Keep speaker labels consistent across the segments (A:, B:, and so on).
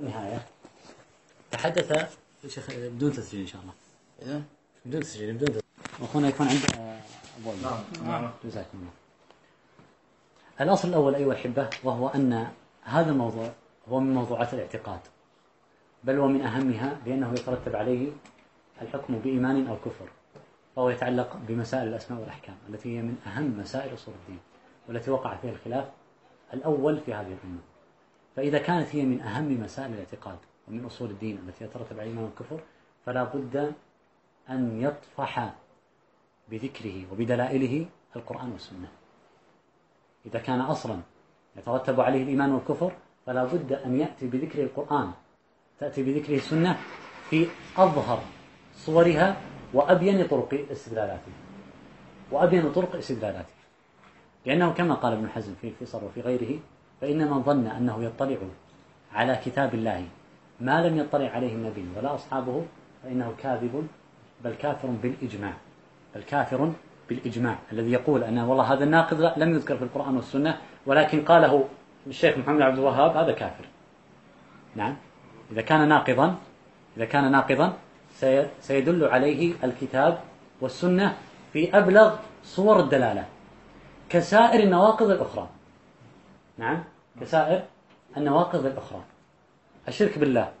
A: النهاية تحدث؟ شيخ بدون تسجيل إن شاء الله.
B: إذا
A: بدون تسجيل بدون تسجيل. أخونا يكون عنده آه، أبواب.
C: نعم نعم.
A: جزاكم الله. الأصل الأول أيها الأحبة وهو أن هذا الموضوع هو من موضوعات الاعتقاد بل ومن أهمها لأنه يترتب عليه الحكم بإيمان أو كفر فهو يتعلق بمسائل الأسماء والأحكام التي هي من أهم مسائل أصول الدين والتي وقع فيها الخلاف الأول في هذه الأمة. فإذا كانت هي من أهم مسائل الاعتقاد ومن أصول الدين التي يترتب عليها الإيمان والكفر فلا بد أن يطفح بذكره وبدلائله القرآن والسنة. إذا كان أصلا يترتب عليه الإيمان والكفر فلا بد أن يأتي بذكر القرآن تأتي بذكره السنة في أظهر صورها وأبين طرق استدلالاتها وأبين طرق استدلالاتها لأنه كما قال ابن حزم في الفصل وفي غيره فإن من ظن أنه يطلع على كتاب الله ما لم يطلع عليه النبي ولا أصحابه فإنه كاذب بل كافر بالإجماع بل كافر بالإجماع. الذي يقول أن والله هذا الناقض لم يذكر في القرآن والسنة ولكن قاله الشيخ محمد عبد الوهاب هذا كافر. نعم. إذا كان ناقضا إذا كان ناقضا سي- سيدل عليه الكتاب والسنة في أبلغ صور الدلالة كسائر النواقض الأخرى. نعم؟ كسائر النواقض الأخرى. الشرك بالله.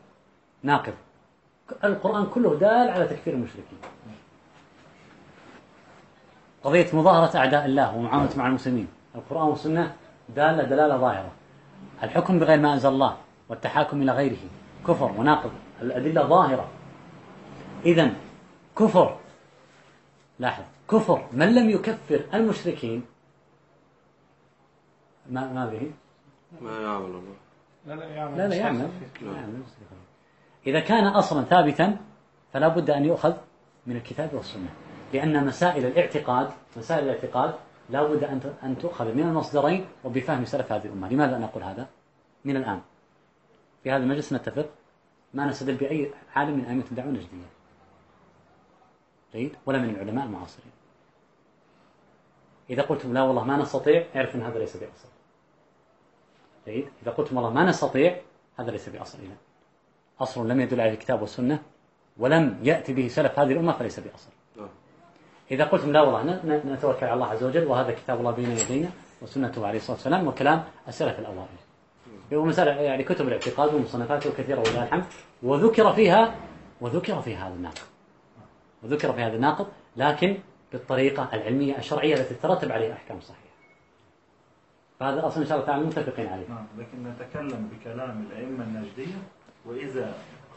A: ناقض. القرآن كله دال على تكفير المشركين. قضية مظاهرة أعداء الله ومعاملة مع المسلمين. القرآن والسنة دالة دلالة ظاهرة. الحكم بغير ما أنزل الله والتحاكم إلى غيره. كفر وناقض. الأدلة ظاهرة. إذا كفر. لاحظ. كفر من لم يكفر المشركين ما ما به
B: ما يعمل الله.
C: لا لا يعمل
A: لا لا يعمل. إذا كان أصلا ثابتا فلا بد أن يؤخذ من الكتاب والسنة. لأن مسائل الاعتقاد مسائل الاعتقاد لا بد أن أن تؤخذ من المصدرين وبفهم سلف هذه الأمة. لماذا نقول هذا؟ من الآن. في هذا المجلس نتفق. ما نستدل بأي عالم من أئمة الدعوة النجدية. جيد؟ ولا من العلماء المعاصرين. إذا قلتم لا والله ما نستطيع اعرف أن هذا ليس بأصل. جيد إذا قلتم والله ما نستطيع هذا ليس بأصل إذا أصل لم يدل عليه الكتاب والسنة ولم يأتي به سلف هذه الأمة فليس بأصل.
B: نعم.
A: إذا قلتم لا والله نتوكل على الله عز وجل وهذا كتاب الله بين يدينا وسنته عليه الصلاة والسلام وكلام السلف الأوائل. ومسألة يعني كتب الاعتقاد ومصنفاته كثيرة ولله الحمد وذكر فيها وذكر في هذا الناقض. وذكر في هذا الناقض لكن بالطريقة العلمية الشرعية التي تترتب عليها أحكام صحيحة. فهذا أصلا إن شاء الله تعالى متفقين عليه.
C: نعم لكن نتكلم بكلام الأئمة النجدية وإذا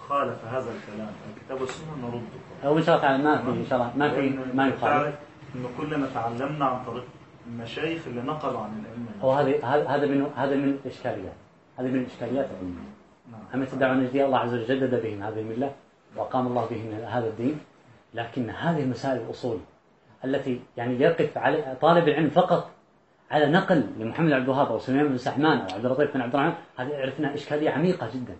C: خالف هذا الكلام الكتاب والسنة نرده.
A: أو إن شاء الله تعالى ما في إن شاء الله ما في ما يخالف
C: تعرف إن كلنا تعلمنا عن طريق المشايخ اللي نقلوا عن الأئمة.
A: وهذه هذا هذا من هذا من الإشكاليات هذه من الإشكاليات العلمية
C: نعم.
A: أما الدعوة النجدية الله عز وجل جدد بهم هذه الملة وأقام الله بهم هذا الدين. لكن هذه مسائل الأصول التي يعني يقف على طالب العلم فقط على نقل لمحمد عبد الوهاب أو سليمان بن سحمان أو عبد اللطيف بن عبد الرحمن. هذه عرفنا إشكالية عميقة جدا.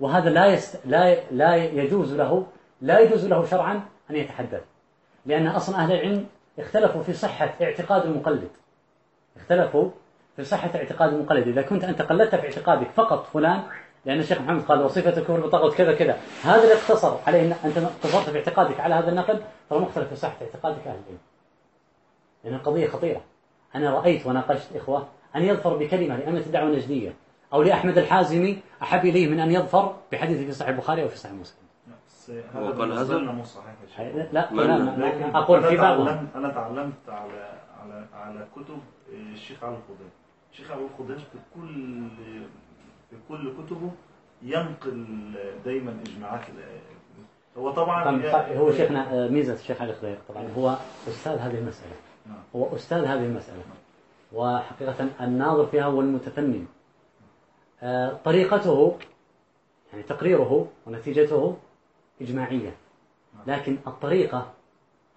A: وهذا لا يست... لا لا يجوز له لا يجوز له شرعا أن يتحدث. لأن أصلا أهل العلم اختلفوا في صحة اعتقاد المقلد. اختلفوا في صحة اعتقاد المقلد. إذا كنت أنت قلدت في اعتقادك فقط فلان لأن الشيخ محمد قال وصفة الكفر بطاقة كذا كذا. هذا اللي اقتصر عليه أنت اقتصرت في اعتقادك على هذا النقد ترى مختلف في صحة اعتقادك أهل العلم. لأن القضية خطيرة. أنا رأيت وناقشت إخوة أن يظفر بكلمة لأئمة الدعوة النجدية أو لأحمد الحازمي أحب إليه من أن يظفر بحديث في صحيح البخاري أو في صحيح مسلم
B: هو
C: هذا
B: قال هذا؟
C: مو صحيح يا شيخ.
A: لا لا, أقول في
C: أنا
A: بعضهم
C: تعلمت أنا تعلمت على على على كتب الشيخ علي الخضير الشيخ علي الخضير في كل في كل كتبه ينقل دايما إجماعات. هو طبعا
A: صح- هو شيخنا آه، ميزة الشيخ علي خضير طبعا هو أستاذ هذه المسألة. هو أستاذ هذه المسألة وحقيقة الناظر فيها هو المتفنن. آه، طريقته يعني تقريره ونتيجته إجماعية. لكن الطريقة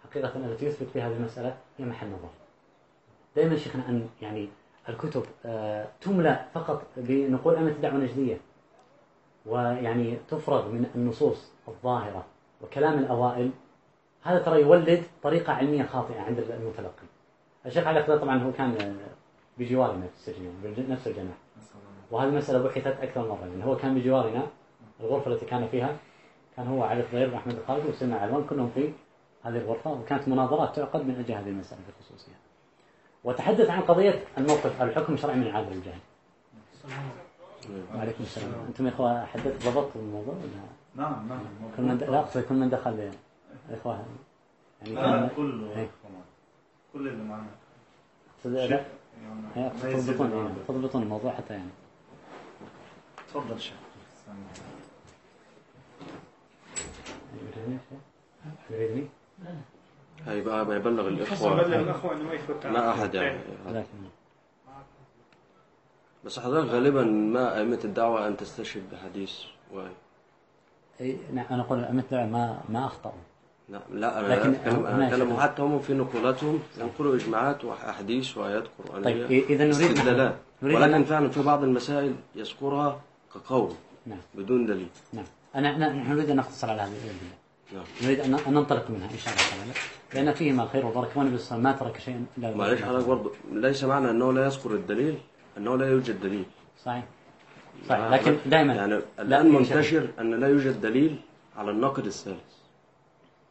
A: حقيقة التي يثبت فيها هذه المسألة هي محل نظر. دائما شيخنا أن يعني الكتب آه، تملأ فقط بنقول أمة الدعوة النجدية ويعني تفرغ من النصوص الظاهرة وكلام الأوائل هذا ترى يولد طريقة علمية خاطئة عند المتلقي. الشيخ علي خضير طبعا هو كان آه، بجوارنا في السجن بنفس الجناح. وهذه المسألة بحثت أكثر مرة يعني هو كان بجوارنا الغرفة التي كان فيها كان هو علي الضير وأحمد الخالد وسمع علوان كلهم في هذه الغرفة وكانت مناظرات تعقد من أجل هذه المسألة بخصوصها وتحدث عن قضية الموقف الحكم الشرعي من العادل الجاهل وعليكم السلام. أنتم يا إخوة حدثت ضبطتوا الموضوع ولا؟
C: نعم نعم.
A: كل من. لا أقصد كل من دخل الإخوة يعني كان
C: كله
A: إيه.
C: كل اللي معنا. يعني
A: هي
C: ما يزيد
A: تضبطون
C: عن-
A: يعني تضبطون الموضوع حتى يعني.
C: تفضل شيخ؟
B: هيبقى بيبلغ
D: خاصة بدل
B: الإخوة
D: إنه ما يفوت
B: ما أحد يعني. بس حضرتك غالبا ما أئمة الدعوة أن تستشهد بحديث و...
A: أي نعم أنا أقول مثل ما ما أخطأوا.
B: لا, لا أنا
A: لكن
B: أتكلم أنا
A: هناك-
B: أتكلم حتى هم في نقولاتهم ينقلوا إجماعات وأحاديث وآيات قرآنية.
A: طيب إيه- إذا نريد
B: استدلالات
A: نريد
B: ولكن فعلا في بعض المسائل يذكرها كقول
A: نعم.
B: بدون دليل.
A: نعم. أنا نحن نريد أن نختصر على هذه الأدلة.
B: نعم.
A: نريد أن ننطلق منها إن شاء الله تعالى. لأن فيهما الخير والبركة والنبي صلى الله عليه وسلم ما ترك شيئا إلا
B: معلش حضرتك برضه ليس معنى أنه لا يذكر الدليل أنه لا يوجد دليل.
A: صحيح. صحيح. لكن دائما
B: يعني
A: لا، شك.
B: منتشر أن لا يوجد دليل على الناقد الثالث.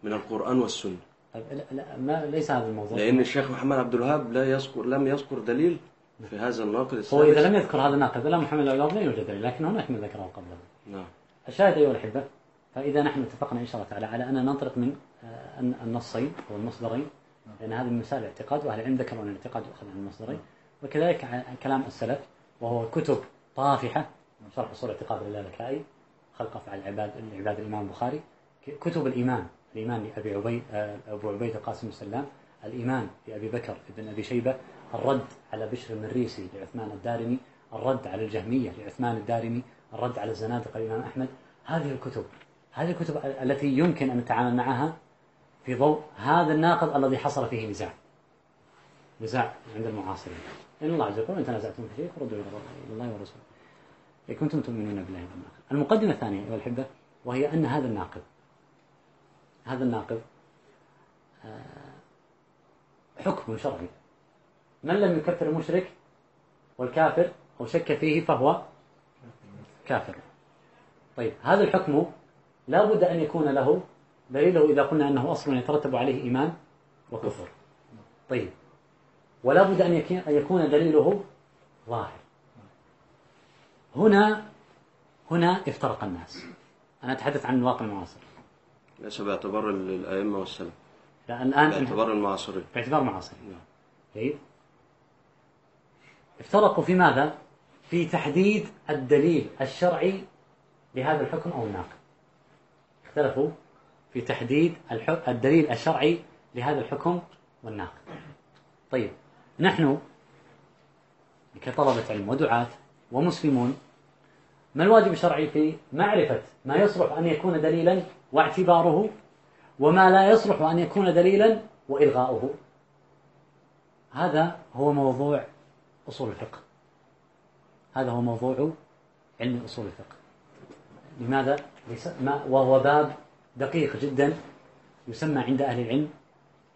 B: من القرآن والسنة.
A: طيب لا, لا ما ليس هذا الموضوع.
B: لأن الشيخ محمد عبد الوهاب لا يذكر لم يذكر دليل في هذا الناقد
A: هو إذا لم يذكر هذا الناقد لا محمد الأولاد لا يوجد دليل لكن هناك من ذكره قبله
B: نعم.
A: الشاهد أيها الأحبة فإذا نحن اتفقنا إن شاء الله تعالى على أن ننطلق من آه، الن- النصين أو المصدرين لأن هذه من مسائل الاعتقاد وأهل العلم ذكروا أن الاعتقاد يؤخذ عن المصدرين. وكذلك كلام السلف وهو كتب طافحة شرح أصول الاعتقاد للالكائي خلق أفعال العباد العباد الإمام البخاري كتب الإيمان. الإيمان لأبي عبيد أبو عبيد القاسم السلام الإيمان لأبي بكر بن أبي شيبة الرد على بشر المريسي لعثمان الدارمي الرد على الجهمية لعثمان الدارمي الرد على الزنادقة الإمام أحمد. هذه الكتب هذه الكتب ال- التي يمكن أن نتعامل معها في ضوء هذا الناقض الذي حصل فيه نزاع. نزاع عند المعاصرين. إن الله عز وجل وإن تنازعتم في شيء فردوا إلى الله ورسوله. إن كنتم تؤمنون بالله واليوم المقدمة الثانية أيها الأحبة وهي أن هذا الناقض هذا الناقض آه، حكم شرعي. من لم يكفر المشرك والكافر أو شك فيه فهو كافر. طيب هذا الحكم لا بد أن يكون له دليله إذا قلنا أنه أصل يترتب عليه إيمان وكفر. طيب ولا بد أن يكون- دليله ظاهر. هنا هنا افترق الناس. أنا أتحدث عن الواقع المعاصر.
B: ليس باعتبار ال- الأئمة والسلف.
A: لأن الآن
B: باعتبار المعاصرين.
A: باعتبار معاصر
B: نعم.
A: جيد. افترقوا في ماذا؟ في تحديد الدليل الشرعي لهذا الحكم أو الناقض اختلفوا في تحديد الدليل الشرعي لهذا الحكم والناقض طيب نحن كطلبة علم ودعاة ومسلمون ما الواجب الشرعي في معرفة ما يصلح أن يكون دليلا؟ واعتباره وما لا يصلح أن يكون دليلا وإلغاؤه. هذا هو موضوع أصول الفقه. هذا هو موضوع علم أصول الفقه. لماذا؟ وهو باب دقيق جدا يسمى عند أهل العلم.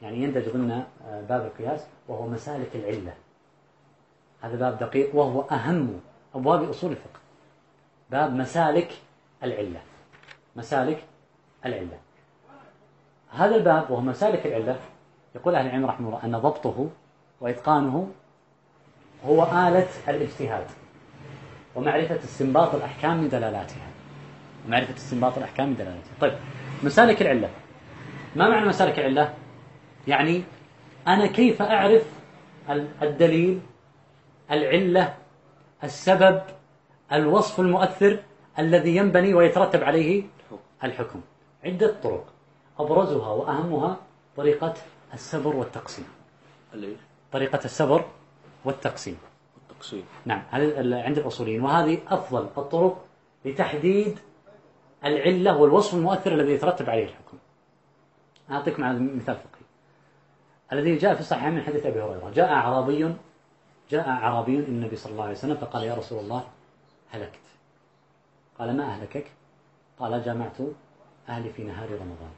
A: يعني يندرج ضمن آه، باب القياس وهو مسالك العلة. هذا باب دقيق وهو أهم أبواب أصول الفقه. باب مسالك العلة. مسالك العلة. هذا الباب وهو مسالك العلة يقول أهل العلم رحمه الله أن ضبطه وإتقانه هو آلة الاجتهاد ومعرفة استنباط الأحكام من دلالاتها. ومعرفة استنباط الأحكام من دلالاتها. طيب مسالك العلة. ما معنى مسالك العلة؟ يعني أنا كيف أعرف ال- الدليل العلة السبب الوصف المؤثر الذي ينبني ويترتب عليه الحكم؟ عدة طرق أبرزها وأهمها طريقة السبر والتقسيم؟ طريقة السبر والتقسيم.
B: التقسيم
A: نعم هذا عند الأصوليين. وهذه أفضل الطرق لتحديد العلة والوصف المؤثر الذي يترتب عليه الحكم. أعطيكم على مثال فقهي. الذي جاء في الصحيح من حديث أبي هريرة جاء أعرابي جاء أعرابي النبي صلى الله عليه وسلم فقال يا رسول الله هلكت. قال ما أهلكك؟ قال جمعت أهلي في نهار رمضان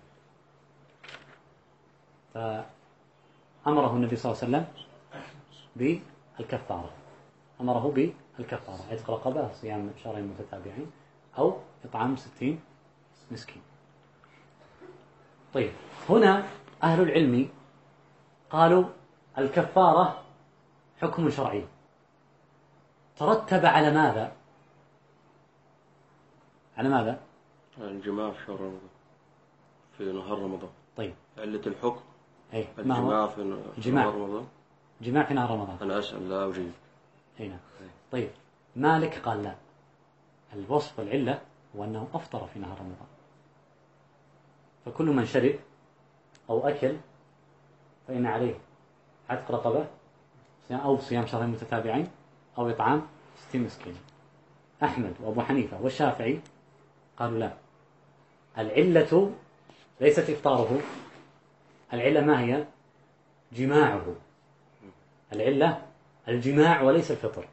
A: فأمره النبي صلى الله عليه وسلم بالكفارة أمره بالكفارة عتق رقبة صيام شهرين متتابعين أو إطعام ستين مسكين طيب هنا أهل العلم قالوا الكفارة حكم شرعي ترتب على ماذا؟ على ماذا؟
B: الجماع في شهر رمضان في نهار رمضان.
A: طيب.
B: علة الحكم.
A: أي ما هو؟
B: الجماع في ن- في
A: الجماع.
B: نهار رمضان.
A: جماع في نهار رمضان.
B: أنا أسأل لا أجيب
A: أي نعم. طيب. مالك قال لا. الوصف والعلة هو أنه أفطر في نهار رمضان. فكل من شرب أو أكل فإن عليه عتق رقبة أو صيام شهرين متتابعين أو إطعام ستين مسكين. أحمد وأبو حنيفة والشافعي قالوا لا. العلة ليست إفطاره. العلة ما هي؟ جماعة. العلة الجماع وليس الفطر.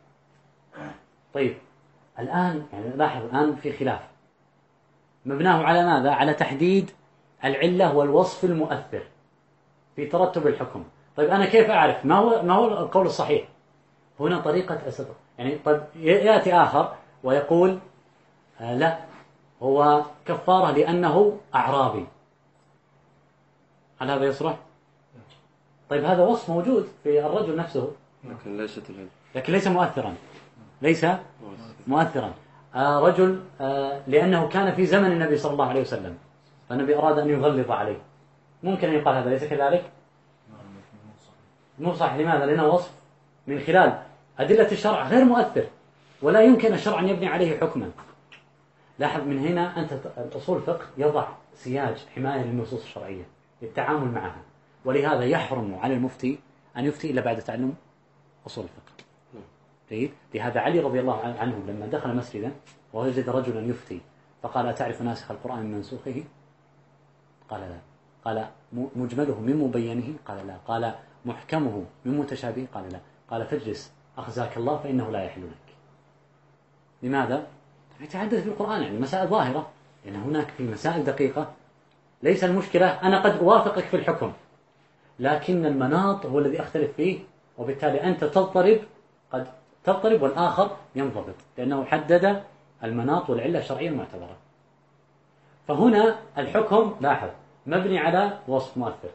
A: طيب الآن يعني لاحظ الآن في خلاف. مبناه على ماذا؟ على تحديد العلة والوصف المؤثر في ترتب الحكم. طيب أنا كيف أعرف؟ ما هو ما هو القول الصحيح؟ هنا طريقة أسد يعني طيب يأتي آخر ويقول آه لا هو كفارة لأنه أعرابي. هل هذا يصلح؟ طيب هذا وصف موجود في الرجل نفسه.
B: لكن ليست
A: لكن ليس مؤثرا. ليس
B: مؤثر.
A: مؤثرا. آه رجل آه لأنه كان في زمن النبي صلى الله عليه وسلم. فالنبي أراد أن يغلظ عليه. ممكن أن يقال هذا ليس كذلك؟ مو صح لماذا؟ لأنه وصف من خلال أدلة الشرع غير مؤثر. ولا يمكن الشرع أن يبني عليه حكما. لاحظ من هنا أنت الأصول الفقه يضع سياج حماية للنصوص الشرعية للتعامل معها. ولهذا يحرم على المفتي أن يفتي إلا بعد تعلم أصول الفقه. جيد؟ لهذا علي رضي الله عنه لما دخل مسجدا ووجد رجلا يفتي فقال أتعرف ناسخ القرآن من منسوخه؟ قال لا. قال مجمله من مبينه؟ قال لا. قال محكمه من متشابهه قال لا. قال فاجلس أخزاك الله فإنه لا يحل لك. لماذا؟ يتحدث في القرآن يعني مسائل ظاهرة. لأن هناك في مسائل دقيقة. ليس المشكلة أنا قد أوافقك في الحكم. لكن المناط هو الذي أختلف فيه وبالتالي أنت تضطرب قد تضطرب والآخر ينضبط. لأنه حدد المناط والعلة الشرعية المعتبرة. فهنا الحكم لاحظ مبني على وصف مؤثر.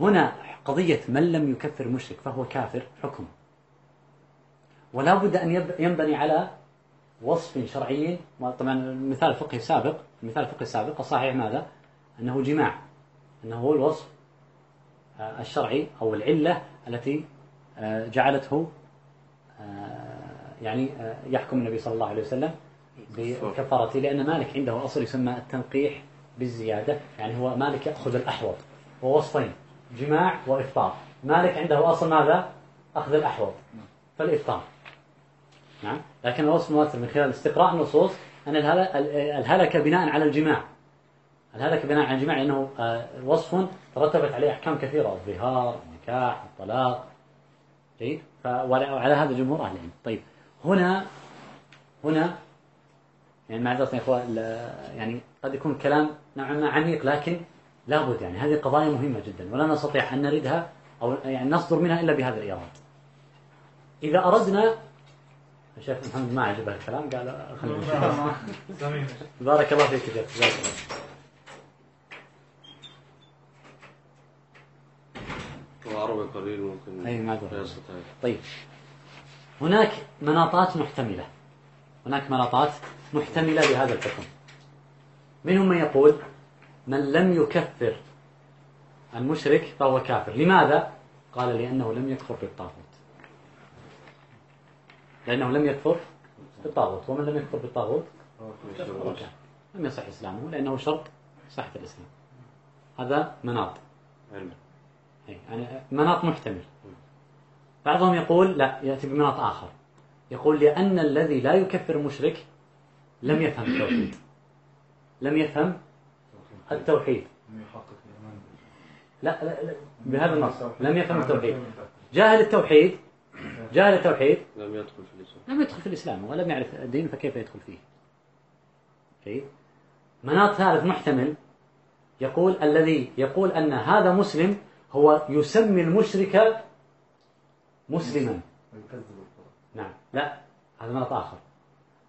A: هنا قضية من لم يكفر مشرك فهو كافر حكم. ولا بد أن ينبني على وصف شرعي. طبعا المثال الفقهي السابق المثال الفقهي السابق الصحيح ماذا؟ أنه جماع. أنه هو الوصف آه، الشرعي أو العلة التي آه، جعلته آه، يعني يحكم النبي صلى الله عليه وسلم بكفارته. لأن مالك عنده أصل يسمى التنقيح بالزيادة. يعني هو مالك يأخذ الأحوط. هو وصفين جماع وإفطار. مالك عنده أصل ماذا؟ أخذ الأحوط. فالإفطار. نعم. لكن الوصف المؤثر من خلال استقراء النصوص أن الهل- الهلكة بناء على الجماع. الهلكة بناء على الجماع لأنه آه، وصف ترتبت عليه أحكام كثيرة الظهار النكاح الطلاق. جيد؟ وعلى هذا جمهور أهل العلم. طيب هنا هنا يعني معذرة يا إخوان لا- يعني قد يكون كلام نوعا ما عميق لكن لابد يعني. هذه قضايا مهمة جدا ولا نستطيع أن نردها أو يعني نصدر منها إلا بهذا الإيراد إذا أردنا الشيخ محمد ما عجبه الكلام قال خلينا نشوف. بارك الله فيك يا جزاك الله
B: وعربي قليل ممكن. لا يستطيع.
A: طيب. هناك مناطات محتملة. هناك مناطات محتملة لهذا الحكم. منهم من يقول من لم يكفر المشرك فهو كافر. لماذا؟ قال لأنه لم يكفر بالطاغوت. لأنه لم يكفر بالطاغوت. ومن لم يكفر بالطاغوت؟ لم يصح إسلامه لأنه شرط صحة الإسلام. هذا مناط. إيه، يعني مناط محتمل. بعضهم يقول لا يأتي بمناط آخر. يقول لأن الذي لا يكفر مشرك لم يفهم التوحيد. لم يفهم التوحيد. لا, لا, لا بهذا النص. لم يفهم التوحيد. جاهل التوحيد جاهل التوحيد
B: لم يدخل في الإسلام.
A: لم يدخل في الإسلام ولم يعرف الدين فكيف يدخل فيه؟ جيد مناط ثالث محتمل يقول الذي يقول أن هذا مسلم هو يسمي المشرك مسلما. نعم. لا هذا مناط آخر.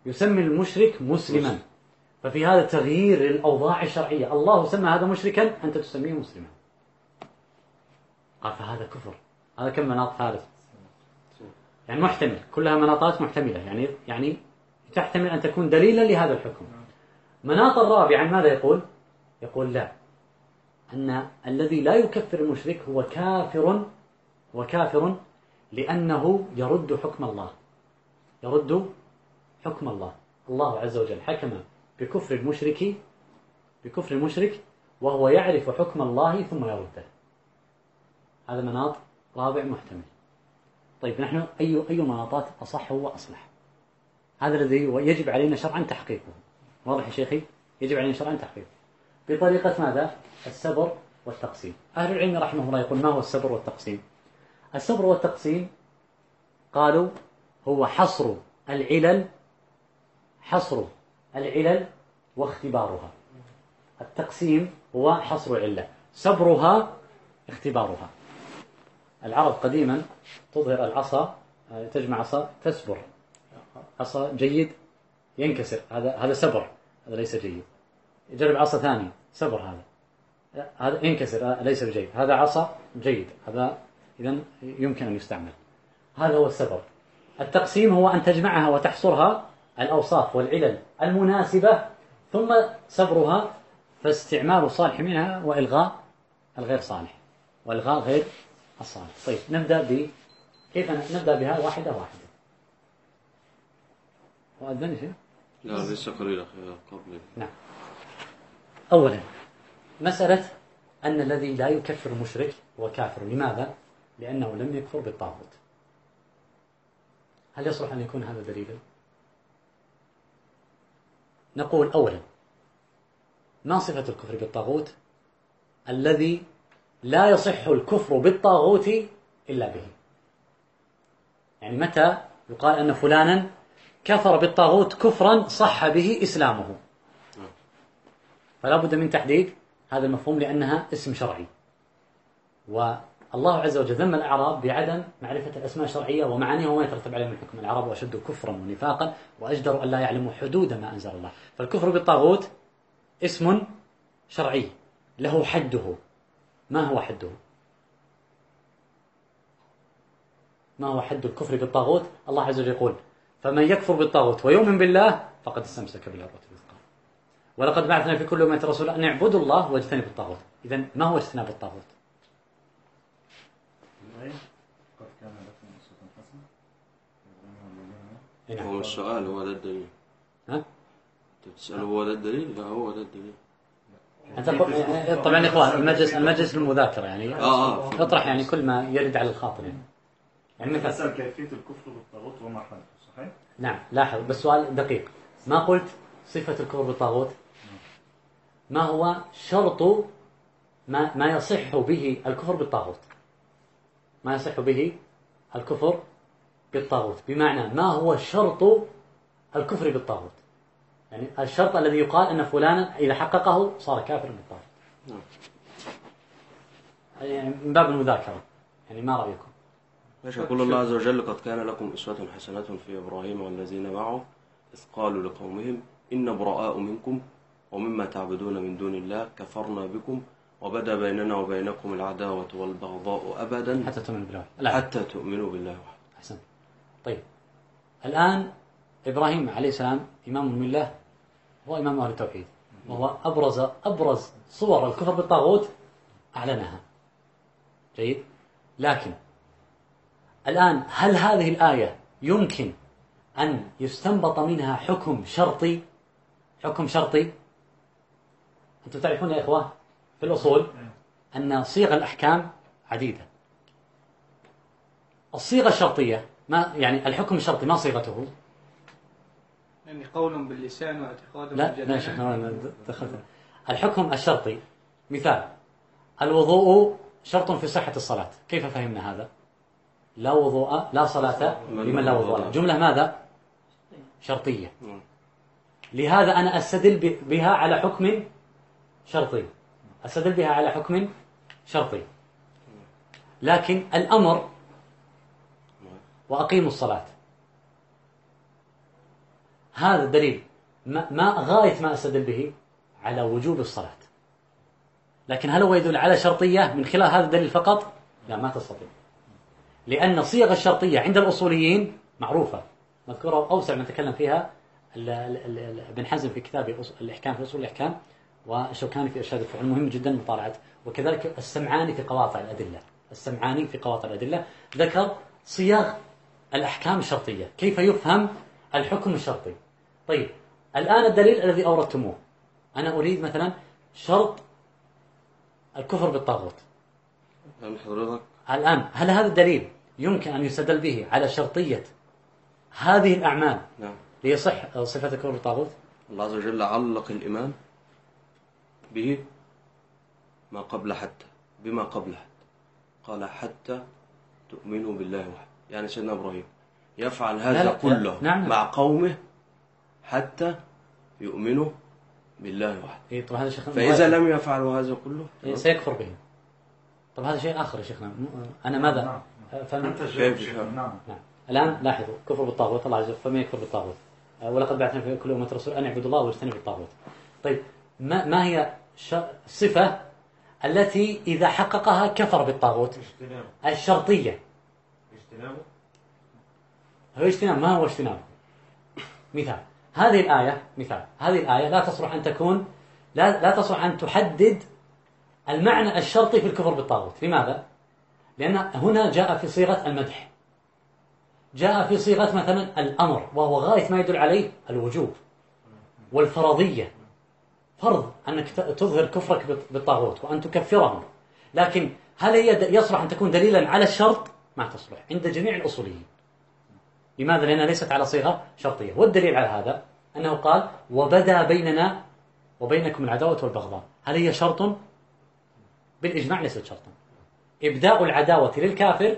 A: يسمي المشرك مسلما. ففي هذا تغيير للأوضاع الشرعية. الله سمى هذا مشركا أنت تسميه مسلما. قال فهذا كفر. هذا كم مناط ثالث؟ يعني محتمل كلها مناطات محتملة يعني يعني تحتمل أن تكون دليلا لهذا الحكم. مناط الرابع ماذا يقول؟ يقول لا أن الذي لا يكفر المشرك هو كافر هو كافر لأنه يرد حكم الله يرد حكم الله الله عز وجل حكم بكفر المشرك بكفر المشرك وهو يعرف حكم الله ثم يرده. هذا مناط رابع محتمل. طيب نحن أي أي مناطات أصح وأصلح؟ هذا الذي يجب علينا شرعا تحقيقه. واضح يا شيخي؟ يجب علينا شرعا تحقيقه. بطريقة ماذا؟ السبر والتقسيم. أهل العلم رحمه الله يقول ما هو السبر والتقسيم؟ السبر والتقسيم قالوا هو حصر العلل حصر العلل واختبارها. التقسيم هو حصر علة سبرها اختبارها. العرب قديما تظهر العصا تجمع عصا تسبر. عصا جيد ينكسر هذا هذا سبر هذا ليس جيد. يجرب عصا ثاني سبر هذا. هذا ينكسر ليس بجيد. هذا عصا جيد هذا إذا يمكن أن يستعمل. هذا هو السبر. التقسيم هو أن تجمعها وتحصرها الأوصاف والعلل المناسبة ثم سبرها فاستعمال الصالح منها وإلغاء الغير صالح. وإلغاء غير الصالح. طيب نبدأ ب كيف نبدأ بها واحدة واحدة؟ وأذن شيء
B: لا لسه قليل أخي قبل.
A: نعم. أولا مسألة أن الذي لا يكفر المشرك هو كافر. لماذا؟ لأنه لم يكفر بالطاغوت. هل يصلح أن يكون هذا دليلا؟ نقول أولا ما صفة الكفر بالطاغوت؟ الذي لا يصح الكفر بالطاغوت إلا به. يعني متى يقال أن فلانا كفر بالطاغوت كفرا صح به إسلامه. فلا بد من تحديد هذا المفهوم لأنها اسم شرعي. والله عز وجل ذم الأعراب بعدم معرفة الأسماء الشرعية ومعانيها وما يترتب عليها من حكم. العرب وأشد كفرا ونفاقا وأجدر أن لا يعلموا حدود ما أنزل الله. فالكفر بالطاغوت اسم شرعي له حده. ما هو حده ما هو حد الكفر بالطاغوت الله عز وجل يقول فمن يكفر بالطاغوت ويؤمن بالله فقد استمسك بالعروة الوثقى ولقد بعثنا في كل أمة رسولا أن اعبدوا الله واجتنبوا الطاغوت إذا ما هو اجتناب الطاغوت.
B: هو مش سؤال هو ده الدليل
A: ها؟
B: أنت بتسأله هو ده الدليل؟ لا هو ده الدليل
A: طبعا يا إخوان المجلس المجلس للمذاكرة يعني.
B: آه آه.
A: اطرح يعني كل ما يرد على الخاطر يعني. يعني مثلا
C: كيفية الكفر بالطاغوت وما صحيح؟
A: نعم لاحظ بس سؤال دقيق. ما قلت صفة الكفر بالطاغوت؟ ما هو شرط ما, ما يصح به الكفر بالطاغوت؟ ما يصح به الكفر بالطاغوت؟ بمعنى ما هو شرط الكفر بالطاغوت؟ يعني الشرط الذي يقال أن فلانا إذا حققه صار كافرا بالطاغوت
B: نعم.
A: يعني من باب المذاكرة. يعني ما رأيكم؟
B: ماشي يقول الله عز وجل قد كان لكم أسوة حسنة في إبراهيم والذين معه إذ قالوا لقومهم إن براء منكم ومما تعبدون من دون الله كفرنا بكم وبدا بيننا وبينكم العداوة والبغضاء أبدا
A: حتى تؤمنوا بالله.
B: حتى تؤمنوا بالله وحده.
A: أحسن. طيب. الآن إبراهيم عليه السلام إمام الملة هو إمام أهل التوحيد. وهو أبرز أبرز صور الكفر بالطاغوت أعلنها. جيد؟ لكن الآن هل هذه الآية يمكن أن يستنبط منها حكم شرطي؟ حكم شرطي؟ أنتم تعرفون يا إخوة في الأصول أن صيغ الأحكام عديدة. الصيغة الشرطية ما يعني الحكم الشرطي ما صيغته؟
D: يعني قول باللسان واعتقاد
A: لا
D: بالجنان
A: لا شيخ أنا دخلت. الحكم الشرطي مثال الوضوء شرط في صحة الصلاة. كيف فهمنا هذا؟ لا وضوء لا صلاة لمن لا وضوء. له جملة ماذا؟ شرطية. لهذا أنا أستدل بها على حكم شرطي. أستدل بها على حكم شرطي. لكن الأمر وأقيموا الصلاة. هذا الدليل ما, غاية ما أستدل به على وجوب الصلاة. لكن هل هو يدل على شرطية من خلال هذا الدليل فقط؟ لا ما تستطيع. لأن صيغ الشرطية عند الأصوليين معروفة مذكورة أوسع من تكلم فيها ابن حزم في كتابه الإحكام في أصول الإحكام والشوكاني في إرشاد الفعل. مهم جدا مطالعة. وكذلك السمعاني في قواطع الأدلة. السمعاني في قواطع الأدلة ذكر صياغ الأحكام الشرطية. كيف يفهم الحكم الشرطي؟ طيب الآن الدليل الذي أوردتموه. أنا أريد مثلا شرط الكفر بالطاغوت.
B: حضرتك؟
A: الآن هل هذا الدليل يمكن أن يستدل به على شرطية هذه الأعمال
B: نعم.
A: ليصح صفة الكفر بالطاغوت؟
B: الله عز وجل علق الإيمان به ما قبل حتى بما قبل حتى. قال حتى تؤمنوا بالله وحده. يعني سيدنا إبراهيم يفعل هذا
A: لا لا،
B: كله
A: نعم.
B: مع قومه حتى يؤمنوا بالله وحده.
A: إيه طب هذا شيخنا
B: فإذا لم يفعلوا هذا كله
A: إيه سيكفر به. طب هذا شيء آخر يا شيخنا. أنا ماذا؟
C: نعم.
A: فمن
C: أنت؟ شيخنا نعم.
A: نعم. الآن لاحظوا كفر بالطاغوت الله عز وجل فمن يكفر بالطاغوت؟ آه، ولقد بعثنا في كل أمة رسول أن اعبدوا الله واجتنبوا الطاغوت. طيب ما, ما هي ش- الصفة التي إذا حققها كفر بالطاغوت؟
E: اجتنابه
A: الشرطية.
E: اجتنابه
A: هو اجتناب. ما هو اجتناب؟ مثال. هذه الآية مثال هذه الآية لا تصلح أن تكون لا لا تصلح أن تحدد المعنى الشرطي في الكفر بالطاغوت. لماذا؟ لأن هنا جاء في صيغة المدح. جاء في صيغة مثلا الأمر وهو غاية ما يدل عليه الوجوب والفرضية. فرض أنك تظهر كفرك بال- بالطاغوت وأن تكفرهم لكن هل هي يصلح أن تكون دليلا على الشرط؟ ما تصلح. عند جميع الأصوليين. لماذا؟ لأنها ليست على صيغة شرطية. والدليل على هذا أنه قال وبدا بيننا وبينكم العداوة والبغضاء. هل هي شرط؟ بالإجماع ليست شرطا. إبداء العداوة للكافر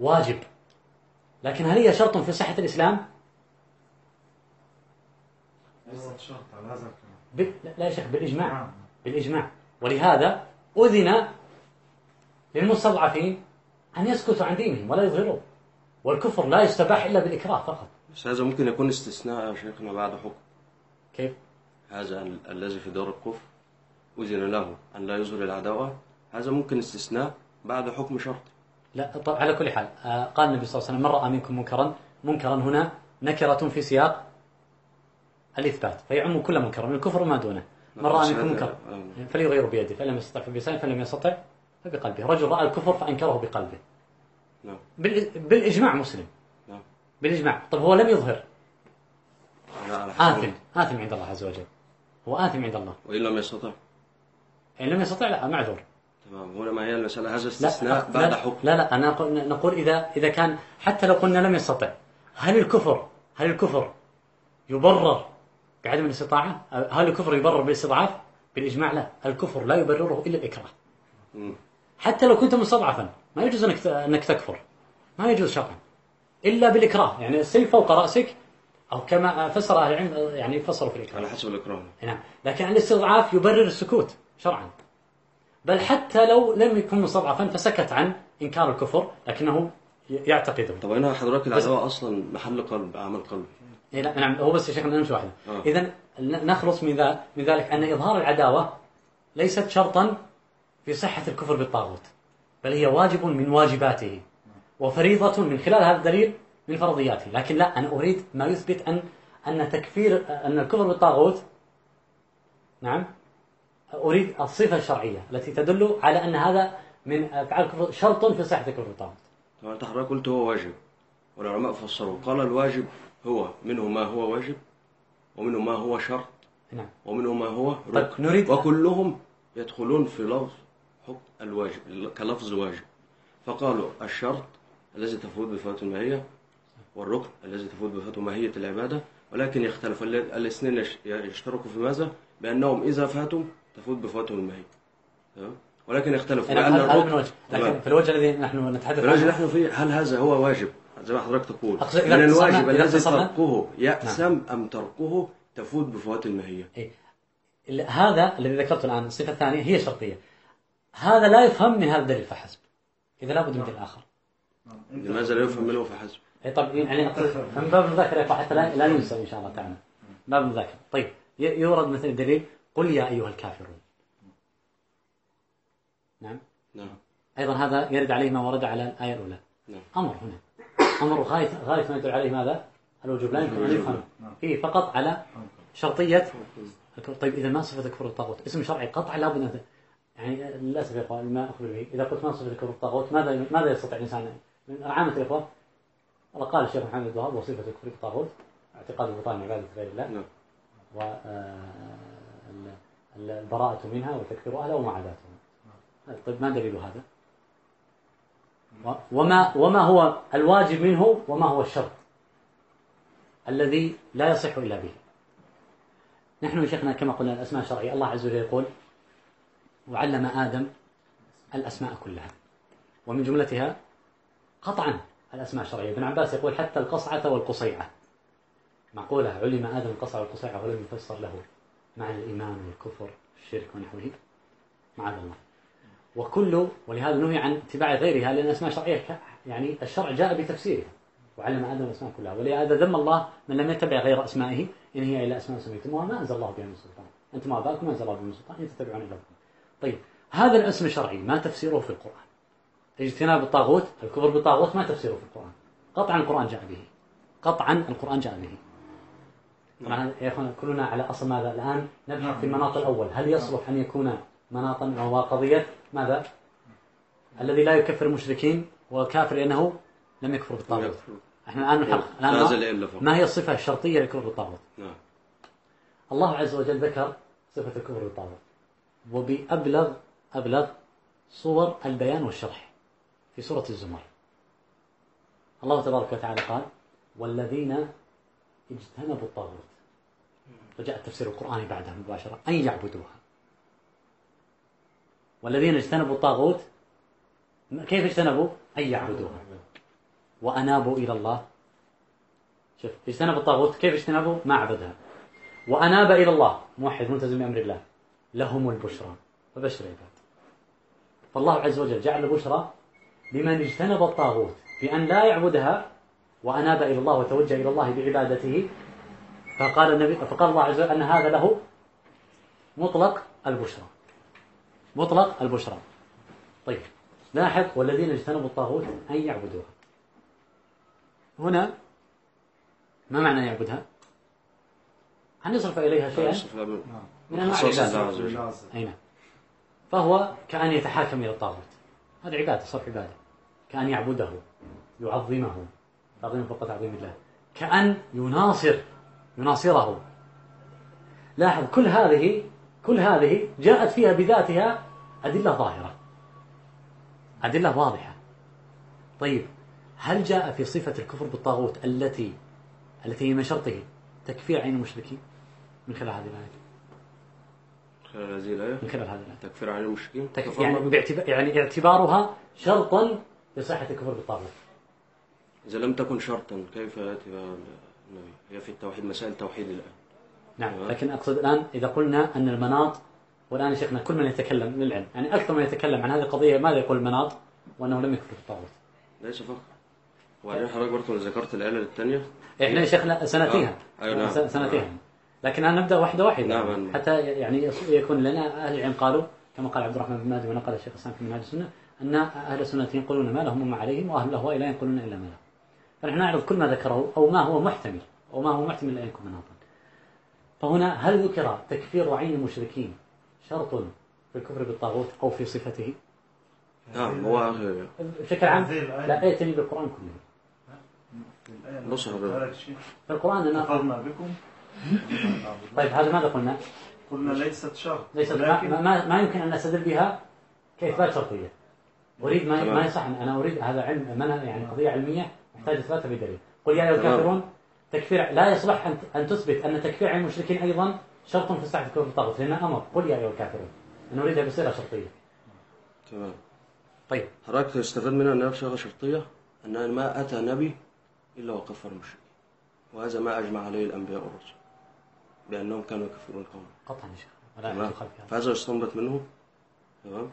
A: واجب. لكن هل هي شرط في صحة الإسلام؟
C: ليست شرط على هذا الكلام
A: ب... لا- يا شيخ بالإجماع.
C: نعم.
A: بالإجماع. ولهذا أذن للمستضعفين أن يسكتوا عن دينهم ولا يظهروا. والكفر لا يستباح إلا بالإكراه فقط.
B: بس هذا ممكن يكون استثناء يا شيخنا بعد حكم.
A: كيف؟
B: هذا ال- الذي في دار الكفر أذن له أن لا يظهر العداوة. هذا ممكن استثناء بعد حكم شرط
A: لا طب على كل حال آه، قال النبي صلى الله عليه وسلم من رأى منكم منكرا منكرا هنا نكرة في سياق الإثبات فيعم كل منكر من الكفر وما دونه. من رأى منكم منكرا. فليغير بيده فإن لم يستطع فبلسانه فإن لم يستطع فبقلبه. رجل رأى الكفر فأنكره بقلبه.
B: نعم.
A: بال- بالإجماع مسلم.
B: نعم.
A: بالإجماع. طب هو لم يظهر.
B: لا،
A: آثم. آثم عند الله عز وجل. هو آثم عند الله.
B: وإن لم يستطع.
A: إن لم يستطع لا معذور.
B: تمام. هنا ما هي المسألة؟ هذا
A: لا
B: استثناء
A: لا
B: بعد حكم.
A: لا لا أنا نقول إذا إذا كان حتى لو قلنا لم يستطع هل الكفر هل الكفر يبرر بعدم الاستطاعة؟ هل الكفر يبرر بالاستضعاف؟ بالإجماع لا. الكفر لا يبرره إلا الإكراه. حتى لو كنت مستضعفا. ما يجوز أنك أنك تكفر. ما يجوز شرعا. إلا بالإكراه. يعني السيف فوق رأسك أو كما فسر أهل العلم يعني فسروا في الإكراه.
B: على حسب الإكرام.
A: نعم. لكن الاستضعاف يبرر السكوت شرعا. بل حتى لو لم يكن مستضعفا فسكت عن إنكار الكفر لكنه يعتقده.
B: طب هنا حضرتك العداوة أصلا محل قلب عمل قلب.
A: إيه نعم. هو بس يا شيخنا نمشي واحدة.
B: آه.
A: إذا نخلص من من ذلك. أن إظهار العداوة ليست شرطا في صحة الكفر بالطاغوت. بل هي واجب من واجباته وفريضة من خلال هذا الدليل من فرضياته. لكن لا أنا أريد ما يثبت أن أن تكفير أن الكفر بالطاغوت نعم أريد الصفة الشرعية التي تدل على أن هذا من أفعال الكفر شرط في صحة الكفر بالطاغوت.
B: أنت حضرتك قلت هو واجب. والعلماء فسروا. قال الواجب هو منه ما هو واجب ومنه ما هو شرط
A: نعم.
B: ومنه ما هو
A: طيب،
B: ركن.
A: نريد-
B: وكلهم يدخلون في لفظ حكم الواجب كلفظ واجب فقالوا الشرط الذي تفوت بفوات الماهية والركن الذي تفوت بفوات ماهية العبادة ولكن يختلف ال- الاثنين يش- يشتركوا في ماذا؟ بأنهم إذا فاتوا تفوت بفواتهم الماهية تمام؟ ولكن يختلفوا
A: نعم من وجه لكن. في الوجه الذي نحن نتحدث عنه
B: نحن فيه هل هذا هو واجب زي ما حضرتك تقول من الواجب الذي تركه يأسم أم تركه تفوت بفوات الماهية
A: إيه. هذا الذي ذكرته الآن الصفة الثانية هي شرطية هذا لا يفهم من هذا الدليل فحسب. إذا لابد من دليل آخر.
C: نعم.
B: لماذا لا يفهم منه فحسب.
A: إي طب يعني من باب المذاكرة حتى لا, لا ينسى إن شاء الله تعالى. باب المذاكرة. طيب يورد مثل الدليل قل يا أيها الكافرون. نعم؟
B: نعم.
A: أيضا هذا يرد عليه ما ورد على الآية الأولى.
B: نعم.
A: أمر هنا. أمر غايه غاية ما يدل عليه ماذا؟ الوجوب. لا يمكن أن يفهم. فيه فقط على شرطية. طيب إذا ما صفه كفر الطاغوت اسم شرعي قطع لابد أن يعني للاسف يا إخوان ما اخبر به إذا قلت ما صفه كفر الطاغوت ماذا ماذا يستطيع الإنسان؟ من عامة الاخوه قال الشيخ محمد الوهاب وصفه كفر الطاغوت اعتقاد البطلان عباده غير الله
B: نعم.
A: و آه، ال- ال- البراءة منها وتكفير أهلها ومعاداتهم طيب ما دليل هذا؟ وما وما هو الواجب منه وما هو الشرط الذي لا يصح إلا به؟ نحن يا شيخنا كما قلنا الأسماء الشرعية الله عز وجل يقول وعلم آدم الأسماء كلها. ومن جملتها قطعا الأسماء الشرعية. ابن عباس يقول حتى القصعة والقصيعة. معقولة؟ علم آدم القصع والقصيعة ولم يفسر له معنى الإيمان والكفر والشرك ونحوه؟ معاذ الله. وكل ولهذا نهي عن اتباع غيرها لأن الأسماء الشرعية يعني الشرع جاء بتفسيرها. وعلم آدم الأسماء كلها. ولهذا ذم الله من لم يتبع غير أسمائه إن هي إلا أسماء سميتموها ما أنزل الله بها من سلطان. أنتم آباؤكم ما أنزل الله بها من سلطان. إن تتبعون إلا. طيب هذا الاسم الشرعي ما تفسيره في القرآن. اجتناب الطاغوت الكفر بالطاغوت ما تفسيره في القرآن. قطعا القرآن جاء به. قطعا القرآن جاء به. طبعا يا إخوان كلنا على أصل ماذا الآن؟ نبحث في المناط الأول. هل يصلح أن يكون مناطا وهو قضية؟ ماذا؟ الذي لا يكفر المشركين وكافر لأنه لم يكفر بالطاغوت. إحنا الآن نحقق
B: الآن
A: ما هي الصفة الشرطية للكفر بالطاغوت؟
B: نعم.
A: الله عز وجل ذكر صفة الكفر بالطاغوت. وبأبلغ أبلغ صور البيان والشرح في سورة الزمر. الله تبارك وتعالى قال والذين اجتنبوا الطاغوت فجاء التفسير القرآني بعدها مباشرة أن يعبدوها. والذين اجتنبوا الطاغوت كيف اجتنبوا؟ أن يعبدوها. وأنابوا إلى الله. شوف اجتنبوا الطاغوت كيف اجتنبوا؟ ما عبدها. وأناب إلى الله. موحد ملتزم بأمر الله. لهم البشرى. فبشر العباد. فالله عز وجل جعل البشرى لمن اجتنب الطاغوت بأن لا يعبدها وأناب إلى الله وتوجه إلى الله بعبادته. فقال النبي فقال الله عز وجل أن هذا له مطلق البشرى. مطلق البشرى. طيب لاحظ والذين اجتنبوا الطاغوت أن يعبدوها. هنا ما معنى يعبدها؟ أن يصرف إليها شيئا؟
B: من
A: أنواع العبادة.
B: الله عز وجل
A: أي نعم. فهو كأن يتحاكم إلى الطاغوت. هذا عبادة صرف عبادة. كأن يعبده يعظمه. تعظيم فوق تعظيم الله. كأن يناصر يناصره. لاحظ كل هذه كل هذه جاءت فيها بذاتها أدلة ظاهرة. أدلة واضحة. طيب هل جاء في صفة الكفر بالطاغوت التي التي هي من شرطه؟ تكفير عين المشركين؟ من خلال هذه الآية.
B: خلال هذه الآية
A: من خلال هذه الآية
B: تكفير عن المشركين. كفرنا
A: يعني. باعتبار يعني اعتبارها شرطا لصحة الكفر بالطاغوت
B: إذا لم تكن شرطا كيف يأتي النبي هي في التوحيد مسائل توحيد الآن
A: نعم. لكن أقصد الآن إذا قلنا أن المناط والآن يا شيخنا كل من يتكلم من العلم يعني أكثر من يتكلم عن هذه القضية ماذا يقول المناط وأنه لم يكفر بالطاغوت
B: ليس فقط وبعدين حضرتك برضه ذكرت الآلة الثانية
A: إحنا يا شيخنا سنتيها
B: آه. أيوة نعم.
A: سنتيها لكن الآن نبدأ واحدة واحدة
B: نعم.
A: حتى يعني يكون لنا أهل العلم قالوا كما قال عبد الرحمن بن مهدي ونقل الشيخ الإسلام في منهاج السنة أن أهل السنة ينقلون ما لهم وما عليهم وأهل الأهواء لا ينقلون إلا ما لهم فنحن نعرض كل ما ذكره أو ما هو محتمل أو ما هو محتمل أن يكون مناطا فهنا هل ذكر تكفير عين المشركين شرط في الكفر بالطاغوت أو في صفته
B: نعم هو
A: بشكل عام. لا ائتني بالقرآن كله
C: في الآية
B: نص
C: نص
B: هذا.
C: الشيء
A: في القرآن أنا
C: كفرنا بكم
A: طيب هذا ماذا قلنا؟
C: قلنا ليست شرط
A: ليست ما, ما, ما يمكن أن أستدل بها كإثبات شرطية. أريد ما. ما يصح أنا أريد هذا علم منع يعني قضية علمية محتاج إثباتها بدليل قل يا أيها. الكافرون تكفير لا يصلح أن أن تثبت أن تكفير عن المشركين أيضا شرط في صحة الكفر بالطاغوت لأن أمر. قل يا أيها الكافرون. أنا أريدها بصيغة شرطية.
B: تمام.
A: طيب.
B: حضرتك تستفاد منها أنها صيغة شرطية؟ أن ما أتى نبي إلا وكفر المشركين. وهذا ما أجمع عليه الأنبياء والرسل. بأنهم كانوا يكفرون قوم
A: قطعا يا شيخ ولا هذا
B: فهذا يستنبط منه تمام.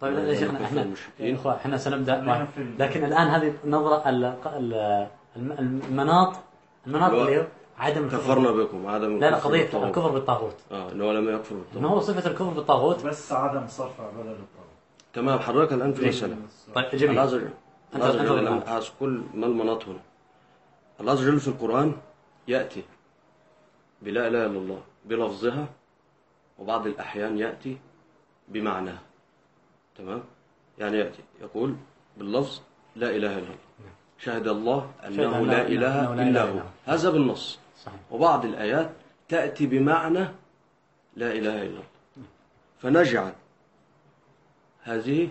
A: طيب
B: لا
A: يا شيخنا إحنا إخوة
C: إحنا سنبدأ
A: لكن الآن هذه النظرة ال- ال- الم- المناط المناط
B: اللي هو
A: عدم
B: كفرنا بكم. عدم
A: لا لا
B: الكفر
A: قضية
B: بالطاغوت.
A: الكفر بالطاغوت.
B: آه اللي هو لم يكفر
A: ما
B: بالطاغوت
A: هو صفة الكفر بالطاغوت.
C: بس عدم صرف عبادة للطاغوت
B: تمام حضرتك الآن في
A: جميل.
B: مساله
A: طيب
B: الله
A: جميل
B: عز وجل
A: أنت-
B: الله عز وجل كل ما المناط هنا. الله عز وجل في القرآن يأتي. بلا إله إلا الله بلفظها وبعض الأحيان يأتي بمعناها. تمام؟ يعني يأتي يقول باللفظ لا إله إلا الله. شهد الله أنه لا إله إلا هو. هذا بالنص.
A: صحيح.
B: وبعض الآيات تأتي بمعنى لا إله إلا الله. فنجعل هذه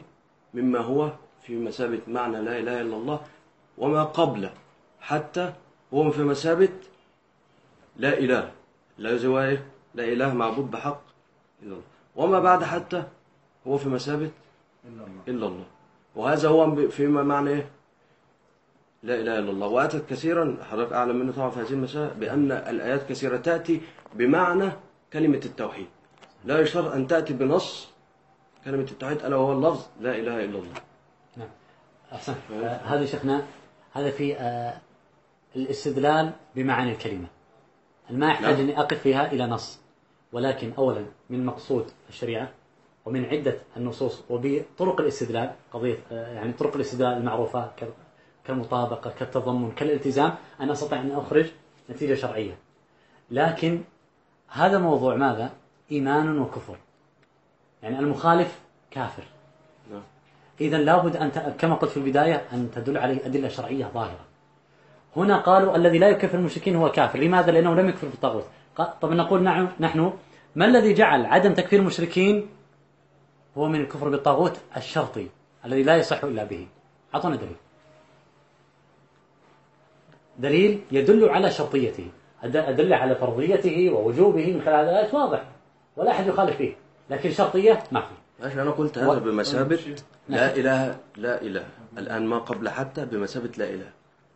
B: مما هو في مثابة معنى لا إله إلا الله وما قبل حتى هو في مثابة لا إله. لا زوايه لا إله معبود بحق. إلا الله. وما بعد حتى هو في مثابة
C: إلا الله.
B: إلا الله. وهذا هو فيما معنى إيه؟ لا إله إلا الله. وأتت كثيرا حضرتك أعلم مني طبعا في هذه المسائل بأن الآيات كثيرة تأتي بمعنى كلمة التوحيد. لا يشترط أن تأتي بنص كلمة التوحيد ألا وهو اللفظ لا إله إلا الله.
A: نعم. أحسن آه، هذا شيخنا هذا في آه، الاستدلال بمعاني الكلمة. ما يحتاج. أني أقف فيها إلى نص ولكن أولا من مقصود الشريعة ومن عدة النصوص وبطرق الاستدلال قضية آه، يعني طرق الاستدلال المعروفة ك- كالمطابقة كالتضمن كالالتزام أن أستطيع أن أخرج نتيجة شرعية لكن هذا موضوع ماذا؟ إيمان وكفر يعني المخالف كافر
B: نعم.
A: إذا لابد أن كما قلت في البداية أن تدل عليه أدلة شرعية ظاهرة هنا قالوا الذي لا يكفر المشركين هو كافر. لماذا؟ لأنه لم يكفر بالطاغوت. طب نقول نعم نحن ما الذي جعل عدم تكفير المشركين هو من الكفر بالطاغوت الشرطي الذي لا يصح إلا به؟ أعطونا دليل. دليل يدل على شرطيته أد- أدل على فرضيته ووجوبه من خلال الآيات واضح. ولا أحد يخالف فيه. لكن شرطية ما في.
B: ماشي أنا قلت هذا بمثابة لا إله لا إله. الآن ما قبل حتى بمثابة لا إله.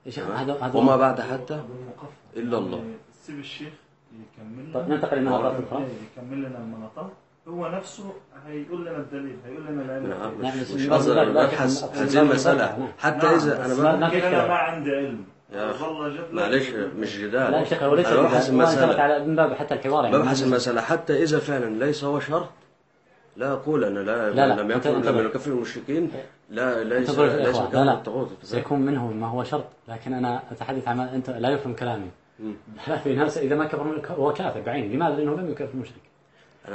A: يا شيخ
B: تمام؟
A: هذا هذا
B: وما بعد حتى إلا الله.
C: سيب الشيخ يكمل
A: طيب
C: لنا
A: ننتقل للمناطق
C: آه،
A: الأخرى
C: يكمل لنا المناطق هو نفسه هيقول لنا الدليل هيقول لنا العلم.
B: نعم
A: نعم،
B: مش قصدي
A: تفهم-
B: هذه
A: نعم،
B: المسألة
A: نعم.
B: حتى
C: نعم،
B: إذا
C: بس
B: أنا
A: ما-
C: كده عندي علم
B: معلش مش جدال.
A: لا يا شيخ هو ليس
B: ببحث المسألة.
A: على من باب حتى الحوار يعني.
B: ببحث المسألة. حتى إذا فعلا ليس هو شرط لا أقول أنا لا,
A: لا، لا،
B: لم يكن
A: أنت-
B: لم يكفر المشركين. لا ليس ليس. كفر
A: لا لا. سيكون منه ما هو شرط لكن أنا أتحدث عن أنت لا يفهم كلامي. في ناس إذا ما كفر هو كافر بعينه. لماذا؟ لأنه لم يكفر المشرك.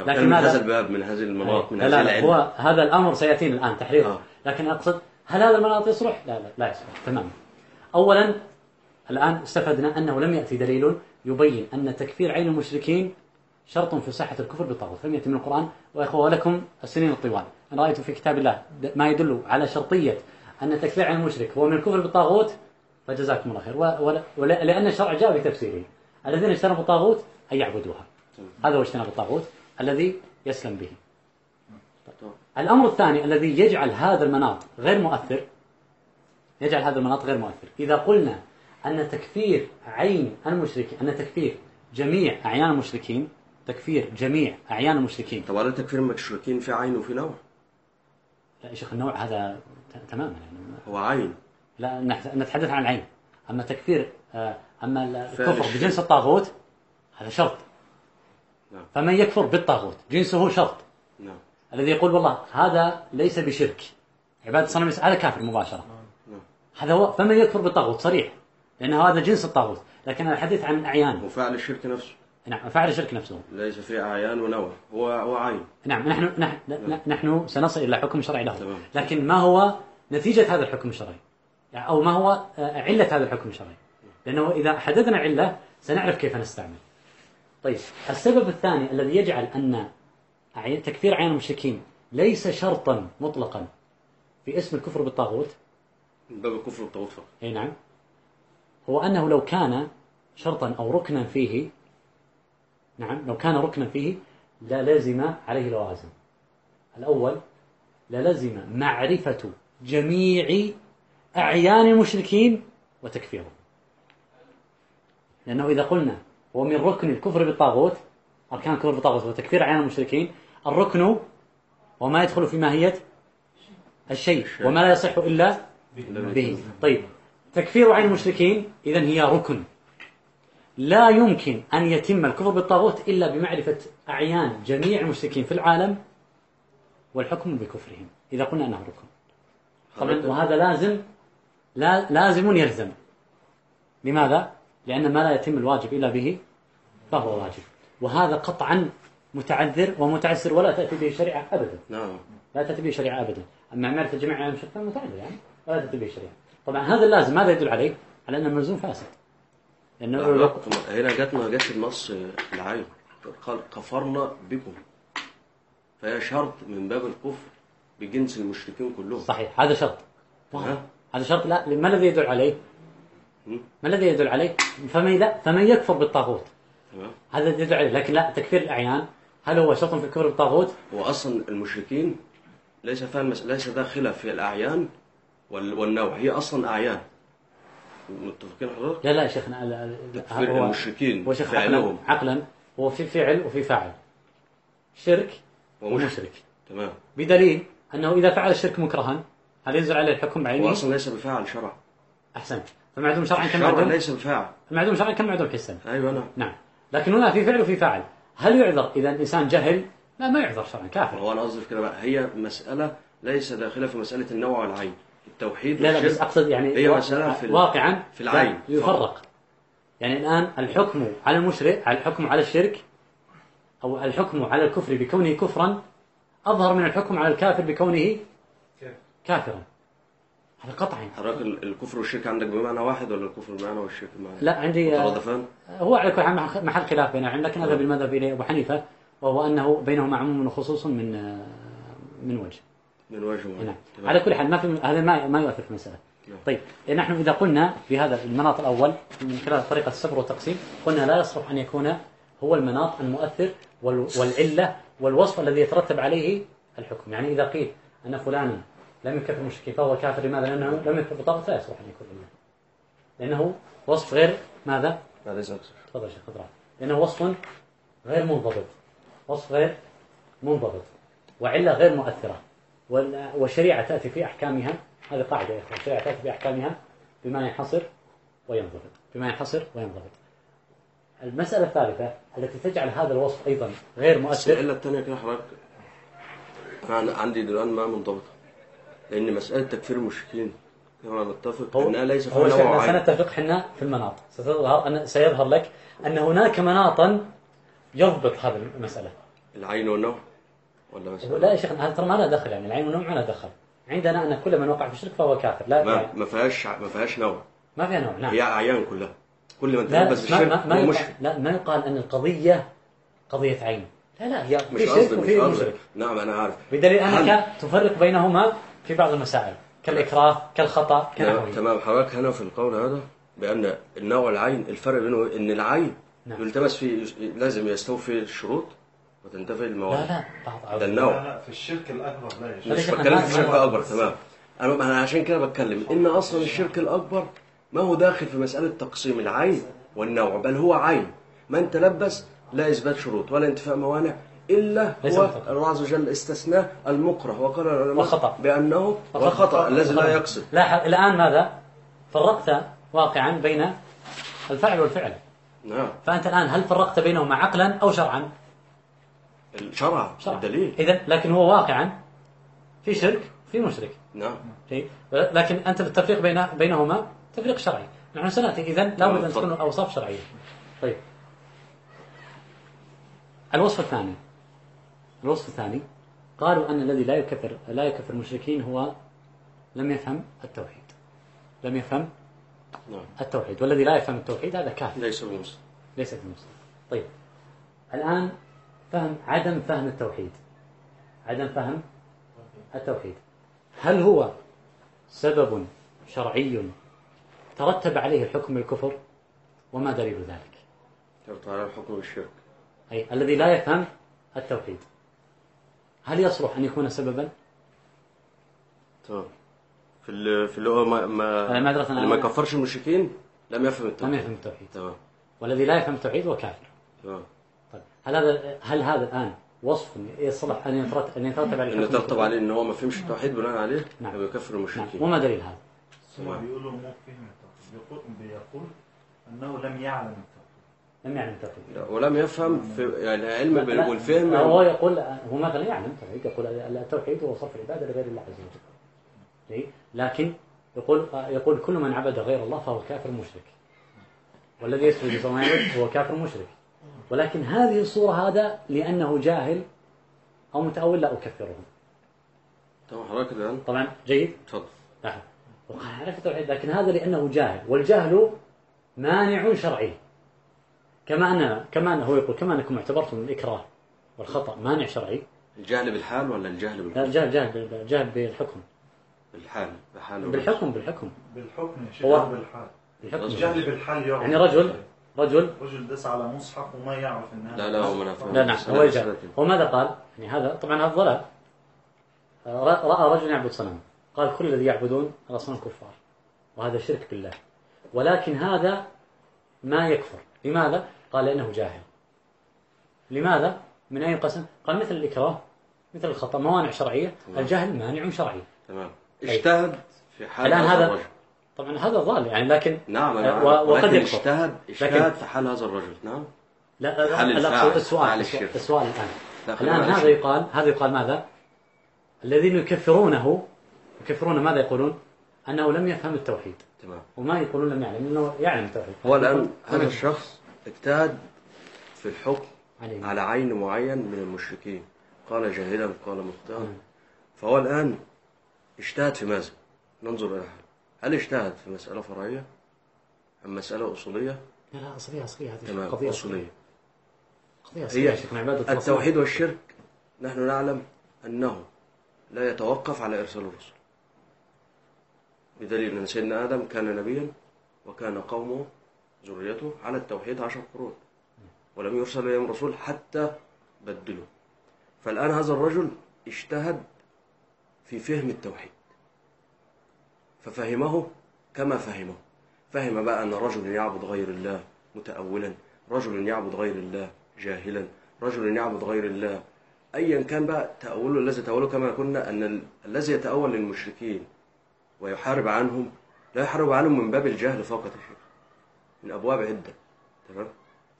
A: لكن
B: من؟ هذا الباب من هذه المناط من
A: لا
B: هذه
A: لا, لا. هو هذا الأمر سيأتينا الآن تحريره
B: آه.
A: لكن أقصد هل هذا المناط يصلح؟ لا لا لا يصلح. تماما أولا الآن استفدنا أنه لم يأتي دليل يبين أن تكفير عين المشركين شرط في صحة الكفر بالطاغوت لم يأتي من القرآن وإخوة لكم السنين الطوال. أنا رأيت في كتاب الله ما يدل على شرطية أن تكفير عين المشرك هو من الكفر بالطاغوت فجزاكم الله خير. و- ولا- ولا- لأن الشرع جاء بتفسيره. الذين اجتنبوا الطاغوت أن يعبدوها. هذا هو اجتناب الطاغوت الذي يسلم به. الأمر الثاني الذي يجعل هذا المناط غير مؤثر يجعل هذا المناط غير مؤثر. إذا قلنا أن تكفير عين المشركين أن تكفير جميع أعيان المشركين تكفير جميع أعيان المشركين.
B: طبعا تكفير المشركين في عين وفي نوع؟
A: لا يا شيخ النوع هذا تماما يعني.
B: هو عين.
A: لا نتحدث عن العين أما تكفير آه، أما الكفر. بجنس الطاغوت هذا شرط.
B: نعم.
A: فمن يكفر بالطاغوت جنسه شرط.
B: نعم.
A: الذي يقول والله هذا ليس بشرك. عبادة صنم هذا كافر مباشرة.
B: نعم.
A: هذا هو فمن يكفر بالطاغوت صريح لأنه هذا جنس الطاغوت. لكن الحديث عن أعيانه
B: وفعل الشرك نفسه.
A: نعم فعل الشرك نفسه.
B: ليس فيه أعيان ونوع هو هو عين.
A: نعم نحن نحن, نحن, نحن سنصل إلى حكم شرعي له.
B: تمام.
A: لكن ما هو نتيجة هذا الحكم الشرعي؟ أو ما هو آه، علة هذا الحكم الشرعي؟ لأنه إذا حددنا علة سنعرف كيف نستعمل. طيب السبب الثاني الذي يجعل أن تكفير عين المشركين ليس شرطا مطلقا في اسم الكفر بالطاغوت؟
B: باب الكفر والطاغوت فقط.
A: إي نعم. هو أنه لو كان شرطا أو ركنا فيه نعم لو كان ركنا فيه للزم عليه لوازم. الأول للزم معرفة جميع أعيان المشركين وتكفيرهم. لأنه إذا قلنا هو من ركن الكفر بالطاغوت أركان الكفر بالطاغوت وتكفير أعيان المشركين الركن وما يدخل في الشيء
B: الشيء.
A: وما لا يصح إلا به. طيب تكفير عين المشركين إذا هي ركن. لا يمكن أن يتم الكفر بالطاغوت إلا بمعرفة أعيان جميع المشركين في العالم والحكم بكفرهم. إذا قلنا أنه ركن. وهذا لازم لا لازم يلزم. لماذا؟ لأن ما لا يتم الواجب إلا به فهو واجب. وهذا قطعا متعذر ومتعسر ولا تأتي به الشريعة أبدا.
B: نعم.
A: لا تأتي به الشريعة أبدا. أما معرفة جميع المشركين متعذر يعني. ولا تأتي به الشريعة طبعا هذا اللازم. ماذا يدل عليه؟ على أن الملزوم فاسد. لأنه لو-
B: هنا جاتنا جت النص العين. قال كفرنا بكم. فهي شرط من باب الكفر بجنس المشركين كلهم.
A: صحيح. هذا شرط؟ هذا شرط. لا ما الذي يدل عليه؟ ما الذي يدل عليه؟ فمن لا فمن يكفر بالطاغوت. هذا يدل عليه. لكن لا تكفير الأعيان. هل هو شرط في الكفر بالطاغوت؟
B: هو أصلا المشركين ليس فيها المس... ليس ده خلاف في الأعيان وال... والنوع. هي أصلا أعيان. متفقين حضرتك؟
A: لا لا يا شيخنا لا-
B: تكفير
A: هو-
B: المشركين
A: هو شيخ عقلا عقلا هو في فعل وفي فاعل. شرك
B: ومشرك. تمام.
A: بدليل أنه إذا فعل الشرك مكرها هل ينزل عليه الحكم
B: هو
A: بعينه؟
B: أصلا ليس بفاعل شرع.
A: أحسنت. فمعدوم شرعا كم معدوم؟
B: ليس بفاعل.
A: المعدوم شرعا كم معدوم حسا
B: أيوه أنا.
A: نعم. لكن هنا في فعل وفي فاعل. هل يعذر إذا الإنسان جهل؟ لا ما يعذر شرعا كافر.
B: هو أنا قصدي في كده بقى هي مسألة ليس داخله في مسألة النوع والعين. التوحيد
A: لا لا بس أقصد يعني
B: هي مسألة في
A: واقعا
B: في العين
A: يفرق. يعني الآن الحكم على المشرك على الحكم على الشرك أو الحكم على الكفر بكونه كفرا أظهر من الحكم على الكافر بكونه كافرا. هذا قطعا.
B: حضرتك ال- الكفر والشرك عندك بمعنى واحد ولا الكفر بمعنى والشرك بمعنى
A: لا عندي
B: مترادفان
A: هو على كل حال مح- محل خلاف بين العلم لكن هذا بالمذهب إليه أبو حنيفة وهو أنه بينهما عموم وخصوص من من وجه.
B: من وجه واحد
A: نعم. على كل حال ما في هذا ما ما يؤثر في المسألة
B: نعم.
A: طيب نحن إذا قلنا في هذا المناط الأول من خلال طريقة الصبر والتقسيم قلنا لا يصلح أن يكون هو المناط المؤثر وال- والعلة والوصف الذي يترتب عليه الحكم يعني إذا قيل أن فلانا لم يكفر المشركين فهو كافر لماذا؟ لأنه لم يكفر بطاقة لا يصلح أن يكون إلا لأنه وصف غير ماذا؟
B: أكثر.
A: تفضل شيخ خضراء لأنه وصف غير منضبط وصف غير منضبط وعلة غير مؤثرة والشريعة تأتي في أحكامها. هذه قاعدة يا إخوان. الشريعة تأتي في أحكامها بما ينحصر وينضبط. بما ينحصر وينضبط. المسألة الثالثة التي تجعل هذا الوصف أيضا غير مؤثر.
B: العلة الثانية كده حضرتك أنا عندي دلوقتي ما منضبطة لأن مسألة تكفير المشركين كما نتفق أنها ليس
A: شيخنا
B: نوع
A: سنتفق إحنا في المناط. ستظهر أن سيظهر لك أن هناك مناطا يضبط هذه المسألة.
B: العين والنوع؟ ولا بس؟
A: لا يا شيخنا هذا ترى ما له دخل يعني العين والنوع ما له دخل. عندنا أن كل من وقع في الشرك فهو كافر لا
B: ما,
A: يعني
B: ما فيهاش ما فيهاش نوع.
A: ما فيها نوع نعم.
B: هي أعيان كلها. كل من
A: لا
B: تلبس
A: ما,
B: بالشرك
A: ما, ما, لا ما يقال أن القضية قضية عين. لا لا هي
B: مش
A: شرك
B: قصدي مش قصدي.
A: مشرك.
B: نعم أنا عارف.
A: بدليل
B: هل-
A: تفرق بينهما في بعض المسائل كالإكراه كالخطأ
B: تمام
A: كنحوه
B: تمام. حضرتك هنا في القول هذا بأن النوع والعين الفرق بينه إن العين
A: نعم.
B: يلتمس فيه لازم يستوفي الشروط؟ وتنتفي
A: لا
B: الموانع
A: لا بعض
B: ده
C: لا
B: النوع
C: لا في الشرك الأكبر لا يا
A: لا،
C: شيخ
B: مش بتكلم في الشرك الأكبر تمام. أنا أنا عشان كده بتكلم. إن أصلا الشرك الأكبر ما هو داخل في مسألة تقسيم العين والنوع بل هو عين. من تلبس لا إثبات شروط ولا انتفاء موانع إلا
A: ليس
B: هو
A: مطلقا.
B: الله عز وجل استثناه المكره. وقال العلماء
A: والخطأ.
B: بأنه والخطأ. الذي لا يقصد
A: لاحظ الآن ماذا؟ فرقت واقعا بين الفعل والفعل.
B: نعم.
A: فأنت الآن هل فرقت بينهما عقلا أو شرعا؟
B: الشرع
A: شرعا
B: الدليل.
A: إذا لكن هو واقعا في شرك في مشرك.
B: نعم.
A: لكن أنت بالتفريق بين بينهما تفريق شرعي. نحن سنأتي. إذا لابد أن تكون الأوصاف شرعية. طيب. الوصف الثاني. الوصف الثاني. قالوا أن الذي لا يكفر لا يكفر المشركين هو لم يفهم التوحيد. لم يفهم
B: نعم.
A: التوحيد. والذي لا يفهم التوحيد هذا كافر.
B: ليس بمسلم
A: ليس بمسلم طيب. الآن فهم عدم فهم التوحيد. عدم فهم التوحيد. هل هو سبب شرعي ترتب عليه الحكم بالكفر وما دليل ذلك؟
B: شرط على الحكم بالشرك.
A: أي الذي لا يفهم التوحيد. هل يصلح أن يكون سببا؟
B: تمام في ال- في اللي هو ما ما اللي ما كفرش المشركين لم يفهم
A: لم
B: التوحيد
A: يفهم التوحيد.
B: تمام
A: والذي لا يفهم التوحيد هو كافر.
B: تمام
A: طيب. هل هذا هل هذا الآن وصف يصلح أن يترتب أن يترتب عليه؟
B: اللي
A: الحكم
B: ترتب عليه ان هو ما فهمش التوحيد بناء عليه
A: نعم.
B: يبقى يكفر
A: نعم.
B: المشركين
A: وما دليل هذا؟
C: بيقولوا مو فهم التوحيد. بيقول, بيقول أنه لم يعلم التوحيد.
A: لم يعلم التوحيد.
B: لا، ولم يفهم في يعني العلم والفهم
A: هو يقول هو مثلا يعلم التوحيد. يقول التوحيد هو صرف العبادة لغير الله عز وجل. جيد؟ لكن يقول يقول كل من عبد غير الله فهو كافر مشرك والذي يسجد لصنم هو كافر مشرك. ولكن هذه الصورة هذا لأنه جاهل أو متأول لا أكفره.
B: طبعا حضرتك الآن؟
A: طبعا جيد؟
B: اتفضل
A: لاحظ وقال عرف التوحيد لكن هذا لأنه جاهل والجهل مانع شرعي. كما أن كما أنه هو يقول كما أنكم اعتبرتم الإكراه والخطأ مانع شرعي.
B: الجهل بالحال ولا الجهل
A: لا
B: بالحكم؟
A: الجهل جهل بالحكم.
B: بالحال بحال
A: بالحكم بالحكم.
C: بالحكم يا شيخ بالحال.
A: بالحكم.
C: الجهل بالحال
A: يعني رجل رجل؟
C: رجل دس على مصحف وما يعرف إنها
B: لا لا هو ما نفهم
A: لا نعم هو الجهل هو ماذا قال؟ يعني هذا طبعا هذا ضلال. رأى رجل يعبد صنم. قال كل الذي يعبدون الأصنام كفار. وهذا شرك بالله. ولكن هذا ما يكفر. لماذا؟ قال لأنه جاهل. لماذا؟ من أي قسم؟ قال مثل الإكراه مثل الخطأ موانع شرعية. الجهل مانع شرعي.
B: تمام. اجتهد في حال
A: الآن
B: هذا
A: طبعا هذا ضال يعني لكن
B: نعم أنا
A: و-
B: عارف.
A: وقد يكفر.
B: اجتهد
A: لكن-
B: اجتهد في حال هذا الرجل نعم
A: لا لا
B: حل
A: السؤال السؤال, الآن
B: على
A: هذا. يقال هذا يقال ماذا؟ الذين يكفرونه يكفرون ماذا يقولون؟ أنه لم يفهم التوحيد
B: تمام
A: وما يقولون لم يعلم إنه يعلم التوحيد
B: هو
A: الآن
B: هذا الشخص اجتهد في الحكم
A: عليه.
B: على عين معين من المشركين قال جاهلا قال مخطئا
A: نعم.
B: فهو الآن اجتهد في ماذا؟ ننظر حال هل اجتهد في مسألة فرعية؟ أم مسألة أصولية؟
A: لا لا أصلية أصلية هذه.
B: تمام
A: قضية
B: أصولية.
A: قضية أصلية
B: هي
A: شيخنا عبادة
B: التوحيد والشرك نحن نعلم أنه لا يتوقف على إرسال الرسل. بدليل أن سيدنا آدم كان نبيا وكان قومه ذريته على التوحيد عشر قرون. ولم يرسل إليهم رسول حتى بدلوا. فالآن هذا الرجل اجتهد في فهم التوحيد. ففهمه كما فهمه. فهم بقى أن رجل يعبد غير الله متأولا رجل يعبد غير الله جاهلا رجل يعبد غير الله. أيا كان بقى تأوله الذي تأوله كما قلنا أن ال- الذي يتأول للمشركين ويحارب عنهم لا يحارب عنهم من باب الجهل فقط من أبواب عدة تمام؟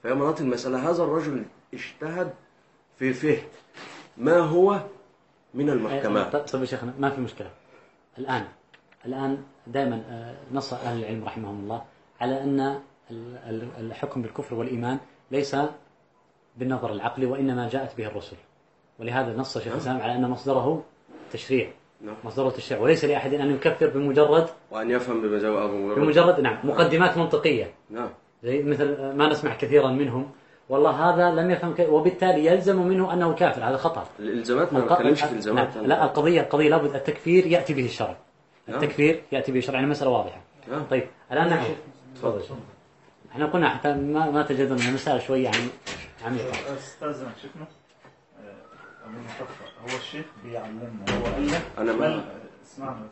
B: فهي مناط المسألة هذا الرجل اجتهد في فهم ما هو من المحكمات.
A: طيب طيب يا شيخنا ما في مشكلة. الآن الآن دائما آه، نص أهل العلم رحمهم الله على ال- الحكم بالكفر والإيمان ليس بالنظر العقلي وإنما جاءت به الرسل. ولهذا نص شيخ الإسلام على أن مصدره تشريع.
B: نعم.
A: مصدره تشريع. وليس لأحد أن يكفر بمجرد
B: وأن يفهم أبو مجرد
A: بمجرد نعم مقدمات منطقية.
B: نعم.
A: زي مثل ما نسمع كثيرا منهم. والله هذا لم يفهم ك... وبالتالي يلزم منه أنه كافر. هذا خطأ.
B: الإلزامات ما بتكلمش في الإلزامات.
A: لا, لا القضية القضية لابد التكفير يأتي به الشرع.
B: نعم.
A: التكفير يأتي به الشرع يعني مسألة واضحة.
B: نعم.
A: طيب الآن نحن تفضل. إحنا قلنا حتى ما ما تجدون المسألة شوية يعني عميقه
C: استاذنك شيخنا هو الشيخ بيعلمنا. هو قال لك
B: أنا ما-
C: اسمعنا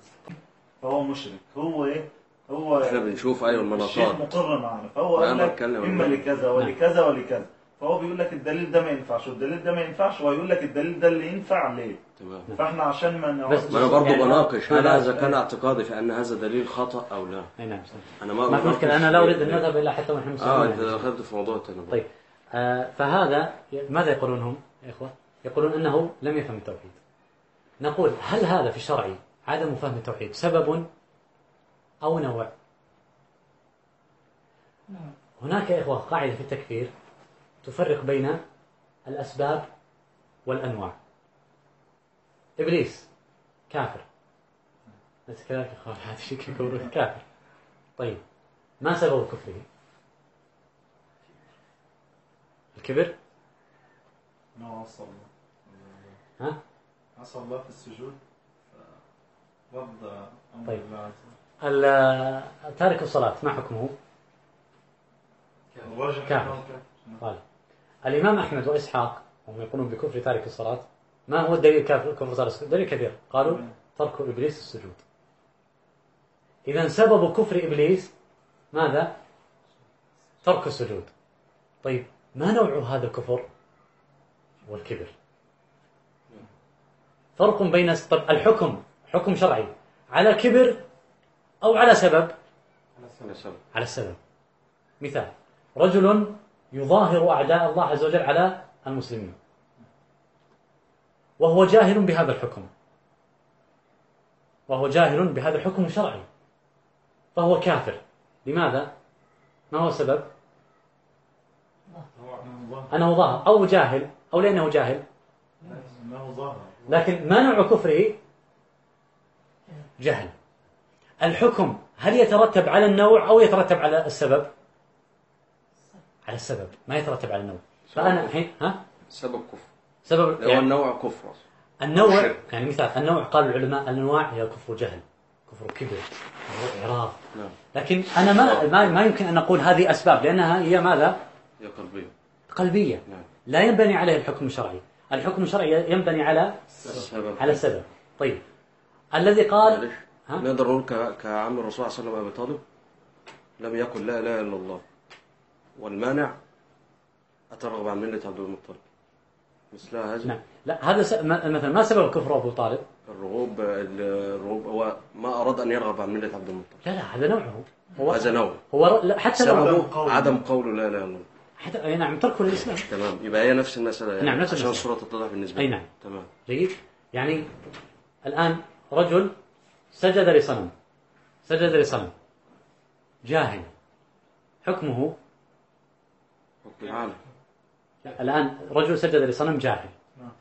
C: فهو مشرك. هو إيه هو
B: إحنا بنشوف
C: الشيخ
B: المناطات
C: مقر معنا. فهو
B: أنا
C: قال لك
B: إما
C: لكذا ولكذا ولكذا. فهو بيقول لك الدليل ده ما ينفعش والدليل ده ما ينفعش وهيقول لك الدليل ده اللي ينفع ليه؟
B: تمام.
C: فاحنا عشان ما
A: بس-
C: نقعدش
B: ما أنا برضه
A: يعني-
B: بناقش هل
A: لا،
B: هذا كان اعتقادي في أن هذا دليل خطأ أو لا؟
A: أي نعم
B: أنا ما
A: ما مشكلة أنا لا أريد
B: أن
A: نذهب الا حتى ونحن آه
B: انت. دخلت في موضوع تاني
A: طيب. آه فهذا ماذا يقولون هم يا إخوة؟ يقولون أنه لم يفهم التوحيد. نقول هل هذا في الشرع عدم فهم التوحيد سبب أو نوع؟ هناك يا إخوة قاعدة في التكفير. تفرق بين الأسباب والأنواع. إبليس كافر. بس كذلك يا أخوان هذا شيء كافر. طيب ما سبب كفره؟ الكبر؟
C: ما عصى الله
A: ها؟
C: عصى الله في السجود فرد أمر
A: طيب.
C: الله
A: تارك الصلاة ما حكمه؟ كافر.
C: كافر.
A: قال الإمام أحمد وإسحاق هم يقولون بكفر تارك الصلاة. ما هو الدليل كافر كفر تارك الصلاة؟ دليل كثير قالوا ترك إبليس السجود. إذا سبب كفر إبليس ماذا؟ ترك السجود. طيب ما نوع هذا الكفر؟ هو الكبر. فرق بين طب الحكم حكم شرعي. على كبر أو على سبب؟
B: على سبب.
A: على السبب مثال رجل يظاهر أعداء الله عز وجل على المسلمين. وهو جاهل بهذا الحكم. وهو جاهل بهذا الحكم الشرعي. فهو كافر. لماذا؟ ما هو السبب؟ أنه ظاهر. أو جاهل أو لأنه جاهل. لكن ما نوع كفره جهل. الحكم هل يترتب على النوع أو يترتب على السبب؟ على السبب ما يترتب على النوع. فأنا الحين ها؟
B: سبب كفر.
A: سبب
B: هو
A: يعني
B: النوع كفر.
A: النوع. يعني مثال النوع قال العلماء الأنواع هي كفر جهل كفر كبر كفر إعراض.
B: نعم.
A: لكن أنا ما ما ما يمكن أن أقول هذه أسباب لأنها هي ماذا؟
B: هي قلبية.
A: قلبية.
B: نعم.
A: لا ينبني عليه الحكم الشرعي. الحكم الشرعي ينبني على
B: السبب
A: على السبب طيب. الذي قال؟
B: نقدر نقول كعم الرسول صلى الله عليه وسلم أبي طالب. لم يقل لا إله إلا الله. والمانع أترغب عن ملة عبد المطلب. مثلها هذه.
A: نعم. لا هذا س... ما- مثلا ما سبب كفر أبو طالب؟
B: الرغوب الرغوب هو ما أراد أن يرغب عن ملة عبد المطلب.
A: لا لا هذا نوعه. هو
B: هذا نوع.
A: هو ر- لا حتى لو
B: سببه
C: قول.
B: عدم قوله لا إله إلا الله.
A: حتى أي نعم تركه للإسلام.
B: تمام. يبقى هي نفس المسألة. يعني
A: نعم، نفس
B: عشان. الصورة تتضح بالنسبة
A: أي. نعم.
B: تمام.
A: جيد. يعني الآن رجل سجد لصنم. سجد لصنم. جاهل. حكمه الآن رجل سجد لصنم جاهل.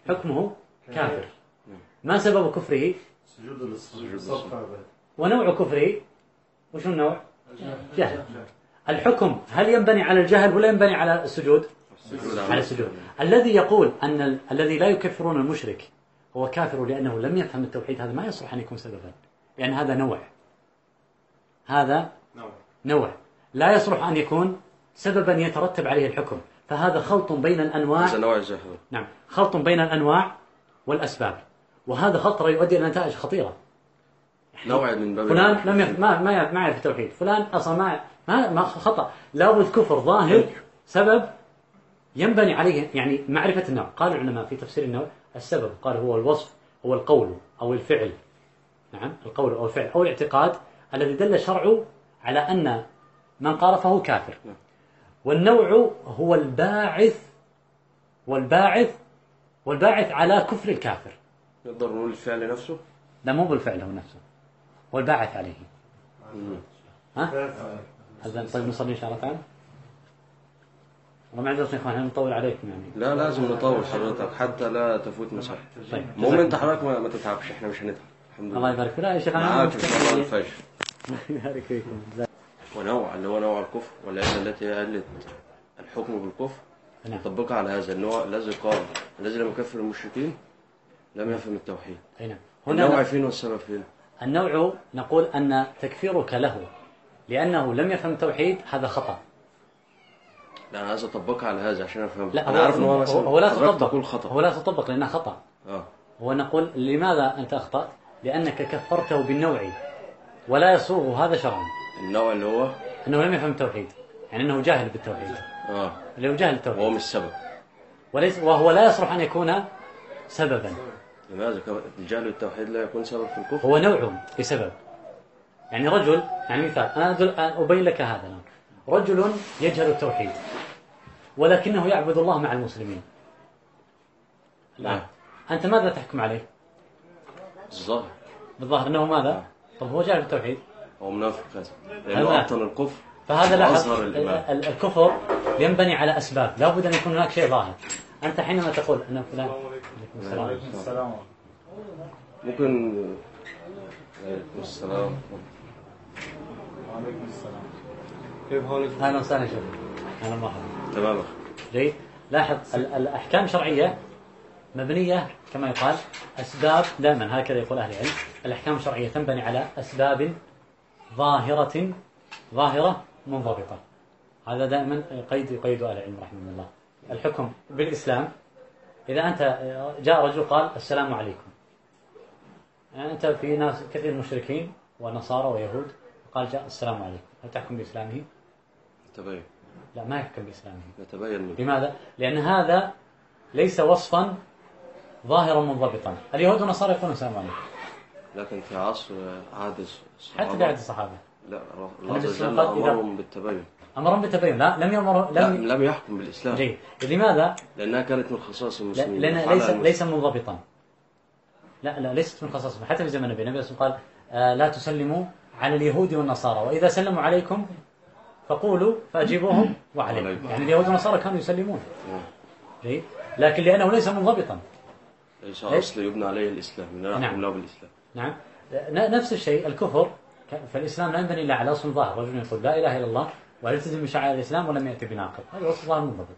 A: حكمه كافر. ما سبب كفره؟
C: سجود للصف
A: ونوع كفره؟ وش النوع؟ جهل. الحكم هل ينبني على الجهل ولا ينبني على السجود؟ على السجود. الذي يقول أن ال... الذي لا يكفرون المشرك هو كافر لأنه لم يفهم التوحيد هذا ما يصلح أن يكون سببا. لأن هذا نوع. هذا نوع. لا يصلح أن يكون سببا يترتب عليه الحكم. فهذا خلط بين الأنواع. نعم. خلط بين الأنواع والأسباب. وهذا خلط يؤدي إلى نتائج خطيرة.
B: نوع من باب
A: فلان لم يف... ما ما يعرف- ما يعرف التوحيد. فلان أصلا ما ما, ما خطأ. لابد كفر ظاهر سبب ينبني عليه يعني معرفة النوع. قال العلماء في تفسير النوع السبب. قال هو الوصف هو القول أو الفعل. نعم. القول أو الفعل أو الاعتقاد الذي دل الشرع على أن من قال فهو كافر.
B: نعم.
A: والنوع هو الباعث والباعث والباعث على كفر الكافر.
B: نقدر نقول الفعل نفسه؟
A: لا مو بالفعل هو نفسه والباعث عليه.
B: مم.
A: ها؟ هذا طيب نصلي إن شاء الله تعالى. والله يا إخوان إحنا نطول عليكم يعني؟
B: لا لازم نطول حضرتك حتى لا تفوت مساحة.
A: طيب
B: المهم انت حضرتك ما, تتعبش إحنا مش هنتعب. الحمد
A: الله
B: لله.
A: يبارك فيك. لا يا شيخ أنا
B: معاك إن شاء الله الفجر
A: الله يبارك فيكم.
B: ونوع اللي هو نوع الكفر والعلة التي أدلت الحكم بالكفر.
A: نعم.
B: طبقها على هذا النوع. الذي قال الذي لم يكفر المشركين لم يفهم التوحيد.
A: أي نعم.
B: النوع
A: هنا
B: فين والسبب فين؟
A: النوع نقول أن تكفيرك له لأنه لم يفهم التوحيد هذا خطأ.
B: لا هذا طبقها على هذا عشان أفهم.
A: لا
B: أنا عارف ان هو مثلا
A: هو لا تطبق.
B: خطأ.
A: هو لا تطبق لأنه خطأ.
B: آه.
A: هو نقول لماذا أنت أخطأت؟ لأنك كفرته بالنوع ولا يصوغ هذا شرعا.
B: النوع اللي هو؟
A: إنه لم يفهم التوحيد. يعني إنه جاهل بالتوحيد.
B: آه.
A: اللي هو جاهل التوحيد.
B: هو مش سبب.
A: وليس وهو لا يصلح أن يكون سببا.
B: لماذا؟ الجهل بالتوحيد لا يكون سبب في الكفر؟
A: هو نوع لسبب. يعني رجل يعني مثال أنا أبين لك هذا الآن. رجل يجهل التوحيد ولكنه يعبد الله مع المسلمين. الان
B: نعم.
A: أنت ماذا تحكم عليه؟
B: الظاهر.
A: بالظاهر إنه ماذا؟ طب هو جاهل بالتوحيد.
B: هو منافق. هذا
A: هذا-
B: لأنه ابطن الكفر
A: فهذا لاحظ الكفر ينبني على أسباب. لابد أن يكون هناك شيء ظاهر. أنت حينما تقول أن فلان عليكم. السلام.
C: السلام.
B: ممكن عليكم السلام.
C: وعليكم السلام.
D: كيف حالك؟
A: أهلا وسهلا شوف أهلا ومرحبا
B: تمام. أخي.
A: جيد. لاحظ ال- الأحكام الشرعية مبنية كما يقال أسباب دائما. هكذا يقول أهل العلم. الأحكام الشرعية تنبني على أسباب ظاهرة ظاهرة منضبطة. هذا دائما قيد يقيد أهل العلم رحمهم الله. الحكم بالإسلام إذا أنت جاء رجل قال السلام عليكم. يعني أنت في ناس كثير مشركين ونصارى ويهود قال جاء السلام عليكم. هل تحكم بإسلامه؟
B: نتبين
A: لا ما يحكم بإسلامه.
B: نتبين منه.
A: لماذا؟ لأن هذا ليس وصفا ظاهرا منضبطا. اليهود والنصارى يقولون السلام عليكم.
B: لكن في عصر الصحابة
A: حتى بعد الصحابة.
B: لا الله عز وجل أمرهم بالتبين
A: أمرهم بالتبين لا لم يأمر
B: لا
A: لم
B: لم يحكم بالإسلام.
A: جيد. لماذا؟
B: لأنها كانت من خصائص المسلمين
A: لأن
B: فعلى
A: ليس. ليس منضبطا لا لا ليست من خصائصهم حتى في زمن النبي النبي صلى الله عليه وسلم قال آه لا تسلموا على اليهود والنصارى. وإذا سلموا عليكم فقولوا فأجيبوهم
B: وعليكم.
A: يعني اليهود والنصارى كانوا يسلمون.
B: نعم.
A: جيد. لكن لأنه ليس منضبطا.
B: ليس؟ أصل يبنى عليه الإسلام لا
A: نعم.
B: له بالإسلام.
A: نعم. نفس الشيء الكفر فالإسلام لا ينبني إلا على أصل ظاهر. رجل يقول لا إله إلا الله ويلتزم بشعائر الإسلام ولم يأتي بناقض. هذا أصل ظاهر منضبط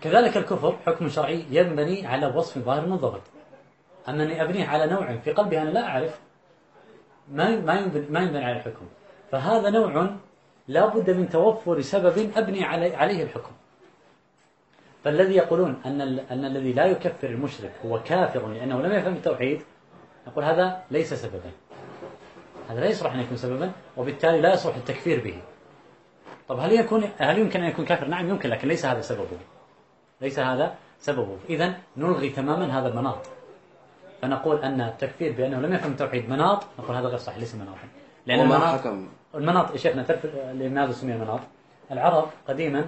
A: كذلك الكفر حكم شرعي ينبني على وصف ظاهر منضبط أنني أبنيه على نوع في قلبي أنا لا أعرف ما ما ينبني, ما ينبني على الحكم. فهذا نوع لا بد من توفر سبب أبني علي عليه الحكم. فالذي يقولون أن أن الذي لا يكفر المشرك هو كافر لأنه لم يفهم التوحيد نقول هذا ليس سببا. هذا لا يصلح أن يكون سببا وبالتالي لا يصلح التكفير به. طب هل يكون هل يمكن أن يكون كافر؟ نعم يمكن لكن ليس هذا سببه. ليس هذا سببه. إذا نلغي تماما هذا المناط. فنقول أن التكفير بأنه لم يفهم التوحيد مناط نقول هذا غير صحيح ليس مناطا لأن المناط
B: حكم؟
A: المناط يا شيخنا تعرف لماذا سمي مناط؟ العرب قديما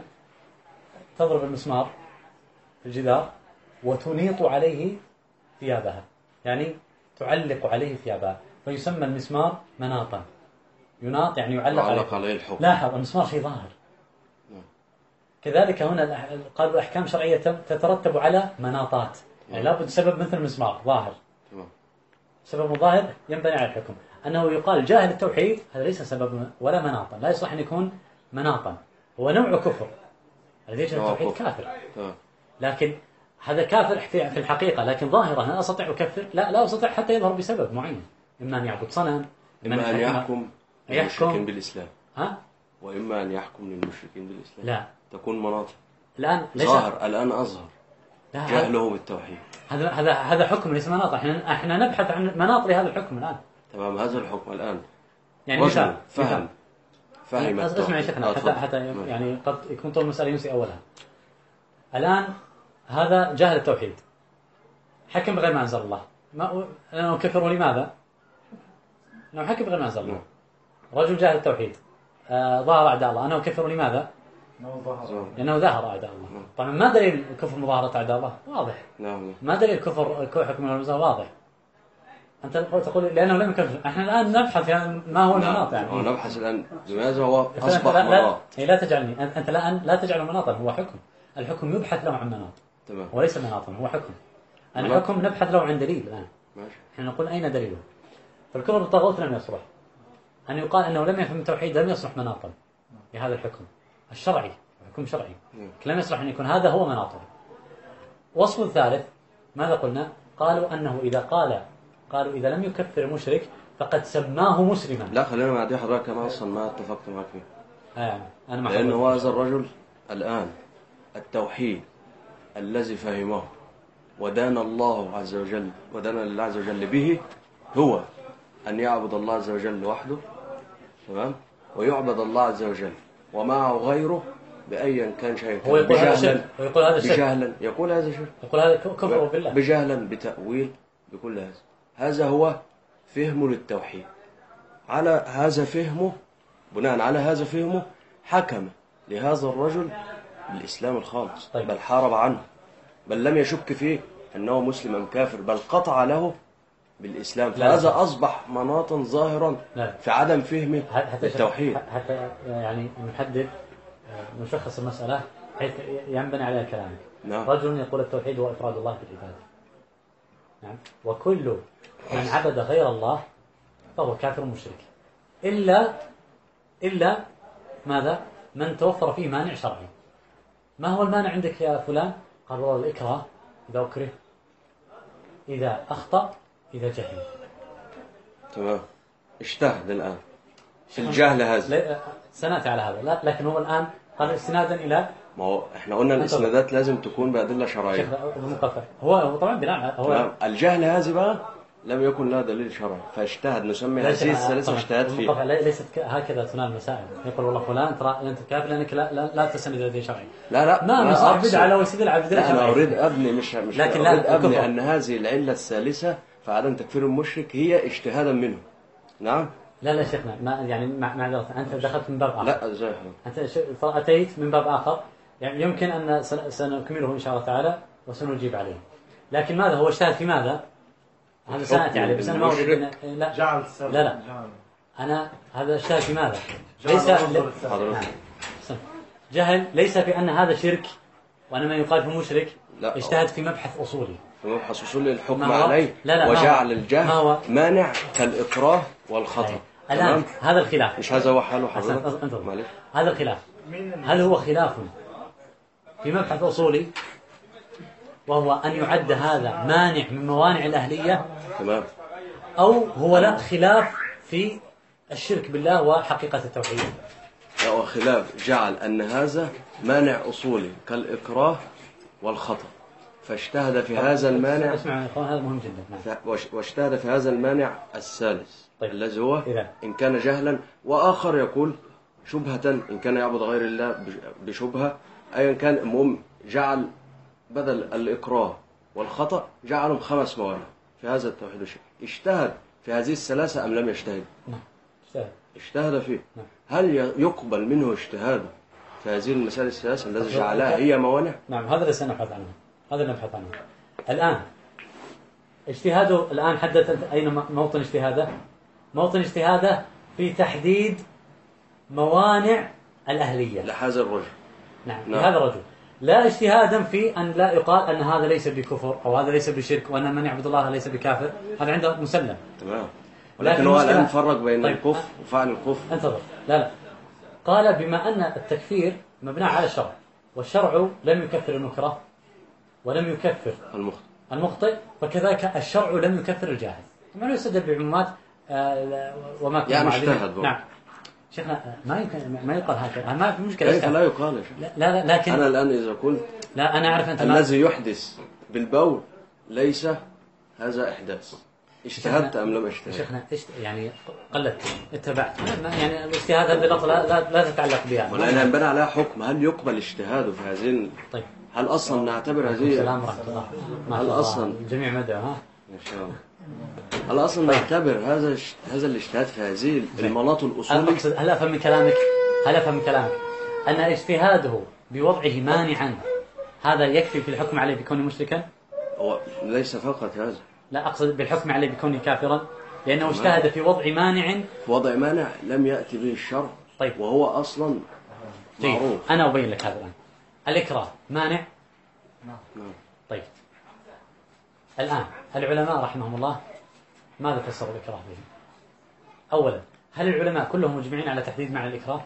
A: تضرب المسمار في الجدار وتنيط عليه ثيابها. يعني تعلق عليه ثيابها فيسمى المسمار مناطا. يناط يعني يعلق
B: علق
A: عليه
B: عليه الحكم
A: لاحظ المسمار شيء ظاهر.
B: نعم.
A: كذلك هنا قالوا أحكام شرعية تترتب على مناطات. يعني
B: نعم.
A: لابد سبب مثل المسمار ظاهر. سبب ظاهر ينبني على الحكم. أنه يقال جاهل التوحيد هذا ليس سبب ولا مناطا. لا يصلح أن يكون مناطا. هو نوع كفر. الذي يجهل التوحيد. كافر. لكن هذا كافر في الحقيقة لكن ظاهرة هل أستطيع أكفر؟ لا لا أستطيع حتى يظهر بسبب معين إما أن يعبد صنم
B: إما أن يحكم
A: يحكم.
B: للمشركين بالإسلام
A: ها؟
B: وإما أن يحكم للمشركين بالإسلام
A: لا
B: تكون مناطق
A: الآن ليس
B: ظاهر الآن أظهر
A: لا هذا
B: جهله بالتوحيد
A: هذا هذا هذا حكم ليس مناط إحنا إحنا نبحث عن مناط لهذا الحكم الآن
B: تمام هذا الحكم الآن
A: يعني مثال
B: فهم. فهم
A: أسمع يا. شيخنا
B: آه،
A: حتى
B: تفضل.
A: حتى
B: نعم.
A: يعني قد يكون طول المسألة ينسي أولها الآن هذا جاهل التوحيد. حكم بغير ما أنزل الله. ما أنا أكفر لماذا؟ أنه حكم بغير ما أنزل الله. رجل جاهل التوحيد. آه ظهر أعداء الله. أنا أكفر لماذا؟ لأنه ظهر أعداء الله. طبعا ما دليل كفر مظاهرة أعداء الله؟ واضح.
B: نعم.
A: ما دليل كفر حكم المزار واضح. أنت تقول لأنه لم يكفر إحنا الآن نبحث يعني ما هو المناط
B: نعم.
A: يعني.
B: ونبحث الآن. لماذا هو أصبح
A: لا, لا,
B: مناط
A: إيه لا تجعلني أنت أنت الآن لا تجعله مناطا هو حكم. الحكم يبحث له عن مناط
B: تمام.
A: وليس مناطا هو حكم.
B: مناط.
A: الحكم نبحث له عن دليل الآن.
B: ماشي.
A: إحنا نقول أين دليله؟ فالكفر بالطاغوت لم يصلح. أن يقال أنه لم يفهم التوحيد لم يصلح مناطا لهذا الحكم. الشرعي حكم شرعي.
B: نعم.
A: لم يصلح أن يكون هذا هو مناطه وصف الثالث ماذا قلنا؟ قالوا أنه إذا قال قالوا إذا لم يكفر المشرك فقد سماه مسلما.
B: لا خلينا مع دي حضرتك أنا أصلا ما اتفقت معك فيه.
A: آه أنا مع
B: لأن
A: حضرتك.
B: هو هذا الرجل الآن التوحيد. الذي فهمه ودان الله عز وجل ودان الله عز وجل به هو أن يعبد الله عز وجل وحده تمام؟ ويعبد الله عز وجل. ومعه غيره بأيا كان شيء.
A: هو يقول هذا
B: بجهلا
A: شرك هو يقول هذا شرك
B: بجهلا. يقول هذا شرك
A: يقول هذا كفر بالله.
B: بجهلا بتأويل بكل هذا. هذا هو فهمه للتوحيد. على هذا فهمه بناء على هذا فهمه حكم لهذا الرجل بالإسلام الخالص
A: طيب.
B: بل حارب عنه بل لم يشك فيه أنه مسلم أم كافر بل قطع له بالإسلام.
A: لا.
B: فهذا أصبح مناطا ظاهرا
A: لا.
B: في عدم فهمه
A: حتى
B: التوحيد
A: حتى يعني نحدد آه، نشخص المسألة حيث ينبني عليها كلامك
B: نعم.
A: رجل يقول التوحيد هو إفراد الله في العبادة. نعم. وكل من عبد غير الله فهو كافر مشرك. إلا إلا ماذا؟ من توفر فيه مانع شرعي. ما هو المانع عندك يا فلان؟ قال والله الإكراه إذا أكره إذا أخطأ إذا جهل.
B: تمام. اجتهد الآن؟ في الجهل هذا.
A: لا- سنأتي على هذا. لا لكن هو الآن قال استنادا إلى
B: ما هو إحنا قلنا الإسنادات لازم تكون شرعية.
A: المقفى هو هو طبعا بناء هو
B: الجهل هذا بقى لم يكن لها دليل شرعي فاجتهد نسمي هذه الثلاثة اجتهاد
A: الموقف
B: فيه
A: لي- ليست هكذا تنال المسائل يقول والله فلان ترى أنت كافر لأنك لا, لا, لا تستند إلى دين شرعي.
B: لا لا
A: ما يستدل على بدعه
B: لا أنا
A: شرعية.
B: أريد أبني مش مش
A: لكن لا،
B: أريد أبني
A: الكفر.
B: أن هذه العلة الثالثة فعدم تكفير المشرك هي اجتهادا منه. نعم؟
A: لا لا شيخنا ما يعني مع- معذرة أنت دخلت من باب آخر.
B: لا
A: إزاي أنت أتيت من باب آخر. يعني يمكن أن سن- سنكمله إن شاء الله تعالى وسنجيب عليه. لكن ماذا؟ هو اجتهد في ماذا؟ هذا سناتي عليه بس أنا ما. إن- لا
C: جعل السبب
A: لا، لا.
C: جعل
A: أنا هذا اجتهد في ماذا؟ ليس. نعم. جهل ليس في أن هذا شرك وان ما يقال في مشرك
B: لا.
A: اجتهد في مبحث أصولي
B: في مبحث اصول الحكم
A: ما؟
B: عليه
A: لا، لا، ما؟
B: وجعل
A: ما
B: الجهل
A: هو؟
B: مانع كالإكراه والخطأ
A: الان
B: تمام
A: هذا الخلاف
B: مش هذا هو حاله. حضرتك
A: هذا الخلاف هل هو خلاف في مبحث أصولي وهو أن يعد هذا مانع من موانع الأهلية
B: تمام
A: أو هو لا خلاف في الشرك بالله وحقيقة التوحيد
B: لا وخلاف جعل أن هذا مانع أصولي كالإكراه والخطأ فاجتهد في هذا المانع
A: اسمع يا إخوان هذا مهم جدا نعم.
B: واجتهد في هذا المانع الثالث
A: طيب.
B: الذي هو
A: إذا.
B: إن كان جهلا وآخر يقول شبهة إن كان يعبد غير الله بش- بشبهة أيا كان المهم جعل بدل الإكراه والخطأ جعلهم خمس موانع في هذا التوحيد والشرك. اجتهد في هذه الثلاثة أم لم يجتهد؟
A: نعم. اجتهد.
B: اجتهد فيه.
A: نعم.
B: هل يقبل منه اجتهاده في هذه المسائل الثلاثة التي جعلها هي موانع؟
A: نعم هذا اللي سنبحث عنه. هذا اللي نبحث عنه. الآن اجتهاده الآن حدد أنت أين موطن اجتهاده؟ موطن اجتهاده في تحديد موانع الأهلية.
B: لهذا الرجل.
A: نعم
B: نعم.
A: لهذا الرجل. لا اجتهادا في أن لا يقال أن هذا ليس بكفر أو هذا ليس بشرك وأن من يعبد الله ليس بكافر. هذا عنده مسلم.
B: تمام.
A: ولكن
B: هو الآن فرق بين
A: طيب.
B: الكفر وفعل الكفر.
A: انتظر. لا لا. قال بما أن التكفير مبنى على الشرع والشرع لم يكفر المكره ولم يكفر
B: المخطئ.
A: المخطئ فكذلك الشرع لم يكفر الجاهل. طبعا يستدل بعمومات آه، وما كان
B: يعني. اجتهد.
A: نعم. شيخنا ما يمكن ما يقال هكذا. ما في مشكلة.
B: كيف. لا يقال يا شيخ؟
A: لا لا لكن
B: أنا الآن إذا قلت
A: لا أنا أعرف أنت
B: الذي يحدث بالبول ليس هذا إحداث. اجتهدت أم لم اجتهد؟
A: شيخنا إيش يعني قلدت اتبعت. يعني الاجتهاد هذه لا, لا, لا تتعلق بها.
B: ولأن ينبني عليها حكم. هل يقبل اجتهاده في هذه
A: طيب.
B: هل أصلا نعتبر هذه
A: السلام ورحمة الله.
B: هل. أصلاً-
A: الجميع مدعو ها؟
B: إن شاء الله. هل أصلا نعتبر هذا هذا الاجتهاد في هذه المناط
A: أقصد هل أفهم من كلامك؟ هل أفهم من كلامك؟ أن اجتهاده بوضعه مانعا هذا يكفي في الحكم عليه بكونه مشركا؟
B: هو ليس فقط هذا.
A: لا أقصد بالحكم عليه بكونه كافرا لأنه اجتهد في وضع مانع.
B: في وضع مانع لم يأتي به الشرع.
A: طيب.
B: وهو أصلا
A: جيد
B: معروف.
A: أنا أبين لك هذا الآن. الإكراه مانع؟
B: نعم.
A: طيب. الآن العلماء رحمهم الله ماذا فسروا الإكراه به أولا هل العلماء كلهم مجمعين على تحديد معنى الإكراه؟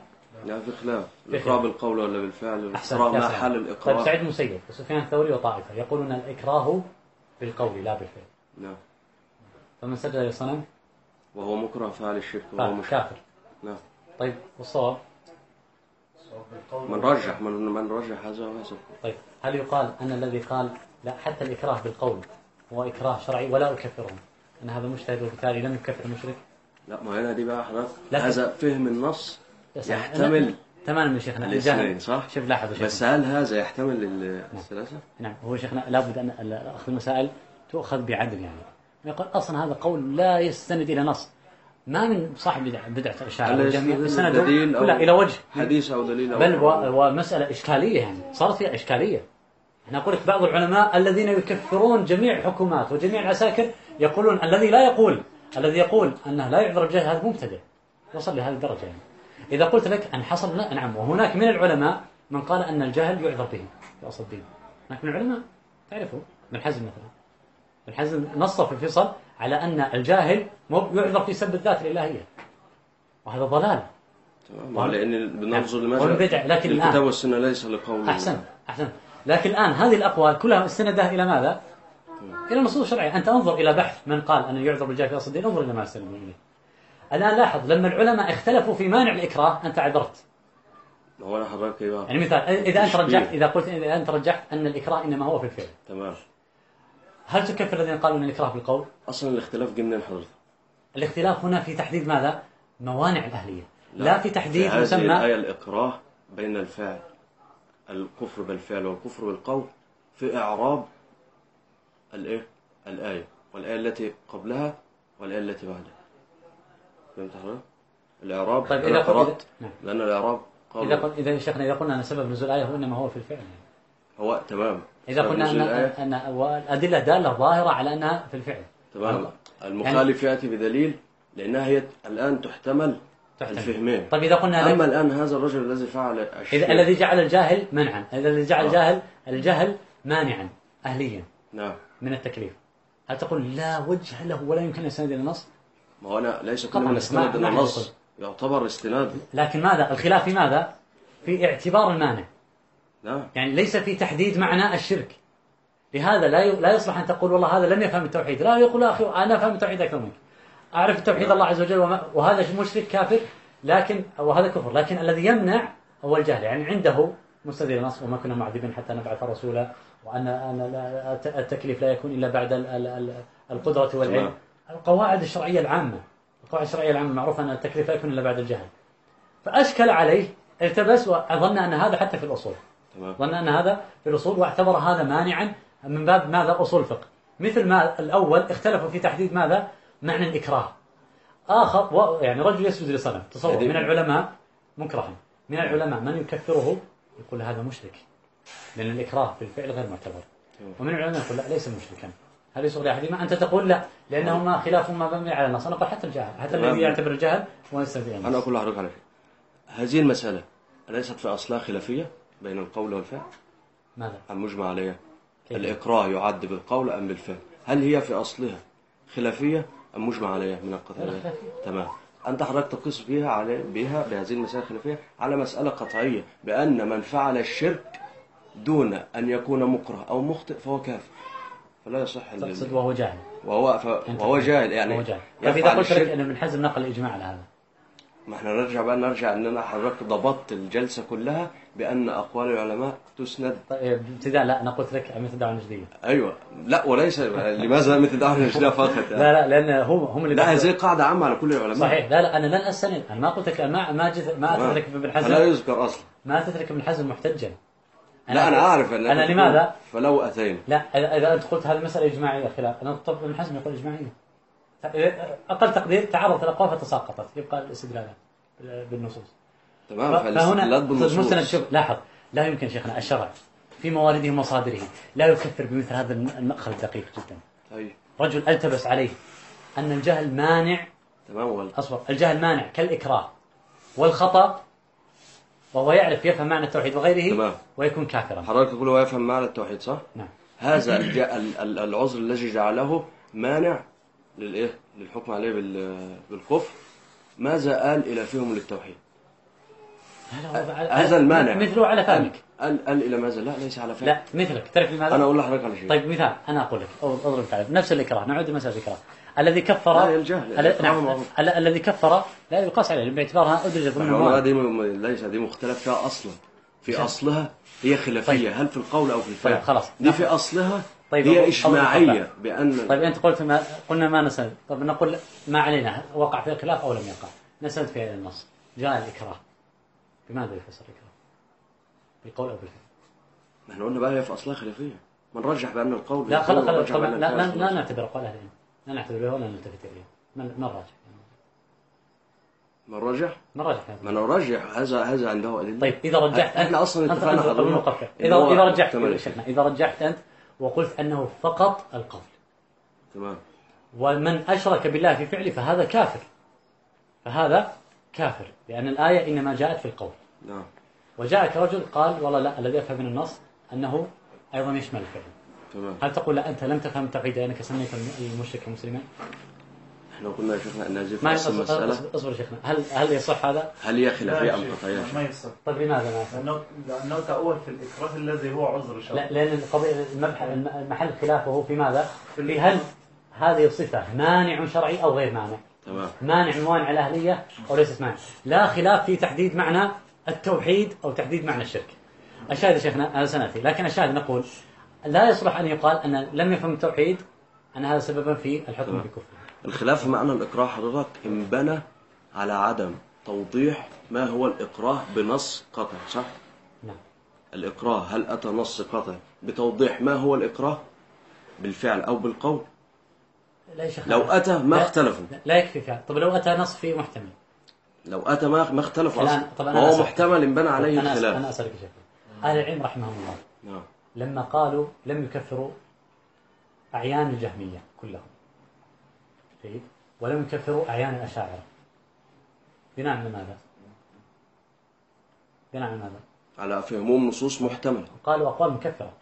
B: لا في خلاف.
A: خلاف.
B: بالقول ولا بالفعل؟
A: يا
B: ما
A: سلام.
B: حال
A: طيب سعيد المسيب وسفيان الثوري وطائفة يقولون الإكراه بالقول لا بالفعل.
B: نعم
A: فمن سجد لصنم
B: وهو مكره فعل الشرك وهو مشرك.
A: كافر.
B: نعم
A: طيب والصواب؟
B: من رجح من من رجح هذا هو هذا
A: طيب هل يقال أن الذي قال لا حتى الإكراه بالقول هو إكراه شرعي ولا أكفرهم. أن هذا مجتهد وبالتالي لم يكفر المشرك.
B: لا ما هنا دي بقى حضرتك
A: لا.
B: هذا فهم النص. يحتمل
A: تماما من شيخنا
B: الاثنين صح؟
A: شوف لاحظ
B: بس هل هذا يحتمل ال- الثلاثة؟
A: نعم هو شيخنا لابد أن أخذ المسائل تؤخذ بعدل يعني. يقول أصلا هذا قول لا يستند إلى نص. ما من صاحب بدعة سنده
B: دليل أو
A: كلها إلى وجه.
B: حديث أو دليل أو
A: بل ومسألة إشكالية يعني. صارت فيها إشكالية. أنا أقول لك بعض العلماء الذين يكفرون جميع الحكومات وجميع العساكر يقولون الذي لا يقول الذي يقول أنه لا يعذر الجاهل هذا مبتدع وصل لهذه الدرجة. يعني إذا قلت لك أن حصل لا نعم. وهناك من العلماء من قال أن الجاهل يعذر به في أصل الدين هناك من العلماء تعرفوا ابن حزم مثلا. ابن حزم نص في الفصل على أن الجاهل مو- يعذر في سب الذات الإلهية. وهذا ضلال.
B: لأن بننظر. لماذا؟
A: لكن
B: الكتاب والسنة ليس لقوم.
A: أحسن أحسن. لكن الآن هذه الأقوال كلها مستندة إلى ماذا؟ إلى النصوص الشرعية أنت انظر إلى بحث من قال أنه يعذر بالجاهل في أصل الدين انظر إلى ما استندوا إليه الآن لاحظ لما العلماء اختلفوا في مانع الإكراه أنت عذرت
B: هو أنا حضرتك؟
A: يعني مثال إذا أنت. رجحت إذا قلت إذا أنت رجحت أن الإكراه إنما هو في الفعل
B: تمام
A: هل تكفر الذين قالوا إن الإكراه بالقول؟
B: أصلا الاختلاف جه منين حضرتك؟
A: الاختلاف هنا في تحديد ماذا؟ موانع الأهلية لا, في تحديد
B: في
A: مسمى
B: الآية الإكراه بين الفعل الكفر بالفعل والكفر بالقول في إعراب الإيه؟ الآية والآية التي قبلها والآية التي بعدها فهمت حضرتك؟ الإعراب
A: طيب قل...
B: قرأت
A: نعم.
B: لأن الإعراب قال
A: قل... إذا شيخنا إذا قلنا أن سبب نزول الآية هو إنما هو في الفعل يعني.
B: هو تمام سبب
A: قلنا
B: الآية
A: ان الأدلة دالة ظاهرة على أنها في الفعل
B: تمام المخالف يأتي بدليل لأنها هي الآن تحتمل. الفهمين.
A: طيب إذا قلنا
B: أما
A: لك
B: الآن هذا الرجل الذي فعل الشيء
A: إذا الذي جعل الجاهل منعا. الذي جعل
B: آه.
A: الجاهل الجهل مانعا اهليا.
B: نعم.
A: من التكليف. هل تقول لا وجه له ولا يمكن يستند إلى النص؟
B: ما هو أنا ليس كل من استند إلى
A: ما
B: النص. يعتبر استناد.
A: لكن ماذا؟ الخلاف في ماذا؟ في اعتبار المانع.
B: نعم.
A: يعني ليس في تحديد معنى الشرك. لهذا لا لا يصلح أن تقول والله هذا لم يفهم التوحيد. لا يقول أخي أنا فهم التوحيد أكثر منك. اعرف التوحيد الله عز وجل وما وهذا مشرك كافر لكن وهذا كفر لكن الذي يمنع هو الجهل. يعني عنده مستدل النص وما كنا معذبين حتى نبعث رسولا وان التكليف لا يكون إلا بعد ال- ال- ال- القدرة والعلم. القواعد الشرعية العامة. القواعد الشرعية العامة معروف أن التكليف لا يكون إلا بعد الجهل. فأشكل عليه التبس وظن أن هذا حتى في
B: الأصول.
A: ظن أن هذا في الأصول واعتبر هذا مانعا من باب ماذا؟ أصول الفقه. مثل ما الأول اختلفوا في تحديد ماذا؟ معنى الإكراه. آخر و يعني رجل يسجد لصنم تصور من العلماء مكرها من العلماء من يكفره؟ يقول هذا مشرك. لأن الإكراه في الفعل غير معتبر.
B: تمام.
A: ومن العلماء يقول لا ليس مشركا. هل يصغر لاحدهما أنت تقول لا لأنهما خلاف ما مبني على النص أنا أقول حتى الجهل. حتى. الذي يعتبر الجهل ويستند إلى
B: أنا أقول لحضرتك على شيء. هذه المسألة أليست في أصلها خلافية بين القول والفعل؟
A: ماذا؟
B: المجمع عليها؟
A: كيف؟
B: الإقرار يعد بالقول أم بالفعل؟ هل هي في أصلها خلافية مجمع عليها من
A: خلافية.
B: تمام. أنت حضرتك تقيس بها على بها بهذه المسألة الخلافية على مسألة قطعية بأن من فعل الشرك دون أن يكون مكره أو مخطئ فهو كافر. فلا يصح
A: تقصد وهو جاهل.
B: وهو ف... وهو جاهل يعني
A: وهو جاهل. طيب
B: يفعل
A: قلت لك
B: الشرك
A: ان ابن حزم نقل الإجماع على هذا.
B: ما إحنا نرجع بقى نرجع إن أنا حضرتك ضبطت الجلسة كلها بأن أقوال العلماء تسند.
A: طيب ابتداء لا أنا قلت لك مثل دعوه نجديه
B: أيوه. لا وليس لماذا مثل دعوه النجدية فقط.
A: لا لا لأن هم هم اللي
B: لا هذه قاعدة عامة على كل العلماء.
A: صحيح. لا لا أنا لن أستند. أنا ما قلت لك ما ما جث ما. اتيت لك بابن
B: فلا
A: حزم
B: يذكر أصلا.
A: ما اتيت لك ابن حزم محتجا.
B: لا أنا أعرف أن
A: أنا لماذا؟
B: فلو أتينا.
A: لا إذا أنت قلت هذه مساله إجماعية خلاف. أنا طب ابن حزم يقول إجماعية. أقل تقدير تعرضت الاقوال فتساقطت يبقى الاستدلال بالنصوص.
B: تمام
A: فهنا
B: فالاستدلال
A: مستند
B: بالنصوص
A: شوف لاحظ لا يمكن شيخنا الشرع في موارده ومصادره لا يكفر بمثل هذا المأخذ الدقيق جدا.
B: طيب.
A: رجل التبس عليه أن الجهل مانع
B: تمام
A: أصبر الجهل مانع كالإكراه والخطأ وهو يعرف يفهم معنى التوحيد وغيره
B: تمام.
A: ويكون كافرا.
B: حضرتك تقول هو يفهم معنى التوحيد صح؟
A: نعم.
B: هذا العذر الذي جعله مانع للإيه؟ للحكم عليه بال... بالكفر. ماذا قال إلى فيهم للتوحيد؟ هذا المانع.
A: مثله على فهمك.
B: قال قال إلى ماذا؟ لا ليس على فهم
A: لا مثلك. تعرف لماذا؟
B: أنا أقول لحضرتك على شيء.
A: طيب مثال. أنا أقول لك. أضرب تعرف نفس الإكراه. نعود لمسألة الإكراه. الذي كفر نعم. الذي كفر لا يقاس عليه. باعتبارها أدرج ضمن
B: إحنا قلنا
A: المواد
B: دي م- ليس دي مختلف فيها أصلا. في. أصلها هي خلافية.
A: طيب.
B: هل في القول أو في الفعل؟
A: طيب، خلاص.
B: دي في أصلها
A: طيب،
B: هي
A: أو- أو الخطأ.
B: بان
A: طيب أنت قلت ما قلنا ما نسند طيب نقول ما علينا وقع فيها خلاف أو لم يقع. نسند في هذا النص. جاء الإكراه. بماذا يفسر الإكراه؟ بالقول أو بالفعل؟
B: إحنا قلنا بقى هي في أصلها خلافية. من رجح بأن القول
A: لا خلاص خلاص
B: بأن
A: لا لا, لا نعتبر اقوال أهل العلم. لا نعتبر ولا نلتفت ما نراجع
B: من رجح؟
A: ما نراجع في هذا.
B: من رجح. هذا هذا عنده أدلة.
A: طيب إذا رجحت
B: إحنا أصلا
A: أنت-
B: اتفقنا
A: أنت
B: حضرتك هو
A: إذا رجحت. شيخنا إذا رجحت أنت وقلت أنه فقط القول.
B: تمام.
A: ومن أشرك بالله في فعله فهذا كافر. فهذا كافر لأن الآية إنما جاءت في القول.
B: نعم.
A: وجاءك رجل قال والله لا الذي افهم من النص أنه أيضا يشمل الفعل.
B: تمام.
A: هل تقول لا أنت لم تفهم التوحيد لانك سميت المشرك مسلما؟
B: إحنا قلنا يا شيخنا أن هذه في
A: ما
B: اصل
A: اصبر
B: المسألة
A: اصبر- اصبر شيخنا هل هل يصح هذا؟
B: هل هي خلافيه
C: لا
B: ام قطعيه؟
C: ما يصح
A: طيب لماذا ما يصح؟
C: لأنه لأنه تأول في الاكراه الذي هو عذر شرعي
A: لا لأن القضية المبح- المحل خلافه في ماذا؟ في هل هذه الصفة مانع شرعي أو غير مانع؟
B: تمام
A: مانع من موانع الأهلية أو ليست مانع لا خلاف في تحديد معنى التوحيد أو تحديد معنى الشرك الشاهد يا شيخنا هذا سنأتي لكن الشاهد نقول لا يصلح أن يقال أن لم يفهم التوحيد أن هذا سببا في الحكم. بكفره
B: الخلاف في معنى الإكراه حضرتك انبنى على عدم توضيح ما هو الإكراه بنص قطع صح؟
A: نعم.
B: الإكراه هل أتى نص قطع بتوضيح ما هو الإكراه؟ بالفعل أو بالقول؟
A: شيخ
B: لو أتى ما
A: لا-
B: اختلفوا.
A: لا- يكفي فعل طب لو أتى نص في محتمل.
B: لو أتى ما ما اختلفوا
A: الآن-
B: أصلا
A: طب أنا أسأل-
B: محتمل انبنى عليه
A: أنا أسأل أنا
B: الخلاف
A: أسألك يا شيخ. أهل العلم رحمهم الله
B: نعم.
A: لما قالوا لم يكفروا أعيان الجهمية كلهم جيد ولم يكفروا أعيان الأشاعرة. بناء على ماذا؟ بناء على ماذا؟
B: على فهمهم نصوص محتملة.
A: قالوا أقوال مكفرة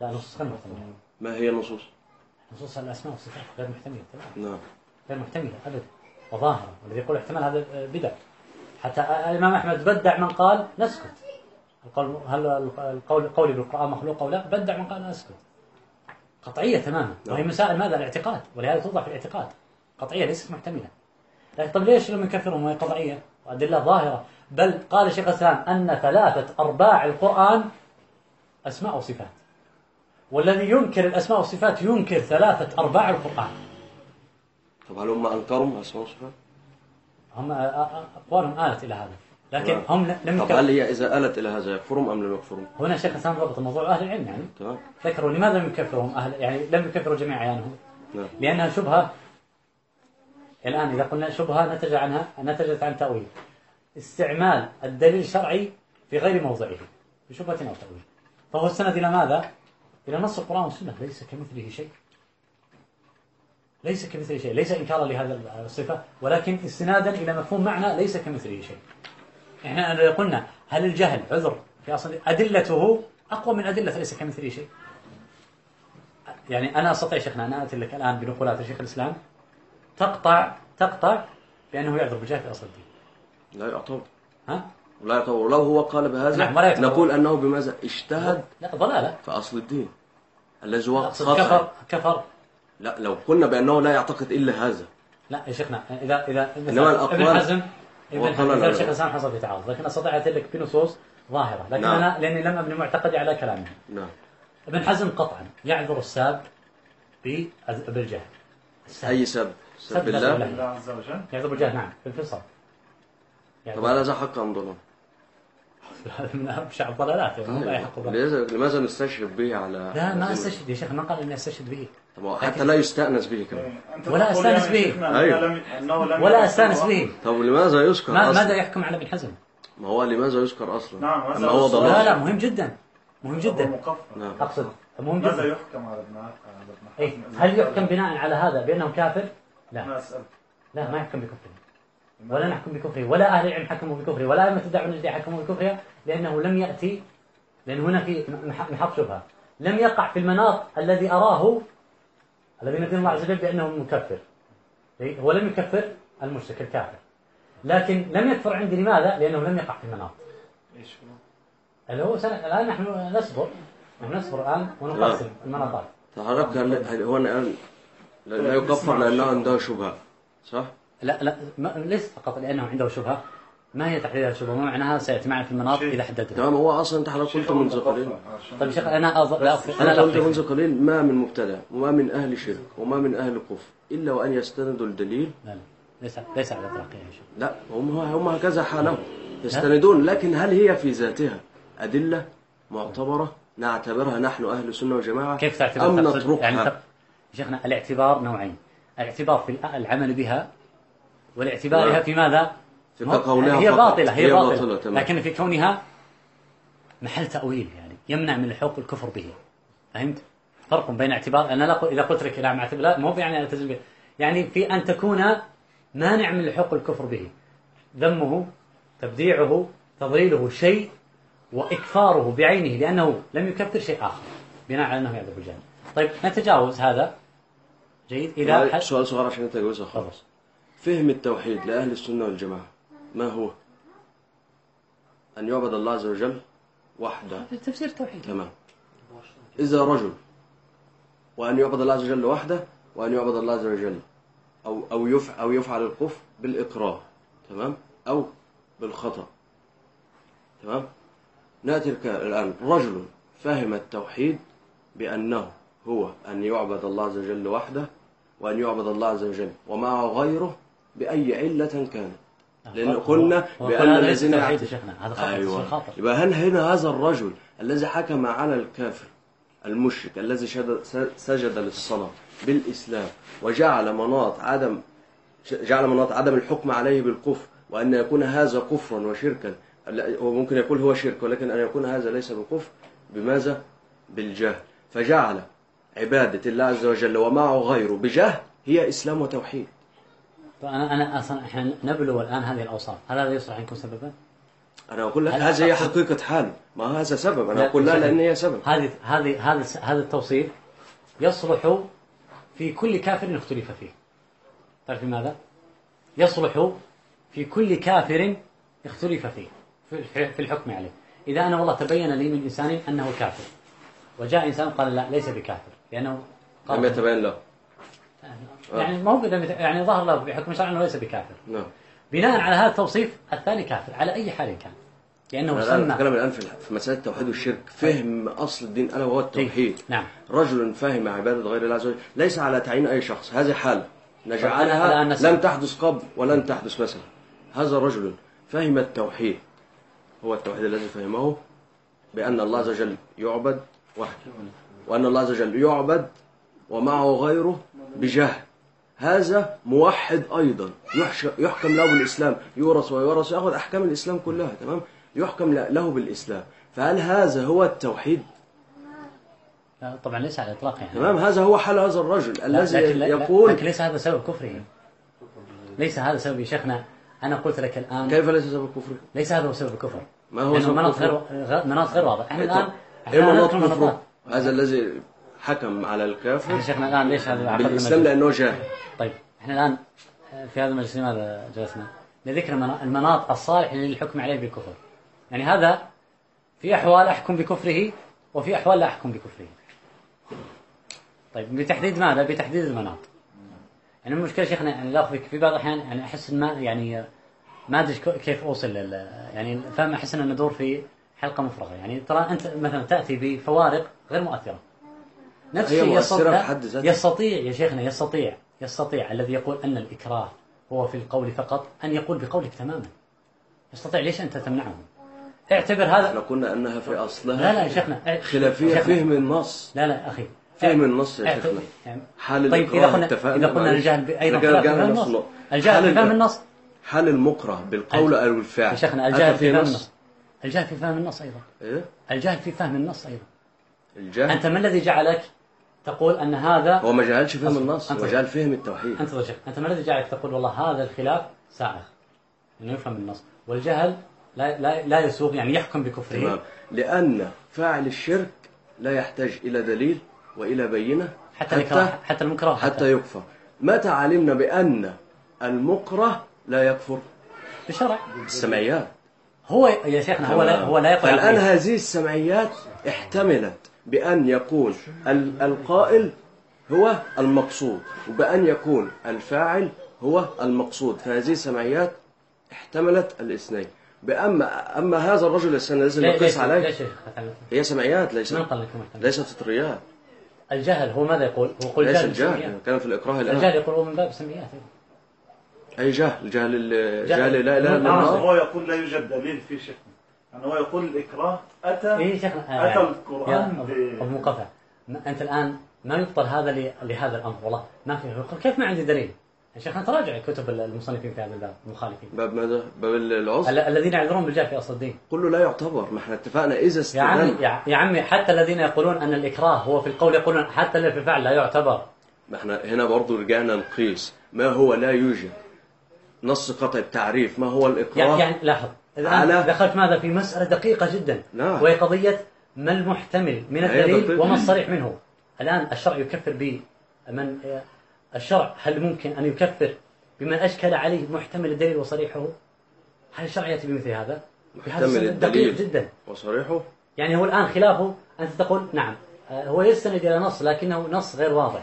A: لا نصوص غير محتملة.
B: ما هي النصوص؟
A: نصوص الأسماء والصفات غير محتملة. تمام.
B: نعم.
A: غير محتملة أبدا. وظاهرة. والذي يقول احتمال هذا بدع. حتى الإمام أحمد بدع من قال نسكت. القول هل القول قولي بالقرآن مخلوق أو لا؟ بدع من قال نسكت قطعية تماما. وهي مسائل ماذا؟ الاعتقاد. ولهذا توضع في الاعتقاد. قطعية ليست محتملة لكن طب ليش لم يكفرهم وهي قطعية. وأدلة ظاهرة. بل قال شيخ الإسلام أن ثلاثة أرباع القرآن أسماء وصفات. والذي ينكر الأسماء والصفات ينكر ثلاثة أرباع القرآن.
B: طب هل هم أنكروا أسماء وصفات؟
A: هم أقوالهم آلت إلى هذا. لكن
B: تمام.
A: هم لم
B: طب
A: يكفروا
B: هل هي إذا آلت إلى هذا يكفرهم أم لم يكفرهم؟
A: هنا شيخ الإسلام ضبط الموضوع أهل العلم يعني.
B: تمام؟
A: ذكروا لماذا لم يكفرهم أهل يعني لم يكفروا جميع أعيانهم
B: نعم.
A: لأنها شبهة الآن إذا قلنا شبهة نتج عنها نتجت عن تأويل. استعمال الدليل الشرعي في غير موضعه بشبهة أو تأويل. فهو السند إلى ماذا؟ إلى نص القرآن والسنة. ليس كمثله شيء. ليس كمثله شيء. ليس إنكارا لهذا الصفة ولكن استنادا إلى مفهوم معنى ليس كمثله شيء. إحنا لو قلنا هل الجهل عذر في أصل أدلته؟ أقوى من أدلة ليس كمثله شيء. يعني أنا أستطيع شيخنا أنا آتي لك الآن بنقولات لشيخ الإسلام. تقطع تقطع بأنه يعذر بالجهل في أصل الدين
B: لا يعتبر
A: ها؟
B: ولا يعتبر ولو هو قال بهذا
A: نعم، ولا يعتبر.
B: نقول أنه بماذا اجتهد
A: لا ضلالة
B: في أصل الدين الذي هو.
A: كفر كفر
B: لا لو قلنا بأنه لا يعتقد إلا هذا
A: لا يا شيخنا إذا إذا
B: إنما الأقوال
A: ابن حزم ابن حزم
B: لا.
A: الشيخ الإسلام حصل في تعارض لكن أستطيع أتي لك بنصوص ظاهرة لكن
B: نعم.
A: أنا لأني لم أبني معتقدي على كلامه
B: نعم
A: ابن حزم قطعا يعذر الساب بالجهل.
B: أي سب
A: سب
B: الله
A: سب
C: الله عز وجل
A: يعذر بالجهل نعم في الفصل
B: طب هل هذا حق أم ظلم؟
A: هذا من أبشع الضلالات يعني لا يحق الضلال.
B: لماذا لماذا نستشهد به على
A: لا ما أستشهد يا شيخ ما قال إني أستشهد به
B: طب حتى لا يستأنس به كمان
C: أنت
A: ولا
C: تقول
A: أستأنس
C: يعني
A: به.
B: أيوه.
C: لم
A: ولا أستأنس
C: الله.
A: به
B: طب لماذا يذكر
A: ما
B: أصلا؟
A: ماذا يحكم على ابن حزم؟
B: ما هو لماذا يذكر أصلا؟
C: نعم،
B: هو
C: السؤال.
A: لا
B: ضلال
A: لا مهم جدا مهم جدا
B: نعم.
A: أقصد مهم
C: ماذا
A: جدا
C: يحكم على ابن ابن
A: إيه؟
C: حزم؟
A: هل يحكم بناء على هذا بانه كافر؟ لا.
C: أنا أسأل.
A: لا ما يحكم بكفره. ولا نحكم بكفره. ولا أهل العلم حكموا بكفره. ولا أئمة الدعوة النجدية حكموا بكفره لأنه لم يأتي لأن هنا في مح- محط شبهة. لم يقع في المناط الذي أراه الذي ندين الله عز وجل بأنه مكفر. إيه؟ هو لم يكفر المشرك الكافر. لكن لم يكفر عندي لماذا؟ لأنه لم يقع في المناط.
C: إيش هو؟
A: الآن نحن نصبر. نحن نصبر الآن ونقسم المناطات.
B: تحرك هل هل هو الآن لا يكفر لأنه عنده شبهة صح؟
A: لا لا ما ليس فقط لأنه عنده شبهة. ما هي تحديد الشبهة؟ ما معناها سياتي معنا في المناط
C: شيء.
A: إذا حددها.
B: تمام هو أصلا أنت حضرتك قلت منذ قليل.
A: طيب يا شيخ أنا أظ... لا أخفي.
B: أنا
A: لا
B: قلت. منذ قليل ما من مبتدع وما من أهل شرك وما من أهل كفر إلا وأن يستندوا الدليل.
A: لا لا. ليس ليس على اطلاقها يا شيخ.
B: لا هم هم هكذا حالهم. يستندون لكن هل هي في ذاتها أدلة معتبرة؟ نعتبرها نحن أهل السنة والجماعة
A: كيف تعتبر
B: أم نتركها؟
A: يعني شيخنا الاعتبار نوعين الاعتبار في العمل بها والاعتبارها
B: نعم.
A: في ماذا؟
B: في
A: هي
B: فقط.
A: باطلة هي,
B: هي
A: باطلة,
B: باطلة، تمام.
A: لكن في كونها محل تأويل يعني يمنع من الحق الكفر به فهمت؟ فرق بين اعتبار أنا لا إذا قلت لك نعم اعتبار لا مو يعني ألتزم به يعني في أن تكون مانع من الحق الكفر به ذمه تبديعه تضليله شيء وإكفاره بعينه لأنه لم يكفر شيء آخر بناء على أنه يعذب الجهل طيب نتجاوز هذا جيد. إذا حد...
B: سؤال صغير عشان نتجاوزها خالص فهم التوحيد لأهل السنة والجماعة ما هو؟ أن يعبد الله عز وجل وحده.
A: تفسير التوحيد
B: تمام. إذا رجل وأن يعبد الله عز وجل وحده وأن يعبد الله عز وجل أو أو يفعل أو يفعل الكفر بالإكراه تمام؟ أو بالخطأ. تمام؟ نأتي الآن. رجل فهم التوحيد بأنه هو أن يعبد الله عز وجل وحده وأن يعبد الله عز وجل ومعه غيره بأي علة كانت. لأن قلنا بأن الذين أيوة. يبقى هل هنا هذا الرجل الذي حكم على الكافر المشرك الذي سجد للصنم بالإسلام وجعل مناط عدم جعل مناط عدم الحكم عليه بالكفر وأن يكون هذا كفرا وشركا وممكن يقول هو شرك ولكن أن يكون هذا ليس بكفر بماذا؟ بالجهل. فجعل عبادة الله عز وجل ومعه غيره بجهل هي إسلام وتوحيد
A: فأنا أنا أصلا إحنا نبلو الآن هذه الأوصاف هل هذا يصلح أن يكون سببا؟
B: أنا أقول لك هذه هي حقيقة حاله ما هذا سبب أنا أقول لا لأن هي سبب
A: هذه هذه هذا هذا التوصيف يصلح في كل كافر اختلف فيه. تعرف لماذا؟ يصلح في كل كافر اختلف فيه في في الحكم عليه. إذا أنا والله تبين لي من إنسان أنه كافر وجاء إنسان قال لا ليس بكافر لأنه
B: لم يتبين له.
A: يعني هو لم يت- يعني ظهر له بحكم شرعي أنه ليس بكافر.
B: نعم.
A: بناء على هذا التوصيف الثاني كافر على أي حال كان. لأنه سمى
B: أتكلم الآن في مسألة التوحيد والشرك فهم أصل الدين ألا وهو التوحيد.
A: نعم.
B: رجل فهم عبادة غير الله عز وجل. ليس على تعيين أي شخص. هذه حالة. نجعلها. لم تحدث قبل ولن تحدث مثلا. هذا رجل فهم التوحيد. هو التوحيد الذي فهمه بأن الله عز وجل يعبد وحده. وأن الله عز وجل يعبد ومعه غيره بجهل هذا موحد أيضا. يحكم له بالإسلام. يورث ويورث. يأخذ أحكام الإسلام كلها تمام؟ يحكم له بالإسلام. فهل هذا هو التوحيد؟
A: لا، طبعا ليس على الإطلاق يعني.
B: تمام؟ هذا هو حال هذا الرجل الذي يقول
A: لكن ليس هذا سبب كفره. ليس هذا سبب يا شيخنا. أنا قلت لك الان
B: كيف ليس سبب كفره؟
A: ليس هذا هو سبب الكفر
B: ما هو سبب
A: مناط
B: كفره؟
A: غير مناط غير واضح. إحنا الان
B: إيه
A: إحنا
B: مناط
A: نذكر
B: كفره؟ هذا الذي حكم على الكافر
A: يا شيخنا الآن ليش هذا مجلس؟
B: لأنه جاهل
A: طيب إحنا الآن في هذا المجلس لماذا جلسنا؟ لذكر المنا- المناط الصالح للحكم عليه بالكفر يعني هذا في أحوال أحكم بكفره وفي أحوال لا أحكم بكفره طيب بتحديد ماذا؟ بتحديد المناط يعني المشكلة شيخنا يعني لا أخفيك في بعض الأحيان يعني أحس ما يعني ما أدري كيف أوصل لل يعني فاهم أحس إن ندور في حلقة مفرغة. يعني ترى أنت مثلا تأتي بفوارق غير مؤثرة. نفس
B: هي
A: الشيء
B: مؤثرة
A: يستطيع. يستطيع يا شيخنا يستطيع يستطيع الذي يقول أن الإكراه هو في القول فقط أن يقول بقولك تماما. يستطيع ليش أنت تمنعه؟ اعتبر هذا
B: إحنا قلنا أنها في أصلها
A: لا لا يا شيخنا
B: خلافية. فهم النص
A: لا لا أخي.
B: فهم النص يا شيخنا.
A: يعني
B: حال
A: طيب
B: الإكراه
A: قلنا
B: اتفقنا
A: إذا قلنا. الجهل
B: كده
A: خلاف النص. الجهل فهم
B: ال-
A: النص.
B: حال المكره بالقول أو الفعل؟
A: يا شيخنا الجهل في فهم
B: نص؟
A: النص. الجهل في فهم النص أيضا.
B: إيه؟
A: الجهل في فهم النص أيضا.
B: الجهل؟
A: أنت ما الذي جعلك تقول أن هذا
B: هو ما جهلش فهم النص
A: أنت-
B: هو جهل فهم التوحيد.
A: أنت رجل أنت ما الذي جعلك تقول والله هذا الخلاف سائغ إنه يفهم النص. والجهل لا لا لا يسوغ يعني يحكم بكفره.
B: تمام. لأن فاعل الشرك لا يحتاج إلى دليل وإلى بينة
A: حتى الإكراه حتى المكره
B: حتى. يكفر. متى علمنا بأن المكره لا يكفر؟
A: بشرع.
B: السمعيات.
A: هو يا شيخنا هو لا هو لا يقول عقليا.
B: هذه السمعيات احتملت بأن يكون ال- القائل هو المقصود وبأن يكون الفاعل هو المقصود فهذه السمعيات احتملت الاثنين بأما أما هذا الرجل السنة الذي
A: ليش
B: عليه
A: شيخ؟
B: هي سمعيات ليست؟ ليست فطريات
A: الجهل هو ماذا يقول؟ هو يقول
B: ليس
A: جهل
B: الجهل. كان في الإكراه
A: الجهل
B: الآن
A: يقول هو من باب السمعيات
B: أي جهل جهل ال-
A: جهل.
B: جهل لا إلا
A: نعم.
B: الله.
C: هو يقول لا يوجد دليل في شيخ يعني هو يقول الإكراه أتى
A: اي شيخنا
C: أتى
A: آه،
C: القرآن
A: يا
C: ب-
A: ابو مقفع ما- أنت الآن ما يبطل هذا ل- لهذا الأمر والله ما في يقول كيف ما عندي دليل؟ يا شيخنا تراجع كتب المصنفين في هذا الباب المخالفين.
B: باب ماذا؟ باب العذر؟
A: ال- الذين يعذرون بالجهل في أصل الدين.
B: كله لا يعتبر ما إحنا اتفقنا. إذا
A: يا عمي يا, عمي حتى الذين يقولون أن الإكراه هو في القول يقولون حتى اللي في الفعل لا يعتبر.
B: ما إحنا هنا برضو رجعنا نقيس ما هو لا يوجد؟ نص قطع التعريف ما هو الإكراه
A: يعني, يعني لاحظ الآن
B: على-
A: دخلت ماذا في مسألة دقيقة جدا
B: نعم.
A: وهي قضية ما المحتمل من الدليل
B: دقيقة.
A: وما الصريح منه الآن الشرع يكفر ب من الشرع هل ممكن أن يكفر بمن أشكل عليه محتمل الدليل وصريحه هل الشرع يأتي بمثل هذا؟
B: محتمل الدليل.
A: جدا
B: وصريحه
A: يعني هو الآن خلافه أنت تقول نعم آه، هو يستند إلى نص لكنه نص غير واضح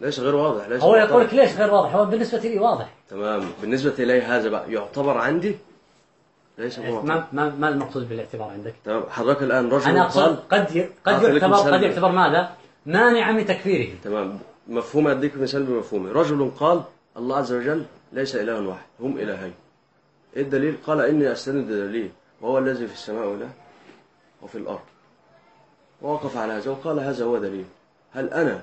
B: ليس غير واضح؟ ليس
A: هو. يقول لك ليش غير واضح؟ هو بالنسبة لي واضح.
B: تمام. بالنسبة إلي هذا بقى يعتبر عندي. ليس بمعتبر
A: ما ما ما المقصود بالاعتبار عندك؟
B: تمام. حضرتك الآن رجل
A: أنا
B: قال
A: أقصد قد ي- قد يعتبر. قد يعتبر ماذا؟ مانعا من تكفيره.
B: تمام. مفهوم أديك مثال بمفهومي رجل قال الله عز وجل ليس إله واحد هم إلهين. إيه الدليل؟ قال إني أستند دليل وهو الذي في السماء إله وفي الأرض. ووقف على هذا وقال هذا هو دليل. هل أنا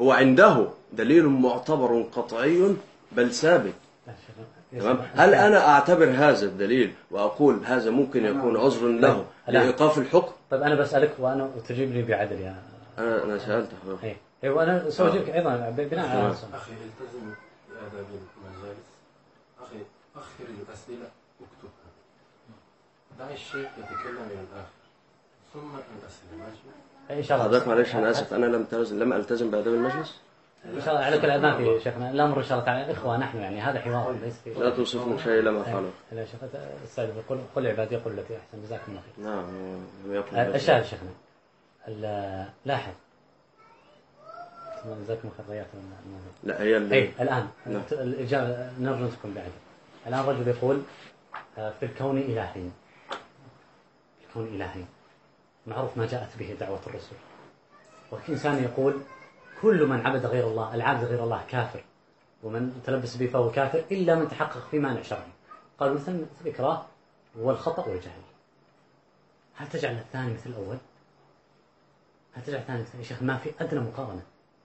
B: هو عنده دليل معتبر قطعي بل ثابت. تمام؟ هل أنا أعتبر هذا الدليل وأقول هذا ممكن يكون عذر له
A: لا.
B: لإيقاف الحكم؟
A: طيب أنا بسألك وأنا تجيبني بعدل يا
B: أنا أنا سألت حضرتك
A: إيه. إيه، وأنا سأجيبك أيضا بناء على.
E: أخي التزم بآداب المجالس. أخي أخر الأسئلة واكتبها دع الشيخ يتكلم إلى الآخر. ثم الأسئلة ماشي
A: إن شاء الله.
B: حضرتك معلش أنا آسف أنا لم تلزم لم ألتزم بآداب المجلس.
A: إن شاء الله على كل ما في شيخنا. الامر إن شاء الله تعالى. إخوة نحن يعني هذا حوار ليس في
B: لا توصفني شيء لم أفعله
A: لا شيخ أستاذ قل قل عبادي يقول التي أحسن جزاكم الله خير.
B: نعم يكن
A: الشاهد شيخنا ال- لاحظ. جزاكم الله خير
B: لا هي اللي
A: اي الآن.
B: نعم.
A: الاجابه نرجعكم بعد. الآن رجل يقول آه، في الكون إلهين. في الكون إلهين. معروف ما جاءت به دعوة الرسل وإنسان يقول كل من عبد غير الله العابد غير الله كافر ومن تلبس به فهو كافر إلا من تحقق في مانع شرعي قالوا مثل الإكراه والخطأ والجهل. هل تجعل الثاني مثل الأول؟ هل تجعل الثاني مثل يا شيخ ما في أدنى مقارنة.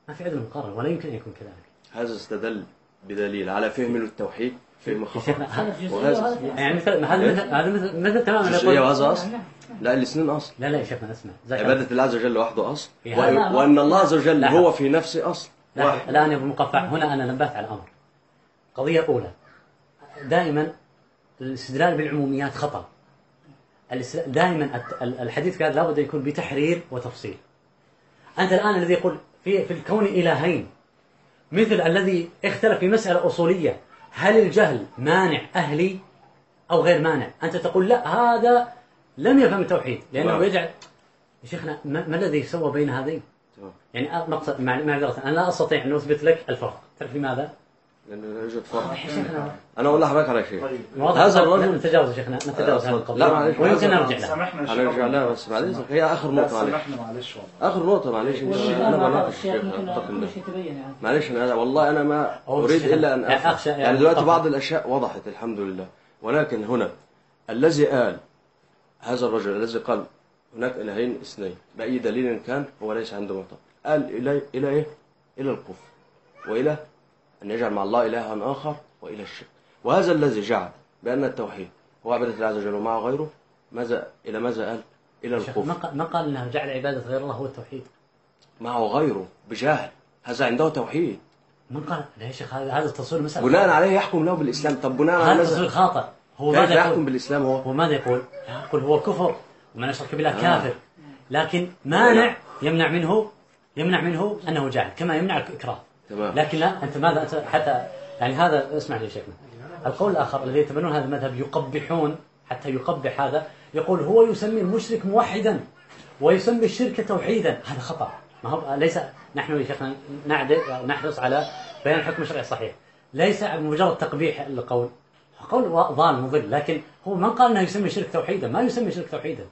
A: ما في أدنى مقارنة ولا يمكن أن يكون كذلك.
B: هذا استدل بدليل على فهم للتوحيد
A: هذا
B: وهذا
A: يعني مثل هذا مثل هذا مثل مثل تماما يقول
B: وهذا أصل؟ لا الاثنين أصل.
A: لا لا يا شيخنا اسمع. جزاك الله
B: عبادة الله عز وجل وحده أصل.
A: إيه،
B: وأن الله عز وجل. هو في نفسه أصل.
A: لا الآن يا أبو مقفع هنا أنا نبهت على أمر قضية أولى. دائما الاستدلال بالعموميات خطأ. الاست- دائما الحديث قال لابد أن يكون بتحرير وتفصيل. أنت الآن الذي يقول في في الكون إلهين مثل الذي اختلف في مسألة أصولية هل الجهل مانع أهلي أو غير مانع أنت تقول لا هذا لم يفهم التوحيد لأنه
B: تمام.
A: يجعل يا شيخنا ما, الذي سوى بين هذين. يعني مقصد مع- معذرة أنا لا أستطيع أن أثبت لك الفرق تعرف لماذا؟
B: لأنه لا يوجد فرق
A: يا شيخنا
B: أنا أقول لحضرتك على شيء
C: طيب.
B: هذا
A: هذا
B: الرجل-
A: الرجل نتجاوز يا شيخنا نتجاوز هذه
B: لا، معلش،
A: ويمكن
B: هذا-
A: نرجع لها
C: سامحنا
B: هنرجع لها بس معلش هي آخر
C: لا
B: نقطة معلش
C: سامحنا معلش والله.
B: آخر نقطة معلش أنا بناقش
F: يعني.
B: معلش أنا والله أنا ما
A: أريد
B: إلا أن
A: يعني أخشى يعني
B: دلوقتي. بعض الأشياء وضحت الحمد لله. ولكن هنا الذي قال هذا الرجل الذي قال هناك إلهين اثنين بأي دليل كان هو ليس عنده معتقد قال إلى إلى إيه؟ إلى الكفر. وإلى أن يجعل مع الله إلها آخر وإلى الشرك. وهذا الذي جعل بأن التوحيد. هو عباده الله عز وجل ومعه غيره. ماذا إلى ماذا قال؟
A: يا شيخ ما
B: الكفر
A: قال- ما قال أنه جعل عبادة غير الله هو التوحيد؟
B: معه غيره بجهل. هذا عنده توحيد.
A: من قال؟ لا يا شيخ هذا هذا التصوير مسألة.
B: بناء. عليه يحكم له بالإسلام. طب بناء على
A: هذا التصوير خاطئ. هو ماذا
B: يحكم
A: يقول؟
B: بالإسلام هو؟
A: هو ماذا يقول؟ يقول هو كفر ومن أشرك بالله
B: آه.
A: كافر. لكن مانع يمنع منه يمنع منه أنه جاهل كما يمنع الإكراه.
B: تمام.
A: لكن لا أنت ماذا حتى يعني هذا اسمع لي شيخنا. القول الآخر الذي يتبنون هذا المذهب يقبحون حتى يقبح هذا يقول هو يسمي المشرك موحدا ويسمي الشرك توحيدا. هذا خطأ. ما هو ليس نحن يا شيخنا نحرص على بيان الحكم الشرعي الصحيح ليس مجرد تقبيح القول قول ضال مضل لكن هو من قال إنه يسمي الشرك توحيدا؟ ما يسمي الشرك توحيدا.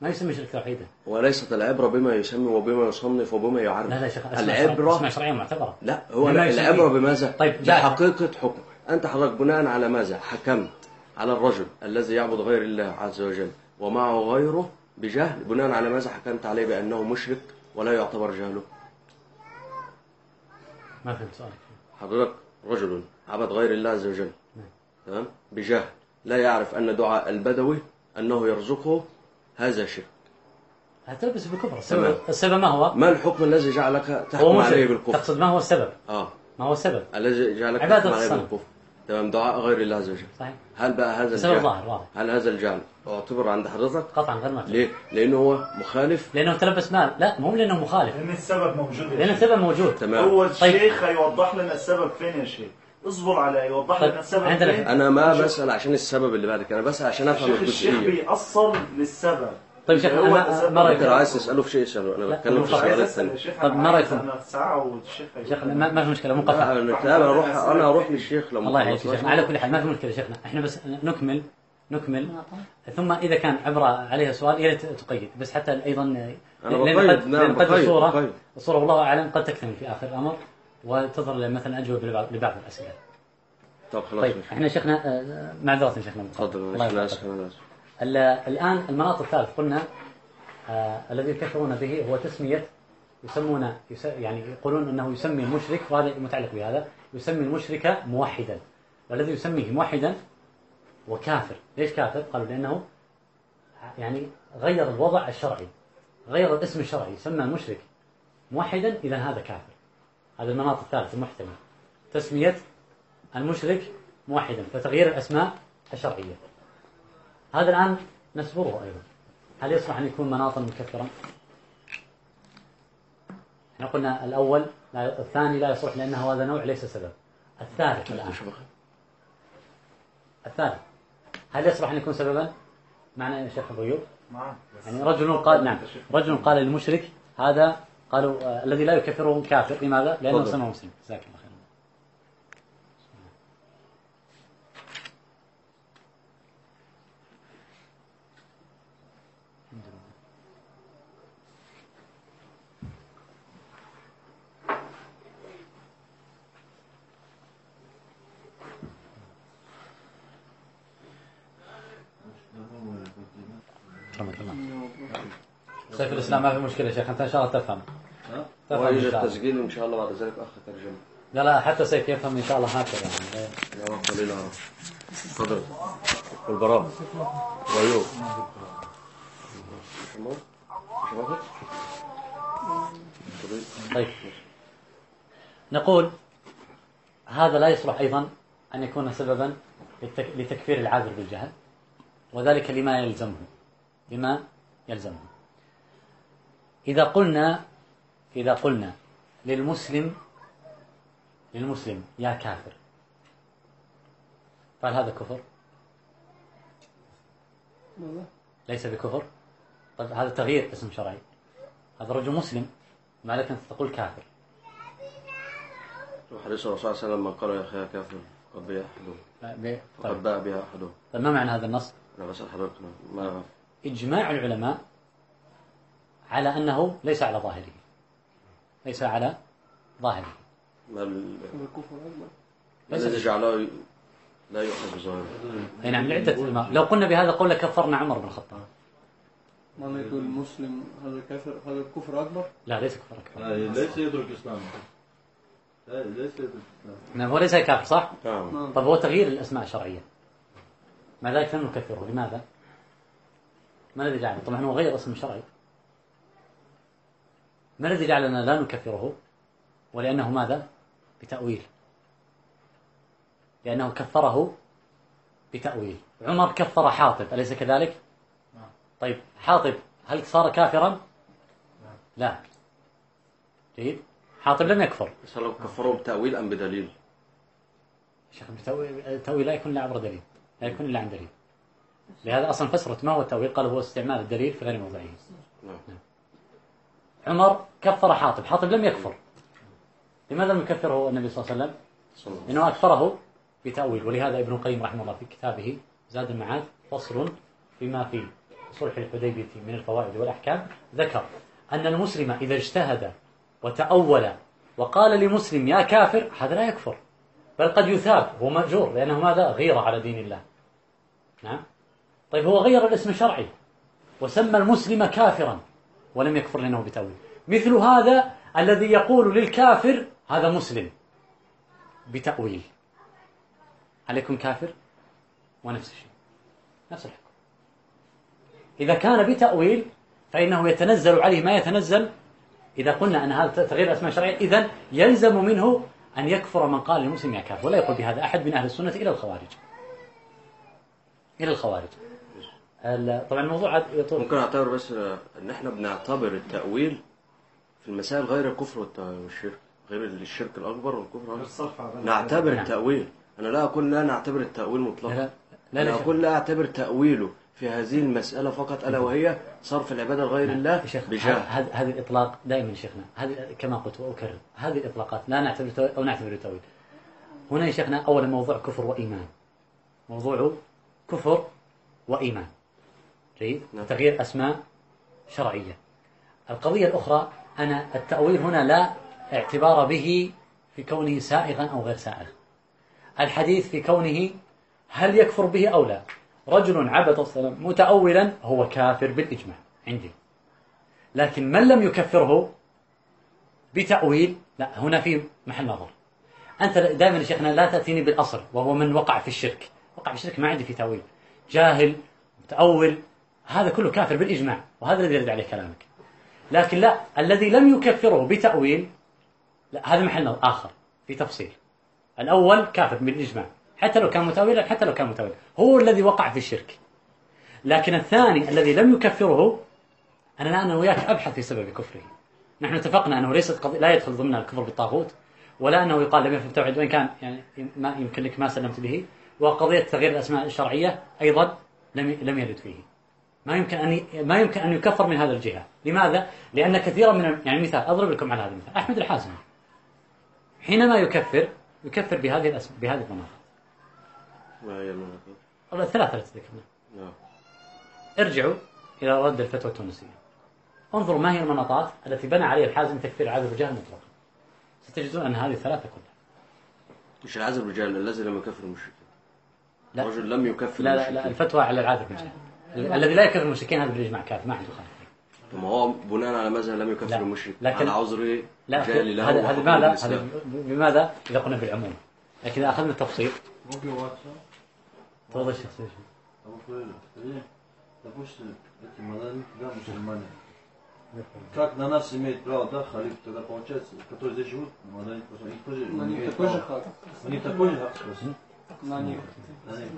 A: ما يسمي الشرك توحيدا
B: وليست العبرة بما يسمي وبما يصنف وبما يعرف
A: لا لا شيخ شرعية-
B: العبرة
A: اسمع شرعية معتبرة
B: لا هو لا. العبرة بماذا؟
A: طيب،.
B: بحقيقة حكم أنت حضرتك بناء على ماذا؟ حكمت على الرجل الذي يعبد غير الله عز وجل ومعه غيره بجهل بناء على ماذا حكمت عليه بأنه مشرك ولا يعتبر جهله
A: ما فهمت سؤالك
B: حضرتك رجل عبد غير الله عز وجل
A: نعم.
B: تمام بجهل لا يعرف أن دعاء البدوي أنه يرزقه هذا شرك.
A: هتلبس بالكفر.
B: تمام.
A: السبب, السبب ما هو؟
B: ما الحكم الذي جعلك تحكم عليه بالكفر؟
A: تقصد ما هو السبب؟
B: آه.
A: ما هو السبب؟
B: الذي جعلك
A: عبادة
B: تحكم عليه. بالكفر. تمام. دعاء غير الله عز وجل.
A: صحيح.
B: هل بقى هذا
A: السبب
B: الجهل؟
A: ظاهر واضح.
B: هل هذا الجهل اعتبر عند حضرتك؟
A: قطعا غير معتبر
B: ليه؟ لأنه هو مخالف.
A: لأنه تلبس مال لا مو لأنه مخالف.
C: لأن السبب موجود شيخ.
A: السبب موجود.
B: تمام.
C: هو
A: طيب.
C: الشيخ هيوضح لنا السبب فين يا شيخ؟ اصبر على يوضح
A: طيب،
C: لنا السبب
A: عندنا
C: فين
B: أنا ما بسأل عشان السبب اللي بعد كده أنا بسأل عشان أفهم
C: الشيخ الشيخ
B: الجزئيه
C: بيأصل للسبب
A: طيب شيخ
C: التسبب.
A: ما رأيك
B: عايز تسأله في شيء اساله
A: أنا
B: بتكلم في الثاني
C: شيخ
A: طب
C: أنا
A: ما رأيكم؟
C: أنا ساعة والشيخ
A: شيخ. ما, ما في مشكلة
B: لا
A: مقطع
B: نتابع أروح أنا أروح للشيخ لو
A: الله يعينك. شيخنا على كل حال ما في مشكلة شيخنا إحنا بس نكمل نكمل ثم إذا كان عبرة عليها سؤال يا ريت تقيد بس حتى
B: أيضا
A: قد-
B: نعم،
A: لأن قد
B: بقيد، الصورة.
A: الصورة والله أعلم قد تكتمل في آخر الأمر وتظهر مثلا أجوبة لبعض, الأسئلة.
B: طب خلاص
A: طيب. إحنا شيخنا آه، معذره شيخنا
B: تفضل
A: الله
B: ماشي، أنا
A: يبارك
B: اسف أنا اسف
A: ال- الآن المناط الثالث قلنا آه الذي يكفرون به هو تسمية يسمون يس يعني يقولون أنه يسمي المشرك وهذا متعلق بهذا يسمي المشرك موحدا والذي يسميه موحدا وكافر ليش كافر؟ قالوا لأنه يعني غير الوضع الشرعي غير الاسم الشرعي سمى المشرك موحدا إذا هذا كافر هذا المناط الثالث المحتمل تسمية المشرك موحدا فتغيير الأسماء الشرعية. هذا الآن نسبره أيضا. هل يصلح أن يكون مناطا مكفرا؟ إحنا قلنا الأول لا الثاني لا يصلح لأنه هذا نوع ليس سبب. الثالث الآن. الثالث. هل يصلح أن يكون سببا؟ معنى يا شيخ أبو أيوب.
C: نعم.
A: يعني رجل قال نعم. رجل قال للمشرك هذا قالوا آه الذي لا يكفره كافر. لماذا؟ لأنه. سمى مسلم. جزاك الله الله سيف الإسلام ما في مشكلة يا شيخ؟ أنت إن شاء الله تفهم.
B: ويوجد. تسجيل إن شاء الله. بعد ذلك اخ ترجمة.
A: لا لا حتى سيف يفهم إن شاء الله هكذا يعني.
B: لا هو قليل عرف تفضل. والبراء شبابك
A: طيب. نقول هذا لا يصلح أيضا أن يكون سببا لتكفير العاذر بالجهل وذلك لما يلزمه لما يلزمه. إذا قلنا إذا قلنا للمسلم للمسلم يا كافر فهل هذا كفر؟ ليس بكفر؟ طيب هذا تغيير اسم شرعي هذا رجل مسلم ما لك أن تقول كافر
B: وحديث الرسول صلى الله عليه وسلم من قال يا يا كافر فقد بها أحدهم
A: لا، ب-
B: فقد
A: طيب.
B: باء بها أحدهم
A: طيب ما معنى هذا النص؟
B: أنا بسال حضرتك ما
A: إجماع العلماء على أنه ليس على ظاهره ليس على ظاهره.
B: ما ال-
D: الكفر أكبر
B: ما الذي جعله لا يؤخذ بظاهره
A: أي نعم لعدة لو قلنا بهذا قول لكفرنا عمر بن الخطاب.
D: ما يقول المسلم هذا كافر هذا الكفر أكبر؟
A: لا ليس كفر أكبر.
F: ليس يدرك الإسلام. لا، ليس يدرك الإسلام.
A: نعم هو ليس كافر صح؟
B: نعم.
D: نعم.
A: طيب هو تغيير الأسماء الشرعية مع ذلك لم نكفره؟ لماذا؟ ما الذي جعله؟ طبعا هو غير اسم شرعي. ما الذي جعلنا لا نكفره؟ ولأنه ماذا؟ بتأويل. لأنه كفره بتأويل. عمر كفر حاطب أليس كذلك؟ طيب حاطب هل صار كافرا؟ لا. جيد. حاطب لم يكفر.
B: بس لو كفروا بتأويل أم بدليل؟
A: شيخ التأويل التأويل لا يكون إلا عبر دليل. لا يكون إلا عن دليل. لهذا أصلا فسرت ما هو التأويل؟ قال هو استعمال الدليل في غير موضعه.
B: نعم.
A: عمر كفر حاطب حاطب لم يكفر. لماذا لم يكفره النبي صلى الله عليه وسلم؟ إنه أكفره بتأويل ولهذا ابن القيم رحمه الله في كتابه زاد المعاد فصل فيما في صلح الحديبية من الفوائد والأحكام ذكر أن المسلم إذا اجتهد وتأول وقال لمسلم يا كافر هذا لا يكفر. بل قد يثاب هو مأجور لأنه ماذا؟ غيرة على دين الله. نعم؟ طيب هو غير الاسم الشرعي وسمى المسلم كافرا. ولم يكفر لأنه بتأويل. مثل هذا الذي يقول للكافر هذا مسلم بتأويل. هل يكون كافر؟ ونفس الشيء. نفس الحكم. إذا كان بتأويل فإنه يتنزل عليه ما يتنزل. إذا قلنا أن هذا تغيير أسماء شرعية إذا يلزم منه أن يكفر من قال للمسلم يا كافر. ولا يقول بهذا أحد من أهل السنة إلى الخوارج. إلى الخوارج. ال- طبعا الموضوع عاد يطول.
B: ممكن أعتبر بس إن إحنا بنعتبر التأويل في المسائل غير الكفر والشرك غير الشرك الأكبر والكفر نعتبر
A: نعم.
B: التأويل. أنا لا أقول لا نعتبر التأويل مطلقا.
A: لا لا لا
B: أقول لا أعتبر تأويله في هذه المسألة فقط ألا وهي صرف العبادة لغير الله
A: يا شيخ
B: بجاه.
A: هذا هذا الاطلاق دائما شيخنا. هذه كما قلت وأكرر هذه الاطلاقات لا نعتبر أو نعتبر تاويل هنا يا شيخنا اولا موضوع كفر وإيمان. موضوع كفر وإيمان. جيد
B: نعم.
A: تغيير أسماء شرعية. القضية الأخرى أنا التأويل هنا لا اعتبار به في كونه سائغا أو غير سائغ. الحديث في كونه هل يكفر به أو لا. رجل عبد الصنم متأولا هو كافر بالإجماع. عندي. لكن من لم يكفره بتأويل؟ لا هنا في محل نظر. أنت دائما يا شيخنا لا تأتيني بالأصل وهو من وقع في الشرك. وقع في الشرك ما عندي في تأويل. جاهل متأول هذا كله كافر بالإجماع وهذا الذي يرد عليه كلامك. لكن لا الذي لم يكفره بتأويل لا هذا محل آخر في تفصيل. الأول كافر بالإجماع حتى لو كان متأولا حتى لو كان متأولا هو الذي وقع في الشرك. لكن الثاني الذي لم يكفره أنا الآن وياك أبحث في سبب كفره. نحن اتفقنا أنه ليست قضية لا يدخل ضمن الكفر بالطاغوت ولا أنه يقال لم يفهم التوحيد وإن كان يعني ما يمكن لك ما سلمت به. وقضية تغيير الأسماء الشرعية أيضا لم لم يرد فيه. ما يمكن أن ما يمكن أن يكفر من هذا الجهة. لماذا؟ لأن كثيرا من يعني مثال أضرب لكم على هذا المثال. أحمد الحازمي حينما يكفر يكفر بهذه الأسماء بهذه المناطق
B: ما هي المناطق؟
A: الثلاثة التي ذكرنا.
B: نعم.
A: ارجعوا إلى رد الفتوى التونسية. انظروا ما هي المناطات التي بنى عليها الحازم تكفير عدد الرجال مطلقا. ستجدون أن هذه الثلاثة كلها.
B: مش العزل الرجال الذي لم يكفر المشركين.
A: لا.
B: رجل لم يكفر
A: لا لا, لا الفتوى على العادة المسلمين ال- الذي لا يكفر المشركين هذا بالإجماع كافر ما عنده خلاف
B: طب ما هو بناء على ماذا لم يكفر
A: لا.
B: المشرك
A: لكن-
B: على عذر
A: لا
B: جهل له
A: هذا هذا
B: وحكم
A: بماذا
B: الإسلام.
A: هذا بماذا إذا قلنا بالعموم لكن إذا أخذنا التفصيل
F: Mogu ovako?
A: تفضل شيخ سيف.
F: Samo kolega, скажи, допустим, эти маданики, да, мусульмане, как на нас имеет право, да, халиф, тогда получается, которые здесь живут, маданики, просто, их тоже
D: На
F: не
D: них
F: имеют
D: такой же
F: права.
D: хак.
F: У них такой же хак спросить.
D: На них.
F: На них.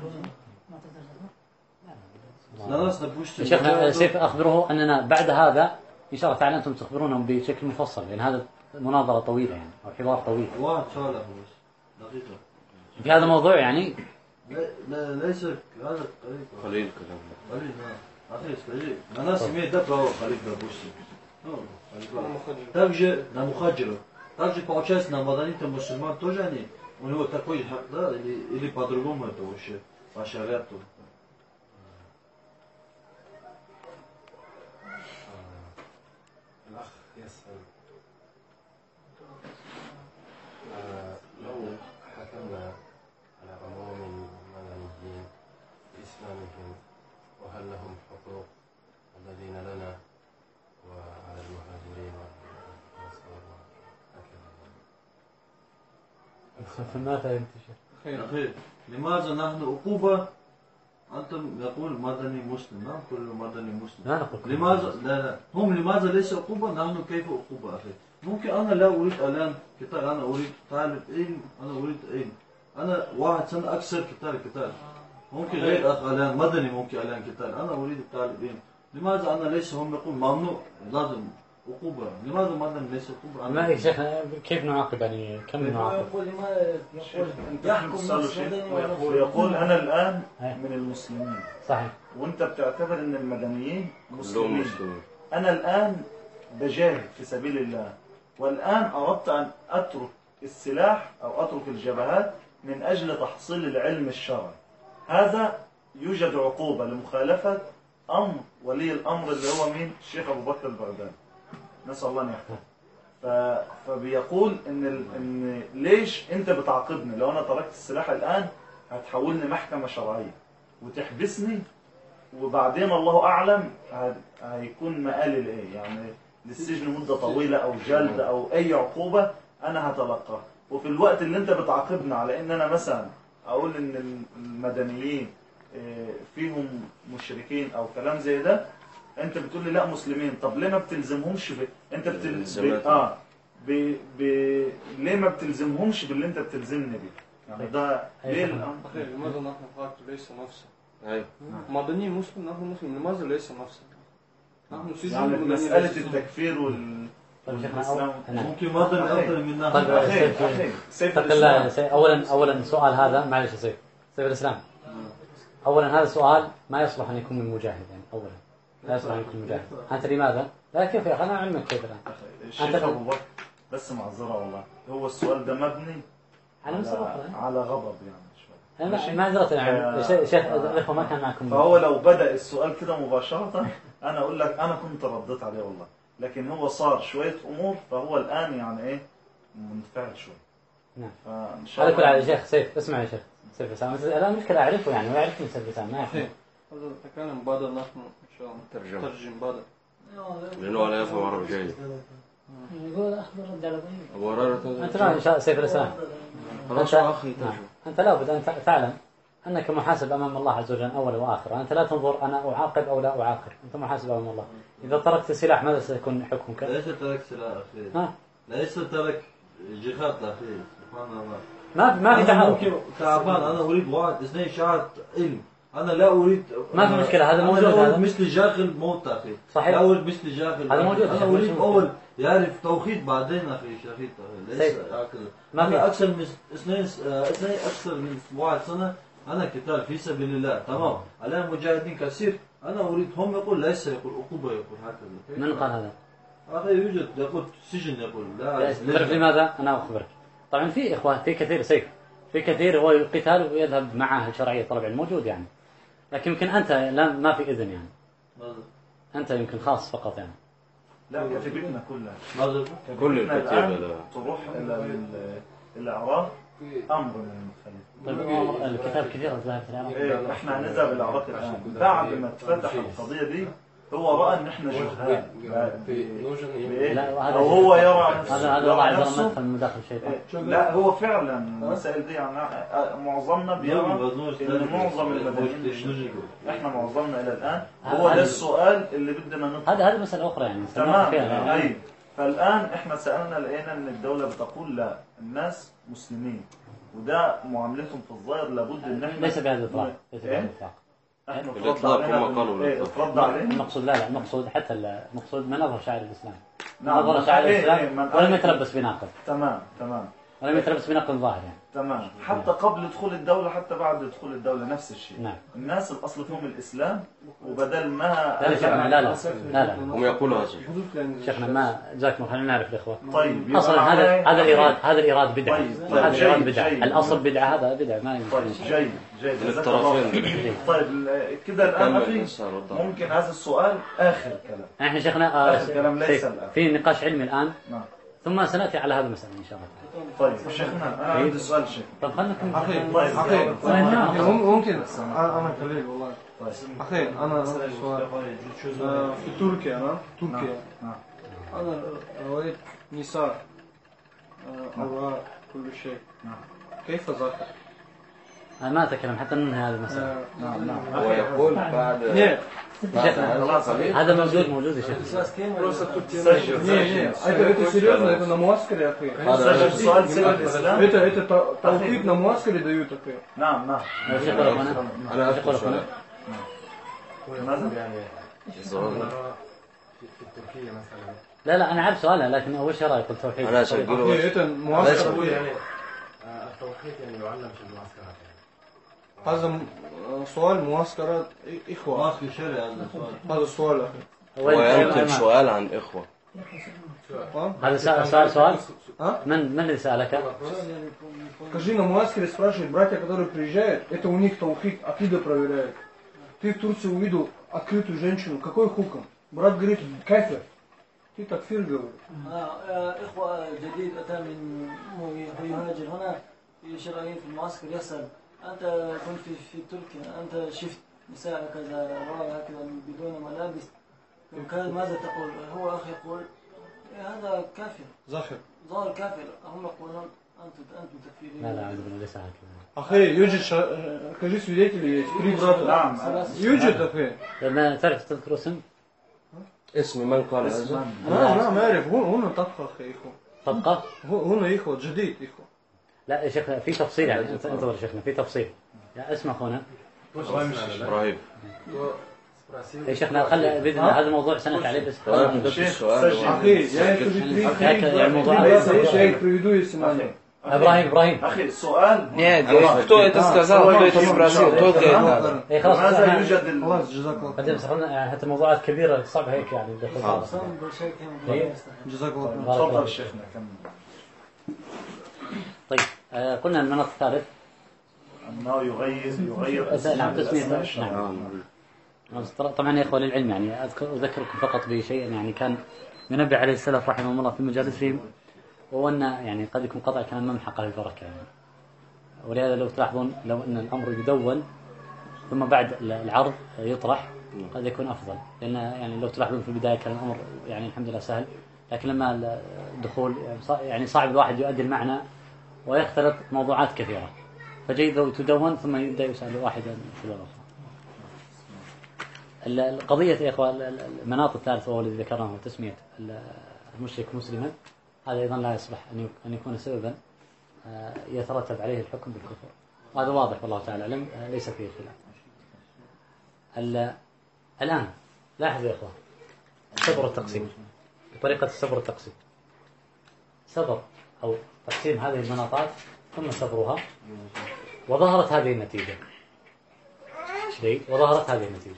F: На нас, допустим,
A: يا شيخنا
F: вот это-
A: سيف أخبره أننا بعد هذا إن شاء الله تعالى أنتم تخبرونهم بشكل مفصل لأن هذا مناظرة طويلة يعني أو حوار طويل
F: واحد سؤال بس دقيقة
A: في هذا الموضوع يعني
F: لا لا ليس هذا قريب
B: قليل كلام
F: قليل نعم أخي скажи, на нас имеет да право халиф, допустим. Ну, халиф. Также на мухаджиров. Также получается на маданита мусульман тоже они, у него такой хак, да, или, или по-другому это вообще, по шариату.
A: فهمت شيخ
D: خير.
F: لماذا نحن عقوبة أنتم يقول مدني مسلم نعم كل مدني مسلم.
A: لا نقول
F: لماذا؟ لا لا. هم لماذا ليس عقوبة نحن كيف عقوبة أخي؟ ممكن أنا لا أريد الآن كتاب أنا أريد طالب علم أنا أريد علم. أنا واحد سنة أكثر كتاب كتاب. ممكن غير أخ الآن مدني ممكن الآن كتاب. أنا أريد طالب علم. لماذا أنا ليس هم يقول ممنوع؟ لازم عقوبة لماذا مدني ليس عقوبة
A: ما يا شيخ كيف نعاقب يعني؟ كم نعاقب؟
G: يقول يقول؟ يحكم
C: ويقول,
G: ونص
C: ويقول. أنا الآن. من المسلمين.
A: صحيح.
C: وأنت بتعتبر أن المدنيين مسلمين. أنا الآن بجاهد في سبيل الله. والآن أردت أن أترك السلاح أو أترك الجبهات من أجل تحصيل العلم الشرعي. هذا يوجد عقوبة لمخالفة أمر ولي الأمر اللي هو مين؟ الشيخ أبو بكر البغدادي. نسأل الله أن يحفظه ف- فبيقول إن ال... إن ليش أنت بتعاقبني؟ لو أنا تركت السلاح الآن هتحولني محكمة شرعية. وتحبسني وبعدين الله أعلم ه- هيكون مقالي لإيه؟ يعني للسجن مدة طويلة أو جلد أو أي عقوبة أنا هتلقاها وفي الوقت اللي أنت بتعاقبنا على إن أنا مثلا أقول إن المدنيين آه، فيهم مشركين أو كلام زي ده انت بتقول لي لا مسلمين. طب ليه ما بتلزمهمش ب... انت بتل... ب... آه ب... ب... ليه ما بتلزمهمش باللي انت بتلزمني بيه؟ يعني ده ليه
D: الأمر؟ لماذا نحن قاتل ليس نفسه
B: أيوة.
D: مدني مسلم نحن مسلم. لماذا ليس نفسه نحن
C: يعني
D: مسألة.
C: التكفير وال
A: طيب
F: ممكن مدني
C: أخي.
F: أفضل منا
A: طيب.
C: أخي
A: سيف-
C: أخي
A: الإسلام. اولا اولا سؤال هذا معلش يا سيف سيف الإسلام. اولا هذا السؤال ما يصلح أن يكون من مجاهد يعني اولا. لا يصلح من مجاهد أنت لماذا؟ لا كيف يا أخي؟ أنا أعلمك كيف الان
C: أخي، الشيخ
A: أنت-
C: أبو بكر بس معذرة والله. هو السؤال ده مبني
A: على
C: على, على غضب يعني
A: أنا معذرة يعني
C: آه.
A: شيخ شيخ الأخوة ما كان معكم.
C: فهو لو بدأ السؤال كده مباشرة أنا أقول لك أنا كنت رديت عليه والله. لكن هو صار شوية أمور فهو الآن يعني إيه منفعل شوي.
A: نعم. على كل حال
C: الله
A: يا شيخ سيف اسمع يا شيخ سيف حسام. أنت- لا مشكلة أعرفه يعني ويعرفني سيف حسام. ما يعرف
D: هذا كان بعد الله
B: ترجمة.
D: ترجم بعد
B: لأنه لا يفهم عربي جيد
G: يقول أخذ رد على
B: أبو هريرة
A: أنت ما إن شاء سيف الإسلام.
B: خلاص يا أخي
A: نعم.
B: ترجمة
A: أنت لابد أن تع- تعلم أنك محاسب أمام الله عز وجل أولا وآخرا أنت لا تنظر أنا أعاقب أو لا أعاقب. أنت محاسب أمام الله. إذا تركت السلاح ماذا سيكون حكمك؟
F: ليس ترك سلاح أخي.
A: ها؟
F: ليس ترك جهاد أخي. سبحان الله.
A: ما ما في تعارض
F: ممكن تعبان. أنا أريد واحد اثنين شهادة علم. أنا لا أريد
A: ما في مشكلة، هذا موجود هذا.
F: مثل جاخل موت أخي.
A: صحيح.
F: لا أريد مثل جاخل
A: هذا موجود،
F: أريد
A: مش
F: أول يعرف توقيت بعدين أخي شهيد ليس
A: ما في-
F: أنا أكثر من اثنين آه، اثنين أكثر من واحد سنة أنا قتال في سبيل الله. تمام. الآن مجاهدين كثير أنا أريد هم يقول ليس يقول عقوبة يقول هكذا.
A: من قال هذا؟
F: هذا يوجد يقول سجن يقول لا
A: تعرف لماذا؟ أنا أخبرك. طبعا في إخوة في كثير سيف. في كثير هو قتال ويذهب معاه شرعية طلب علم موجود يعني. لكن يمكن أنت لا ما في إذن يعني
F: ماذا؟
A: أنت يمكن خاص فقط يعني
C: لا كتيبتنا كلها؟
B: كل
C: الآن
B: ده.
C: تروح إلى ال- العراق أمر من المخالف
A: طيب الكتاب كثير ذهب في العراق
C: إيه إحنا هنذهب العراق الآن بعد ما اتفتح القضية دي هو رأى إن إحنا جهال
A: وهذا
C: أو هو يرى نفسه
A: هذا هذا
C: نفسه.
A: مدخل من داخل الشيطان
C: إيه، لا هو فعلا المسائل دي يعني آه، معظمنا بيرى إن معظم المدنيين إحنا معظمنا إلى الآن. هو
A: هذا-
C: ده السؤال اللي بدنا نطرحه.
A: هذا هذه مسألة أخرى يعني
C: تمام.
A: فيها. يعني.
C: اي فالآن إحنا سألنا لقينا إن الدولة بتقول لا الناس مسلمين. وده معاملتهم في الظاهر لابد إن إحنا
A: ليس بهذا الإطلاق ليس بهذا
C: إيه؟ إحنا
B: هم
C: بال-
B: قالوا
C: إيه،. اترد علينا
A: المقصود لا لا المقصود حتى المقصود من أظهر شعائر الإسلام.
C: نعم
A: أظهر شعائر
C: إيه، إيه،
A: الإسلام
C: من-
A: ولم يتلبس بناقض
C: تمام تمام.
A: ولم يتلبس بنقد ظاهر يعني.
C: تمام. حتى قبل دخول الدولة حتى بعد دخول الدولة نفس الشيء.
A: نعم.
C: الناس الأصل فيهم الإسلام وبدل ما
A: لا لا شيخنا لا لا. لا لا.
B: هم يقولوا هذا
A: شيخنا ما جزاكم الله خلينا نعرف الإخوة.
C: طيب
A: أصلا هذا هذا الإيراد هذا الإيراد بدعة.
C: طيب، طيب،
A: هذا الإيراد
C: جيد،
A: بدعة.
C: جيد.
A: الأصل بدعة هذا بدعة ما
C: طيب
A: يمكن
C: جيد. جيد
B: الطرفين
C: خير. طيب كده الآن ممكن هذا السؤال آخر كلام.
A: إحنا شيخنا آه،
C: آخر كلام ليس الآن.
A: في نقاش علمي الآن.
C: نعم.
A: ثم سنأتي على هذا المسألة إن شاء الله
C: طيب شيخنا أنا عندي سؤال شيخ.
A: طب خلينا
C: طيب.
D: أخي
A: طيب.
D: مم- ممكن أنا أنا كليل والله. أخي أنا عندي سؤال آه، في تركيا أنا تركيا.
C: نعم.
D: أنا رأيت نساء آه، عوراء كل شيء.
C: نعم.
D: كيف ذاك؟
A: أنا ما أتكلم حتى ننهي هذه المسألة.
D: آه،
C: نعم. نعم
B: هو يقول بعد
D: نعم.
A: شيخنا هذا موجود موجود يا شيخ
C: سجل
D: Не, не,
C: سجل
D: это, это серьезно, это на муаскаре, أخي.
C: سجل سؤال سر الإسلام
D: Это, это то- толкит на муаскаре дают, أخي.
C: نعم نعم
A: ايش يقول أخونا؟
B: أنا
A: ايش يقول
B: أذكر
A: أخونا؟
B: سؤال
C: ماذا؟
B: الزواج.
E: في في تركيا مثلا
A: لا لا أنا عارف سؤالها لكن أول شيء رأي قلت توحيد
B: أنا أسجله
D: أخي،
B: بس
D: это معسكر
E: أقول
D: أخي.
E: يعني آه، التوحيد يعني يعلم في المعسكرات يعني
D: هذا م- آه، سؤال معسكرات إ- إخوة
F: ماسك الشرع هذا السؤال
D: هذا السؤال أخي
B: هو ينقل سؤال عن إخوة
D: А?
A: هذا سؤال سؤال سؤال
D: А?
A: من من اللي سألك؟
D: Скажи, на муаскаре спрашивают, братья, которые приезжают, это у них таухид, акида проверяют. Ты в Турции увидел открытую женщину, какой хуком? Брат говорит, кайфер. Ты такфир говоришь.
G: آه، إخوة جديد أتى من هو يهاجر هنا في شرايين في المعسكر يسأل أنت كنت في, في تركيا أنت شفت نساء هكذا رأى هكذا بدون ملابس. وكان ماذا تقول؟ هو أخي يقول إيه، هذا كافر.
D: ظاهر
G: ظاهر كافر. هم يقولون
A: لا لا أعوذ بالله ليس
D: أخي يوجد كجي سويتي
C: نعم.
D: يوجد أخي.
A: ما تعرف تذكر اسم؟
B: اسم من قال هذا؟
C: لا
D: لا ما أعرف. هو هو طبقة أخي هو
A: طبقة؟
D: هو هنا إخوة جديد إخوة.
A: لا يا شيخ في تفصيل يعني انت- انتظر شيخنا في تفصيل يا اسمع اخونا
B: إبراهيم
A: يا شيخنا خلي باذن الله هذا الموضوع سنة عليه بس
B: إبراهيم
C: شيخ
B: السؤال
C: سجل.
D: أخي я это три
A: هكذا
D: три
A: يعني الموضوع
D: три брата есть, я их приведу, если надо.
A: ابراهيم ابراهيم
C: أخي السؤال
H: Нет, кто это сказал, кто это спросил, только это.
A: اي خلاص
C: ماذا
A: احنا
C: يوجد ال-
D: خلاص جزاك الله
A: قد يمسحون حتى موضوعات كبيرة صعب هيك يعني دخول
G: صام بالشيء كان
A: إيه.
D: جزاك الله خير.
A: بارك الله
C: تفضل
A: فيك.
C: شيخنا كمل
A: طيب آه، قلنا المناط الثالث.
C: أنه يغير يغير
A: نعم، تسمية- نعم. طبعا يا إخوة للعلم يعني اذكر أذكركم فقط بشيء يعني كان ينبه عليه السلف رحمهم الله في مجالسهم وهو أن يعني قد يكون قطع كلام ممحق البركة. يعني ولهذا لو تلاحظون لو أن الأمر يدون ثم بعد العرض يطرح قد يكون أفضل. لأن يعني لو تلاحظون في البداية كان الأمر يعني الحمد لله سهل لكن لما الدخول يعني صعب الواحد يؤدي المعنى ويختلط موضوعات كثيرة. فجيد لو تدون ثم يبدأ يسأل واحدا تلو الاخرى. ال- القضية يا إخوة ال- ال- المناط الثالث وهو الذي ذكرناه تسمية ال- المشرك مسلما. هذا أيضا لا يصلح أن يك- أن يكون سببا آه، يترتب عليه الحكم بالكفر. وهذا واضح والله تعالى أعلم آه، ليس فيه خلاف. ال- الآن لاحظوا يا إخوة الصبر والتقسيم بطريقة الصبر والتقسيم صبر أو تقسيم هذه المناطات ثم صبرها وظهرت هذه النتيجة. جيد. وظهرت هذه النتيجة.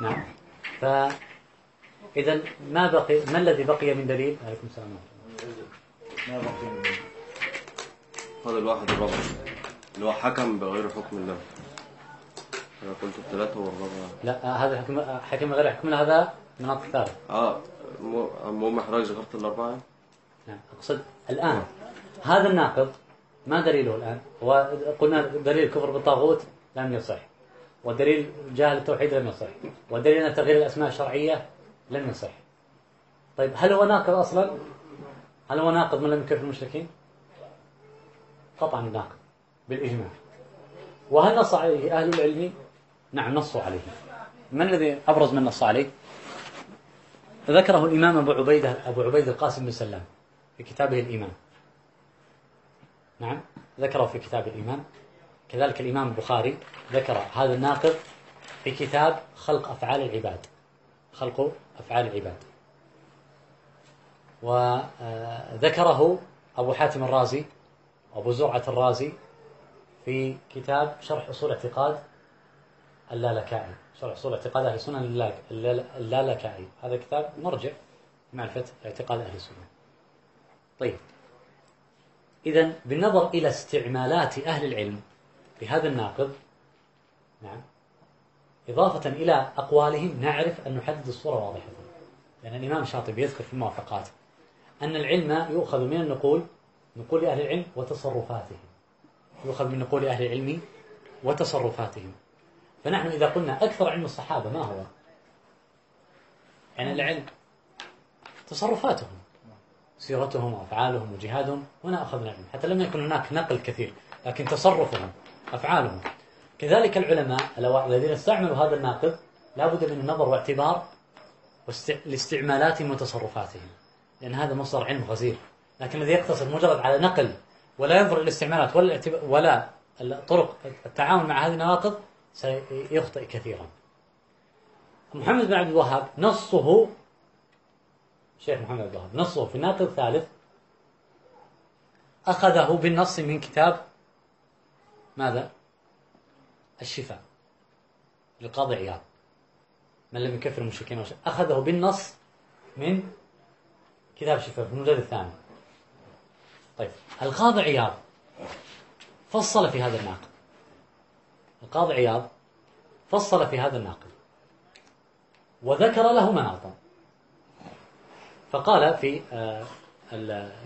A: نعم. فإذا ما بقي ما الذي بقي من دليل؟ عليكم السلام.
C: ما بقي من
B: هذا الواحد الرابع. اللي هو حكم بغير حكم الله. أنا قلت الثلاثة والرابع.
A: لا هذا حكم حكم غير حكم هذا مناط ثالث
B: آه مو- المهم حضرتك ذكرت الأربعة؟
A: نعم أقصد الآن هذا الناقض ما دليله الآن؟ هو قلنا دليل الكفر بالطاغوت لم يصح ودليل جهل التوحيد لم يصح ودليل أن تغيير الأسماء الشرعية لم يصح طيب هل هو ناقض أصلا؟ هل هو ناقض من لم يكفر المشركين؟ قطعا ناقض بالإجماع وهل نص عليه أهل العلم؟ نعم نصوا عليه من الذي أبرز من نص عليه؟ ذكره الإمام أبو عبيدة أبو عبيد القاسم بن سلام في كتابه الإيمان. نعم ذكره في كتاب الإيمان. كذلك الإمام البخاري ذكر هذا الناقض في كتاب خلق أفعال العباد. خلق أفعال العباد. وذكره أبو حاتم الرازي أبو زرعة الرازي في كتاب شرح أصول اعتقاد اللالكائي. شرح أصول اعتقاد أهل السنة للال- اللال- اللالكائي. هذا كتاب مرجع معرفة اعتقاد أهل السنة. طيب. إذا بالنظر إلى استعمالات أهل العلم لهذا الناقض نعم إضافة إلى أقوالهم نعرف أن نحدد الصورة واضحة. لأن الإمام الشاطبي يذكر في الموافقات أن العلم يؤخذ من النقول نقول أهل العلم وتصرفاتهم. يؤخذ من نقول أهل العلم وتصرفاتهم. فنحن إذا قلنا أكثر علم الصحابة ما هو؟ يعني العلم تصرفاتهم. سيرتهم وأفعالهم وجهادهم هنا أخذنا العلم حتى لم يكن هناك نقل كثير لكن تصرفهم أفعالهم. كذلك العلماء الذين استعملوا هذا الناقض لا بد من النظر واعتبار لاستعمالاتهم وتصرفاتهم لأن هذا مصدر علم غزير. لكن الذي يقتصر مجرد على نقل ولا ينظر إلى الاستعمالات ولا ولا طرق التعامل مع هذه النواقض سيخطئ كثيرا. محمد بن عبد الوهاب نصه الشيخ محمد عبد الوهاب نصه في الناقض الثالث. أخذه بالنص من كتاب ماذا؟ الشفاء. للقاضي عياض. من لم يكفر المشركين. أخذه بالنص من كتاب الشفاء في المجلد الثاني. طيب. القاضي عياض فصل في هذا الناقض القاضي عياض فصل في هذا الناقض وذكر له مناطا فقال في آه،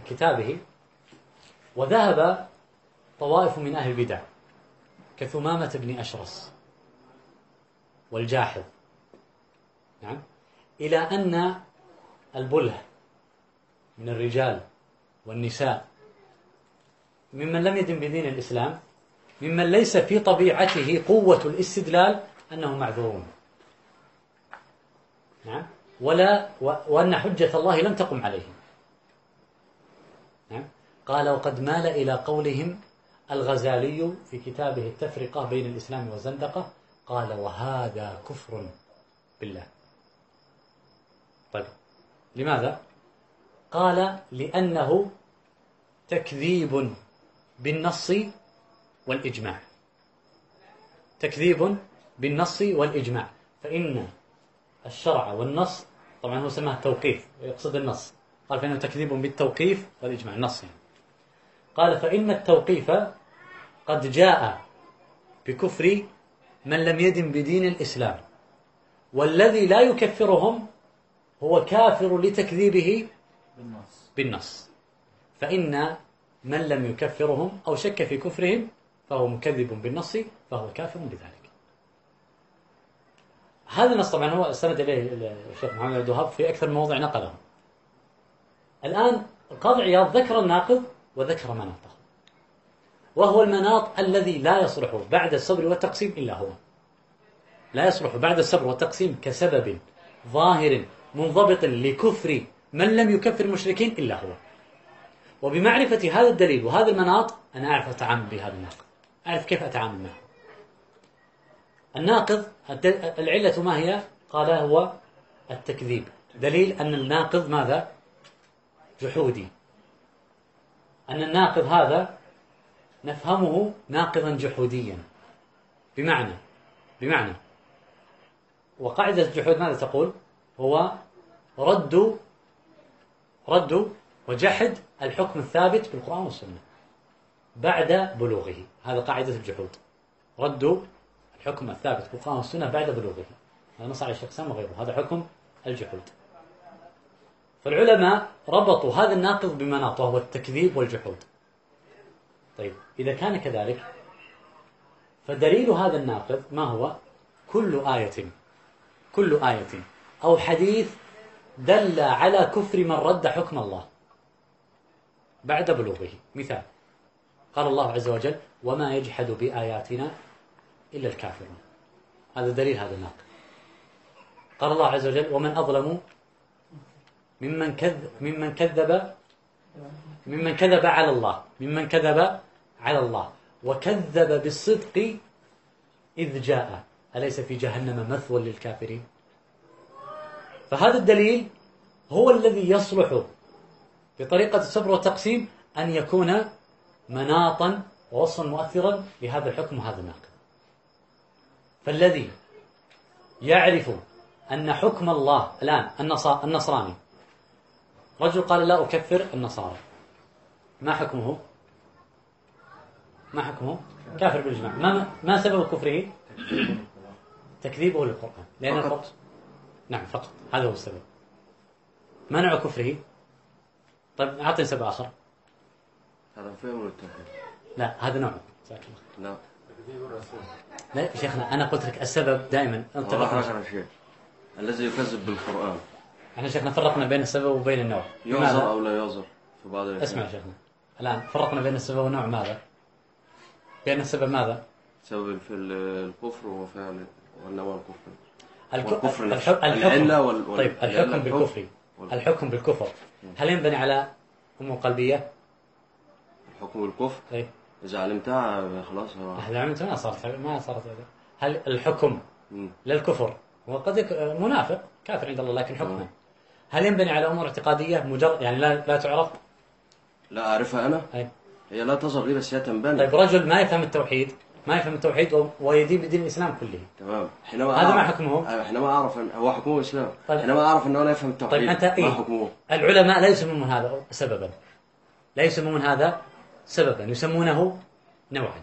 A: كتابه وذهب طوائف من أهل البدع كثمامة بن أشرس والجاحظ. نعم. إلى أن البله من الرجال والنساء ممن لم يدن بدين الإسلام ممن ليس في طبيعته قوة الاستدلال أنه معذورون. نعم. ولا وأن حجة الله لم تقم عليهم. نعم. قال وقد مال إلى قولهم الغزالي في كتابه التفرقة بين الإسلام والزندقة قال وهذا كفر بالله. طيب. لماذا؟ قال لأنه تكذيب بالنص والإجماع. تكذيب بالنص والإجماع. فإن الشرع والنص طبعا هو سماه التوقيف يقصد النص. قال فإنه تكذيب بالتوقيف والإجماع النص يعني. قال فإن التوقيف قد جاء بكفر من لم يدن بدين الإسلام والذي لا يكفرهم هو كافر لتكذيبه
G: بالنص.
A: بالنص. فإن من لم يكفرهم أو شك في كفرهم فهو مكذب بالنص فهو كافر بذلك. هذا النص طبعا هو استند إليه الشيخ محمد عبد الوهاب في أكثر من موضع نقله. الآن القاضي عياض ذكر الناقض وذكر مناطه وهو المناط الذي لا يصلح بعد الصبر والتقسيم إلا هو. لا يصلح بعد الصبر والتقسيم كسبب ظاهر منضبط لكفر من لم يكفر المشركين إلا هو. وبمعرفة هذا الدليل وهذا المناط أنا أعرف أتعامل بهذا الناقض. أعرف كيف أتعامل معه. الناقض العلة ما هي؟ قال هو التكذيب دليل أن الناقض ماذا؟ جحودي أن الناقض هذا نفهمه ناقضا جحوديا بمعنى بمعنى وقاعدة الجحود ماذا تقول؟ هو رد رد وجحد الحكم الثابت بالقرآن والسنة بعد بلوغه هذا قاعدة الجحود رد الحكم الثابت بالقرآن والسنة بعد بلوغه. هذا نص على الشيخ سام وغيره. هذا حكم الجحود. فالعلماء ربطوا هذا الناقض بمناط وهو التكذيب والجحود. طيب إذا كان كذلك فدليل هذا الناقض ما هو؟ كل آية كل آية أو حديث دل على كفر من رد حكم الله بعد بلوغه. مثال قال الله عز وجل وما يجحد بآياتنا إلا الكافرون. هذا دليل هذا الناقض قال الله عز وجل ومن أظلم ممن كذب ممن كذب ممن كذب على الله ممن كذب على الله وكذب بالصدق إذ جاء أليس في جهنم مثوى للكافرين؟ فهذا الدليل هو الذي يصلح بطريقة الصبر والتقسيم أن يكون مناطا ووصفا مؤثرا لهذا الحكم وهذا الناقض فالذي يعرف أن حكم الله الآن النصراني. رجل قال لا أكفر النصارى. ما حكمه؟ ما حكمه؟ كافر بالإجماع. ما ما سبب كفره؟ تكذيبه للقرآن. لأن
B: فقط.
A: نعم فقط. هذا هو السبب. منع كفره؟ طيب أعطني سبب آخر.
B: هذا فهم التوحيد
A: لا هذا نوع. جزاك الله خير.
B: لا
A: يا شيخنا أنا قلت لك السبب دائما أنت
B: شيء الذي يكذب بالقرآن
A: إحنا شيخنا فرقنا بين السبب وبين النوع
B: يعذر؟ أو لا يعذر في بعض
A: اسمع يا شيخنا الآن فرقنا بين السبب والنوع ماذا؟ بين السبب ماذا؟
B: سبب في ال- الكفر هو فعل والنوى الكفر
A: الك-
B: والكفر
A: الح-
B: نفسه.
A: الحكم
B: العلة وال-
A: طيب الحكم. بالكفر الحكم بالكفر هل ينبني على أم قلبية؟
B: الحكم بالكفر
A: إيه
B: إذا علمتها خلاص هو
A: هذا عملت ما صارت ما صارت. هل الحكم
B: مم.
A: للكفر وقد يك... منافق كافر عند الله لكن حكمه
B: تمام.
A: هل ينبني على أمور اعتقادية مجرد يعني لا لا تعرف؟
B: لا أعرفها أنا
A: أي.
B: هي لا تظهر لي بس هي تنبني
A: طيب رجل ما يفهم التوحيد ما يفهم التوحيد و- ويدين بدين الإسلام كله
B: تمام حينما
A: هذا ما حكمه؟
B: حينما أعرف أن هو حكمه الإسلام
A: طيب.
B: حينما أعرف أنه لا يفهم التوحيد
A: طيب
B: ما
A: إيه؟
B: حكمه
A: العلماء لا يسمون هذا سببا لا يسمون هذا سببا يسمونه نوعا.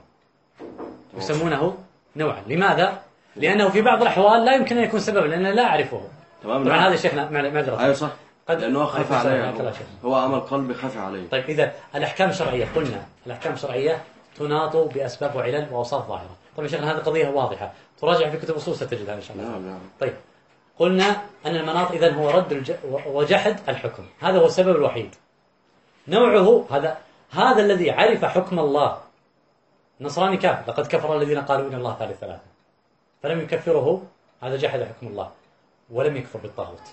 A: يسمونه نوعا. لماذا؟ لأنه في بعض الأحوال لا يمكن أن يكون سببا لأن لا أعرفه.
B: تمام
A: طبعا
B: نعم.
A: هذا شيخنا مع- معذرة
B: أيوة صح.
A: قد-
B: لأنه
A: أيوة،
B: عليه. هو- عمل قلبي خاف عليه.
A: طيب إذا الأحكام الشرعية قلنا الأحكام الشرعية تناط بأسباب وعلل وأوصاف ظاهرة. طبعا شيخنا هذه قضية واضحة. تراجع في كتب أصول ستجدها إن شاء الله.
B: نعم نعم.
A: طيب قلنا أن المناط إذن هو رد الج... وجحد الحكم. هذا هو السبب الوحيد. نوعه هذا هذا الذي عرف حكم الله. نصراني كافر. لقد كفر الذين قالوا إن الله ثالث ثلاثة. فلم يكفره هذا جحد حكم الله. ولم يكفر بالطاغوت.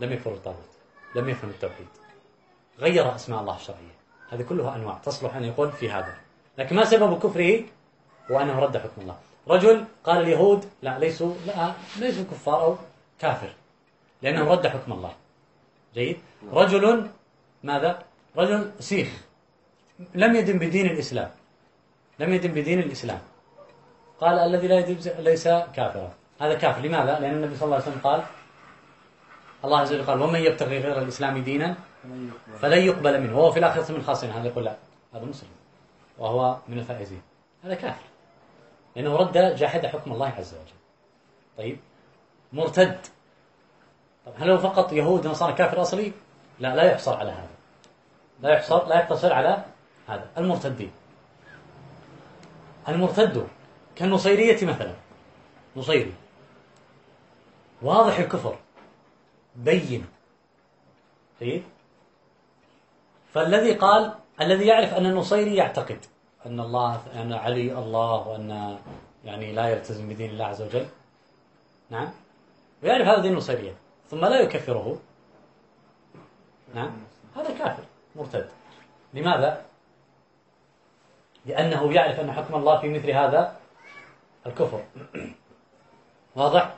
A: لم يكفر بالطاغوت. لم يفهم التوحيد. غير أسماء الله الشرعية. هذه كلها أنواع. تصلح أن يقول في هذا. لكن ما سبب كفره هو أنه رد حكم الله. رجل قال اليهود لا ليسوا لا ليسوا كفار أو كافر. لأنه رد حكم الله. جيد؟ رجل ماذا؟ رجل سيخ لم يدن بدين الإسلام. لم يدن بدين الإسلام. قال الذي لا يدين ليس كافرا. هذا كافر. لماذا؟ لأن النبي صلى الله عليه وسلم قال الله عز وجل قال ومن يبتغي غير الإسلام دينا فلن يقبل منه. وهو في الآخرة من الخاسرين هذا يقول لا هذا مسلم. وهو من الفائزين. هذا كافر. لأنه رد جاحد حكم الله عز وجل. طيب مرتد. طب هل هو فقط يهود ونصارى كافر أصلي؟ لا لا يحصر على هذا. لا يحصر لا يقتصر على هذا المرتدين. المرتد كالنصيرية مثلا. نصيري. واضح الكفر. بين. طيب فالذي قال الذي يعرف أن النصيري يعتقد أن الله أن علي الله وأن يعني لا يلتزم بدين الله عز وجل. نعم؟ ويعرف هذا دين النصيرية. ثم لا يكفره. نعم؟ هذا كافر. مرتد. لماذا؟ لأنه يعرف أن حكم الله في مثل هذا الكفر. واضح؟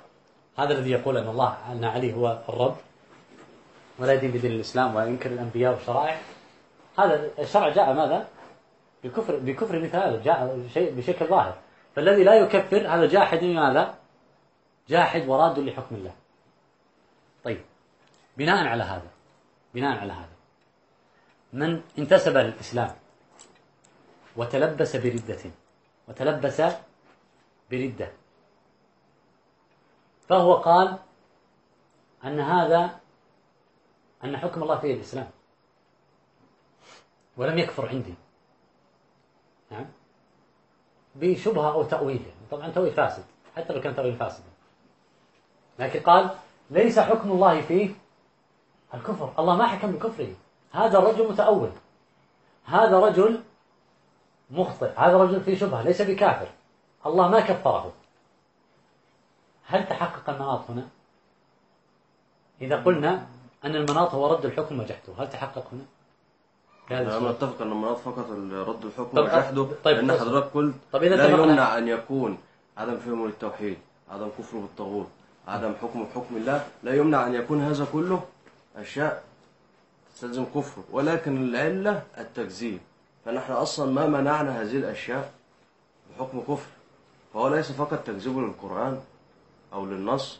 A: هذا الذي يقول أن الله أن علي هو الرب. ولا يدين بدين الإسلام وينكر الأنبياء والشرائع. هذا الشرع جاء ماذا؟ بكفر بكفر مثل هذا. جاء شيء بشكل ظاهر. فالذي لا يكفر هذا جاحد لماذا؟ جاحد وراد لحكم الله. طيب. بناء على هذا. بناء على هذا. من انتسب للإسلام وتلبس بردة وتلبس بردة. فهو قال أن هذا أن حكم الله فيه الإسلام. ولم يكفر عندي. نعم. بشبهة أو تأويل طبعا تأويل فاسد. حتى لو كان تأويل فاسد. لكن قال ليس حكم الله فيه الكفر. الله ما حكم بكفره. هذا الرجل متأول. هذا رجل مخطئ. هذا رجل فيه شبهة ليس بكافر. الله ما كفره. هل تحقق المناط هنا؟ إذا قلنا أن المناط هو رد الحكم وجحده هل تحقق هنا؟ بهذا
B: أنا؟ أتفق أن المناط فقط رد الحكم وجحده
A: طيب،
B: لأن
A: طيب.
B: حضرتك قلت
A: طب إذا
B: لا يمنع أن يكون عدم فهمه للتوحيد عدم كفره بالطاغوت عدم حكمه بحكم الله لا يمنع أن يكون هذا كله أشياء تستلزم كفر ولكن العلة التكذيب فنحن أصلا ما منعنا هذه الأشياء بحكم كفر. فهو ليس فقط تكذيبه للقرآن أو للنص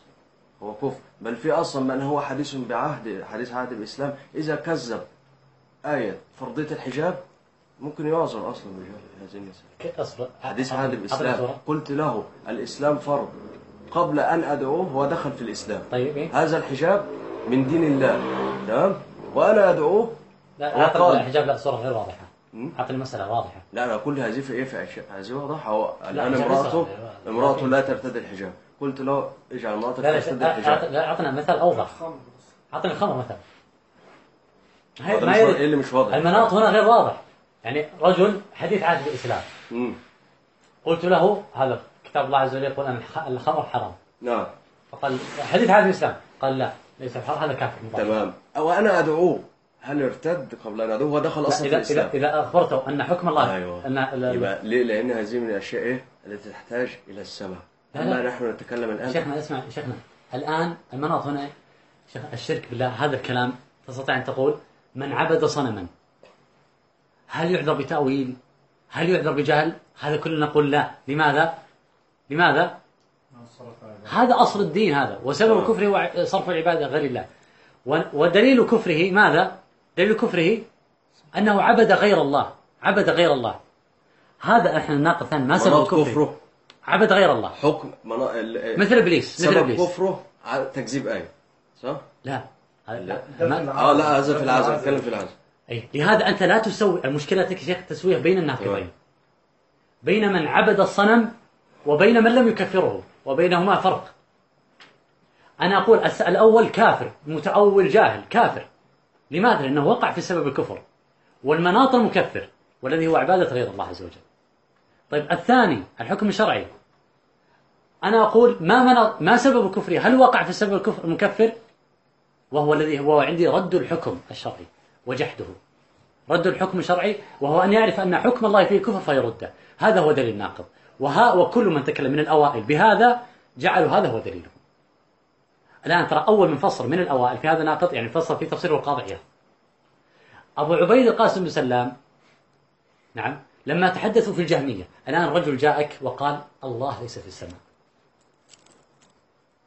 B: هو كفر. بل في أصلا من هو حديث بعهد حديث عهد الإسلام. إذا كذب آية فرضية الحجاب ممكن يعذر أصلا بجهل هذه المسألة
A: كيف
B: حديث عهد الإسلام. قلت له الإسلام فرض. قبل أن أدعوه هو دخل في الإسلام.
A: طيب إيه؟
B: هذا الحجاب من دين الله. تمام؟ وأنا أدعوه
A: لا
B: قال-
A: الحجاب لا صورة غير واضحة. أعطني المسألة واضحة.
B: لا أنا كل هذه في إيه؟ هذه واضحة. هو الآن امرأته. امرأته لا ترتدي الحجاب. قلت له اجعل امرأتك
A: لا لا
B: ترتدي الحجاب.
A: لا أعطنا مثل أوضح. أعطنا الخمر مثلا ما.
B: إيه اللي مش واضح؟
A: المناط هنا غير واضح. يعني رجل حديث عهد بالإسلام. قلت له هذا كتاب الله عز وجل يقول أن الخ- الخمر حرام.
B: نعم.
A: فقال حديث عهد بالإسلام. قال لا. ليس حرام هذا كافر مباشر.
B: تمام أو أنا أدعوه هل ارتد قبل أن أدعوه هو دخل
A: لا،
B: أصلا في
A: إذا إذا إذا أخبرته أن حكم الله
B: أيوة.
A: ال-
B: يبقى ليه؟ لأن هذه من الأشياء إيه؟ التي تحتاج إلى السمع.
A: لا،.
B: نحن نتكلم الآن
A: شيخنا اسمع شيخنا الآن المناط هنا شيخ الشرك بالله هذا الكلام تستطيع أن تقول من عبد صنما هل يعذر بتأويل هل يعذر بجهل هذا كلنا نقول لا لماذا لماذا هذا أصل الدين هذا. وسبب
B: آه.
A: كفره هو صرف العبادة غير الله. و- ودليل كفره ماذا؟ دليل كفره أنه عبد غير الله. عبد غير الله. هذا إحنا الناقد الثاني ما سبب كفره؟
B: كفره.
A: عبد غير الله.
B: حكم منا... ال-
A: مثل إبليس مثل
B: سبب
A: إبليس.
B: كفره ع- تكذيب آية. صح؟
A: لا. هذا-
B: لا.
A: ما-
B: آه لا هذا في العزم. نتكلم في العزم.
A: أي. لهذا أنت لا تسوي. المشكلة يا شيخ التسوية بين الناقضين. بين من عبد الصنم وبين من لم يكفره. وبينهما فرق. أنا أقول الأول كافر متأول جاهل كافر. لماذا؟ لأنه وقع في سبب الكفر. والمناط المكفر والذي هو عبادة غير الله عز وجل. طيب الثاني الحكم الشرعي. أنا أقول ما مناط ما سبب كفره هل وقع في سبب الكفر المكفر؟ وهو الذي هو عندي رد الحكم الشرعي وجحده. رد الحكم الشرعي وهو أن يعرف أن حكم الله فيه كفر فيرده. هذا هو دليل ناقض. وها وكل من تكلم من الأوائل. بهذا جعلوا هذا هو دليله الآن ترى أول من فصل من الأوائل في هذا ناقض يعني فصل في تفسير القاضي عياض أبو عبيد القاسم بن سلام نعم لما تحدثوا في الجهمية الآن رجل جاءك وقال الله ليس في السماء.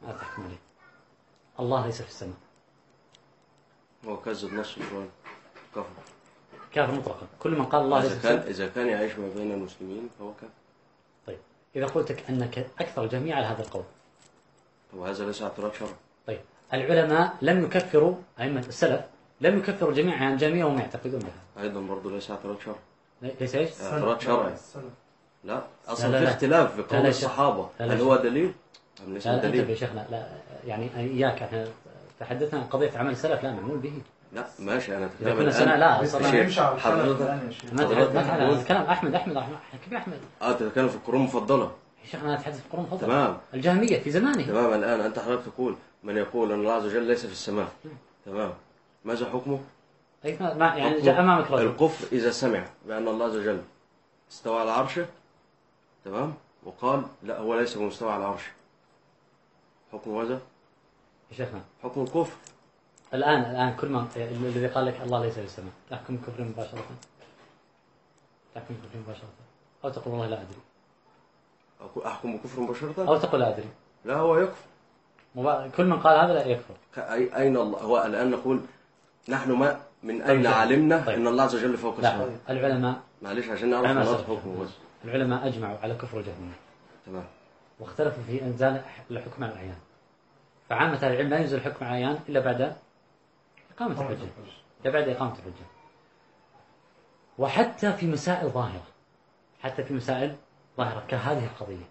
A: ماذا تحكم عليه. الله ليس في السماء.
B: هو كذب نص القرآن كفر.
A: كافر مطلقا. كل من قال الله ليس
B: إذا
A: في
B: كان
A: السماء
B: إذا كان يعيش ما بين المسلمين فهو كافر.
A: إذا قلت لك أنك أكثر الجميع على هذا القول.
B: طب هذا ليس اعتراض شرعي
A: طيب العلماء لم يكفروا أئمة السلف لم يكفروا جميعا عن جميع وهم يعتقدون بها
B: أيضا برضه ليس اعتراض شرعي
A: ليس إيش؟
B: اعتراض شرعي لا أصلا
A: لا،
B: في
A: لا.
B: اختلاف في
A: لا،
B: قول
A: لا.
B: الصحابة.
A: لا، لا
B: هل هو دليل؟ أم ليس
A: لا انتبه يا
B: دليل
A: شيخنا لا يعني إياك إحنا تحدثنا عن قضية عمل السلف لا معمول به.
B: لا. ماشي
A: اذا كنا سنه
B: الآن
A: لا
C: بس
A: صراحة.
B: شيخ،
C: يمشي على الخلف
B: حضرتك- حضرتك
A: عن كلام أحمد أحمد أحمد. كيف أحمد؟
B: أه تتكلم في القرون المفضلة.
A: يا شيخ أنا أتحدث في القرون المفضلة.
B: تمام.
A: الجهمية في زمانه
B: تمام الآن أنت حضرتك تقول من يقول أن الله عز وجل ليس في السماء. تمام. ماذا حكمه؟
A: أي ما يعني
B: حكمه
A: جاء أمامك رجل.
B: الكفر إذا سمع بأن الله عز وجل استوى على عرشه. تمام. وقال لا هو ليس بمستوى على عرشه. حكم ماذا؟
A: يا شيخنا.
B: حكم الكفر.
A: الآن الآن كل من الذي قال لك الله ليس في السماء تحكم كفر مباشرة. تحكم كفر مباشرة. أو تقول والله لا أدري.
B: أكو- أحكم بكفر مباشرة؟
A: أو تقول لا أدري.
B: لا هو يكفر.
A: كل من قال هذا لا يكفر.
B: أين الله؟ هو الآن نقول نحن ما من أين
A: طيب.
B: علمنا
A: طيب.
B: أن الله عز وجل فوق السماء؟
A: العلماء
B: معلش عشان نعرف. حكمه بس.
A: العلماء أجمعوا على كفر الجهميه
B: تمام.
A: واختلفوا في إنزال الحكم على العيان فعامة العلم لا ينزل الحكم على العيان إلا بعد إقامة الحجة. إلا بعد إقامة الحجة. وحتى في مسائل ظاهرة. حتى في مسائل ظاهرة كهذه القضية.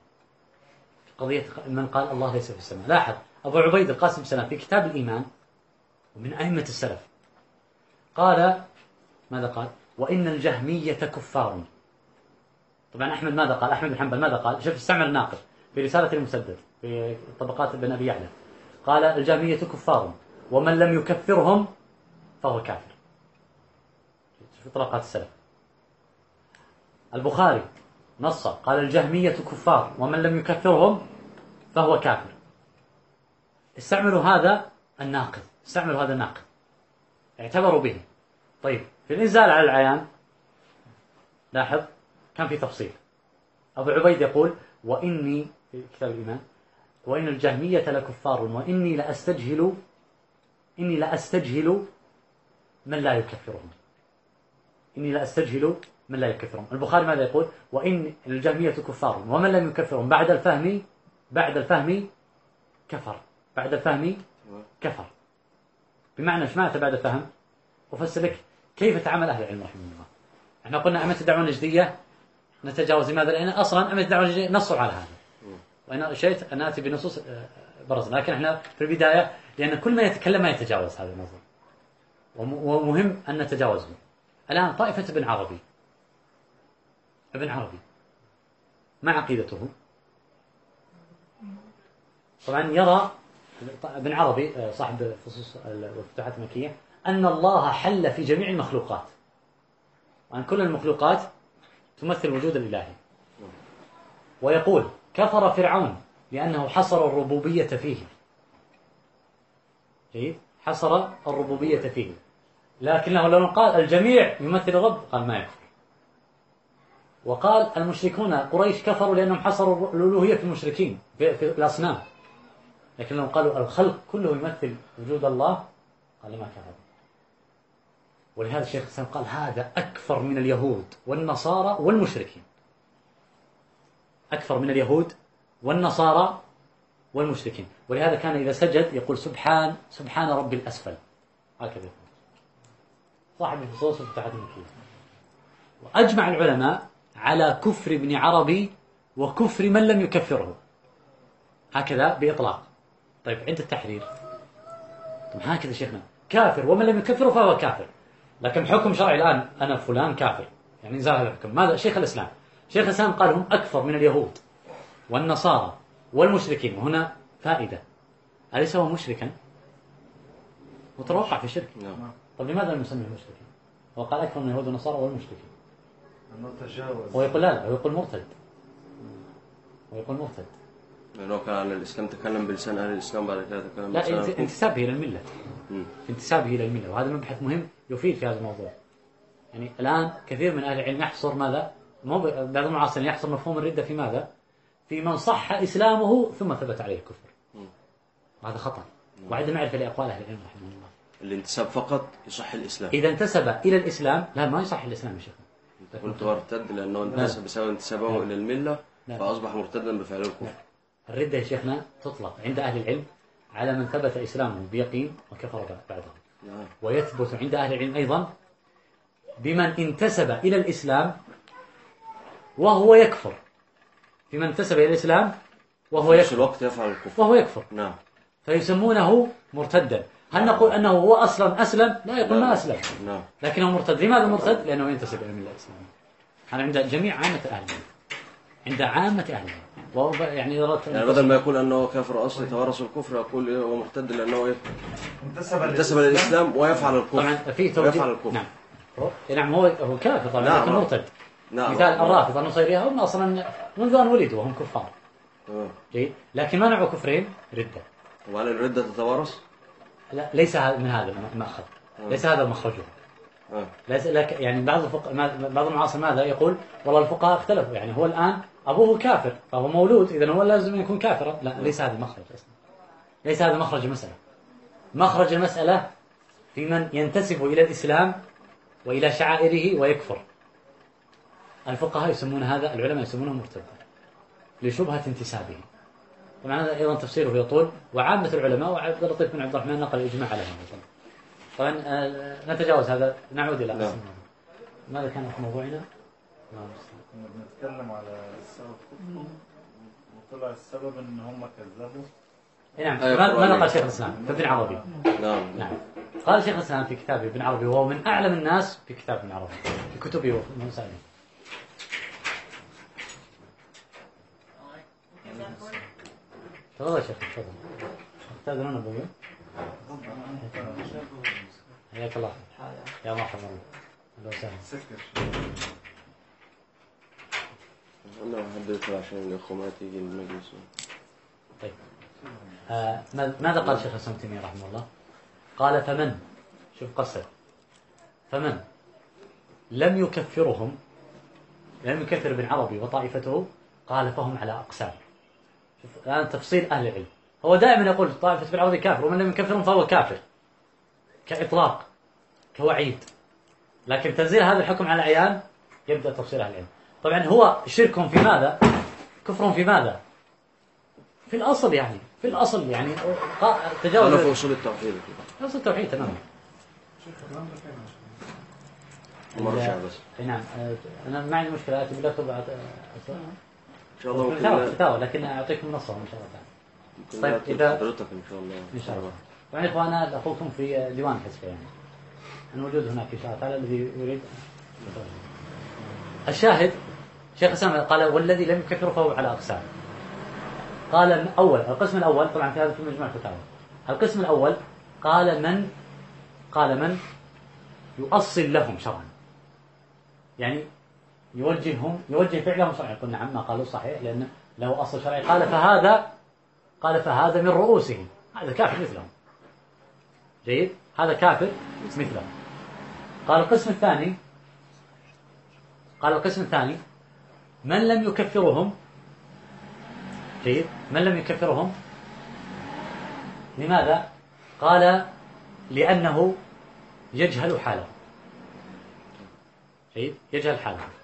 A: قضية من قال الله ليس في السماء. لاحظ أبو عبيد القاسم سلام في كتاب الإيمان ومن أئمة السلف. قال ماذا قال؟ وإن الجهمية كفار. طبعا أحمد ماذا قال؟ أحمد بن حنبل ماذا قال؟ شوف استعمل الناقد في رسالة المسدد في طبقات ابن أبي يعلى. قال الجهمية كفار. ومن لم يكفرهم فهو كافر. في طبقات السلف. البخاري نص قال الجهمية كفار ومن لم يكفرهم فهو كافر. استعملوا هذا الناقد استعملوا هذا الناقد اعتبروا به. طيب في الإنزال على العيان لاحظ كان في تفصيل. أبو عبيد يقول وإني في كتاب الإيمان وإن الجهمية لكفار وإني لأستجهل إني لأستجهل من لا يكفرهم. إني لأستجهل من لا يكفرهم. البخاري ماذا يقول؟ وإن الجهمية كفار. ومن لم يكفرهم؟ بعد الفهم بعد الفهم كفر. بعد الفهم كفر. بمعنى إيش بعد الفهم؟ أفسر لك كيف تعامل أهل العلم رحمه الله. إحنا قلنا أئمة الدعوة النجدية نتجاوز لماذا؟ لأن أصلا أئمة الدعوة النجدية نصوا على هذا. وإن شئت أن آتي بنصوص آه، برز لكن إحنا في البداية لأن كل ما يتكلم ما يتجاوز هذا النظر ومهم أن نتجاوزه الآن طائفة ابن عربي. ابن عربي. ما عقيدته؟ طبعا يرى ابن عربي آه، صاحب فصوص الفتوحات المكية أن الله حل في جميع المخلوقات. وأن كل المخلوقات تمثل الوجود الإلهي. ويقول كفر فرعون لأنه حصر الربوبية فيه. جيد. حصر الربوبية فيه. لكنه لو قال الجميع يمثل الرب قال ما يكفر وقال المشركون قريش كفروا لأنهم حصروا الألوهية في المشركين في, الأصنام. لكن لو قالوا الخلق كله يمثل وجود الله قال ما كفر. ولهذا الشيخ الإسلام قال هذا أكثر من اليهود والنصارى والمشركين. أكثر من اليهود والنصارى والمشركين. ولهذا كان إذا سجد يقول سبحان سبحان ربي الأسفل. هكذا يقول. صاحب الفصوص والفتحات المكية وأجمع العلماء على كفر ابن عربي وكفر من لم يكفره. هكذا بإطلاق. طيب عند التحرير. طيب هكذا شيخنا. كافر ومن لم يكفره فهو كافر. لكن حكم شرعي الآن أنا فلان كافر. يعني نزال هذا الحكم. ماذا؟ شيخ الإسلام. شيخ الإسلام قال هم أكثر من اليهود والنصارى والمشركين. وهنا فائدة. أليس هو مشركا؟ متوقع في الشرك.
B: نعم.
A: طب لماذا لم يسميه مشركا هو قال أكثر من اليهود والنصارى والمشركين
C: تجاوز
A: هو يقول لا لا هو يقول مرتد. هو يقول مرتد.
B: لأنه كان عن الإسلام تكلم بلسان أهل الإسلام بعد كده تكلم
A: لا. انتسابه إلى الملة. انتسابه إلى الملة. وهذا مبحث مهم يفيد في هذا الموضوع. يعني الآن كثير من أهل العلم يحصر ماذا؟ مو بعض المعاصرين يحصر مفهوم الردة في ماذا؟ في من صح إسلامه ثم ثبت عليه الكفر. وهذا خطأ. وعدم معرفة لأقوال أهل العلم رحمه الله.
B: الانتساب فقط يصح الإسلام.
A: إذا انتسب إلى الإسلام لا ما يصح الإسلام يا شيخ.
B: قلت مرتد لأنه انتسب بسبب انتسابه
A: نعم.
B: إلى الملة
A: نعم.
B: فأصبح مرتدا بفعل الكفر.
A: الردة يا شيخنا تطلق عند أهل العلم على من ثبت إسلامه بيقين وكفر بعده
B: نعم.
A: ويثبت عند أهل العلم أيضا بمن انتسب إلى الإسلام وهو يكفر. بمن انتسب إلى الإسلام وهو يكفر.
B: الوقت يفعل الكفر.
A: وهو يكفر.
B: نعم.
A: فيسمونه مرتدا. هل نقول أنه هو أصلا أسلم؟ لا يقول ما أسلم.
B: نعم.
A: لكنه مرتد. لماذا مرتد؟ لأنه ينتسب إلى الملة الإسلامية هذا عند جميع عامة أهل عند عامة أهل يعني إذا أردت
B: يعني بدل ما يقول أنه كافر أصلي توارث الكفر يقول هو مرتد لأنه إيه؟
C: انتسب
B: انتسب للإسلام ويفعل الكفر.
A: طبعا في
B: ويفعل
A: توجيه
B: الكفر.
A: نعم. هو- نعم هو هو كافر طبعا
B: نعم،
A: لكن
B: نعم.
A: مرتد.
B: نعم.
A: مثال الرافضة النصيرية هم أصلا منذ أن ولدوا وهم كفار.
B: تمام
A: جيد. لكن منعوا كفرهم ردة.
B: وهل الردة تتوارث؟
A: لا ليس هذا من هذا المأخذ. ليس هذا مخرجه
B: آه.
A: ليس لك يعني بعض الفق... بعض المعاصر ماذا؟ يقول والله الفقهاء اختلفوا. يعني هو الآن أبوه كافر فهو مولود إذا هو لازم يكون كافرا. لا ليس هذا المخرج أصلا. ليس هذا مخرج المسألة. مخرج المسألة في من ينتسب إلى الإسلام وإلى شعائره ويكفر. الفقهاء يسمون هذا العلماء يسمونه مرتدا لشبهة انتسابه طبعا هذا أيضا تفسيره يطول وعامة العلماء وعبد اللطيف بن عبد الرحمن نقل الإجماع على هذا طبعا آه، نتجاوز هذا نعود إلى
B: نعم.
A: ماذا كان في موضوعنا؟
C: كنا بنتكلم على السبب. وطلع السبب إن هم كذبوا.
A: إيه نعم.
B: آية
A: ماذا ماذا. قال شيخ الإسلام في ابن عربي؟
B: نعم.
A: نعم. قال شيخ الإسلام في كتابه ابن عربي وهو من أعلم الناس في كتاب ابن عربي في كتبه ومسائله تفضل يا شيخ تفضل. استاذنون أبو يوم حياك الله. يا مرحبا. أهلا وسهلا.
B: أحب يدخل عشان الأخوة ما تيجي المجلس.
A: طيب. آه ماذا قال شيخ الاسلام تيمية رحمه الله؟ قال فمن؟ شوف قصر فمن؟ لم يكفرهم لم يكفر ابن عربي وطائفته قال فهم على أقسام. الآن تفصيل أهل العلم. هو دائما يقول طائفة ابن عربي كافر ومن لم يكفرهم فهو كافر كإطلاق كوعيد. لكن تنزيل هذا الحكم على العيان يبدأ تفصيل أهل العلم. طبعا هو شركهم في ماذا؟ كفرهم في ماذا؟ في الأصل يعني في الأصل يعني
B: أنا في
A: تجاوز
B: أصول التوحيد
A: نفس التوحيد تماما
B: مرجع بس
A: نعم. أنا ما عندي مشكلة آتي بالأكتب
B: إن شاء الله
A: فتاوى فتاوى لكن أعطيكم نصهم إن شاء الله. تعالى طيب،
B: لا
A: إذا-
B: حضرتك إن شاء الله.
A: إن شاء الله. طبعا يا إخوانا أخوكم في ديوان الحزب يعني. الموجود هناك إن شاء الله. تعالى الذي يريد. الشاهد شيخ الإسلام قال والذي لم يكفر فهو على أقسام. قال أول القسم الأول طبعا في هذا في مجموع الفتاوى. القسم الأول قال من قال من يؤصل لهم شرعا. يعني يوجههم يوجه فعلهم شرعا يقول نعم ما قالوا صحيح لأن له أصل شرعي. قال فهذا قال فهذا من رؤوسهم. هذا كافر مثلهم. جيد؟ هذا كافر مثلهم. قال القسم الثاني قال القسم الثاني من لم يكفرهم؟ جيد؟ من لم يكفرهم؟ لماذا؟ قال لأنه يجهل حاله جيد؟ يجهل حاله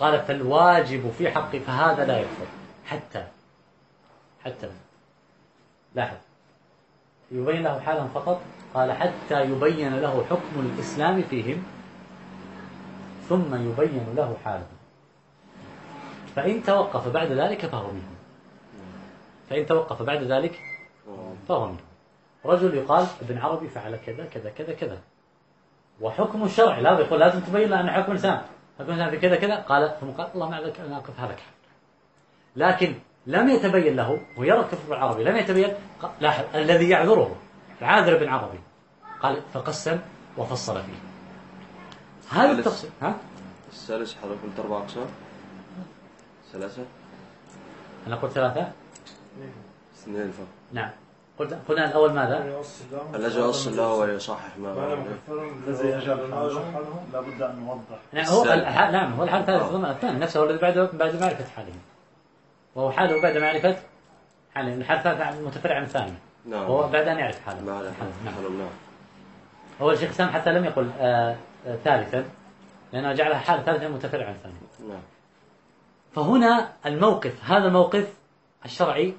A: قال فالواجب في حقه فهذا لا يكفر. حتى حتى. لاحظ. يبين له حالهم فقط. قال حتى يبين له حكم الإسلام فيهم ثم يبين له حالهم فإن توقف بعد ذلك فهو منهم. فإن توقف بعد ذلك فهو منهم. رجل يقال ابن عربي فعل كذا كذا كذا كذا. وحكم الشرع لا يقول لازم تبين له أن حكم الإنسان الإنسان في كذا كذا؟ قال ثم قال الله مع ذلك أنا أقف هذا كافر لكن لم يتبين له ويرى الكفر العربي لم يتبين لاحظ الذي يعذره عاذر بن عربي. قال فقسم وفصل فيه. هذا. التفصيل. ها؟
B: الثالث حضرتك قلت أربع أقسام. ثلاثة.
A: أنا قلت ثلاثة؟
B: اثنين. فقط
A: نعم. قلنا الأول ماذا؟
B: الذي يوصل له ويصحح ما
C: الذي يجعل حالهم لابد أن نوضح
A: نعم هو نعم هو الحال الثالث ضمن الثاني نفسه هو الذي بعد بعد معرفة حاله. وهو حاله بعد معرفة حاله. الحال الثالث متفرع عن الثاني
B: نعم.
A: هو بعد أن يعرف حاله.
B: بعد
A: حاله. نعم.
B: نعم.
A: هو الشيخ سام حتى لم يقل آه آه ثالثا لأنه جعلها حالة ثالثة متفرع عن الثانية
B: نعم.
A: فهنا الموقف هذا الموقف الشرعي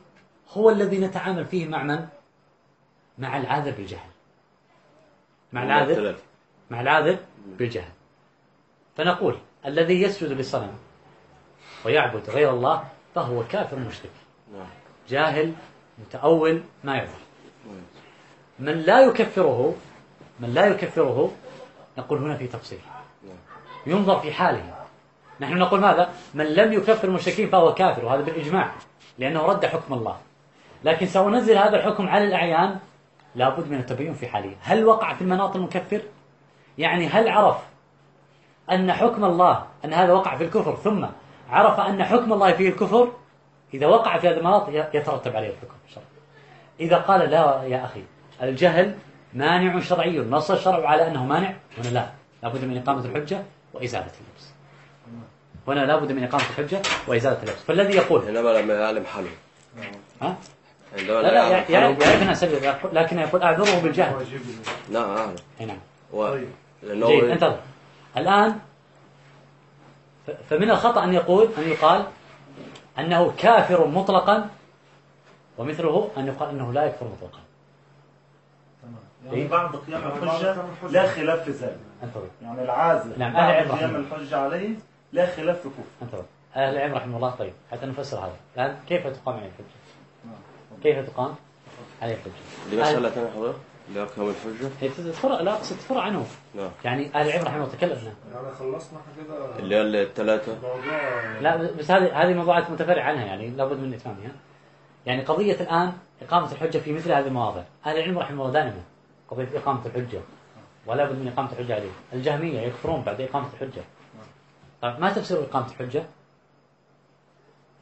A: هو الذي نتعامل فيه مع من؟ مع العاذر بالجهل. مع العاذر. مع العاذر بالجهل. فنقول الذي يسجد للصنم ويعبد غير الله فهو كافر مشرك.
B: نعم.
A: جاهل متأول ما يعرف من لا يكفره من لا يكفره نقول هنا في تفصيل. ينظر في حاله. نحن نقول ماذا؟ من لم يكفر المشركين فهو كافر وهذا بالإجماع لأنه رد حكم الله. لكن سأنزل هذا الحكم على الأعيان لابد من التبين في حاله هل وقع في المناط المكفر؟ يعني هل عرف أن حكم الله أن هذا وقع في الكفر ثم عرف أن حكم الله فيه الكفر؟ إذا وقع في هذا المناط يترتب عليه الحكم الشرعي إذا قال لا يا أخي الجهل مانع شرعي نص الشرع على أنه مانع هنا لا. لابد من إقامة الحجة وإزالة اللبس. هنا لابد من إقامة الحجة وإزالة اللبس. فالذي يقول
B: حينما لم يعلم حاله
A: ها؟ لا
B: لا
A: يعرف يقول- لكن يقول أعذره بالجهل.
B: نعم
A: أي نعم
B: و... لأنه
A: جيد انتظر. الآن ف- فمن الخطأ أن يقول أن يقال أنه كافر مطلقا ومثله أن يقال أنه لا يكفر مطلقا.
C: يعني بعد قيام الحجة لا خلاف في ذلك.
A: انتظر.
C: يعني العازل
A: نعم،
C: بعد قيام الحجة عليه لا خلاف في كفر.
A: انتظر. أهل العلم رحمه الله طيب. حتى نفسر هذا. الآن كيف تقام عليه الحجة؟ كيف تقام؟ عليه الحجة.
B: دي مسألة ثانية حضرتك؟ اللي هي قيام الحجة.
A: هي تتفرع لا أقصد تتفرع عنه.
B: نعم
A: يعني أهل العلم رحمه الله تكلمنا.
D: يعني خلصنا إحنا كده؟
B: اللي هي الثلاثة
A: لا بس هذه هذه موضوعات متفرع عنها يعني لابد من إتمامها. يعني قضية الآن إقامة الحجة في مثل هذه المواضع، أهل العلم رحمه الله دائما قضية إقامة الحجة ولا بد من إقامة الحجة عليه، الجهمية يكفرون بعد إقامة الحجة. طيب ما تفسير إقامة الحجة؟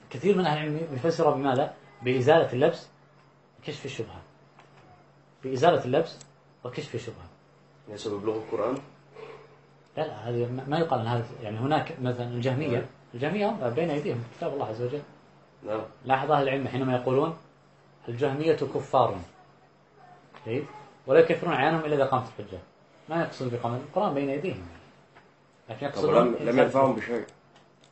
A: كثير من أهل العلم يفسرها بماذا؟ بإزالة اللبس وكشف الشبهة. بإزالة اللبس وكشف الشبهة.
B: ليس ببلوغ القرآن؟
A: لا لا هذه ما- يقال هذا يعني هناك مثلا الجهمية. الجهمية بين أيديهم كتاب الله عز وجل.
B: نعم.
A: لاحظ أهل العلم حينما يقولون الجهمية كفار. جيد؟ ولا يكفرون عيانهم إلا إذا قامت الحجة. ما يقصد بقامة القرآن بين أيديهم. لكن يقصدون
B: لم لم ينفعهم بشيء.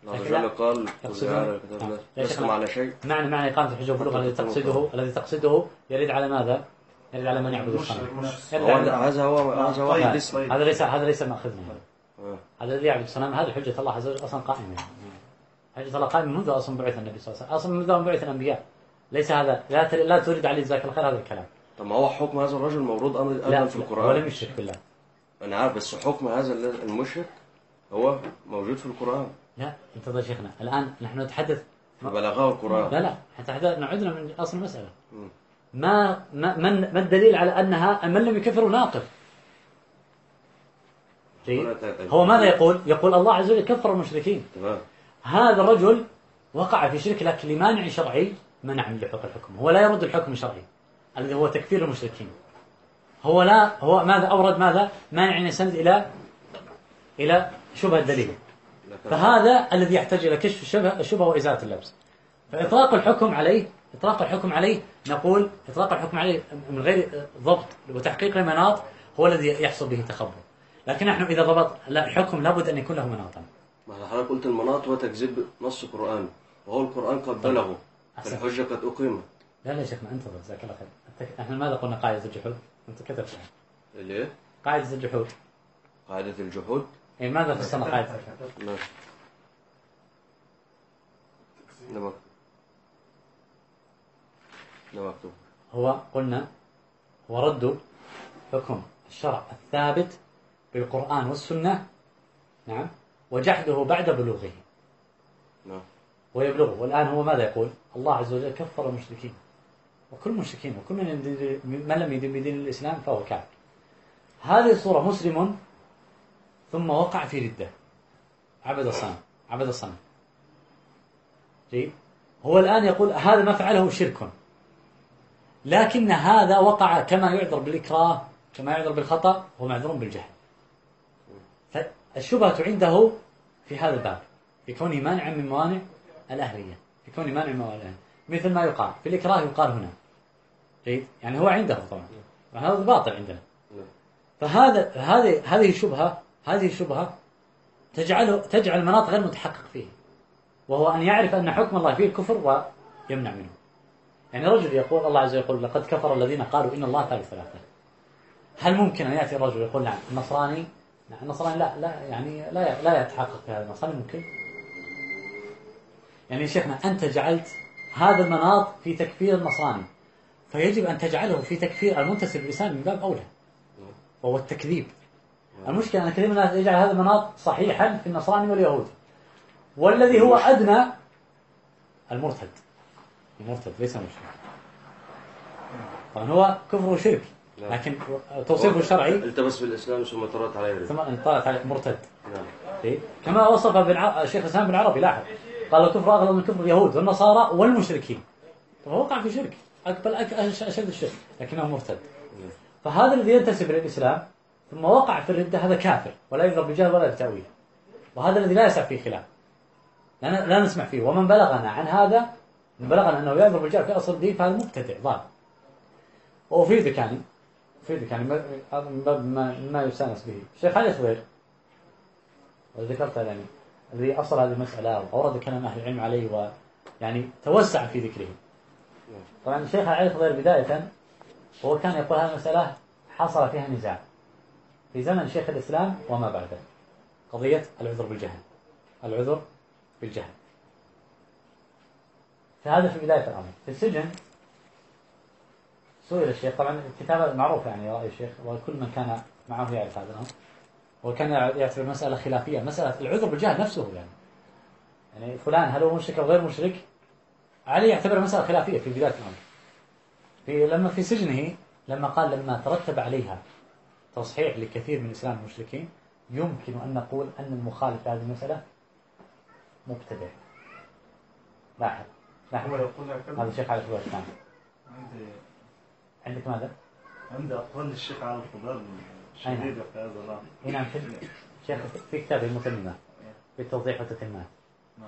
B: وجل قال
A: نعم.
B: لا. على شيء.
A: معنى معنى إقامة الحجة والبلوغ الذي تقصده الذي تقصده يرد على ماذا؟ يرد على من يعبد الصنم على-
B: هذا هو هذا هو
C: طيب.
A: هذا ليس هذا ليس ماخذنا
B: آه.
A: هذا الذي يعبد الصنم هذه حجة الله عز وجل أصلا قائمة. حجة الله قائمة منذ أصلا بعث النبي صلى الله عليه وسلم. أصلا منذ أن بعث الأنبياء. ليس هذا لا ت- لا تريد عليه جزاك الله خير هذا الكلام.
B: طب ما هو حكم هذا الرجل؟ موجود أيضا في
A: لا،
B: القرآن.
A: هو لم يشرك بالله.
B: أنا عارف بس حكم هذا المشرك هو موجود في القرآن.
A: لا انتظر شيخنا. الآن نحن نتحدث
B: فبلغه القرآن
A: لا لا حتى حتى نعودنا من أصل المسألة. ما ما من ما الدليل على أنها من لم يكفر ناقض جيد. هو ماذا يقول؟ يقول الله عز وجل كفر المشركين. هذا الرجل وقع في شرك لكن لمانع شرعي منع من لحوق الحكم. هو لا يرد الحكم الشرعي الذي هو تكفير المشركين. هو لا هو ماذا أورد ماذا؟ مانع يستند إلى إلى شبهة الدليل. فهذا الذي يحتاج إلى كشف الشبهة الشبهة وإزالة اللبس. فإطلاق الحكم عليه إطلاق الحكم عليه نقول إطلاق الحكم عليه من غير ضبط وتحقيق المناط هو الذي يحصل به تخبط لكن نحن إذا ضبط لا الحكم لابد أن يكون له مناطا.
B: ما حضرتك قلت المناط هو تكذيب نص قرآن وهو القرآن قد بلغه.
A: أحسن.
B: فالحجة قد أقيمت.
A: لا لا يا شيخنا انتظر جزاك الله خير. إحنا ماذا قلنا؟ قاعدة الجحود؟ أنت كتبت.
B: ليه؟
A: قاعدة الجحود.
B: قاعدة الجحود.
A: إيه ماذا
B: ماشي ده مكتوب ده مكتوب
A: هو قلنا هو رد حكم الشرع الثابت بالقرآن والسنة نعم وجحده بعد بلوغه.
B: نعم.
A: ويبلغه. والآن هو ماذا يقول؟ الله عز وجل كفر المشركين. وكل المشركين وكل من, من لم يدين بدين الإسلام فهو كافر. هذه الصورة مسلم ثم وقع في ردة. عبد الصنم عبد الصنم جيد؟ هو الآن يقول هذا ما فعله شرك. لكن هذا وقع كما يعذر بالإكراه كما يعذر بالخطأ هو معذور بالجهل. فالشبهة عنده في هذا الباب في كونه مانعا من موانع الأهلية في كونه مانع من موانع الأهلية. مثل ما يقال في الإكراه يقال هنا. جيد؟ يعني هو عنده طبعا. وهذا باطل عندنا. فهذا هذه هذه الشبهة هذه الشبهة تجعله تجعل المناط غير متحقق فيه وهو أن يعرف أن حكم الله فيه الكفر ويمنع منه. يعني رجل يقول الله عز وجل يقول لقد كفر الذين قالوا إن الله ثالث ثلاثة. هل ممكن أن يأتي الرجل يقول نعم النصراني نعم النصراني لا لا يعني لا لا يتحقق في هذا النصراني ممكن. يعني شيخنا أنت جعلت هذا المناط في تكفير النصراني فيجب أن تجعله في تكفير المنتسب للإسلام من باب أولى وهو التكذيب. المشكلة أن كثير من الناس يجعل هذا المناط صحيحا في النصراني واليهود. والذي هو أدنى المرتد. المرتد ليس المشرك طبعا هو كفر وشرك
B: نعم.
A: لكن توصيفه الشرعي
B: التبس في الاسلام ثم طرت عليه.
A: ثم. انطلقت عليه مرتد.
B: نعم.
A: إيه؟ كما وصف ابن ع- الشيخ الإسلام بن عربي لاحظ. قال الكفر اغلب من كفر اليهود والنصارى والمشركين. فهو وقع في شرك. اقبل أشد الشرك لكنه مرتد. فهذا الذي ينتسب للاسلام ثم وقع في الرده هذا كافر ولا يضرب بجهل ولا بتاويل وهذا الذي لا يسع فيه خلاف. لا, لا نسمع فيه. ومن بلغنا عن هذا من بلغنا أنه يضرب الجهل في أصل الدين فهذا مبتدع ضال. وأفيدك يعني أفيدك يعني من باب ما, يستأنس به. الشيخ علي صغير وذكرت يعني الذي أصل هذه المسألة وأورد كلام أهل العلم عليه ويعني توسع في ذكره. طبعا الشيخ علي الخضير بداية هو كان يقول هذه المسألة حصل فيها نزاع. في زمن شيخ الإسلام وما بعده. قضية العذر بالجهل. العذر بالجهل. فهذا في بداية الأمر. في السجن سئل الشيخ طبعا الكتابة معروفة يعني رأي الشيخ وكل من كان معه يعرف هذا الأمر. وكان يعتبر مسألة خلافية مسألة العذر بالجهل نفسه يعني. يعني فلان هل هو مشرك أو غير مشرك؟ علي يعتبر مسألة خلافية في بداية الأمر. في لما في سجنه لما قال لما ترتب عليها تصحيح لكثير من إسلام المشركين يمكن أن نقول أن المخالف في هذه المسألة مبتدع. لاحظ. لاحظ. هذا الشيخ علي خضير كان
C: عندي
A: عندك ماذا؟
C: عندي أقوال الشيخ على الخضار شديدة في هذا الأمر
A: نعم في شيخ في كتاب المتممة في التوضيح والتتمات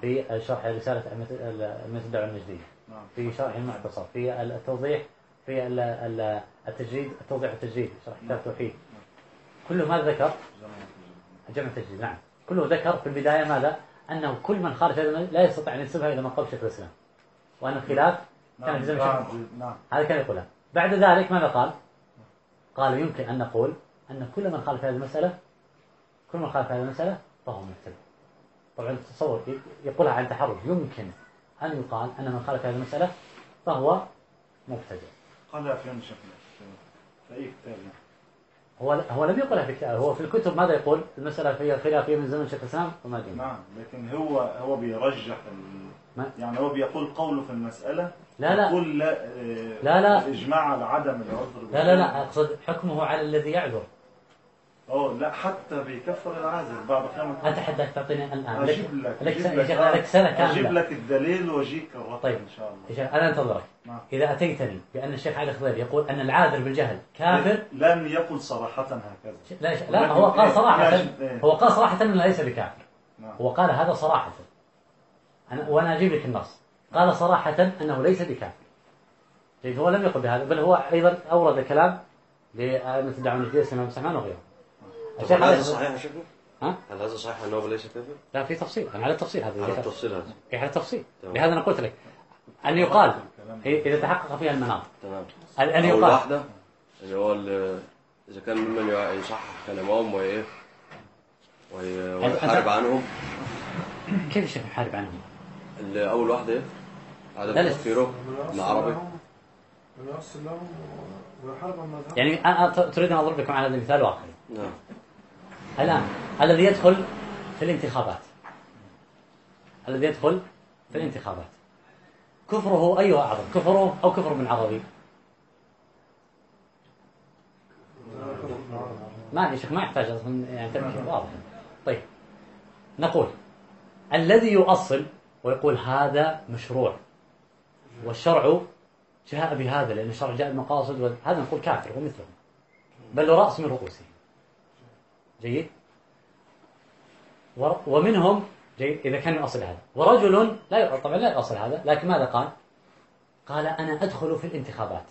A: في شرح رسالة أئمة الدعوة النجدية
C: نعم.
A: في شرح المعتصر في التوضيح في ال- ال- التجريد التوضيح والتجريد شرح كتاب التوحيد. كله ماذا ذكر؟ جمع التجريد نعم. كله ذكر في البداية ماذا؟ أنه كل من خالف هذا لا يستطيع أن ينسبها إلى مقام شيخ الإسلام وأن الخلاف كان في زمن
C: نعم
A: شيخ
C: نعم.
A: هذا كان يقولها بعد ذلك ماذا قال؟ قال يمكن أن نقول أن كل من خالف هذه المسألة كل من خالف هذه المسألة فهو مبتدع. طبعا تصور يقولها عن تحرج يمكن أن يقال أن من خالف هذه المسألة فهو مبتدع.
C: قالها فين شكله في أي كتاب
A: هو هو لم يقلها في كتابه هو في الكتب ماذا يقول؟ المسألة فيها خلافية من زمن شيخ الإسلام وما دون
C: نعم لكن هو هو بيرجح ال... يعني هو بيقول قوله في المسألة
A: لا لا.
C: يقول لا آه،
A: لا لا.
C: الإجماع على عدم العذر
A: لا لا لا. أقصد حكمه على الذي يعذر.
C: آه لا حتى بيكفر العازل بعد خمس
A: أنت حدك تعطيني الآن.
C: أجيب لك
A: لك
C: لك,
A: سنة
C: أجيب
A: كاملة.
C: لك الدليل الرقم
A: طيب.
C: إن شاء الله.
A: شيخ أنا أنتظرك.
C: نعم.
A: إذا أتيتني بأن الشيخ علي الخضير يقول أن العاذر بالجهل كافر
C: لم يقل صراحة هكذا.
A: لا لا هو قال صراحة.
C: إيه.
A: هو قال صراحة أنه ليس بكافر.
C: نعم.
A: هو قال هذا صراحة. أنا وأنا أجيب لك النص. قال صراحة أنه ليس بكافر. هو لم يقل بهذا بل هو أيضا أورد كلام لأئمة الدعوة النجدية الإمام سلمان وغيره الشيخ
B: هل هذا صحيح يا شيخنا؟
A: ها؟
B: هل هذا صحيح أنه ليس كافر؟
A: لا في تفصيل أنا على التفصيل هذا
B: على التفصيل هذا
A: على التفصيل. لهذا أنا قلت لك أن يقال إذا تحقق فيها المناط
B: تمام أول
A: يقال
B: واحدة اللي هو إذا كان ممن يصحح كلامهم وإيه وي- ويحارب عنهم
A: كيف الشيخ يحارب عنهم؟
B: اللي أول واحدة إيه؟
A: لا،
B: عدم
A: لا.
B: تفكيره العربي
A: يعني أنا ت- تريد أن أضرب لكم على هذا المثال واقعي
B: نعم
A: الآن الذي يدخل في الانتخابات. الذي يدخل في الانتخابات. كفره أيها أعظم كفره أو كفر من عربي؟ ما يا شيخ ما يحتاج يعني واضح. طيب نقول الذي يؤصل ويقول هذا مشروع والشرع جاء بهذا لأن الشرع جاء بمقاصد هذا نقول كافر ومثله بل رأس من رؤوسه. جيد؟ ومنهم جيد. إذا كان يؤصل هذا. ورجل لا طبعا لا يؤصل هذا لكن ماذا قال؟ قال أنا أدخل في الانتخابات.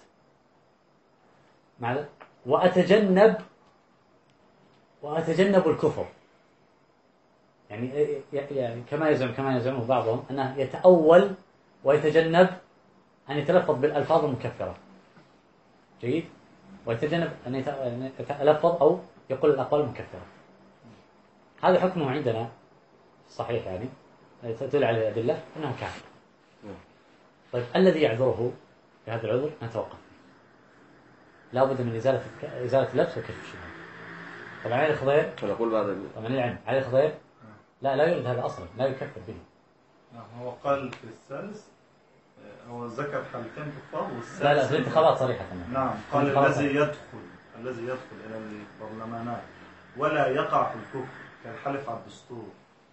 A: ماذا؟ وأتجنب وأتجنب الكفر. يعني يعني كما يزعم كما يزعمه بعضهم أنه يتأول ويتجنب أن يتلفظ بالألفاظ المكفرة. جيد؟ ويتجنب أن يت- أن يتلفظ أو يقول الأقوال المكفرة هذا حكمه عندنا صحيح يعني تدل على الأدلة أنه كافر. طيب الذي يعذره بهذا العذر؟ نتوقف. لا بد من إزالة إزالة اللبس وكشف الشبهة. طبعا علي الخضير؟
B: فنقول بعد ال-
A: طبعا العلم علي الخضير؟ لا لا يولد هذا أصلا لا يكفر به.
C: نعم هو قال في الثالث آه، هو ذكر حالتين كفار والثالث
A: لا لا في الانتخابات صريحة
C: نعم قال الذي يدخل. الذي يدخل إلى البرلمانات. ولا يقع في الكفر كالحلف على الدستور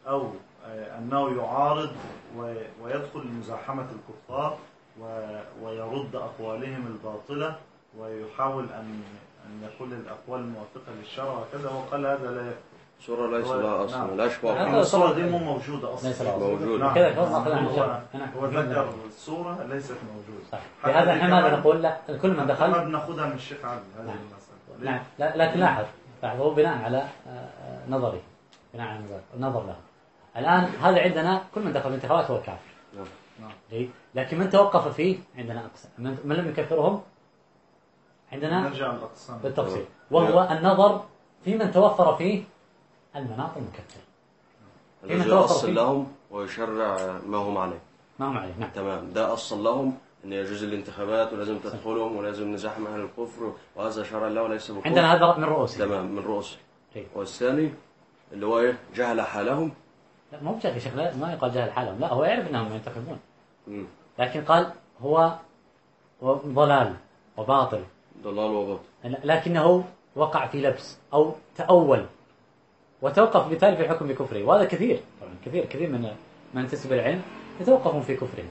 C: أو آه، أنه يعارض ويدخل لمزاحمة الكفار ويرد أقوالهم الباطلة ويحاول أن أن يقول الأقوال الموافقة للشرع وكذا وقال هذا لا يكفر.
B: سورة ليس
C: هو-
B: لها أصل
C: نعم.
A: هذا
B: واقع
C: الصورة دي مو موجودة أصلا.
A: ليس له أصل.
B: موجود.
C: نعم.
A: كذا خلاص أخذ عن
C: هو, ذكر صورة ليست موجودة.
A: صح. لهذا
C: دي
A: إحنا ماذا نقول لا كل من
C: ما
A: دخل
C: بناخذها من الشيخ عادل هذه
A: نعم. نعم لكن لاحظ لاحظ هو بناء على آه، آه، نظري. بناء على نظر نظر له. الآن هذا عندنا كل من دخل الانتخابات هو كافر.
B: نعم.
C: نعم.
A: جيد. لكن من توقف فيه؟ عندنا أقسام. من من لم يكفرهم؟ عندنا؟
C: نرجع للأقسام.
A: بالتفصيل. وهو النظر في من توفر فيه المناط المكفر. فيما
B: الذي
A: توفر
B: يؤصل
A: فيه.
B: لهم ويشرع ما هم عليه.
A: ما هم عليه نعم.
B: تمام. ده أصل لهم أن يجوز الانتخابات ولازم تدخلهم ولازم نزاحم أهل الكفر وهذا شرع الله وليس بالكفر
A: عندنا هذا من رؤوسه
B: تمام من رؤوسه
A: جيد.
B: والثاني اللي هو إيه؟ جهل حالهم.
A: لا مو بجهل يا شيخ لا ما يقال جهل حالهم. لا هو يعرف إنهم ينتخبون. لكن قال هو ضلال وباطل.
B: ضلال وباطل.
A: لكنه وقع في لبس أو تأول وتوقف بالتالي في حكم بكفره وهذا كثير طبعا كثير كثير من من ينتسب العلم يتوقفون في كفره.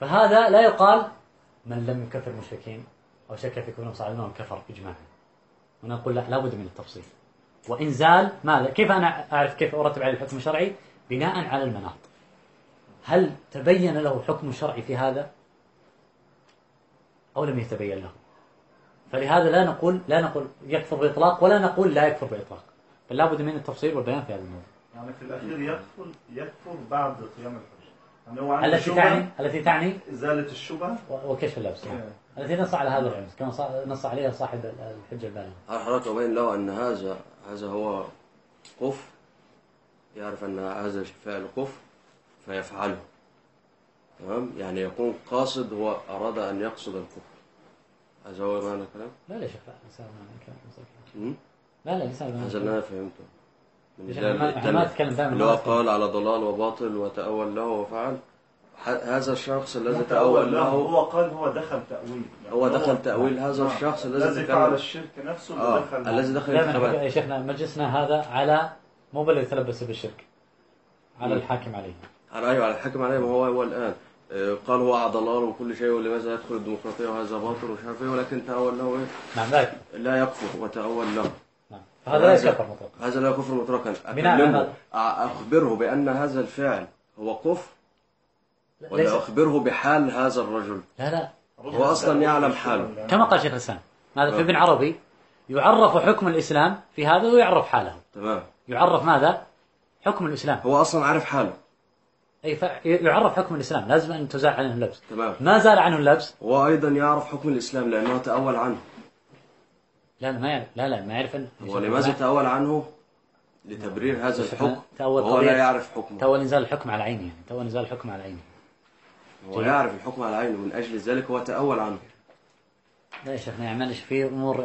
A: فهذا لا يقال من لم يكفر المشركين أو شك في كفرهم صاحبهم كفر إجماعا ونقول لا لابد من التفصيل. وإنزال ماذا كيف أنا أعرف كيف أرتب عليه الحكم الشرعي؟ بناء على المناط هل تبين له حكم شرعي في هذا؟ أو لم يتبين له؟ فلهذا لا نقول لا نقول يكفر بإطلاق ولا نقول لا يكفر بإطلاق. بل لابد من التفصيل والبيان في هذا الموضوع.
C: يعني في الأخير يكفر يكفر بعد قيام عنده
A: التي تعني التي تعني
C: إزالة الشبهة
A: وكشف اللبس.
C: إيه.
A: التي نص على هذا العلم كما نص عليها صاحب الحجة البالغة
B: هل حضرتك أبين له أن هذا هذا هو كفر يعرف أن هذا فعل كفر فيفعله تمام يعني يكون قاصد هو أراد أن يقصد الكفر هذا هو معنى الكلام
A: لا لا شيخ لا ليس هذا معنى الكلام. الكلام. لا لا ليس هذا معنى
B: هذا اللي
A: الكلام.
B: أنا فهمته من
A: يا شيخ
B: الدلالة
A: ما- إحنا ما
B: التانية.
A: نتكلم دائما
B: اللي هو قال على ضلال وباطل وتأول له وفعل. ح- هذا الشخص الذي تأول له
C: هو قال هو دخل تأويل. يعني
B: هو دخل تأويل هذا
C: آه.
B: الشخص الذي
C: فعل الشرك نفسه اللي
B: آه.
C: دخل
B: الذي دخل
A: يا شيخنا مجلسنا هذا على مو بالذي تلبس بالشرك على. الحاكم عليه.
B: على أيوة على الحكم عليه ما هو هو الآن. آه، قال هو على ضلال وكل شيء ولماذا يدخل الديمقراطية؟ وهذا باطل ومش عارف إيه ولكن تأول له إيه؟
A: نعم ذلك
B: لا يكفر وتأول له.
A: فهذا لا يكفر مطلقا
B: هذا لا يكفر مطلقا
A: بناء هذا.
B: أخبره بأن هذا الفعل هو كفر
A: ليس
B: ولا أخبره بحال هذا الرجل.
A: لا لا.
B: هو أصلا يعلم حاله.
A: كما قال شيخ الإسلام. ماذا في. ابن عربي. يعرف حكم الإسلام في هذا ويعرف حاله.
B: تمام.
A: يعرف ماذا؟ حكم الإسلام.
B: هو أصلا عارف حاله.
A: أي ف... يعرف حكم الإسلام. لازم أن تزال عنه اللبس.
B: تمام.
A: ما زال عنه اللبس.
B: هو أيضا يعرف حكم الإسلام لأنه تأول عنه.
A: لا لا ما يعرف لا لا ما يعرف
B: هو لماذا تأول عنه لتبرير هذا الحكم؟
A: تأول
B: وهو لا. يعرف حكمه.
A: تو نزال الحكم على عينه يعني تو نزال الحكم على عينه
B: هو يعرف الحكم على عينه من أجل ذلك هو تأول عنه.
A: لا يا شيخنا يعني معلش في أمور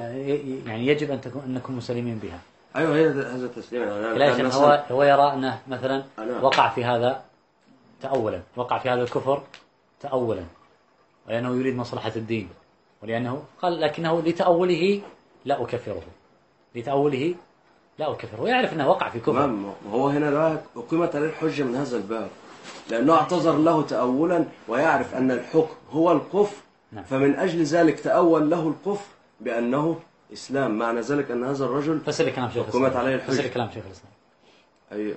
A: يعني يجب أن تكون أن نكون مسلمين بها.
B: أيوه هي هذا التسليم.
A: لا يا شيخ هو هو يرى أنه مثلا
B: أنا-
A: وقع في هذا تأولا. وقع في هذا الكفر تأولا. ولأنه يريد مصلحة الدين. ولأنه قال لكنه لتأوله لا أكفره. لتأوله لا أكفره. ويعرف أنه وقع في كفر.
B: تمام وهو هنا بقى أقيمت عليه الحجة من هذا الباب. لأنه اعتذر له تأولا ويعرف أن الحكم هو الكفر.
A: نعم.
B: فمن أجل ذلك تأول له الكفر بأنه إسلام. معنى ذلك أن هذا الرجل
A: فسر كلام شيخ
B: حكمت عليه
A: الإسلام
B: الحجة.
A: فسر كلام شيخ الإسلام.
B: أي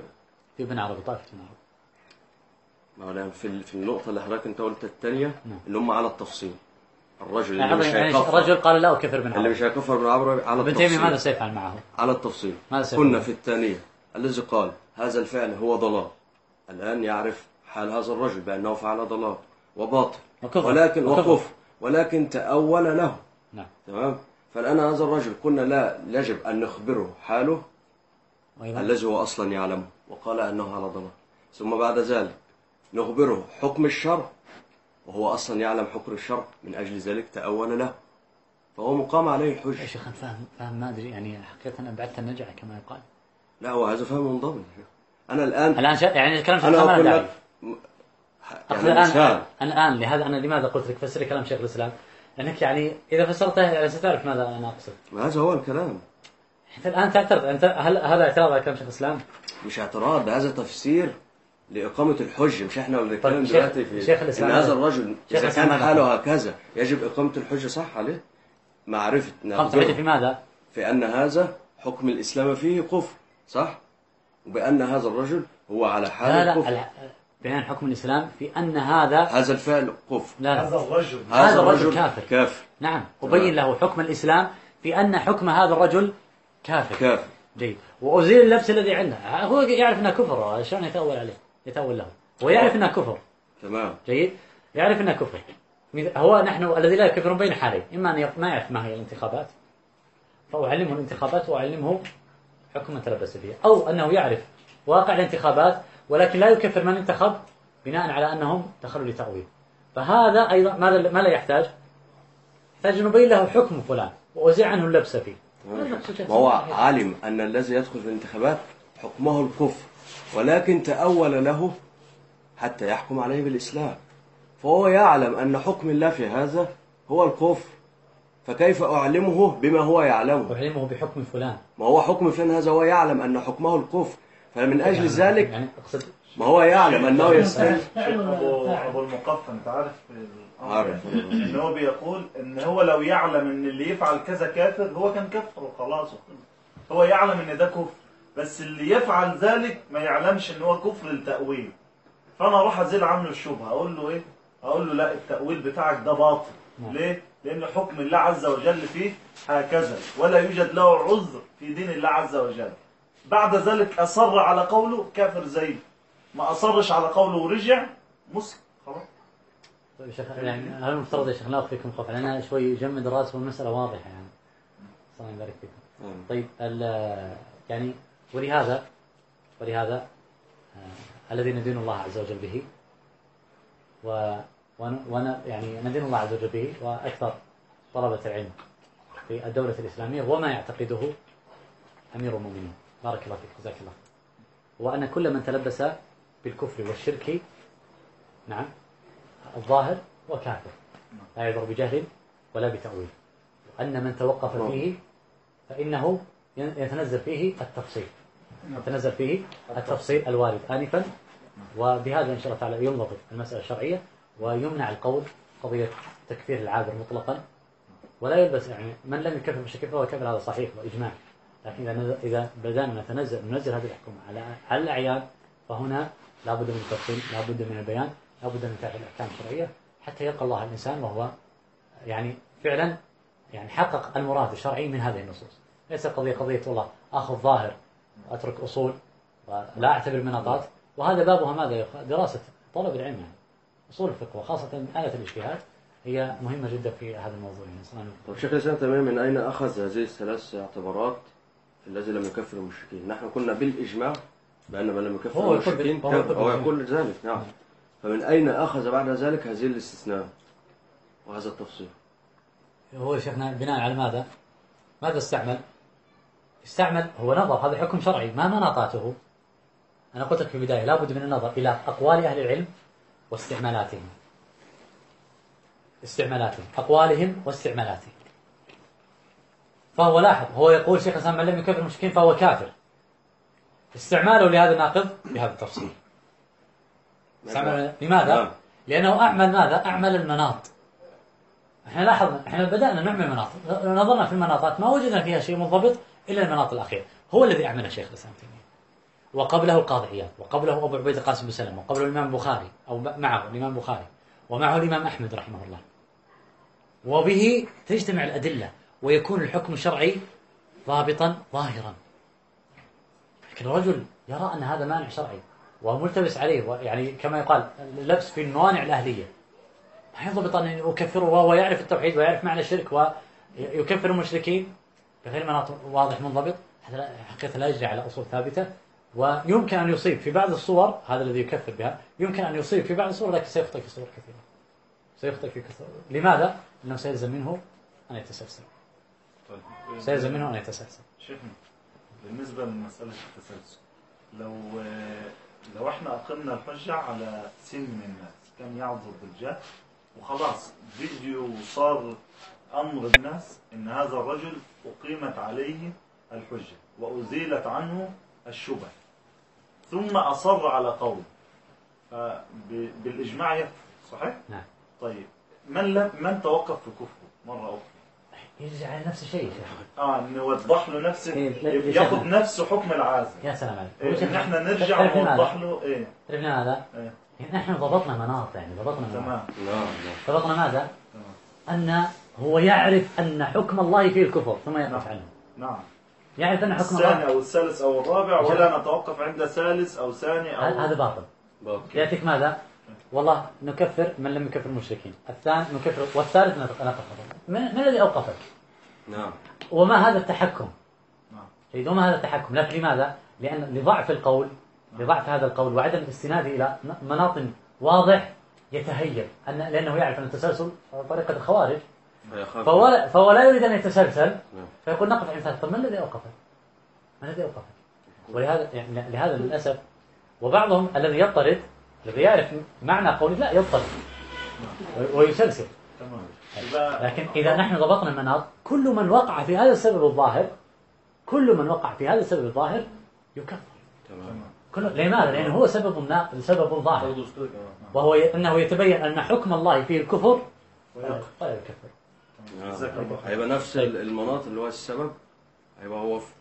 A: في ابن عربي طائفة ابن عربي.
B: في في النقطة اللي حضرتك أنت قلت الثانية
A: نعم.
B: اللي هم على التفصيل. الرجل اللي مش
A: يعني
B: هيكفر.
A: الرجل قال لا أكفر بن
B: اللي
A: عمرو
B: مش هيكفر بن عمرو على
A: ابن تيمية ماذا سيفعل معه؟
B: على التفصيل.
A: ماذا سيفعل؟
B: كنا في الثانية. الذي قال هذا الفعل هو ضلال. الآن يعرف حال هذا الرجل بأنه فعل ضلال وباطل.
A: وكفر.
B: ولكن
A: وكفر.
B: ولكن تأول له.
A: نعم.
B: تمام؟ فالآن هذا الرجل كنا لا يجب أن نخبره حاله. الذي هو أصلا يعلمه. وقال أنه على ضلال. ثم بعد ذلك نخبره حكم الشرع. وهو أصلا يعلم حكم الشرع من أجل ذلك تأول له فهو مقام عليه
A: يا
B: الحجة
A: شيخ أنا فاهم فاهم ما أدري يعني حقيقة أبعدت النجع كما يقال.
B: لا هو هذا فهم منضبط. أنا الآن
A: الآن شا... يعني كلام شيخ
B: أنا أقول
A: أنا
B: لك يعني
A: الآن
B: مثال.
A: أنا الآن لهذا أنا لماذا قلت لك؟ فسري كلام شيخ الإسلام؟ لأنك يعني إذا فسرته يعني ستعرف ماذا أنا أقصد.
B: هذا هو الكلام.
A: أنت الآن تعترض. أنت هل هذا اعتراض على كلام شيخ الإسلام؟
B: مش اعتراض هذا تفسير. لإقامة الحجة مش إحنا اللي بنتكلم
A: طيب، شيخ-
B: دلوقتي في إن هذا
A: هذا-
B: الرجل إذا كان
A: هذا
B: حاله هكذا يجب إقامة الحجة صح عليه؟ معرفة
A: حجة في ماذا؟
B: في أن هذا حكم الإسلام فيه كفر صح؟ وبأن هذا الرجل هو على حال
A: لا لا
B: الكفر.
A: بيان حكم الإسلام في أن هذا
B: هذا الفعل كفر.
A: لا
C: هذا
A: لا
C: الرجل.
A: هذا الرجل كافر.
B: كافر.
A: نعم أبين له حكم الإسلام في أن حكم هذا الرجل كافر.
B: كافر.
A: جيد. وأزيل اللبس الذي عنده. هو يعرف أنه كفر شلون يتأول عليه؟ يتأول له هو يعرف أنه كفر.
B: تمام.
A: جيد؟ يعرف أنه كفر. هو نحن الذي لا يكفرون بين حالين. إما أن ما يعرف ما هي الانتخابات فأعلمه الانتخابات وأعلمه حكم من تلبس فيه أو أنه يعرف واقع الانتخابات ولكن لا يكفر من انتخب بناء على أنهم دخلوا لتأويل. فهذا أيضا ماذا ما لا يحتاج. يحتاج نبين له حكم فلان وأزيع عنه اللبس فيه.
B: هو عالم أن الذي يدخل في الانتخابات حكمه الكفر. ولكن تأول له حتى يحكم عليه بالإسلام. فهو يعلم أن حكم الله في هذا هو الكفر. فكيف أعلمه بما هو يعلمه؟
A: أعلمه بحكم فلان.
B: ما هو حكم فلان هذا؟ هو يعلم أن حكمه الكفر. فمن أجل ذلك
A: يعني أقصد
B: ما هو يعلم أنه يستحق.
C: ابو أبو المقفى أنت عارف
B: عارف.
C: إن هو بيقول إن هو لو يعلم إن اللي يفعل كذا كافر هو كان كفر وخلاص. هو يعلم إن ده كفر. بس اللي يفعل ذلك ما يعلمش إن هو كفر التأويل. فأنا أروح ازيل عنه الشبهة أقول له إيه؟ أقول له لا التأويل بتاعك ده باطل.
A: نعم.
C: ليه؟ لأن حكم الله عز وجل فيه هكذا ولا يوجد له عذر في دين الله عز وجل. بعد ذلك أصر على قوله كافر زيه ما أصرش على قوله ورجع مسلم. خلاص.
A: طيب يا شيخ يعني هل المفترض يا شيخ لا فيكم خوف؟ لأن شوي يجمد الراس والمسألة واضحة يعني. الله يبارك فيكم طيب ال- يعني ولهذا ولهذا آه، الذي ندين الله عز وجل به و ون- يعني ندين الله عز وجل به وأكثر طلبة العلم في الدولة الإسلامية وما يعتقده أمير المؤمنين. بارك الله فيك جزاك الله وأن كل من تلبس بالكفر والشرك نعم الظاهر وكافر لا يعذر بجهل ولا بتأويل. وأن من توقف فيه فإنه يتنزل فيه التفصيل. يتنزل فيه التفصيل الوارد آنفا وبهذا إن شاء الله تعالى ينضبط المسألة الشرعية ويمنع القول قضية تكفير العابر مطلقا. ولا يلبس يعني من لم يكفر بشكل فهو كفر هذا صحيح وإجماع. لكن إذا إذا بدأنا نتنزل ننزل هذه الأحكام على على الأعيان فهنا لابد من التفصيل لابد من البيان لابد من تعريف الأحكام الشرعية حتى يلقى الله الإنسان وهو يعني فعلا يعني حقق المراد الشرعي من هذه النصوص. ليس قضية قضية والله آخذ ظاهر وأترك أصول ولا أعتبر مناطات وهذا بابها ماذا يا أخوة؟ دراسة طلب العلم. يعني أصول الفقه وخاصة آلة الاجتهاد هي مهمة جدا في هذا الموضوع. يعني
B: طب شيخ الإسلام تمام من أين أخذ هذه الثلاث اعتبارات الذي لم يكفر المشركين؟ نحن كنا بالإجماع بأن من لم يكفر المشركين
A: هو يقول
B: ذلك نعم. فمن أين أخذ بعد ذلك هذه الاستثناء وهذا التفصيل؟
A: هو شيخنا بناء على ماذا؟ ماذا استعمل؟ استعمل هو نظر هذا حكم شرعي ما مناطاته. أنا قلت لك في البداية لابد من النظر إلى أقوال أهل العلم واستعمالاتهم. استعمالاتهم أقوالهم واستعمالاتهم. فهو لاحظ هو يقول شيخ الإسلام من لم يكفر المشركين فهو كافر. استعماله لهذا الناقض بهذا التفصيل. استعمل لماذا؟
B: نعم.
A: لأنه أعمل ماذا؟ أعمل المناط. إحنا لاحظنا إحنا بدأنا نعمل مناط نظرنا في المناطات ما وجدنا فيها شيء منضبط. إلا المناط الأخير هو الذي أعمله شيخ الإسلام تيمية. وقبله القاضي عياض وقبله أبو عبيد القاسم بن سلمة وقبله الإمام البخاري أو معه الإمام البخاري ومعه الإمام أحمد رحمه الله. وبه تجتمع الأدلة ويكون الحكم الشرعي ضابطا ظاهرا. لكن الرجل يرى أن هذا مانع شرعي وملتبس عليه يعني كما يقال اللبس في الموانع الأهلية. ما يضبط أن يكفره وهو يعرف التوحيد ويعرف معنى الشرك ويكفر المشركين. بغير مناط واضح منضبط حقيقة لا يجري على أصول ثابتة. ويمكن أن يصيب في بعض الصور هذا الذي يكفر بها يمكن أن يصيب في بعض الصور لكن سيخطئ في صور كثيرة. سيخطئ في كثير لماذا؟ لأنه سيلزم منه أن يتسلسل.
C: طيب
A: سيلزم منه أن يتسلسل.
C: شيخنا بالنسبة لمسألة التسلسل لو لو إحنا أقمنا الحجة على سن من الناس كان يعذر بالجهل وخلاص فيديو صار أمر الناس إن هذا الرجل أقيمت عليه الحجة وأزيلت عنه الشبه ثم أصر على قول بالإجماع يكفر صحيح؟
A: نعم.
C: طيب من لم من توقف في كفره مرة أخرى
A: يرجع على نفس الشيء يا شيخ
C: آه نوضح له نفس
A: إيه،
C: ياخذ. نفس حكم العازم
A: يا سلام عليك
C: إيه ان إحنا نرجع
A: تعرف لماذا؟
C: نوضح له
A: إيه لماذا؟
C: إيه.
A: نحن ضبطنا مناط يعني ضبطنا
C: تمام
B: نعم نعم
A: ضبطنا ماذا؟
C: تمام
A: أن هو يعرف أن حكم الله فيه الكفر ثم يقف
C: نعم.
A: عنه
C: نعم
A: يعرف أن حكم
C: الثاني أو الثالث أو الرابع ولا نتوقف عند ثالث أو ثاني
A: هذا
C: أو
A: هذا باطل
B: باطل.
A: يأتيك ماذا؟ والله نكفر من لم يكفر المشركين الثاني نكفر والثالث نقف من, من الذي أوقفك؟
B: نعم
A: وما هذا التحكم
C: نعم.
A: جيد وما هذا التحكم لكن لماذا لأن لضعف القول لضعف هذا القول وعدم الاستناد إلى مناط واضح يتهيب أن لأنه يعرف أن التسلسل طريقة الخوارج فهو, فهو لا يريد أن يتسلسل.
B: نعم.
A: فيقول نقف عند ثلاث طب ما الذي أوقفك؟ ما الذي أوقفك؟ ولهذا يعني لهذا للأسف وبعضهم الذي يضطرد الذي يعرف معنى قوله لا يضطرد ويسلسل.
C: تمام. إذا-
A: لكن إذا نحن ضبطنا المناط كل من وقع في هذا السبب الظاهر كل من وقع في هذا السبب الظاهر يكفر.
B: تمام.
A: لماذا؟ لأنه هو سبب نا... سبب ظاهر.
E: آه
A: وهو ي... أنه يتبين أن حكم الله فيه الكفر.
C: ويقف.
A: فلا يكفر.
B: نعم.
C: جزاك الله خير.
B: هيبقى نفس ال- المناط اللي هو السبب هيبقى هو في-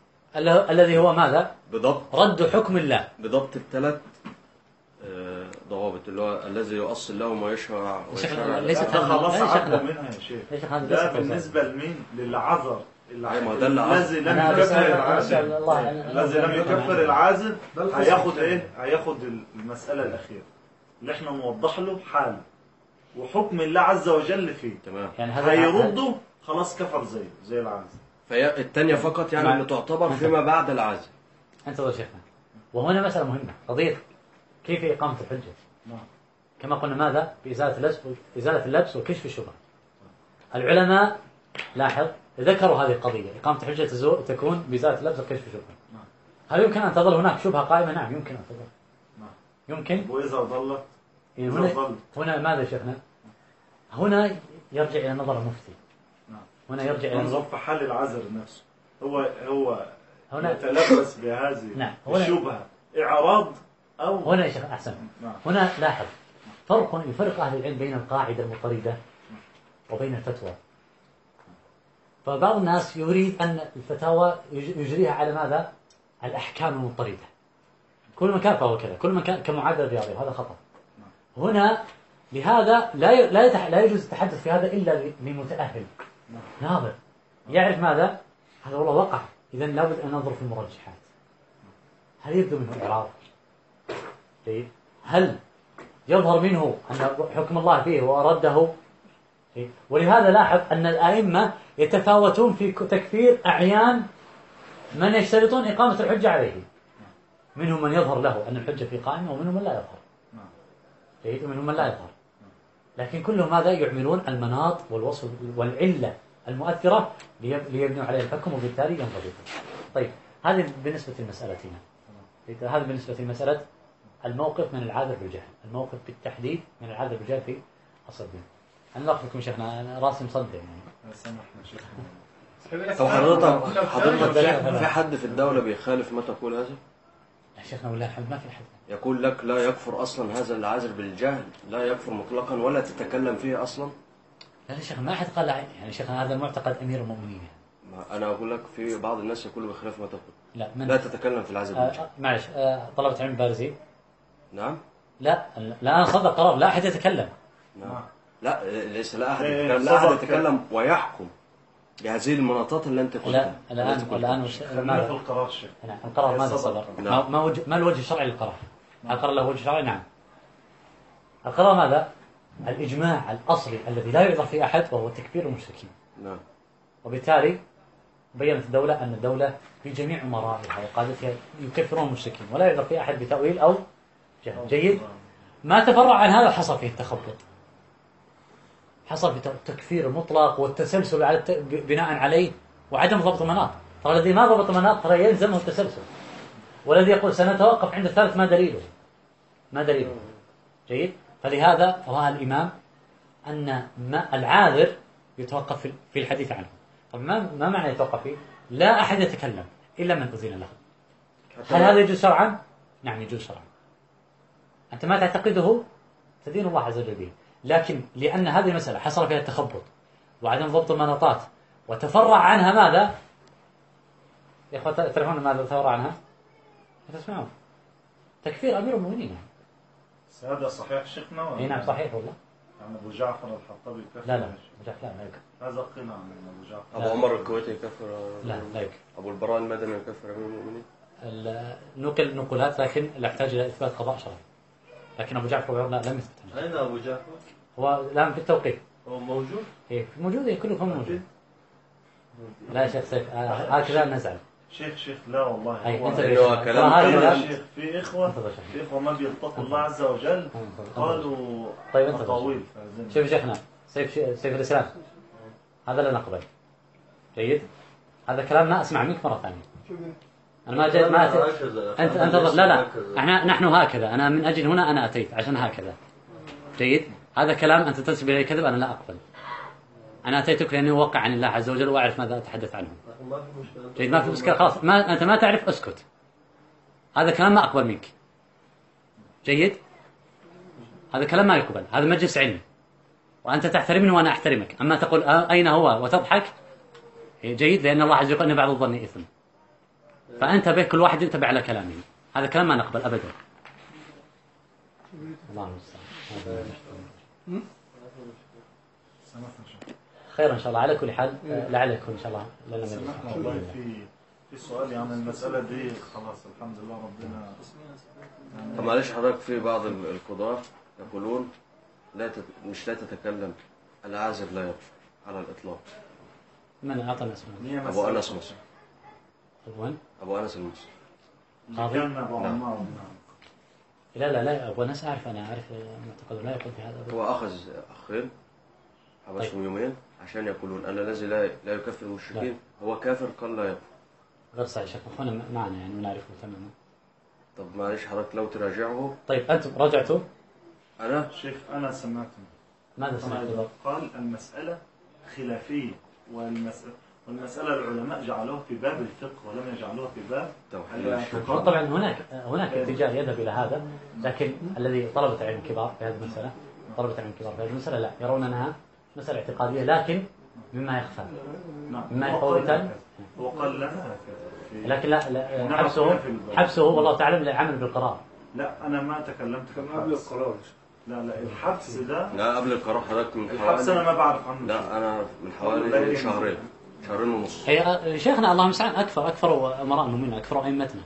A: الذي هو ماذا؟
B: بضبط
A: رد حكم الله
B: بضبط الثلاث آه، ضوابط اللي هو الذي يؤصل لهم ويشرع ويشرع
A: ليست
C: ده
A: هذه-
C: خلاص
A: شيخنا.
C: منها يا شيخ ده
A: ليست
C: بالنسبة لمين؟ للعذر
B: أيوة، ما.
C: الذي لم يكفر العازل
A: أن-
C: الذي لم يكفر العازل
D: القسم
C: هياخد. إيه؟ هياخد المسألة الأخيرة اللي إحنا نوضح له حاله وحكم الله عز وجل فيه.
B: تمام.
A: يعني هذا
C: هيرده خلاص كفر زيه زي العازل
B: فهي الثانية فقط يعني. اللي تعتبر فيما بعد العازل
A: انتظر شيخنا. وهنا مسألة مهمة. قضية كيف إقامة الحجة؟
C: نعم.
A: كما قلنا ماذا؟ بإزالة اللبس إزالة اللبس وكشف الشبهة. العلماء لاحظ ذكروا هذه القضية. إقامة الحجة تزو- تكون بإزالة اللبس وكشف الشبهة.
C: نعم.
A: هل يمكن أن تظل هناك شبهة قائمة؟ نعم يمكن أن تظل.
C: نعم.
A: يمكن؟
C: وإذا ضلت
A: يعني
C: إذا
A: هنا هنا ماذا يا شيخنا؟ هنا يرجع إلى نظر المفتي.
C: نعم.
A: هنا يرجع إلى نظر
C: في حال العذر نفسه. هو هو
A: هنا
C: يتلبس بهذه
A: نعم.
C: الشبهة. إعراض أو
A: هنا يا شيخ أحسن.
C: نعم.
A: هنا لاحظ فرق يفرق أهل العلم بين القاعدة المضطردة وبين الفتوى. فبعض الناس يريد أن الفتاوى يج- يجريها على ماذا؟ على الأحكام المضطردة كل من كان فهو كذا كل من كان كمعادلة رياضية وهذا خطأ. هنا لهذا لا لا. لا يجوز التحدث في هذا إلا لمتأهل ناظر يعرف ماذا؟ هذا والله وقع إذا لابد أن ننظر في المرجحات هل يبدو منه إعراض؟ جيد هل يظهر منه أن حكم الله فيه ورده جيد؟ ولهذا لاحظ أن الأئمة يتفاوتون في تكفير أعيان من يشترطون إقامة الحجة عليه منهم من يظهر له أن الحجة في قائمة ومنهم من لا يظهر
C: نعم.
A: جيد ومنهم من لا يظهر لكن كلهم ماذا يعملون؟ المناط والوصف والعلة المؤثرة لي- ليبنوا عليه الحكم وبالتالي ينضبطون. طيب هذه بالنسبة لمسألتنا؟ هذا بالنسبة لمسألة الموقف من العاذر بالجهل. الموقف بالتحديد من العاذر بالجهل في أصل الدين. أنا لا أخذكم شيخنا أنا راسي مصدع يعني.
C: سامحنا شيخ
B: طب حضرتك حضرتك في- في حد في الدولة بيخالف ما تقول هذا؟
A: شيخنا والله الحمد ما في حد
B: يقول لك لا يكفر أصلا هذا العازل بالجهل لا يكفر مطلقا ولا تتكلم فيه أصلا.
A: لا يا شيخنا ما أحد قال لا يعني شيخنا هذا معتقد أمير المؤمنين. يعني.
B: ما أنا أقول لك في بعض الناس يقول بخلاف ما تقول.
A: لا من؟
B: لا تتكلم في العازل
A: آه
B: بالجهل.
A: آه، معلش آه طلبة علم بارزين
B: نعم.
A: لا لا أنا صدق قرار لا أحد يتكلم.
B: نعم. لا ليس لا أحد
C: إيه،
B: يتكلم لا أحد
C: سبق.
B: يتكلم ويحكم. بهذه المناطات اللي
A: أنت
B: قلتها.
A: الآن وش-
C: خلينا في؟ القرار شيخ
A: نعم القرار ماذا
C: صدر.
A: صدر؟
B: نعم.
A: ما ما, وجه ما الوجه الشرعي للقرار؟ هل القرار له وجه شرعي؟ نعم. القرار ماذا؟ الإجماع الأصلي الذي لا يعذر فيه أحد وهو تكفير المشركين.
B: نعم
A: وبالتالي بينت الدولة أن الدولة في جميع أمرائها وقادتها يكفرون المشركين ولا يعذر فيه أحد بتأويل أو جهل. جيد؟ ما تفرع عن هذا حصل فيه التخبط. حصل في التكفير المطلق والتسلسل على الت... بناء عليه وعدم ضبط المناط. ترى الذي ما ضبط المناط ترى يلزمه التسلسل. والذي يقول سنتوقف عند الثالث ما دليله؟ ما دليله؟ جيد؟ فلهذا رأى الإمام أن ما العاذر يتوقف في- في الحديث عنه. طب ما ما معنى يتوقف فيه؟ لا أحد يتكلم إلا من أذن له. هل هذا يجوز شرعا؟ نعم يجوز شرعا. أنت ما تعتقده تدين الله عز وجل به، لكن لأن هذه المسألة حصل فيها التخبط وعدم ضبط المناطات وتفرع عنها ماذا؟ يا إخوة تعرفون ماذا تفرع عنها؟ تسمعون. تكفير أمير المؤمنين.
C: هذا صحيح شيخنا ولا
A: إي نعم صحيح والله.
C: يعني أبو جعفر الحطابي كفر.
A: لا لا لا لا لا يكفر.
C: هذا قناع من أبو جعفر.
B: أبو عمر الكويتي يكفر
A: لا لا يكفر.
B: أبو البراء المدني يكفر أمير المؤمنين.
A: ال- نقل نقولات لكن لا يحتاج إلى إثبات قضاء شرعي. لكن أبو جعفر لا لم يثبت.
F: أين أبو جعفر؟
A: هو الآن في التوقيف
F: هو موجود؟
A: إيه موجود إيه كلكم موجود. لا يا شيخ سيف آه، هكذا نزعل
C: شيخ شيخ لا والله. هو
A: انت ليش؟
B: كلام
C: شيخ في
A: إخوة.
C: في إخوة ما بيتقوا الله عز وجل. قالوا
A: طيب شيخ. شوف يا شيخنا سيف سيف الإسلام. هذا لا نقبل جيد؟ هذا كلام ما أسمع منك مرة ثانية. أنا ما جاي ما أتي...
F: هكذا. أنت
A: انت لا لا. إحنا نحن هكذا. أنا من أجل هنا أنا أتيت عشان هكذا. جيد؟ هذا كلام أنت تنسب إليه الكذب أنا لا أقبل. أنا أتيتك لأني اوقع عن الله عز وجل وأعرف ماذا أتحدث عنه.
F: ما في مشكلة
A: جيد ما في مشكلة. خلاص ما أنت ما تعرف اسكت. هذا كلام ما أقبل منك. جيد؟ هذا كلام ما يقبل. هذا مجلس علمي وأنت تحترمني وأنا أحترمك. أما تقول آه، أين هو؟ وتضحك؟ إيه، جيد لأن الله عز وجل ان بعض الظن إثم. فأنت به كل واحد ينتبه على كلامه. هذا كلام ما نقبل ابدا. الله المستعان. خير إن شاء الله. على كل حال آه، لعل يكون إن شاء الله. لنا مجلس
C: سامحنا والله في في سؤال يعني المسألة دي خلاص الحمد لله ربنا.
B: طب معلش حضرتك في بعض ال- القضاة يقولون لا تت... مش لا تتكلم العازر لا يكفر على الإطلاق.
A: من؟
C: هي
B: ابو
C: مسألة.
B: أنس مصر.
A: وين؟
B: أبو أنس المصري.
A: قاضي؟
B: نعم.
A: لا لا لا ابو ناس اعرف أنا اعرف معتقد لا يقول بهذا أبداً.
B: هو أخذ أخين حبسهم يومين عشان يقولون أن الذي لا لا يكفر المشركين هو كافر قال لا يكفر.
A: غير صحيح شيخ أخونا معنا يعني ونعرفه تماما.
B: طب معلش حضرتك لو تراجعه.
A: طيب أنتم رجعتوا
B: أنا؟
C: شيخ أنا سمعت
A: ماذا سمعتوا؟
C: قال المسألة خلافية والمساله والمساله العلماء جعلوها في باب الفقه ولم يجعلوها في باب
B: توحيد.
C: الاعتقاد
A: طبعا هناك هناك اتجاه يذهب إلى هذا لكن الذي طلبة علم كبار في هذه المساله طلبة علم كبار في هذه المسألة لا يرون انها مسألة اعتقادية لكن مما يخفى.
C: نعم.
A: مما
C: هكذا في-
A: لكن لا, لا
C: نعم،
A: حبسه. حبسه والله تعالى للعمل بالقرار.
C: لا أنا ما تكلمت في الحبس. لا لا الحبس ده
B: لا قبل القرار حضرتك من
C: الحبس أنا
B: حوالي
C: ما بعرف عنه.
B: لا أنا من حوالي شهرين. شهرين ونص
A: هي شيخنا الله المستعان أكثر أكثر امراء المؤمنين أكثر أئمتنا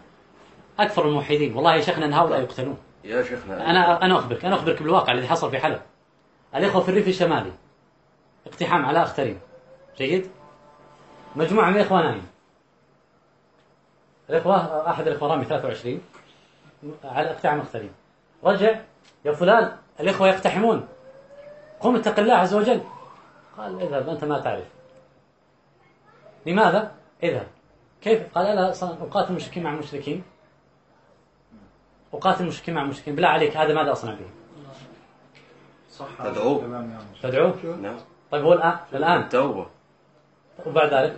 A: أكثر الموحدين. والله يا شيخنا إن هؤلاء يقتلون.
B: يا شيخنا.
A: أنا أنا اخبرك أنا أخبرك بالواقع الذي حصل في حلب. الإخوة في الريف الشمالي. اقتحام على اخترين جيد؟ مجموعة من الإخوة نايم. الاخوه أحد الإخوة رامي 23 على اقتحام اخترين رجع. يا فلان الإخوة يقتحمون. قم اتق الله عز وجل. قال إذهب أنت ما تعرف. لماذا؟ اذهب كيف؟ قال أنا أصلا اقاتل المشركين مع المشركين. اقاتل المشركين مع المشركين. بالله عليك هذا ماذا أصنع به؟
C: صح.
B: تدعوه.
C: يعني
A: تدعوه؟
B: نعم.
A: طيب هو الآن الآن.
B: التوبة.
A: وبعد ذلك؟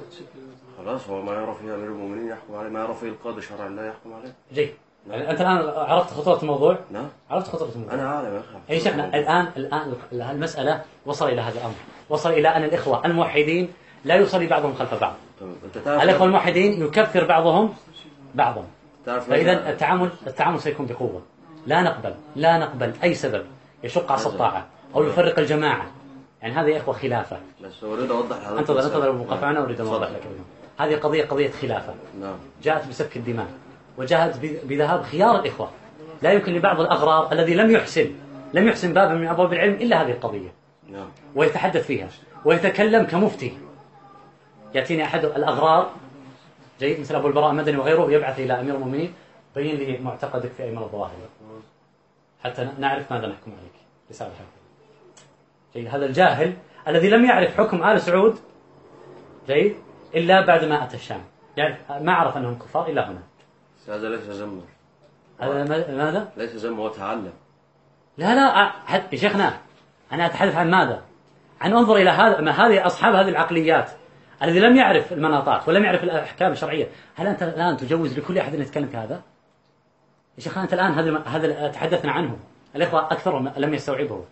B: خلاص هو ما يرى فيه امير المؤمنين يحكم عليه ما يرى فيه القاضي شرع الله يحكم عليه.
A: جيد. يعني أنت الآن عرفت خطورة الموضوع؟
B: نعم.
A: عرفت خطورة الموضوع؟
B: أنا أخي
A: اي شيخنا الآن الآن المسألة وصل إلى هذا الأمر. وصل إلى أن الإخوة الموحدين لا يصلي بعضهم خلف بعض. الاخوه الموحدين يكفر بعضهم بعضا فإذا التعامل التعامل سيكون بقوة. لا نقبل لا نقبل أي سبب يشق عصا الطاعة أو يفرق الجماعة. يعني هذه يا إخوة خلافة.
B: بس أريد أوضح لحضرتك
A: انتظر. أنتظر أبو قطع أنا اريد أن أوضح
B: اتفضل.
A: لك اليوم. هذه قضيه قضية خلافة.
B: نعم.
A: جاءت بسفك الدماء وجاءت بذهاب خيار الإخوة. لا يمكن لبعض الأغرار الذي لم يحسن لم يحسن بابا من أبواب العلم إلا هذه القضية.
B: نعم.
A: ويتحدث فيها. ويتكلم كمفتي. يأتيني أحد الأغرار. جيد مثل أبو البراء المدني وغيره يبعث إلى أمير المؤمنين. بين لي معتقدك في ايمن الظواهر حتى نعرف ماذا نحكم عليك. هكذا جيد هذا الجاهل الذي لم يعرف حكم آل سعود جيد إلا بعد ما أتى الشام. يعني ما عرف أنهم كفار إلا هنا.
B: هذا ليس ذم
A: هذا ما- ماذا؟
B: ليس ذم هو تعلم.
A: لا لا يا شيخنا أنا أتحدث عن ماذا؟ عن أنظر إلى هذا ما هذه أصحاب هذه العقليات. الذي لم يعرف المناطات ولم يعرف الأحكام الشرعية، هل أنت الآن تجوز لكل أحد أن يتكلم في هذا؟ يا شيخنا أنت الآن هذا هذا تحدثنا عنه، الإخوة اكثرهم لم يستوعبه.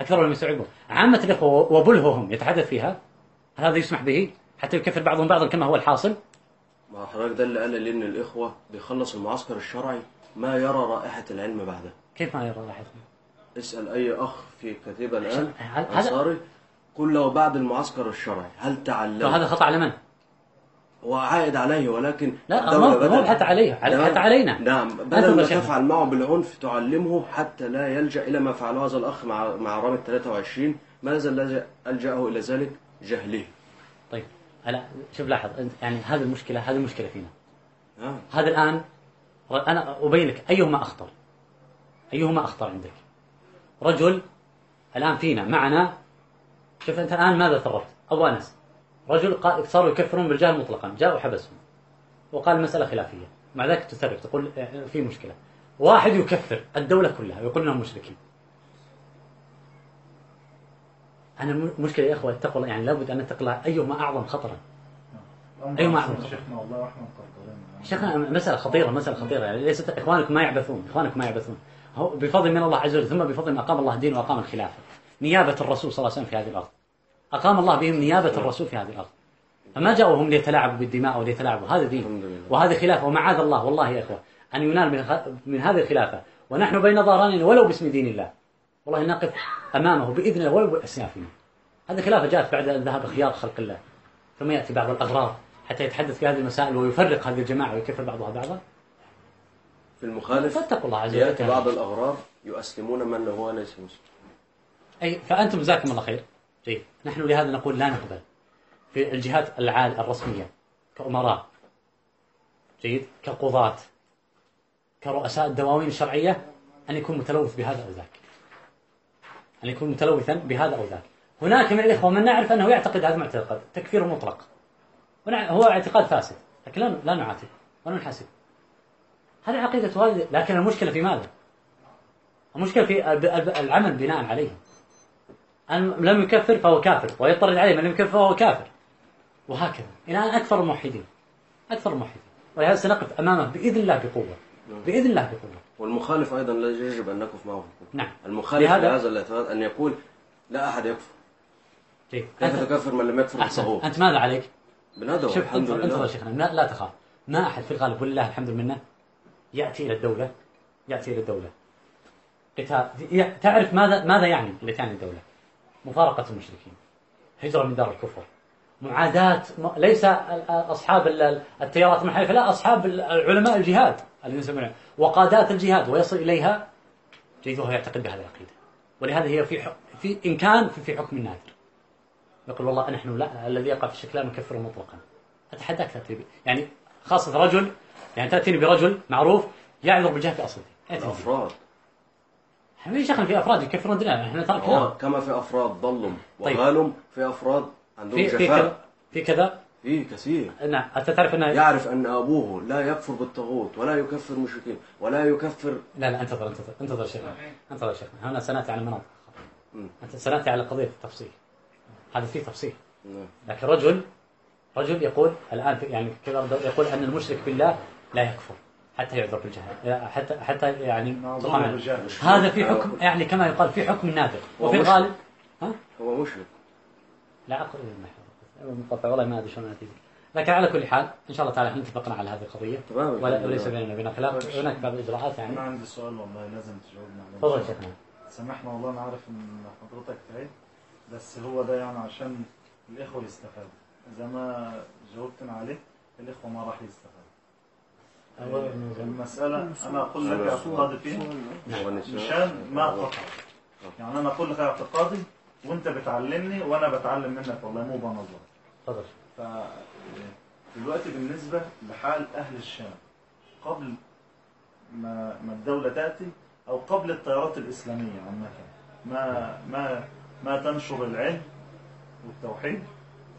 A: اكثرهم لم يستوعبه، عامة الإخوة وبلههم يتحدث فيها هل هذا يسمح به؟ حتى يكفر بعضهم بعضا كما هو الحاصل؟
B: ما حضرتك ده اللي قال لي ان الإخوة بيخلص المعسكر الشرعي ما يرى رائحة العلم بعده
A: كيف ما يرى راحته؟
B: اسأل أي أخ في كتيبه الآن
A: هذا- هذا-
B: أنصاري قل له بعد المعسكر الشرعي هل تعلم
A: هذا خطأ على من؟
B: هو عائد عليه ولكن
A: لا
B: الدولة
A: مو
B: بدل-
A: حتى عليه. حتى علينا
B: نعم بدل ما. تفعل معه بالعنف تعلمه حتى لا يلجأ إلى ما فعله هذا الأخ مع مع رامي 23 ماذا الذي ألجأه إلى ذلك؟ جهله
A: طيب هلا شوف لاحظ يعني هذه المشكلة هذه المشكلة فينا
B: نعم
A: هذا الآن أنا أبين لك أيهما أخطر أيهما أخطر عندك رجل الآن فينا معنا شوف أنت الآن ماذا ثربت أبو أنس. رجل قال صاروا يكفرون بالجهل مطلقا. جاء وحبسهم وقال المساله خلافية. مع ذلك تثرب تقول آه، في مشكلة. واحد يكفر الدولة كلها ويقول إنهم مشركين. أنا الم- المشكلة يا إخوة اتقوا الله يعني لابد أن نتقل أيهما أعظم خطرا. أيوة معلوم.
C: شيخنا والله إحنا مقدرين
A: شيخنا مسألة خطيرة مسألة خطيرة. يعني ليست إخوانكم ما يعبثون إخوانكم ما يعبثون. هو بفضل من الله عز وجل ثم بفضل ما أقام الله الدين وأقام الخلافة. نيابة الرسول صلى الله عليه وسلم في هذه الأرض. أقام الله بهم نيابة الرسول في هذه الأرض. فما جاءوا هم ليتلاعبوا بالدماء أو ليتلاعبوا هذا دين. وهذه خلافة. ومعاذ الله. والله يا إخوة أن ينال من, خ- من هذه الخلافة. ونحن بين ظهراننا ولو باسم دين الله. والله نقف أمامه بإذن الله ولو بأسيافنا هذه خلافة جاءت بعد ذهاب خيار خلق الله. ثم يأتي بعض الأغرار حتى يتحدث في هذه المسائل ويفرق هذه الجماعة ويكفر بعضها بعضا.
B: في المخالف
A: فاتقوا الله عز وجل.
B: يأتي بعض الاغرار يؤسلمون من هو ليس مسلم.
A: أي فأنتم جزاكم الله خير. جيد. نحن لهذا نقول لا نقبل في الجهات العال الرسمية كأمراء. جيد. كقضاة. كرؤساء الدواوين الشرعية أن يكون متلوث بهذا أو ذاك. أن يكون متلوثا بهذا أو ذاك. هناك من الإخوة من نعرف أنه يعتقد هذا المعتقد تكفير مطلق. هو اعتقاد فاسد. لكن لا نعاتب ولا نحاسب. هذه عقيدة هذه لكن المشكلة في ماذا؟ المشكلة في العمل بناء عليه لم يكفر فهو كافر ويطرد عليه من لم يكفر فهو كافر. وهكذا. إلى أن أكثر الموحدين. أكثر الموحدين. ولهذا سنقف أمامه بإذن الله بقوة. بإذن الله بقوة.
B: والمخالف أيضا لا يجب أن نقف معه.
A: نعم.
B: المخالف
A: لهذا-
B: الاعتقاد أن يقول لا أحد يكفر.
A: جيد
B: كيف
A: أنت
B: تكفر من لم يكفر بالطاغوت؟
A: أنت ماذا عليك؟
B: بندعو
A: شوف
B: الحمد
A: انتظر انتظر
B: لله.
A: شيخنا لا, لا تخاف. ما أحد في الغالب ولله الحمد منه يأتي إلى الدولة يأتي إلى الدولة. قتال تعرف ماذا ماذا يعني اللي تعني الدولة؟ مفارقة المشركين. هجرة من دار الكفر. معاداة ليس أصحاب ال- التيارات المنحرفة لا أصحاب علماء الجهاد الذين يسمونها وقادات الجهاد ويصل إليها جيد وهو يعتقد بهذه العقيدة. ولهذا هي في في إن كان في, حكم النادر يقول والله نحن لا الذي يقع في الشرك لا نكفره مطلقا. أتحداك تأتي. يعني خاصة رجل يعني تأتيني برجل معروف يعذر في أصله. بي.
B: الافراد
A: إحنا شغل في أفراد يكفرون ديننا إحنا تركناه
B: آه، كما في أفراد ضلوا.
A: طيب.
B: وغالوا. في أفراد عندهم
A: في في كذا
B: جفاء
A: في كذا؟
B: في كثير.
A: نعم. أنت تعرف أنه
B: يعرف أن أبوه لا يكفر بالطاغوت ولا يكفر المشركين ولا يكفر
A: لا لا انتظر انتظر انتظر شيخنا انتظر شيخنا. هنا سنأتي على مناطق. أنت سنأتي على قضية التفصيل. هذا فيه تفصيل.
B: نعم.
A: لكن رجل رجل يقول الآن يعني كذا يقول أن المشرك بالله لا يكفر. حتى يعذر بالجهل حتى حتى يعني طبعاً. هذا في حكم يعني كما يقال في حكم نادر وفي. الغالب ها؟
B: هو مشرك.
A: لا أقول مقطع والله ما أدري شلون بك. لكن على كل حال إن شاء الله تعالى إحنا اتفقنا على هذه القضية.
B: تمام
A: ولا وليس. بيننا وبين خلاف. هناك بعض الإجراءات يعني.
C: أنا عندي سؤال والله لازم تجاوبنا عليه.
A: تفضل شيخنا.
C: سامحنا والله أنا عارف إن حضرتك تعبت بس هو ده يعني عشان الإخوة يستفادوا. إذا ما جاوبتنا عليه الإخوة ما راح يستفادوا. المسألة أنا أقول لك اعتقادي فيها مشان ما أقطع يعني أنا أقول لك اعتقادي وأنت بتعلمني وأنا بتعلم منك والله مو بنظر
A: تفضل.
C: ف دلوقتي بالنسبة لحال أهل الشام قبل ما ما الدولة تأتي أو قبل التيارات الإسلامية عامة ما ما ما تنشر العلم والتوحيد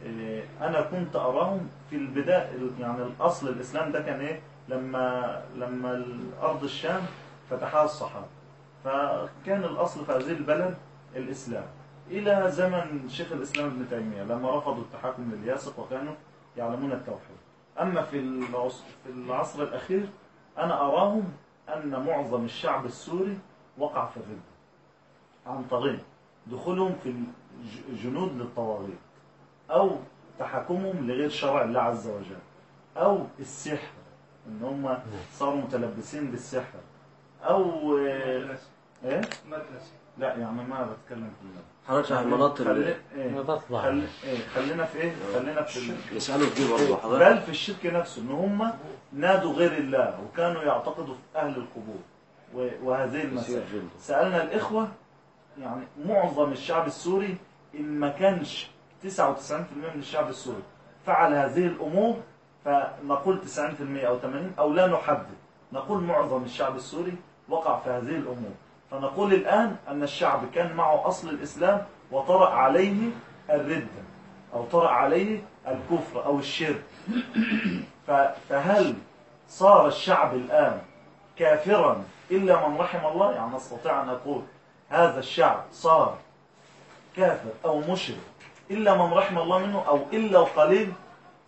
C: إيه، أنا كنت أراهم في البداية يعني الأصل الإسلام ده كان إيه؟ لما لما الأرض الشام فتحها الصحابة فكان الأصل في هذه البلد الإسلام. إلى زمن شيخ الإسلام ابن تيمية لما رفضوا التحكم للياسق وكانوا يعلمون التوحيد. أما في في العصر الأخير أنا أراهم أن معظم الشعب السوري وقع في الردة عن طريق دخولهم في الجنود للطواغيت أو تحكمهم لغير شرع الله عز وجل أو السحر إن هم صاروا متلبسين بالسحر. أو إيه؟ لا يعني ما بتكلم في الله
B: حضرتك على المناطق. اللي
C: إيه؟ خل... إيه؟ خلينا في إيه؟ خلينا في ال...
B: يسألوا في دي برضه حضرتك.
C: بل في الشرك نفسه إن هم نادوا غير الله وكانوا يعتقدوا في أهل القبور. و... وهذه المسائل. سألنا الإخوة يعني معظم الشعب السوري إن ما كانش 99% من الشعب السوري فعل هذه الأمور فنقول 90% أو 80 أو لا نحدد. نقول معظم الشعب السوري وقع في هذه الأمور. فنقول الآن أن الشعب كان معه أصل الإسلام وطرأ عليه الردة أو طرأ عليه الكفر أو الشرك. فهل صار الشعب الآن كافرا إلا من رحم الله؟ يعني أستطيع أن أقول هذا الشعب صار كافر أو مشرك إلا من رحم الله منه أو إلا القليل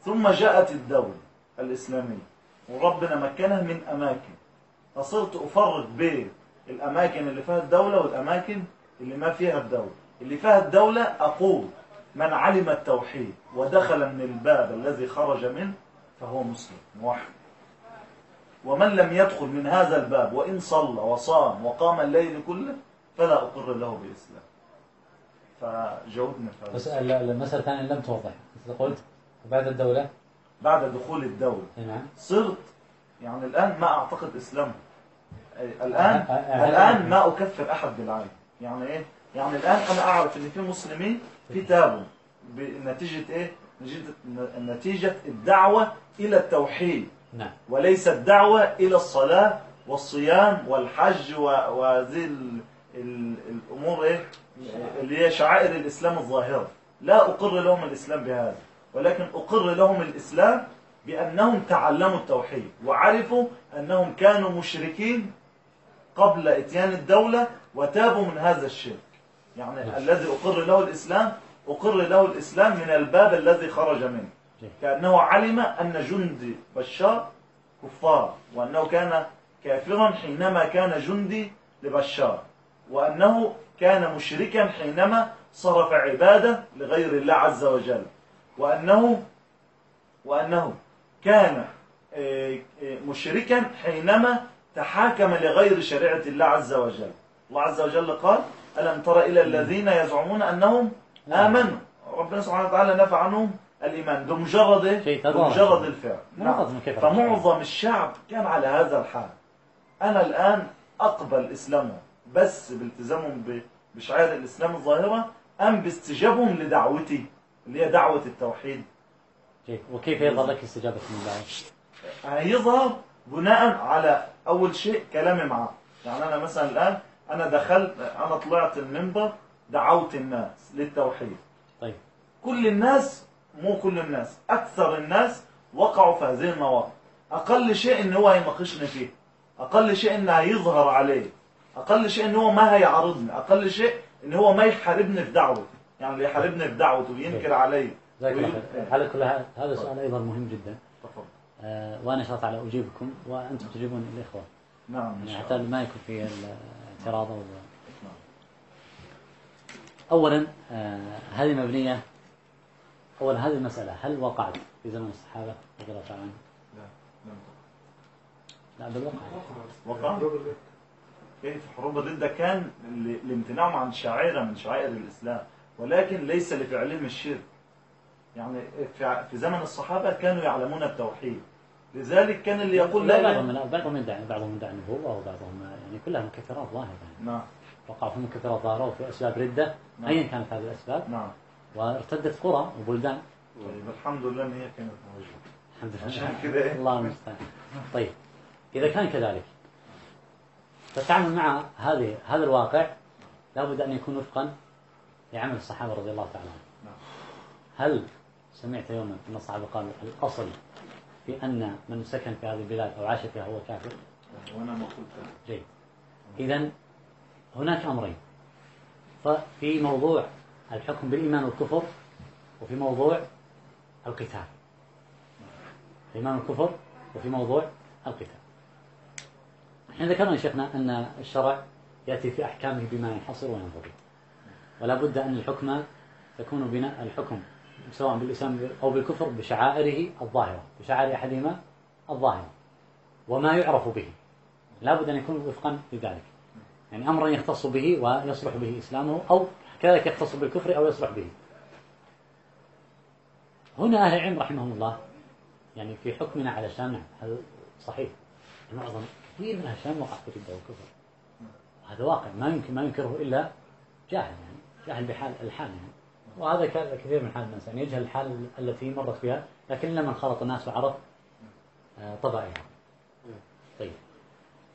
C: ثم جاءت الدولة الإسلامية. وربنا مكنها من أماكن. فصرت أفرق بين الأماكن اللي فيها الدولة والأماكن اللي ما فيها الدولة. اللي فيها الدولة أقول من علم التوحيد ودخل من الباب الذي خرج منه فهو مسلم موحد. ومن لم يدخل من هذا الباب وإن صلى وصام وقام الليل كله فلا أقر له بإسلام فجاوبنا
A: بس المسألة الثانية لم توضح. قلت بعد الدولة؟
C: بعد دخول الدولة.
A: نعم
C: صرت يعني الآن ما أعتقد إسلامه. الآن
A: أه- أه-
C: الآن ما أكفر أحد بالعين يعني إيه؟ يعني الآن أنا أعرف إن في مسلمين في تابوا بنتيجة إيه؟ نتيجة, نتيجة الدعوة إلى التوحيد.
A: نعم.
C: وليس الدعوة إلى الصلاة والصيام والحج وهذه ال- ال- الأمور إيه؟ اللي هي شعائر الإسلام الظاهرة. لا أقر لهم الإسلام بهذا. ولكن أقر لهم الإسلام بأنهم تعلموا التوحيد وعرفوا أنهم كانوا مشركين قبل إتيان الدولة وتابوا من هذا الشرك يعني
A: نعم.
C: الذي أقر له الإسلام أقر له الإسلام من الباب الذي خرج منه. كأنه علم أن جندي بشار كفار وأنه كان كافرا حينما كان جندي لبشار وأنه كان مشركا حينما صرف عبادة لغير الله عز وجل وأنه وأنه كان آه، آه، مشركا حينما تحاكم لغير شريعة الله عز وجل. الله عز وجل قال ألم تر إلى الذين يزعمون أنهم آمنوا؟ ربنا سبحانه وتعالى نفع عنهم الإيمان بمجرد. بمجرد الفعل. نعم. فمعظم الشعب كان على هذا الحال. أنا الآن أقبل إسلامهم بس بالتزامهم بشعائر الإسلام الظاهرة أم باستجابهم لدعوتي؟ اللي هي دعوة التوحيد.
A: وكيف يظهر لك استجابة الله
C: هيظهر بناء على أول شيء كلامي معاه يعني أنا مثلا الآن أنا دخلت أنا طلعت المنبر دعوت الناس للتوحيد.
A: طيب.
C: كل الناس مو كل الناس أكثر الناس وقعوا في هذه المواقف أقل شيء إن هو هيناقشني فيه. أقل شيء إن هيظهر عليه. أقل شيء إن هو ما هيعارضني أقل شيء إن هو ما يحاربني في دعوته. يعني اللي يحاربني في دعوته وينكر علي.
A: جزاك الله
C: ويقول-
A: خير. على كل حال هذا سؤال أيضا مهم جدا.
C: تفضل.
A: آه وأنا الله تعالى أجيبكم وأنتم تجيبون الإخوة
C: نعم
A: يعني حتى ما يكون في الاعتراض أو
C: نعم.
A: أولا آه هذه مبنية أولا هذه المسألة هل وقعت في زمن الصحابة رضي الله تعالى عنهم؟
C: نعم.
A: لا بل وقعت.
C: وقع كيف؟ حروب الردة كان لامتناعهم عن شعيرة من شعائر الإسلام. ولكن ليس لفعلهم الشرك. يعني في زمن الصحابة كانوا يعلمون التوحيد. لذلك كان اللي يقول لا
A: لا
C: إله
A: بعضهم بعضهم يدعي بعضهم يدعي النبوة وبعضهم يعني كلها مكثرات ظاهرة يعني.
C: نعم.
A: وقع في مكثرات ظاهرة وفي أسباب ردة.
C: نعم.
A: أيا كانت هذه الأسباب.
C: نعم.
A: وارتدت قرى وبلدان.
C: طيب الحمد لله إن هي كانت موجودة.
A: الحمد لله.
C: عشان إيه؟
A: الله المستعان. طيب إذا كان كذلك فالتعامل مع هذه هذا الواقع لابد أن يكون وفقا لعمل الصحابة رضي الله تعالى عنهم.
C: نعم.
A: هل سمعت يوما أن الصحابة قالوا الأصل في أن من سكن في هذه البلاد أو عاش فيها هو كافر؟
C: وأنا ما قلت.
A: جيد. إذا هناك أمرين. ففي موضوع الحكم بالإيمان والكفر وفي موضوع القتال. الإيمان والكفر وفي موضوع القتال. إحنا ذكرنا يا شيخنا أن الشرع يأتي في أحكامه بما ينحصر وينضبط ولا بد أن الحكم تكون بناء الحكم سواء بالإسلام أو بالكفر بشعائره الظاهرة بشعائر أحدهما الظاهرة وما يعرف به. لا بد أن يكون وفقا لذلك. يعني أمرا يختص به ويصلح به إسلامه أو كذلك يختص بالكفر أو يصلح به. هنا أهل العلم رحمهم الله يعني في حكمنا على الشام هذا صحيح؟ معظم كثير من الشام وقع في الردة والكفر. هذا واقع ما يمكن ما ينكره إلا جاهل يعني. جاهل بحال الحال. يعني وهذا كثير من حال الناس يعني يجهل الحال التي مرت بها لكن إلا من خلط الناس وعرف آه، طبائعهم. طيب.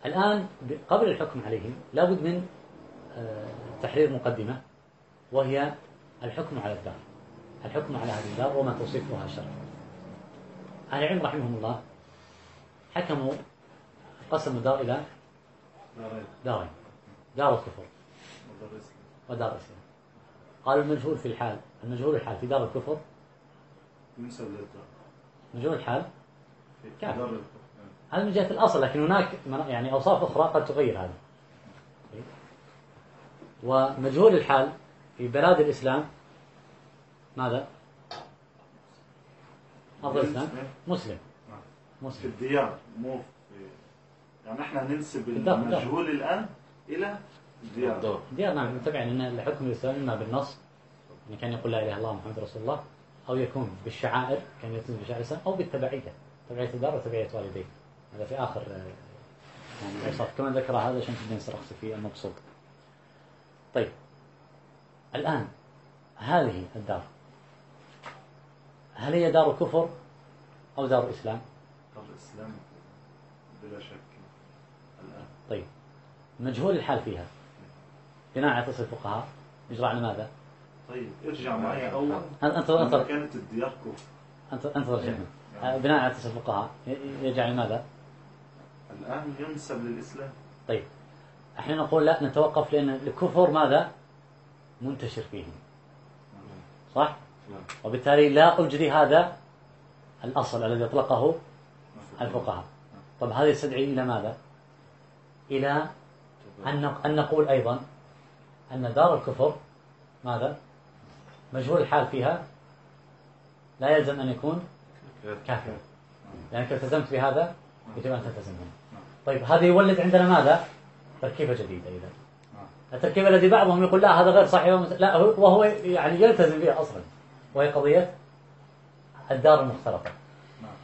A: الآن قبل الحكم عليهم لابد من آه، تحرير مقدمة وهي الحكم على الدار. الحكم على هذه الدار وما توصفها الشرع. أهل العلم رحمهم الله حكموا قسموا الدار إلى
C: دارين.
A: دارين. دار الكفر.
C: ودار الإسلام.
A: قالوا المجهول في الحال. المجهول الحال في دار الكفر؟
C: ينسب
A: مجهول الحال؟
C: في
A: كافر. هذا من جهة الأصل لكن هناك يعني أوصاف أخرى قد تغير هذا. ومجهول الحال في بلاد الإسلام ماذا؟ أفضل الإسلام؟ مسلم.
C: نعم. في
A: مسلم
C: الديار مو في يعني إحنا
A: الدار.
C: المجهول الآن إلى
B: الدار
A: ديار نعم. متبع أن الحكم الإسلامي إما بالنص. يعني كان يقول لا إله إلا الله محمد رسول الله أو يكون بالشعائر كان يلتزم بشعائر الإسلام أو بالتبعية. تبعية الدار وتبعية والديه. هذا في آخر آه، يعني الأوصاف كما ذكر هذا شمس الدين السرخسي في المبسوط طيب. الآن هذه الدار. هل هي دار كفر أو دار إسلام؟
C: دار الإسلام بلا شك. الآن.
A: طيب. مجهول الحال فيها. بناء على تصل الفقهاء. يجرى على ماذا؟
C: طيب ارجع معي أول. لما
A: أنت
C: كانت الديار كفر
A: أنت انتظر شيخنا آه، بناء على تصل الفقهاء. ي- يجعل ماذا؟
C: الآن ينسب للإسلام.
A: طيب. إحنا نقول لا نتوقف لأن الكفر ماذا؟ منتشر فيهم صح؟
B: نعم.
A: وبالتالي لا أجري هذا الأصل الذي أطلقه الفقهاء. طب هذا يستدعي إلى ماذا؟ إلى أن نقول أيضا أن دار الكفر ماذا؟ مجهول الحال فيها. لا يلزم أن يكون كافرا لأنك التزمت بهذا يجب أن تلتزم به. طيب هذا يولد عندنا ماذا؟ تركيبة جديدة إذا التركيبة الذي بعضهم يقول لا هذا غير صحيح لا هو- وهو يعني يلتزم بها أصلا. وهي قضية الدار المختلطة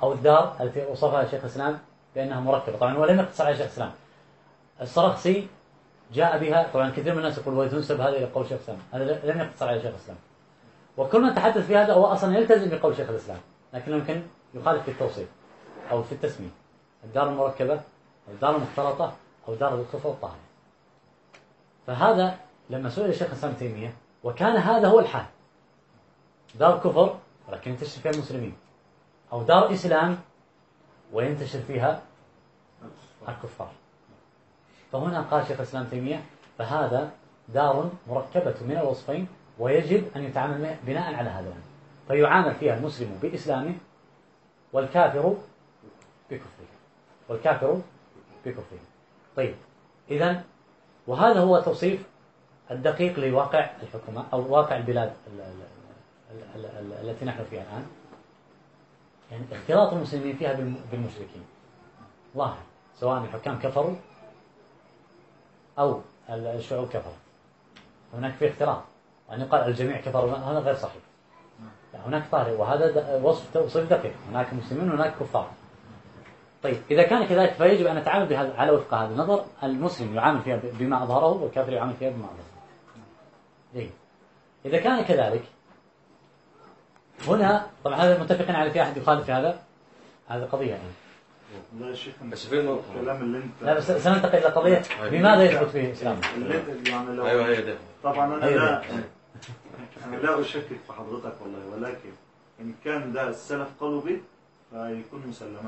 A: أو الدار التي وصفها شيخ الإسلام بأنها مركبة. طبعا هو لم يقتصر على شيخ الإسلام. السرخسي جاء بها طبعا كثير من الناس يقول وتنسب هذا إلى قول شيخ الإسلام. هذا لم يقتصر على شيخ الإسلام. وكل من تحدث في هذا هو أصلا يلتزم بقول شيخ الإسلام لكن يمكن يخالف في التوصيف أو في التسمية. الدار المركبة أو الدار المختلطة أو دار الكفر الطاهرة فهذا لما سئل الشيخ الإسلام تيمية وكان هذا هو الحال. دار كفر ولكن ينتشر فيها المسلمين. أو دار إسلام وينتشر فيها الكفار. فهنا قال شيخ الإسلام تيمية فهذا دار مركبة من الوصفين ويجب أن يتعامل بناء على هذا فيعامل فيها المسلم بإسلامه والكافر بكفره. والكافر بكفره. طيب إذا وهذا هو توصيف الدقيق لواقع الحكومة أو واقع البلاد ال- ال- ال- ال- ال- التي نحن فيها الآن. يعني اختلاط المسلمين فيها بالم- بالمشركين. ظاهر سواء الحكام كفروا أو ال- الشعوب كفرت. هناك في اختلاط وأن يقال الجميع كفروا. هذا غير صحيح. لا، هناك طارئ وهذا وصف توصيف دقيق. هناك مسلمين وهناك كفار. طيب إذا كان كذلك فيجب أن نتعامل بهذا على وفق هذا النظر. المسلم يعامل فيها بما أظهره والكافر يعامل فيها بما أظهره. جيد إذا كان كذلك هنا طبعا هذا متفقين على في أحد يخالف في هذا هذه قضية. يعني.
C: والله يا شيخ
B: بس في نقطة.
C: الكلام اللي انت
A: لا بس سننتقل إلى قضية. بماذا يثبت فيه الإسلام؟
C: اللي يعني لو
B: أيوه هي ده
C: طبعا
A: أنا.
C: لا أنا لا أشكك في حضرتك والله ولكن إن كان ده السلف قالوا به فيكون مسلمات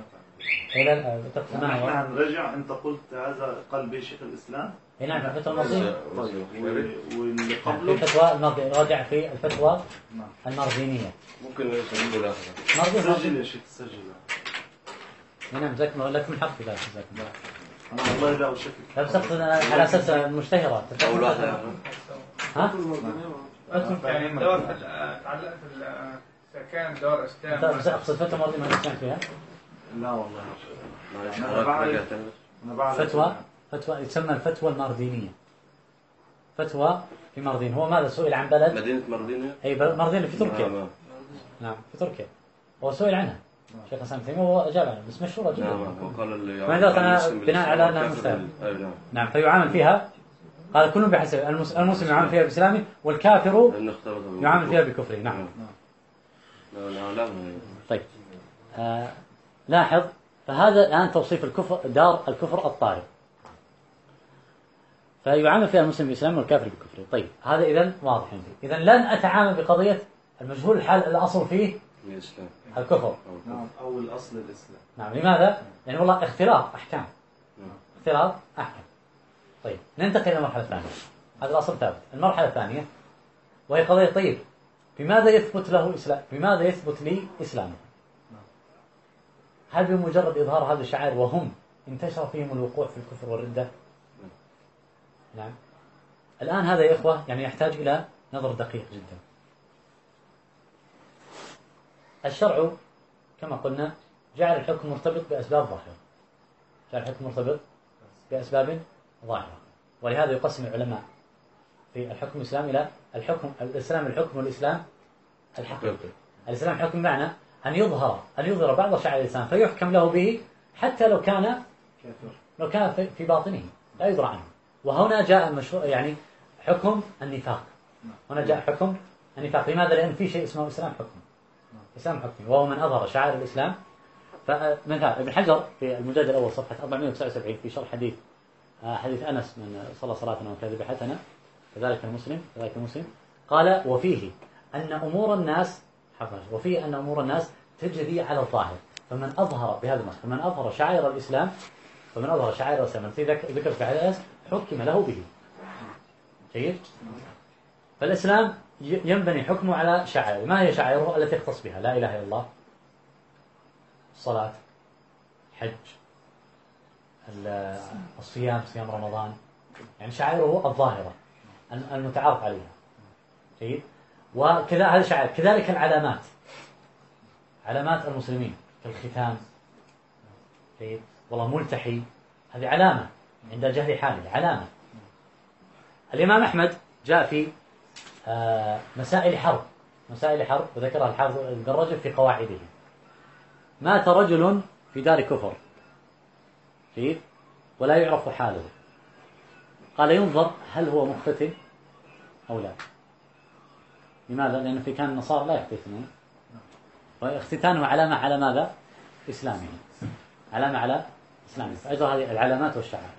C: عنه إحنا
A: معه.
C: هنرجع أنت قلت هذا قال به شيخ الإسلام.
A: إيه نعم في الفتوى الماضية.
C: و- واللي
A: في
C: قبله؟
A: الفتوى الماضية. راجع في الفتوى
C: نعم.
A: الماردينية
B: ممكن
A: ماردين
C: سجل يا شيخ سجل.
A: نعم جزاكم الله لكم الحق في ذلك جزاكم الله.
C: أنا والله لا أشكك.
A: لا بس أنا على أساس المشتهرة
B: اول واحدة
A: ها؟
I: يعني الدور تعلقت ال- إذا كان دور اسلام
A: بس أقصد فتوى الماضية ما سمعت فيها؟
C: لا والله أنا بعرف.
A: فتوى؟ فتوى تسمى الفتوى الماردينية. فتوى في ماردين. هو ماذا؟ سئل عن بلد؟
B: مدينة مردينة
A: أي بلد؟ ماردين اللي في تركيا.
B: نعم.
A: نعم في تركيا. هو سئل عنها. شيخ الإسلام ابن تيمية وهو أجاب عنها بس مشهورة جدا.
B: نعم وقال اللي
A: ما ذاك أنا
B: المسلم
A: بناء على أنها
B: بالإسلام
A: مسلم.
B: والكافر بال- أيوه نعم.
A: نعم فيعامل فيها قال كل بحسب المس- المسلم يعامل فيها بإسلامه والكافر. يعامل فيها بكفره. نعم.
B: لا.
A: طيب. آه لاحظ فهذا الآن توصيف الكفر دار الكفر الطارئ. فيعامل فيها المسلم بإسلامه والكافر بكفره. طيب هذا إذا واضح. عندي إذا لن أتعامل بقضية المجهول الحال الأصل فيه
B: الإسلام
A: الكفر.
C: نعم أو الأصل الإسلام.
A: نعم لماذا؟ لأن والله اختلاط أحكام.
B: نعم.
A: اختلاط أحكام. طيب ننتقل إلى المرحلة الثانية. هذا الأصل ثابت المرحلة الثانية. وهي قضية طيب بماذا يثبت له إسلام؟ بماذا يثبت لي إسلامه؟ هل بمجرد إظهار هذه الشعائر وهم انتشر فيهم الوقوع في الكفر والردة؟ نعم. الآن هذا يا إخوة يعني يحتاج إلى نظر دقيق جدا. الشرع كما قلنا جعل الحكم مرتبط بأسباب ظاهرة. جعل الحكم مرتبط بأسباب ظاهرة. ولهذا يقسم العلماء في الحكم الإسلام إلى الحكم الإسلام الحكم والإسلام الحقيقي الإسلام حكم معنى أن يظهر أن يظهر بعض شعائر الإسلام فيحكم له به حتى لو كان لو كان في- في باطنه. لا يدرى عنه. وهنا جاء مشروع يعني حكم النفاق. هنا جاء حكم النفاق. لماذا؟ لأن في شيء اسمه إسلام حكم. إسلام حكمي وهو من أظهر شعائر الإسلام. فمثال ابن حجر في المجلد الأول صفحة 479 في شرح حديث آه، حديث أنس من صلى صلاتنا وكذبحتنا كذلك المسلم كذلك المسلم. قال وفيه أن أمور الناس حفظ وفيه أن أمور الناس تجري على الظاهر. فمن أظهر بهذا المعنى فمن أظهر شعائر الإسلام فمن أظهر شعائر الإسلام ذك- ذكر في حديث حكم له به. جيد؟ فالإسلام ينبني حكمه على شعائر. ما هي شعائره التي يختص بها؟ لا إله إلا الله. الصلاة حج ال- الصيام صيام رمضان. يعني شعائره الظاهرة الم- المتعارف عليها. جيد؟ وكذا هذه شعائر. كذلك العلامات. علامات المسلمين كالختان جيد؟ والله ملتحي. هذه علامة. عند جهل حاله علامة. الإمام أحمد جاء في مسائل حرب. مسائل حرب وذكرها الحافظ ابن رجب في قواعده. مات رجل في دار كفر. جيد؟ ولا يعرف حاله. قال ينظر هل هو مختتن أو لا. لماذا؟ لأنه في كان النصارى لا يختتنون واختتانه علامة على ماذا؟ إسلامه. علامة على إسلامه. فأجر هذه العلامات والشعائر.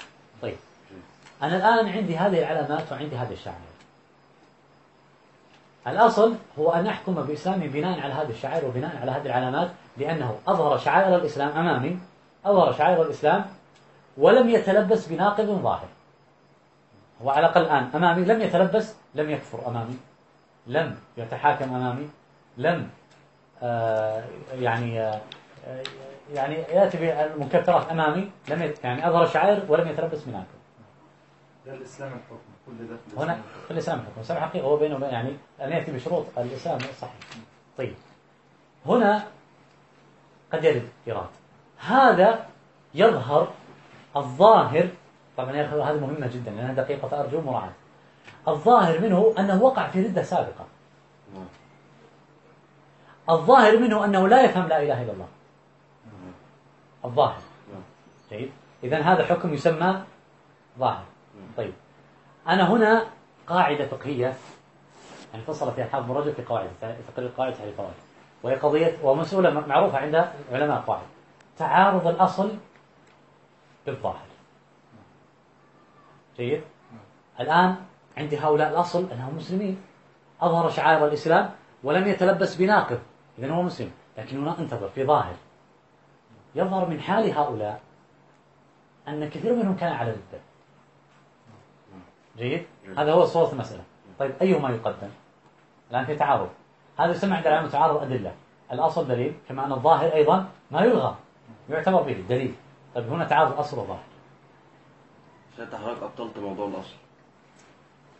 A: طيب. أنا الآن عندي هذه العلامات وعندي هذه الشعائر. الأصل هو أن أحكم بإسلامي بناء على هذه الشعائر وبناء على هذه العلامات لأنه أظهر شعائر الإسلام أمامي أظهر شعائر الإسلام ولم يتلبس بناقض ظاهر. هو على الأقل الآن أمامي لم يتلبس لم يكفر أمامي لم يتحاكم أمامي لم آه يعني آه يعني يأتي بالمكفرات أمامي لم يعني أظهر الشعائر ولم يتلبس بناقض.
C: ده الإسلام الحكم.
A: هنا الإسلام حكم الإسلام حقيقة هو بينه وبين يعني أن يأتي بشروط الإسلام الصحيح. طيب. هنا قد يرد إيراد. هذا يظهر الظاهر طبعا يا أخي هذه مهمة جدا لأنها دقيقة فأرجو مراعاة. الظاهر منه أنه وقع في ردة سابقة. الظاهر منه أنه لا يفهم لا إله إلا الله. الظاهر.
B: نعم.
A: جيد. إذا هذا حكم يسمى ظاهر. طيب. أنا هنا قاعدة فقهية يعني فصل فيها الحافظ رجل في قواعد تقرير قواعد تحرير الفوائد وهي قضية ومسؤولة معروفة عند علماء القواعد تعارض الأصل بالظاهر. جيد؟ الآن عند هؤلاء الأصل أنهم مسلمين. أظهر شعائر الإسلام ولم يتلبس بناقض إذا هو مسلم. لكن هنا انتظر في ظاهر. يظهر من حال هؤلاء أن كثير منهم كان على ردة جيد؟ هذا هو صورة المسألة. طيب أيهما يقدم؟ الآن في تعارض. هذا يسمى عند العلماء تعارض أدلة. الأصل دليل كما أن الظاهر أيضا ما يلغى يعتبر به دليل. طيب هنا تعارض أصل وظاهر
B: شايف حضرتك أبطلت موضوع الأصل.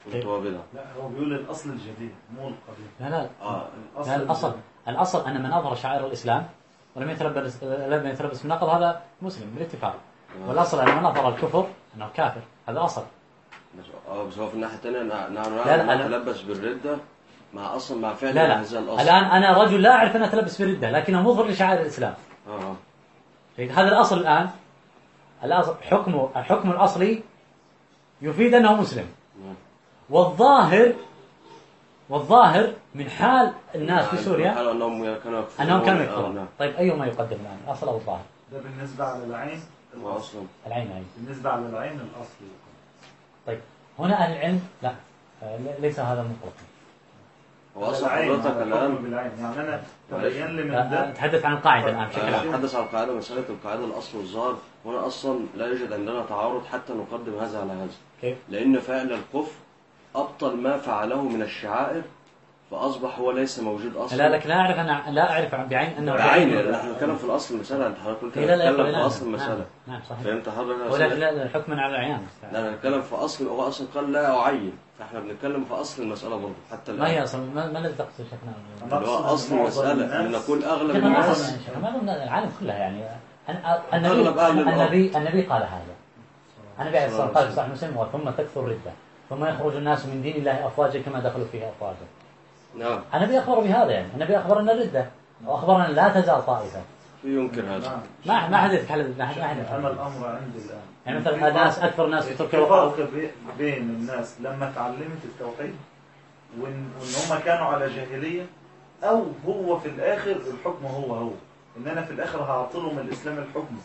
B: قلت
A: طيب.
B: هو بدعة
C: لا هو بيقول الأصل الجديد مو القديم.
A: لا لا.
B: آه
A: لا الأصل. الأصل أن من أظهر شعائر الإسلام ولم يتلبس لم يتلبس بالنقض هذا مسلم بالاتفاق. والأصل أن من أظهر الكفر أنه كافر. هذا أصل.
B: بس آه بس هو في الناحية الثانية نحن
A: لا،
B: نعلم
A: لا،
B: أن
A: أنا-
B: تلبس بالردة. مع أصل مع فعل
A: لا لا.
B: هذا الأصل
A: الآن أنا رجل لا أعرف أن أتلبس بالردة لكنه مظهر لشعائر الإسلام.
B: آه
A: جيد هذا الأصل الآن الأصل حكمه الحكم الأصلي يفيد أنه مسلم.
B: نعم.
A: والظاهر والظاهر من حال الناس في سوريا
B: قالوا أنهم كانوا يكفرون
A: أنهم كانوا
B: آه،
A: يكفرون.
B: نعم.
A: طيب أيهما يقدم الآن؟ الأصل أو الظاهر؟
C: ده بالنسبة على العين.
B: أصلا.
A: العين عين
C: بالنسبة على العين الاصل
A: طيب هنا أهل العلم لا ليس هذا مطلقا
B: هو أصلا
C: العين
B: حضرتك
C: بالعين. يعني
B: أنا.
C: تبين لي من ده.
A: نتحدث عن القاعدة الآن بشكل عام.
B: أتحدث عن القاعدة مسألة القاعدة الأصل والظاهر. هنا أصلا لا يوجد عندنا تعارض حتى نقدم هذا على هذا.
A: كيف؟
B: لأن فعل الكفر أبطل ما فعله من الشعائر فأصبح هو ليس موجود أصلا.
A: لا لكن لا أعرف أنا لا أعرف بعين أنه
B: بعين نحن نتكلم في الأصل المسألة أنت حضرتك قلت
A: لا لا
B: نتكلم
A: لا
B: في
A: لا
B: أصل
A: نعم،
B: المسألة.
A: نعم صحيح.
B: فهمت حضرتك؟
A: ولا
B: أصل-
A: لا حكما على العيان.
B: لا أنا نتكلم في أصل هو أصلا قال لا أعين. فإحنا بنتكلم في أصل المسألة برضه حتى
A: ما هي
B: الآن
A: أصلا ما, ما الذي تقصد شيخنا؟
B: اللي هو
C: معظم
B: المسألة. أن
C: الناس-
B: نقول
A: ما
B: الناس
A: أظن العالم كلها يعني. النبي. النبي النبي قال هذا. النبي عليه الصلاة والسلام قال في صحيح مسلم ثم تكثر الردة ثم يخرج الناس من دين الله أفواجا كما دخلوا فيه أفواجا.
B: نعم.
A: النبي أخبر بهذا يعني. النبي أخبر أن الردة. وأخبرنا لا تزال طائفة.
B: ينكر هذا.
C: نعم.
A: ما ما حد يتكلم ما حد ما حد أنا.
C: الأمر عندي الآن.
A: يعني مثلا الناس أكثر ناس في تركيا
C: في
A: وقعوا.
C: فرق بي- بين الناس لما تعلمت التوحيد وان وإن هم كانوا على جاهلية أو هو في الآخر الحكم هو هو. إن أنا في الآخر هعطلهم الإسلام الحكم.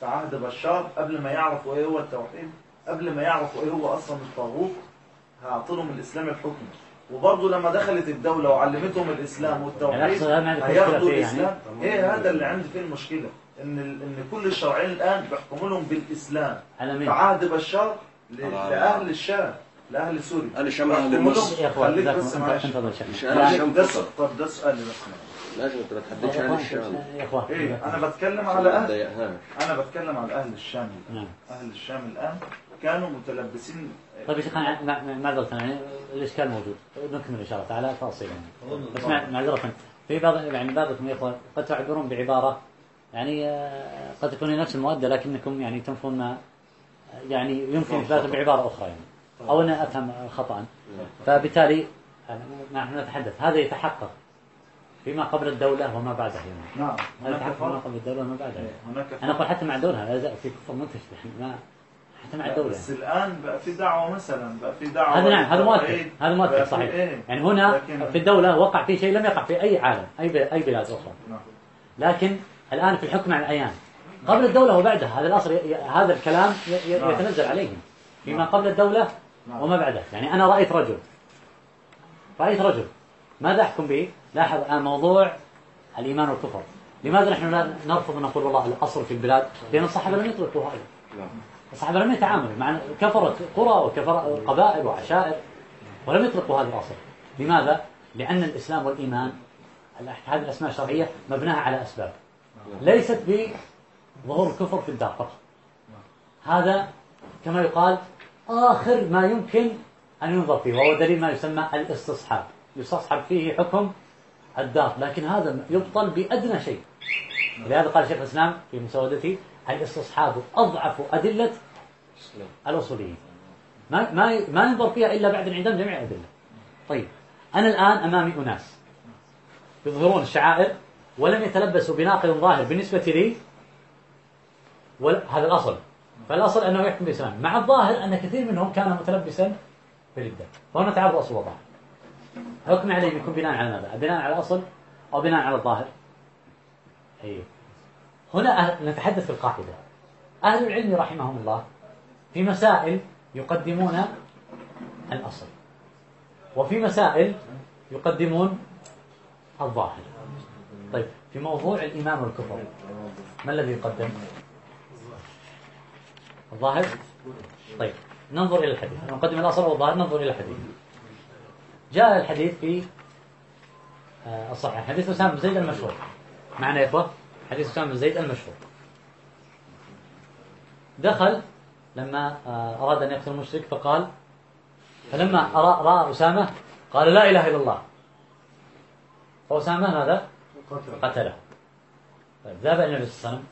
C: في عهد بشار قبل ما يعرفوا إيه هو التوحيد قبل ما يعرفوا إيه هو أصلا الطاغوت هعطلهم الإسلام الحكم. وبرضه لما دخلت الدولة وعلمتهم الإسلام
A: يعني
C: والتوحيد
A: مشكلة
C: هياخدوا
A: يعني؟
C: الإسلام. إيه هذا اللي عندي فيه المشكلة إن ال- إن كل الشرعين الآن بيحكموا لهم بالإسلام.
A: على
C: في؟ عهد بشار. لأهل الشام لأهل سوريا.
B: أهل الشام أهل
C: يحكموا لهم-
B: مصر.
A: يا إخوان
C: خليك بس معلش.
B: أهل الشام
C: طب ده سؤالي بس
B: لازم أنت ما تحددش أهل الشام.
A: يا إخوان
C: إيه أنا بتكلم على
B: تضايقهاش
C: أنا بتكلم على أهل الشام الآن.
A: نعم.
C: أهل الشام الآن كانوا متلبسين.
A: طيب يا شيخ معذرة يعني الإشكال موجود؟ نكمل إن شاء الله تعالى تفاصيلا بس مع- معذرة في بعض يعني بعضكم يا إخوان قد تعبرون بعبارة يعني آه، قد تكون هي نفس المؤدة لكنكم يعني تنفون ما يعني يمكن إثباته بعبارة أخرى يعني. أو أنا أفهم خطأ. فبالتالي آه، نحن نتحدث. هذا يتحقق فيما قبل الدولة وما بعدها يعني.
C: نعم
A: هذا يتحقق فيما قبل الدولة وما بعدها يعني.
C: هناك
A: أنا أقول حتى مع يزال في كفر منتشر. يعني ما حتى مع
C: لا،
A: الدولة
C: بس الآن بقى في دعوة مثلا بقى في دعوة
A: هذا نعم هذا مؤكد هذا مؤكد صحيح
C: إيه؟
A: يعني هنا في الدولة وقع في شيء لم يقع في أي عالم أي ب- أي بلاد أخرى
C: نعم.
A: لكن الآن في الحكم على الأيام قبل الدولة وبعدها هذا الأصل ي- ي- هذا الكلام
C: نعم.
A: يتنزل عليهم فيما
C: نعم.
A: قبل الدولة
C: نعم.
A: وما بعدها يعني أنا رأيت رجل رأيت رجل ماذا أحكم به؟ لاحظ الآن موضوع الإيمان والكفر لماذا نحن لا نرفض أن نقول والله الأصل في البلاد؟ لأن الصحابة لم يطلقوا هذا الصحابة لم يتعاملوا مع كفرت قرى وكفر قبائل وعشائر ولم يطلقوا هذا الأصل لماذا؟ لأن الإسلام والإيمان هذه الأسماء الشرعية مبناها على أسباب. ليست بظهور الكفر في الدار فقط. هذا كما يقال آخر ما يمكن أن ينظر فيه وهو دليل ما يسمى الاستصحاب. يستصحب فيه حكم الدار لكن هذا يبطل بأدنى شيء. لهذا قال شيخ الإسلام في مسودته الاستصحاب أضعف أدلة؟ الأصوليين ما ما ما ينظر فيها إلا بعد انعدام جميع الأدلة. طيب أنا الآن أمامي أناس. يظهرون الشعائر ولم يتلبسوا بناقض ظاهر بالنسبة لي. هذا الأصل. فالأصل أنه يحكم بالإسلام. مع الظاهر أن كثير منهم كان متلبسا بالردة فهنا تعارض اصل وظاهر حكم عليه يكون بناء على ماذا؟ بناء على الأصل أو بناء على الظاهر؟ اي هنا أهل نتحدث في القاعدة. أهل العلم رحمهم الله في مسائل يقدمون الأصل وفي مسائل يقدمون الظاهر. طيب في موضوع الإيمان والكفر ما الذي يقدم؟ الظاهر؟ طيب ننظر إلى الحديث. نقدم الأصل والظاهر ننظر إلى الحديث. جاء الحديث في آه، الصحيح. حديث أسامة زيد المشهور. معنا يا إخوة؟ حديث أسامة بن زيد المشهور دخل لما آه، أراد أن يقتل المشرك فقال فلما رأى أسامة قال لا إله إلا الله فأسامة ماذا؟ قتله طيب ذهب إلى النبي صلى الله عليه وسلم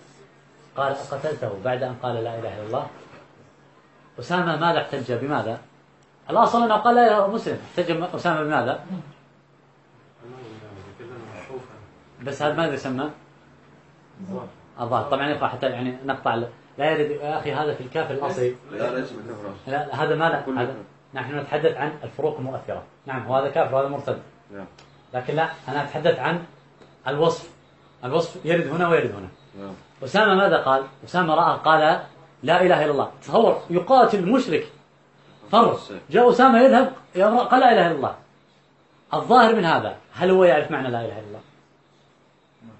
A: قال أقتلته بعد أن قال لا إله إلا الله أسامة ماذا احتج بماذا؟ الأصل أنه قال لا إله مسلم احتج أسامة بماذا؟ بس هذا ماذا يسمى؟ الظاهر. طبعا يقرأ حتى يعني نقطع لا يرد يا أخي هذا في الكافر الأصلي.
B: لا ليس
A: لا هذا ما لا هذا نحن نتحدث عن الفروق المؤثرة. نعم وهذا كافر وهذا مرتد
B: نعم.
A: لكن لا أنا أتحدث عن الوصف. الوصف يرد هنا ويرد هنا.
B: نعم.
A: أسامة ماذا قال؟ أسامة رأى قال لا إله إلا الله. تصور يقاتل المشرك. فر جاء أسامة يذهب يقرأ قال لا إله إلا الله. الظاهر من هذا هل هو يعرف معنى لا إله إلا الله؟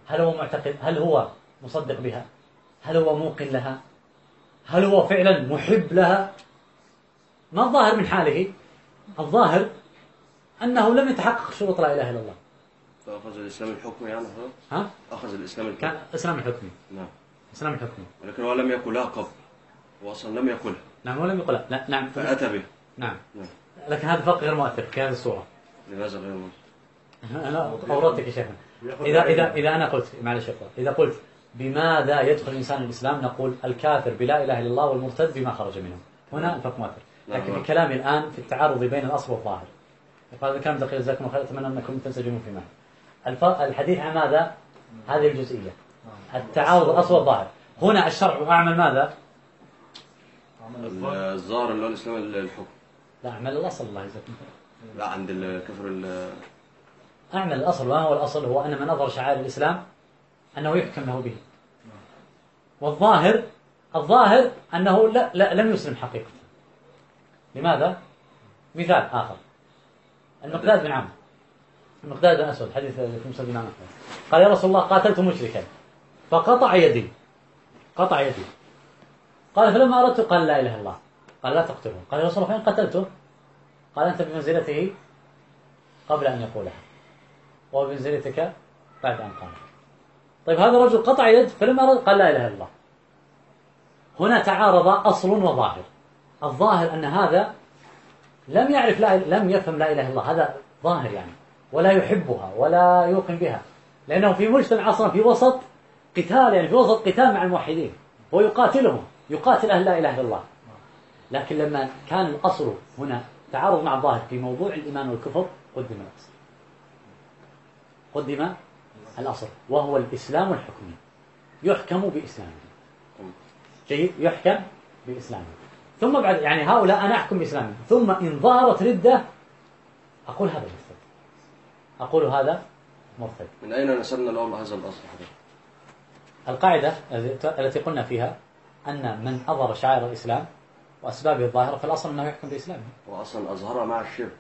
A: هل هو معتقد؟ هل هو مصدق بها؟ هل هو موقن لها؟ هل هو فعلا محب لها؟ ما الظاهر من حاله؟ الظاهر أنه لم يتحقق شروط لا إله إلا الله
B: فأخذ الإسلام الحكم يعني هو؟
A: ها؟
B: أخذ الإسلام الحكم
A: كان إسلام الحكمي
B: نعم
A: إسلام الحكمي
B: ولكن هو لم يأكلها قبل هو أصلا لم يأكلها
A: نعم ولم يقل لا نعم
B: فأتى به
A: نعم
B: نعم
A: لكن هذا فرق غير مؤثر في هذه الصورة
B: لماذا غير مسلم؟
A: أنا أوردتك يا شيخنا إذا إذا إذا أنا قلت معلش إذا قلت بماذا يدخل الإنسان الإسلام نقول الكافر بلا إله إلا الله والمرتد بما خرج منه. هنا الفرق مؤثر لكن
B: نعم.
A: كلامي الآن في التعارض بين الأصل والظاهر. هذا الكلام دقيق جزاكم الله خير أتمنى أنكم تنسجمون في معه الف- الحديث عن ماذا؟ هذه الجزئية. التعارض الأصل والظاهر. هنا الشرع أعمل ماذا؟
B: الظاهر. اللي هو الإسلام الحكم
A: لا أعمل الأصل الله يجزاكم خير
B: لا عند الكفر ال-
A: أعمل الأصل وما هو الأصل؟ هو أن من نظر شعائر الإسلام أنه يحكم له به. والظاهر الظاهر أنه لا, لا لم يسلم حقيقة. لماذا؟ مثال آخر. المقداد بن عمرو المقداد بن أسود حديث في مسند الإمام أحمد. قال يا رسول الله قاتلت مشركا. فقطع يدي. قطع يدي. قال فلما أردت قال لا إله إلا الله. قال لا تقتله قال يا رسول الله فإن قتلته قال أنت بمنزلته قبل أن يقولها. وبمنزلتك بعد أن قال طيب هذا الرجل قطع يد فلما قال لا إله إلا الله. هنا تعارض أصل وظاهر. الظاهر أن هذا لم يعرف لا لم يفهم لا إله إلا الله. هذا ظاهر يعني ولا يحبها ولا يوقن بها. لأنه في مجتمع أصلا في وسط قتال يعني في وسط قتال مع الموحدين. هو يقاتلهم يقاتل أهل لا إله إلا الله. لكن لما كان الأصل هنا تعارض مع الظاهر في موضوع الإيمان والكفر قدم الأصل قدم الأصل وهو الإسلام الحكمي. يحكم بإسلامه. جيد؟ يحكم بإسلامه. ثم بعد يعني هؤلاء أنا أحكم بإسلامه ثم إن ظهرت ردة أقول هذا مرتد أقول هذا مرتد
B: من أين نسبنا لهم هذا الأصل؟
A: القاعدة التي قلنا فيها أن من أظهر شعائر الإسلام وأسبابه الظاهرة فالأصل أنه يحكم بإسلامه.
B: هو أصلا أظهرها مع الشرك.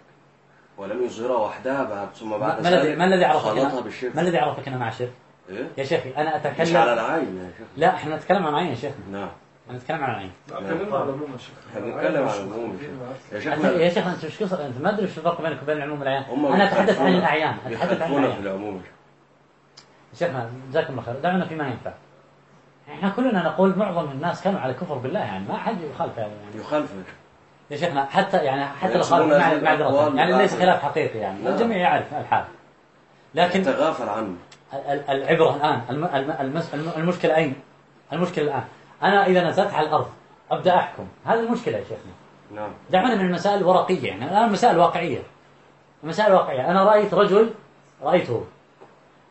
B: ولم يظهرها وحدها بعد ثم بعد
A: ما الذي ما الذي عرفك؟ أنا
B: بالشرك
A: ما الذي عرفك أنا مع الشرك؟
B: إيه؟
A: يا شيخي أنا
B: مش على العين يا شيخ.
A: لا إحنا نتكلم عن عين يا شيخنا.
B: نعم.
A: إحنا نتكلم عن العين
C: اتكلمنا على العموم يا شيخ.
B: إحنا بنتكلم عن العموم يا شيخ. يا
A: شيخ أنت مش قصة أنت ما أدري شو الفرق بينك وبين العموم والعيان. أنا أتحدث عن الأعيان أتحدث عن
B: في العموم
A: يا شيخنا جزاكم الله خير. دعونا فيما ينفع. إحنا كلنا نقول معظم الناس كانوا على كفر بالله يعني ما حد يخالف يعني.
B: يخالف يا شيخ.
A: يا شيخنا حتى يعني حتى لو مع-
B: هذه
A: معذرة
B: الأقوال
A: يعني ليس خلاف حقيقي يعني.
B: نعم.
A: الجميع يعرف الحال. لكن
B: تغافل عنه.
A: ال- ال- العبرة الآن المشكلة أين؟ المشكلة الآن. أنا إذا نزلت على الأرض أبدأ أحكم. هذه المشكلة يا شيخنا.
B: نعم.
A: دعونا من المسائل الورقية يعني الآن مسائل واقعية. المسائل الواقعية أنا رأيت رجل رأيته.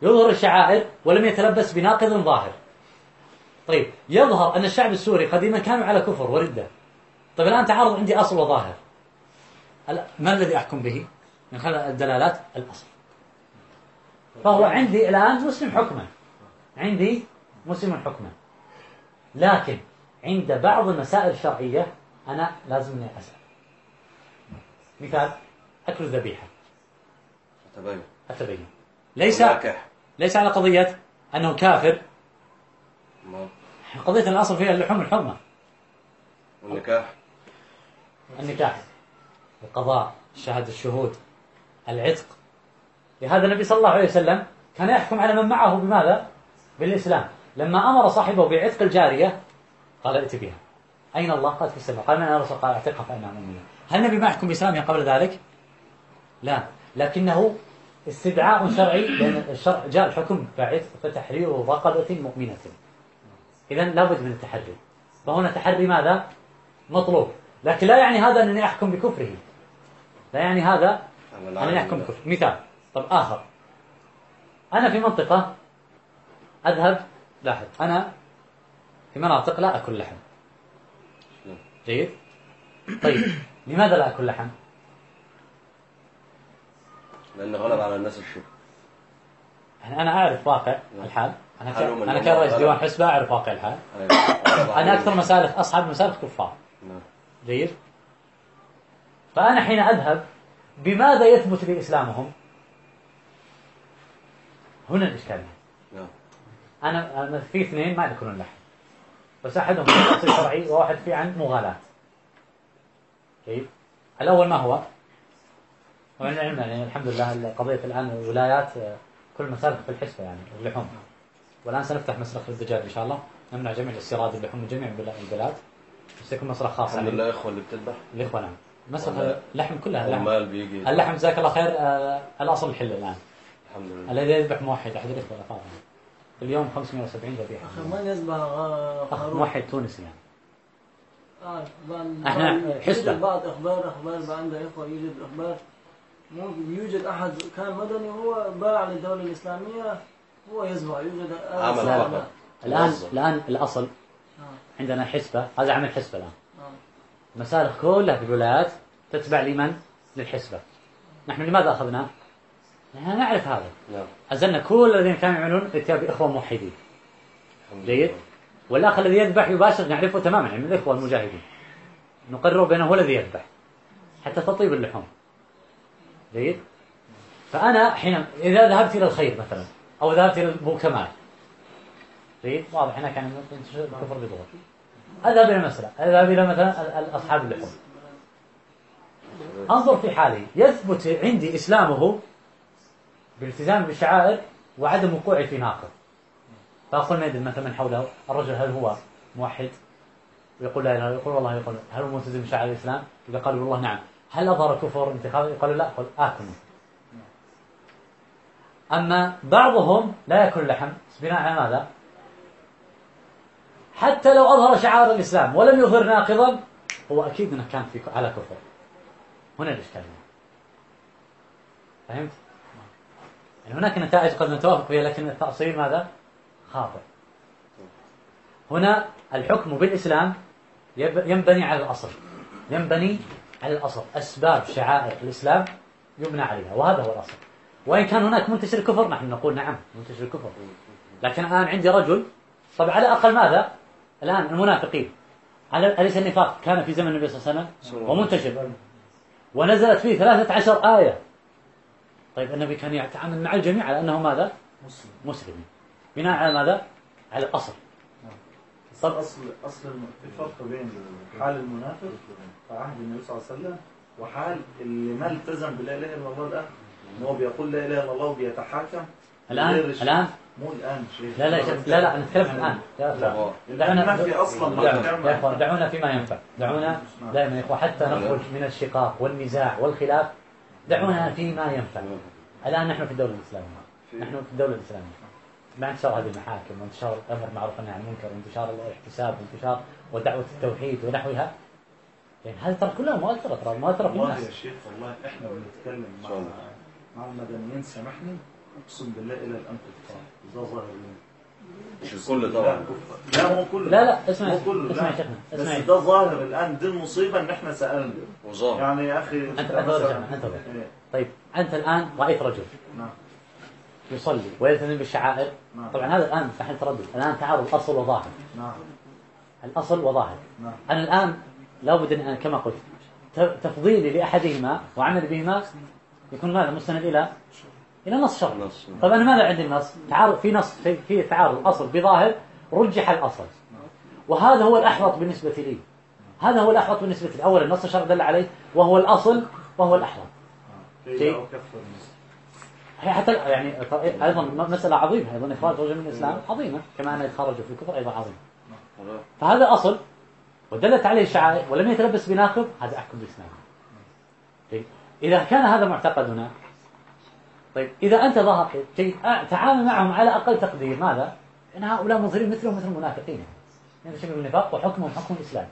A: يظهر الشعائر ولم يتلبس بناقض ظاهر. طيب يظهر أن الشعب السوري قديما كانوا على كفر وردة. طيب الآن تعارض عندي أصل وظاهر. ما الذي أحكم به؟ من خلال الدلالات الأصل. فهو عندي الآن مسلم حكما. عندي مسلم حكما. لكن عند بعض المسائل الشرعية أنا لازمني أسأل. مثال أكل الذبيحة.
B: تبين
A: أتبين. ليس ليس على قضية أنه كافر.
B: ما-
A: قضية الأصل فيها اللحوم الحرمة
B: والنكاح.
A: النكاح القضاء شهادة الشهود العتق. لهذا النبي صلى الله عليه وسلم كان يحكم على من معه بماذا؟ بالإسلام. لما أمر صاحبه بعتق الجارية قال ائت بها. أين الله؟ قال في السماء. قال من يا رسول؟ قال أعتقها فإنها مؤمنة. هل النبي ما يحكم بإسلامه قبل ذلك؟ لا. لكنه استدعاء شرعي لأن الشرع جاء الحكم بعتق فتحرير رقبة مؤمنة. إذا لابد من التحري. فهنا تحري ماذا؟ مطلوب. لكن لا يعني هذا أنني أحكم بكفره. لا يعني هذا أنني أحكم بكفره. مثال. طب آخر. أنا في منطقة أذهب لاحظ أنا في مناطق لا أكل لحم. جيد؟ طيب. لماذا لا أكل لحم؟
B: لأن غلب على الناس الشرك
A: يعني أنا أعرف واقع الحال. أنا أنا كرئيس ديوان. حسبة أعرف واقع الحال.
B: أيوة.
A: أنا. أكثر مسالك أصحاب مسالك كفار. جيد. فأنا حين أذهب بماذا يثبت لي إسلامهم؟ هنا الإشكالية.
B: نعم.
A: أنا في اثنين ما يأكلون لحم بس أحدهم في أصل شرعي وواحد فيه عن مغالاة. جيد الأول ما هو؟ ومن العلم يعني الحمد لله قضية الآن الولايات كل مسالك في الحسبة يعني اللحوم. والآن سنفتح مسرح للدجاج إن شاء الله. نمنع جميع الاستيراد اللحوم من جميع البلا- البلاد. بس يكون مسرح خاص
B: الحمد لله إخوة اللي بتذبح.
A: الإخوة نعم. مسرح. اللحم كلها اللحم
B: بيجي.
A: اللحم جزاك الله خير آه، الأصل الحل الآن.
B: الحمد لله.
A: الذي يذبح موحد أحد الإخوة الأفاضل. في اليوم 570 ذبيحة.
G: أخي من يذبح
A: أخ
G: خروف.
A: موحد تونسي يعني.
G: آه، بعض-
A: حسبة.
G: بعض إخبار إخبار عنده إخوة يوجد إخبار. ممكن يوجد أحد كان مدني هو باع للدولة الإسلامية هو يذبح يوجد.
B: عمل فقط.
G: لا.
A: الآن
B: موظف.
A: عندنا حسبة. هذا عمل حسبة الآن.
G: آه.
A: مسالخ كلها في الولايات تتبع لمن؟ للحسبة. نحن لماذا أخذناه؟ نحن نعرف هذا.
B: نعم.
A: أزلنا كل الذين كانوا يعملون اتيا بإخوة موحدين. جيد. والأخ الذي يذبح يباشر نعرفه تماما يعني من الإخوة المجاهدين. نقرر بأنه هو الذي يذبح حتى تطيب اللحوم. جيد؟ فأنا حين إذا ذهبت إلى الخير مثلا أو ذهبت إلى أبو كمال جيد واضح يعني ينتشر الكفر بظهور أذهب إلى المسألة أذهب إلى مثلا أصحاب اللحوم انظر في حاله يثبت عندي إسلامه بالالتزام بالشعائر وعدم وقوعه في ناقض فأقول ما يدري مثلا من حوله. الرجل هل هو موحد؟ ويقول لا إله إلا الله. يقول والله يقول هل هو ملتزم بشعائر الإسلام؟ إذا قالوا والله نعم. هل أظهر كفر انتخابي؟ قالوا لا. قل آكل. أما بعضهم لا يأكل لحم. بناء على ماذا؟ حتى لو أظهر شعائر الإسلام ولم يظهر ناقضا هو أكيد إنه كان في على كفر. هنا الاشكاليه فهمت؟ يعني هناك نتائج قد نتوافق فيها لكن التأصيل ماذا؟ خاطئ. هنا الحكم بالإسلام ينبني على الأصل. ينبني على الأصل. أسباب شعائر الإسلام يبنى عليها وهذا هو الأصل. وإن كان هناك منتشر الكفر نحن نقول نعم منتشر الكفر. لكن الآن عندي رجل طب على الأقل ماذا؟ الآن المنافقين. على- أليس النفاق؟ كان في زمن النبي صلى الله عليه وسلم ومنتشر. ونزلت فيه ثلاثة عشر آية. طيب النبي كان يتعامل مع الجميع على أنه ماذا؟
C: مسلم.
A: مسلم. بناء على ماذا؟ على الأصل.
C: طب أصل أصل الم- في فرق بين حال المنافق في عهد النبي صلى الله عليه وسلم وحال اللي ما التزم بلا إله إلا الله ده هو بيقول لا إله إلا الله وبيتحاكم الشيء.
A: الآن
C: مو الآن شيخ.
A: لا لا لا لا نتكلم عن الآن. يا أخوان.
C: دعونا ما في أصلا.
A: يا إخوان دعونا فيما ينفع. دعونا دائما يا إخوان حتى نخرج من الشقاق والنزاع والخلاف دعونا فيما ينفع. الآن نحن في الدولة الإسلامية. نحن في الدولة الإسلامية. مع انتشار هذه المحاكم وانتشار الأمر معروف عن المنكر وانتشار الاحتساب وانتشار ودعوة التوحيد ونحوها. يعني هذه ترى كلها مؤثرة ترى مؤثرة في
C: والله
A: الناس.
C: يا شيخ والله إحنا بنتكلم مع. مع المدنيين سامحني أقسم بالله إلى الآن كفار ده ظاهر.
B: مش الكل طبعا.
C: لا هو كله.
A: لا لا اسمع
C: هو كله.
A: اسمع يا. شيخنا
C: بس
A: اسمع.
C: ده ظاهر الآن دي المصيبه إن إحنا سألنا.
B: وظاهر.
C: يعني يا أخي
A: ارجع أنت ارجع.
C: إيه،
A: طيب أنت الآن رأيت رجل.
C: نعم.
A: يصلي ويلتزم بالشعائر.
C: نعم.
A: طبعا هذا الآن محل تردد. الآن تعارض أصل وظاهر.
C: نعم.
A: الأصل وظاهر.
C: نعم.
A: أنا الآن لابد أن أنا كما قلت تفضيلي لأحدهما وعملي بهما يكون ماذا؟ مستند إلى إلى نص شرعي
B: نص.
A: طيب أنا ماذا عندي النص تعارض في نص في, في تعارض أصل بظاهر رجح الأصل. وهذا هو الأحوط بالنسبة لي. هذا هو الأحوط بالنسبة لي. أولا النص الشرعي دل عليه وهو الأصل وهو الأحوط. هي حتى يعني أيضا مسألة عظيمة أيضا إخراج رجل من الإسلام عظيمة كما أن يتخرج في الكفر أيضا عظيم. فهذا أصل ودلت عليه الشعائر ولم يتلبس بناقض هذا أحكم بالإسلام طيب إذا كان هذا معتقدنا طيب إذا أنت ظهر جيد تعامل معهم على أقل تقدير. ماذا؟ إن هؤلاء مظهرين مثلهم مثل المنافقين يعني شبه النفاق وحكمهم حكم الإسلام.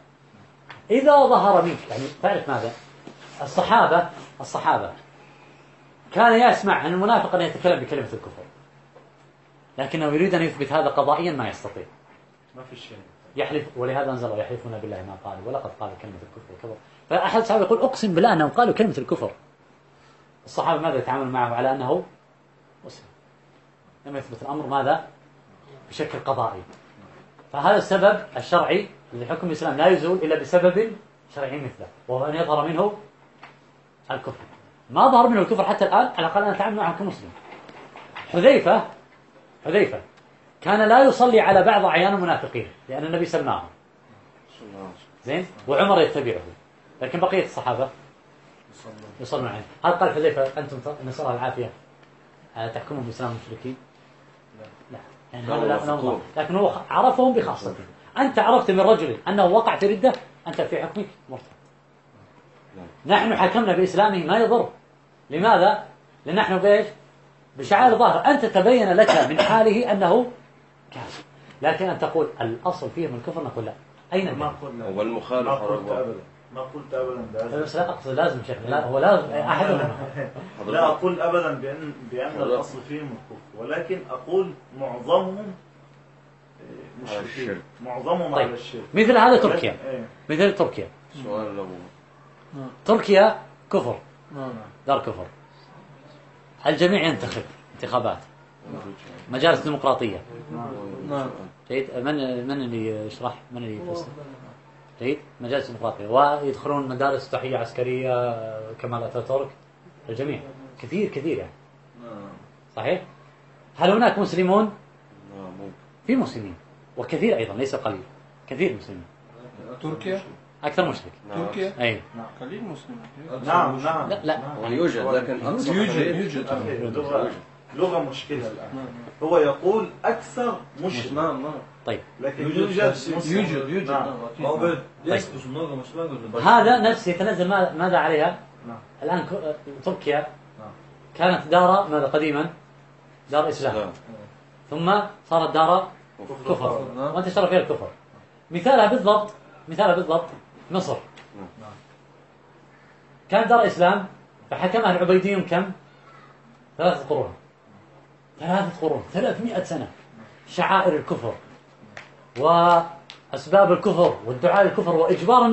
A: إذا ظهر منك يعني تعرف ماذا؟ الصحابة الصحابة كان يسمع عن المنافق أن يتكلم بكلمة الكفر. لكنه يريد أن يثبت هذا قضائيا ما يستطيع.
C: ما في شيء.
A: يحلف ولهذا أنزل يحلفون بالله ما قالوا ولقد قالوا كلمة الكفر. وكفر فأحد الصحابة يقول أقسم بالله أنهم قالوا كلمة الكفر. الصحابة ماذا يتعاملوا معه على أنه مسلم؟ لما يثبت الأمر ماذا؟ بشكل قضائي. فهذا السبب الشرعي لحكم الإسلام لا يزول إلا بسبب شرعي مثله وهو أن يظهر منه الكفر. ما ظهر منه الكفر حتى الآن على الأقل أنا أتعامل معه كمسلم. حذيفة حذيفة كان لا يصلي على بعض أعيان المنافقين لأن النبي سماهم زين؟ وعمر يتبعه. لكن بقية الصحابة؟ يصلون عليه هل قال حذيفة أنتم نسأل الله العافية. آه، تحكمون بإسلام المشركين؟ لا. يعني هذا لا لا الله. لكن هو عرفهم بخاصته أنت عرفت من رجل أنه وقع في ردة أنت في حكمك مرتد. نحن حكمنا بإسلامه ما يضر. لماذا؟ لأن نحن بإيش؟ بشعائر ظاهر أنت تبين لك من حاله أنه كافر. لكن أن تقول الأصل فيهم الكفر نقول لا. أين
C: ما؟ قلنا.
B: هو المخالف
C: ما قلت. ابدا بهذا
A: بس لا أقصد لازم شيخ لا هو لازم أحدهم
C: لا أقول ابدا بان بأن الأصل فيهم الكفر ولكن أقول معظمهم آه، مشركين. معظمهم
A: طيب.
C: على الشرك.
A: مثل هذا تركيا.
C: إيه.
A: مثل تركيا.
B: سؤال له
A: تركيا كفر.
D: نعم
A: دار كفر. الجميع ينتخب انتخابات. مجالس ديمقراطية.
D: نعم.
A: جيد. من من اللي يشرح؟ من اللي يفسر؟ جيد مجالس ديمقراطية ويدخلون مدارس تحية عسكرية كمال أتاتورك. الجميع. كثير كثير يعني. صحيح؟ هل هناك مسلمون؟
B: ممكن.
A: في مسلمين. وكثير أيضا ليس قليل. كثير مسلمين.
D: تركيا؟
A: أكثر مشرك.
B: نعم.
D: تركيا؟
A: أي.
D: قليل مسلمين.
C: نعم نعم.
A: لا لا.
B: يوجد لكن
D: يوجد. يوجد.
C: لغة مشكلة الآن. هو يقول أكثر مش
F: نعم نعم.
A: طيب.
C: لكن
F: يوجد
C: يوجد
D: يوجد يوجد.
C: نعم.
F: طيب.
A: هذا نفس يتنزل ماذا عليها؟
C: نعم.
A: الآن تركيا كانت دار ماذا قديما؟ دار
B: إسلام.
A: ثم صارت دار كفر. وانتشر فيها الكفر. مثالها بالضبط مثالها بالضبط مصر. كانت دار إسلام فحكمها العبيديون كم؟ ثلاثة قرون. ثلاثة قرون 300 سنة. شعائر الكفر وأسباب الكفر والدعاء للكفر وإجبار الناس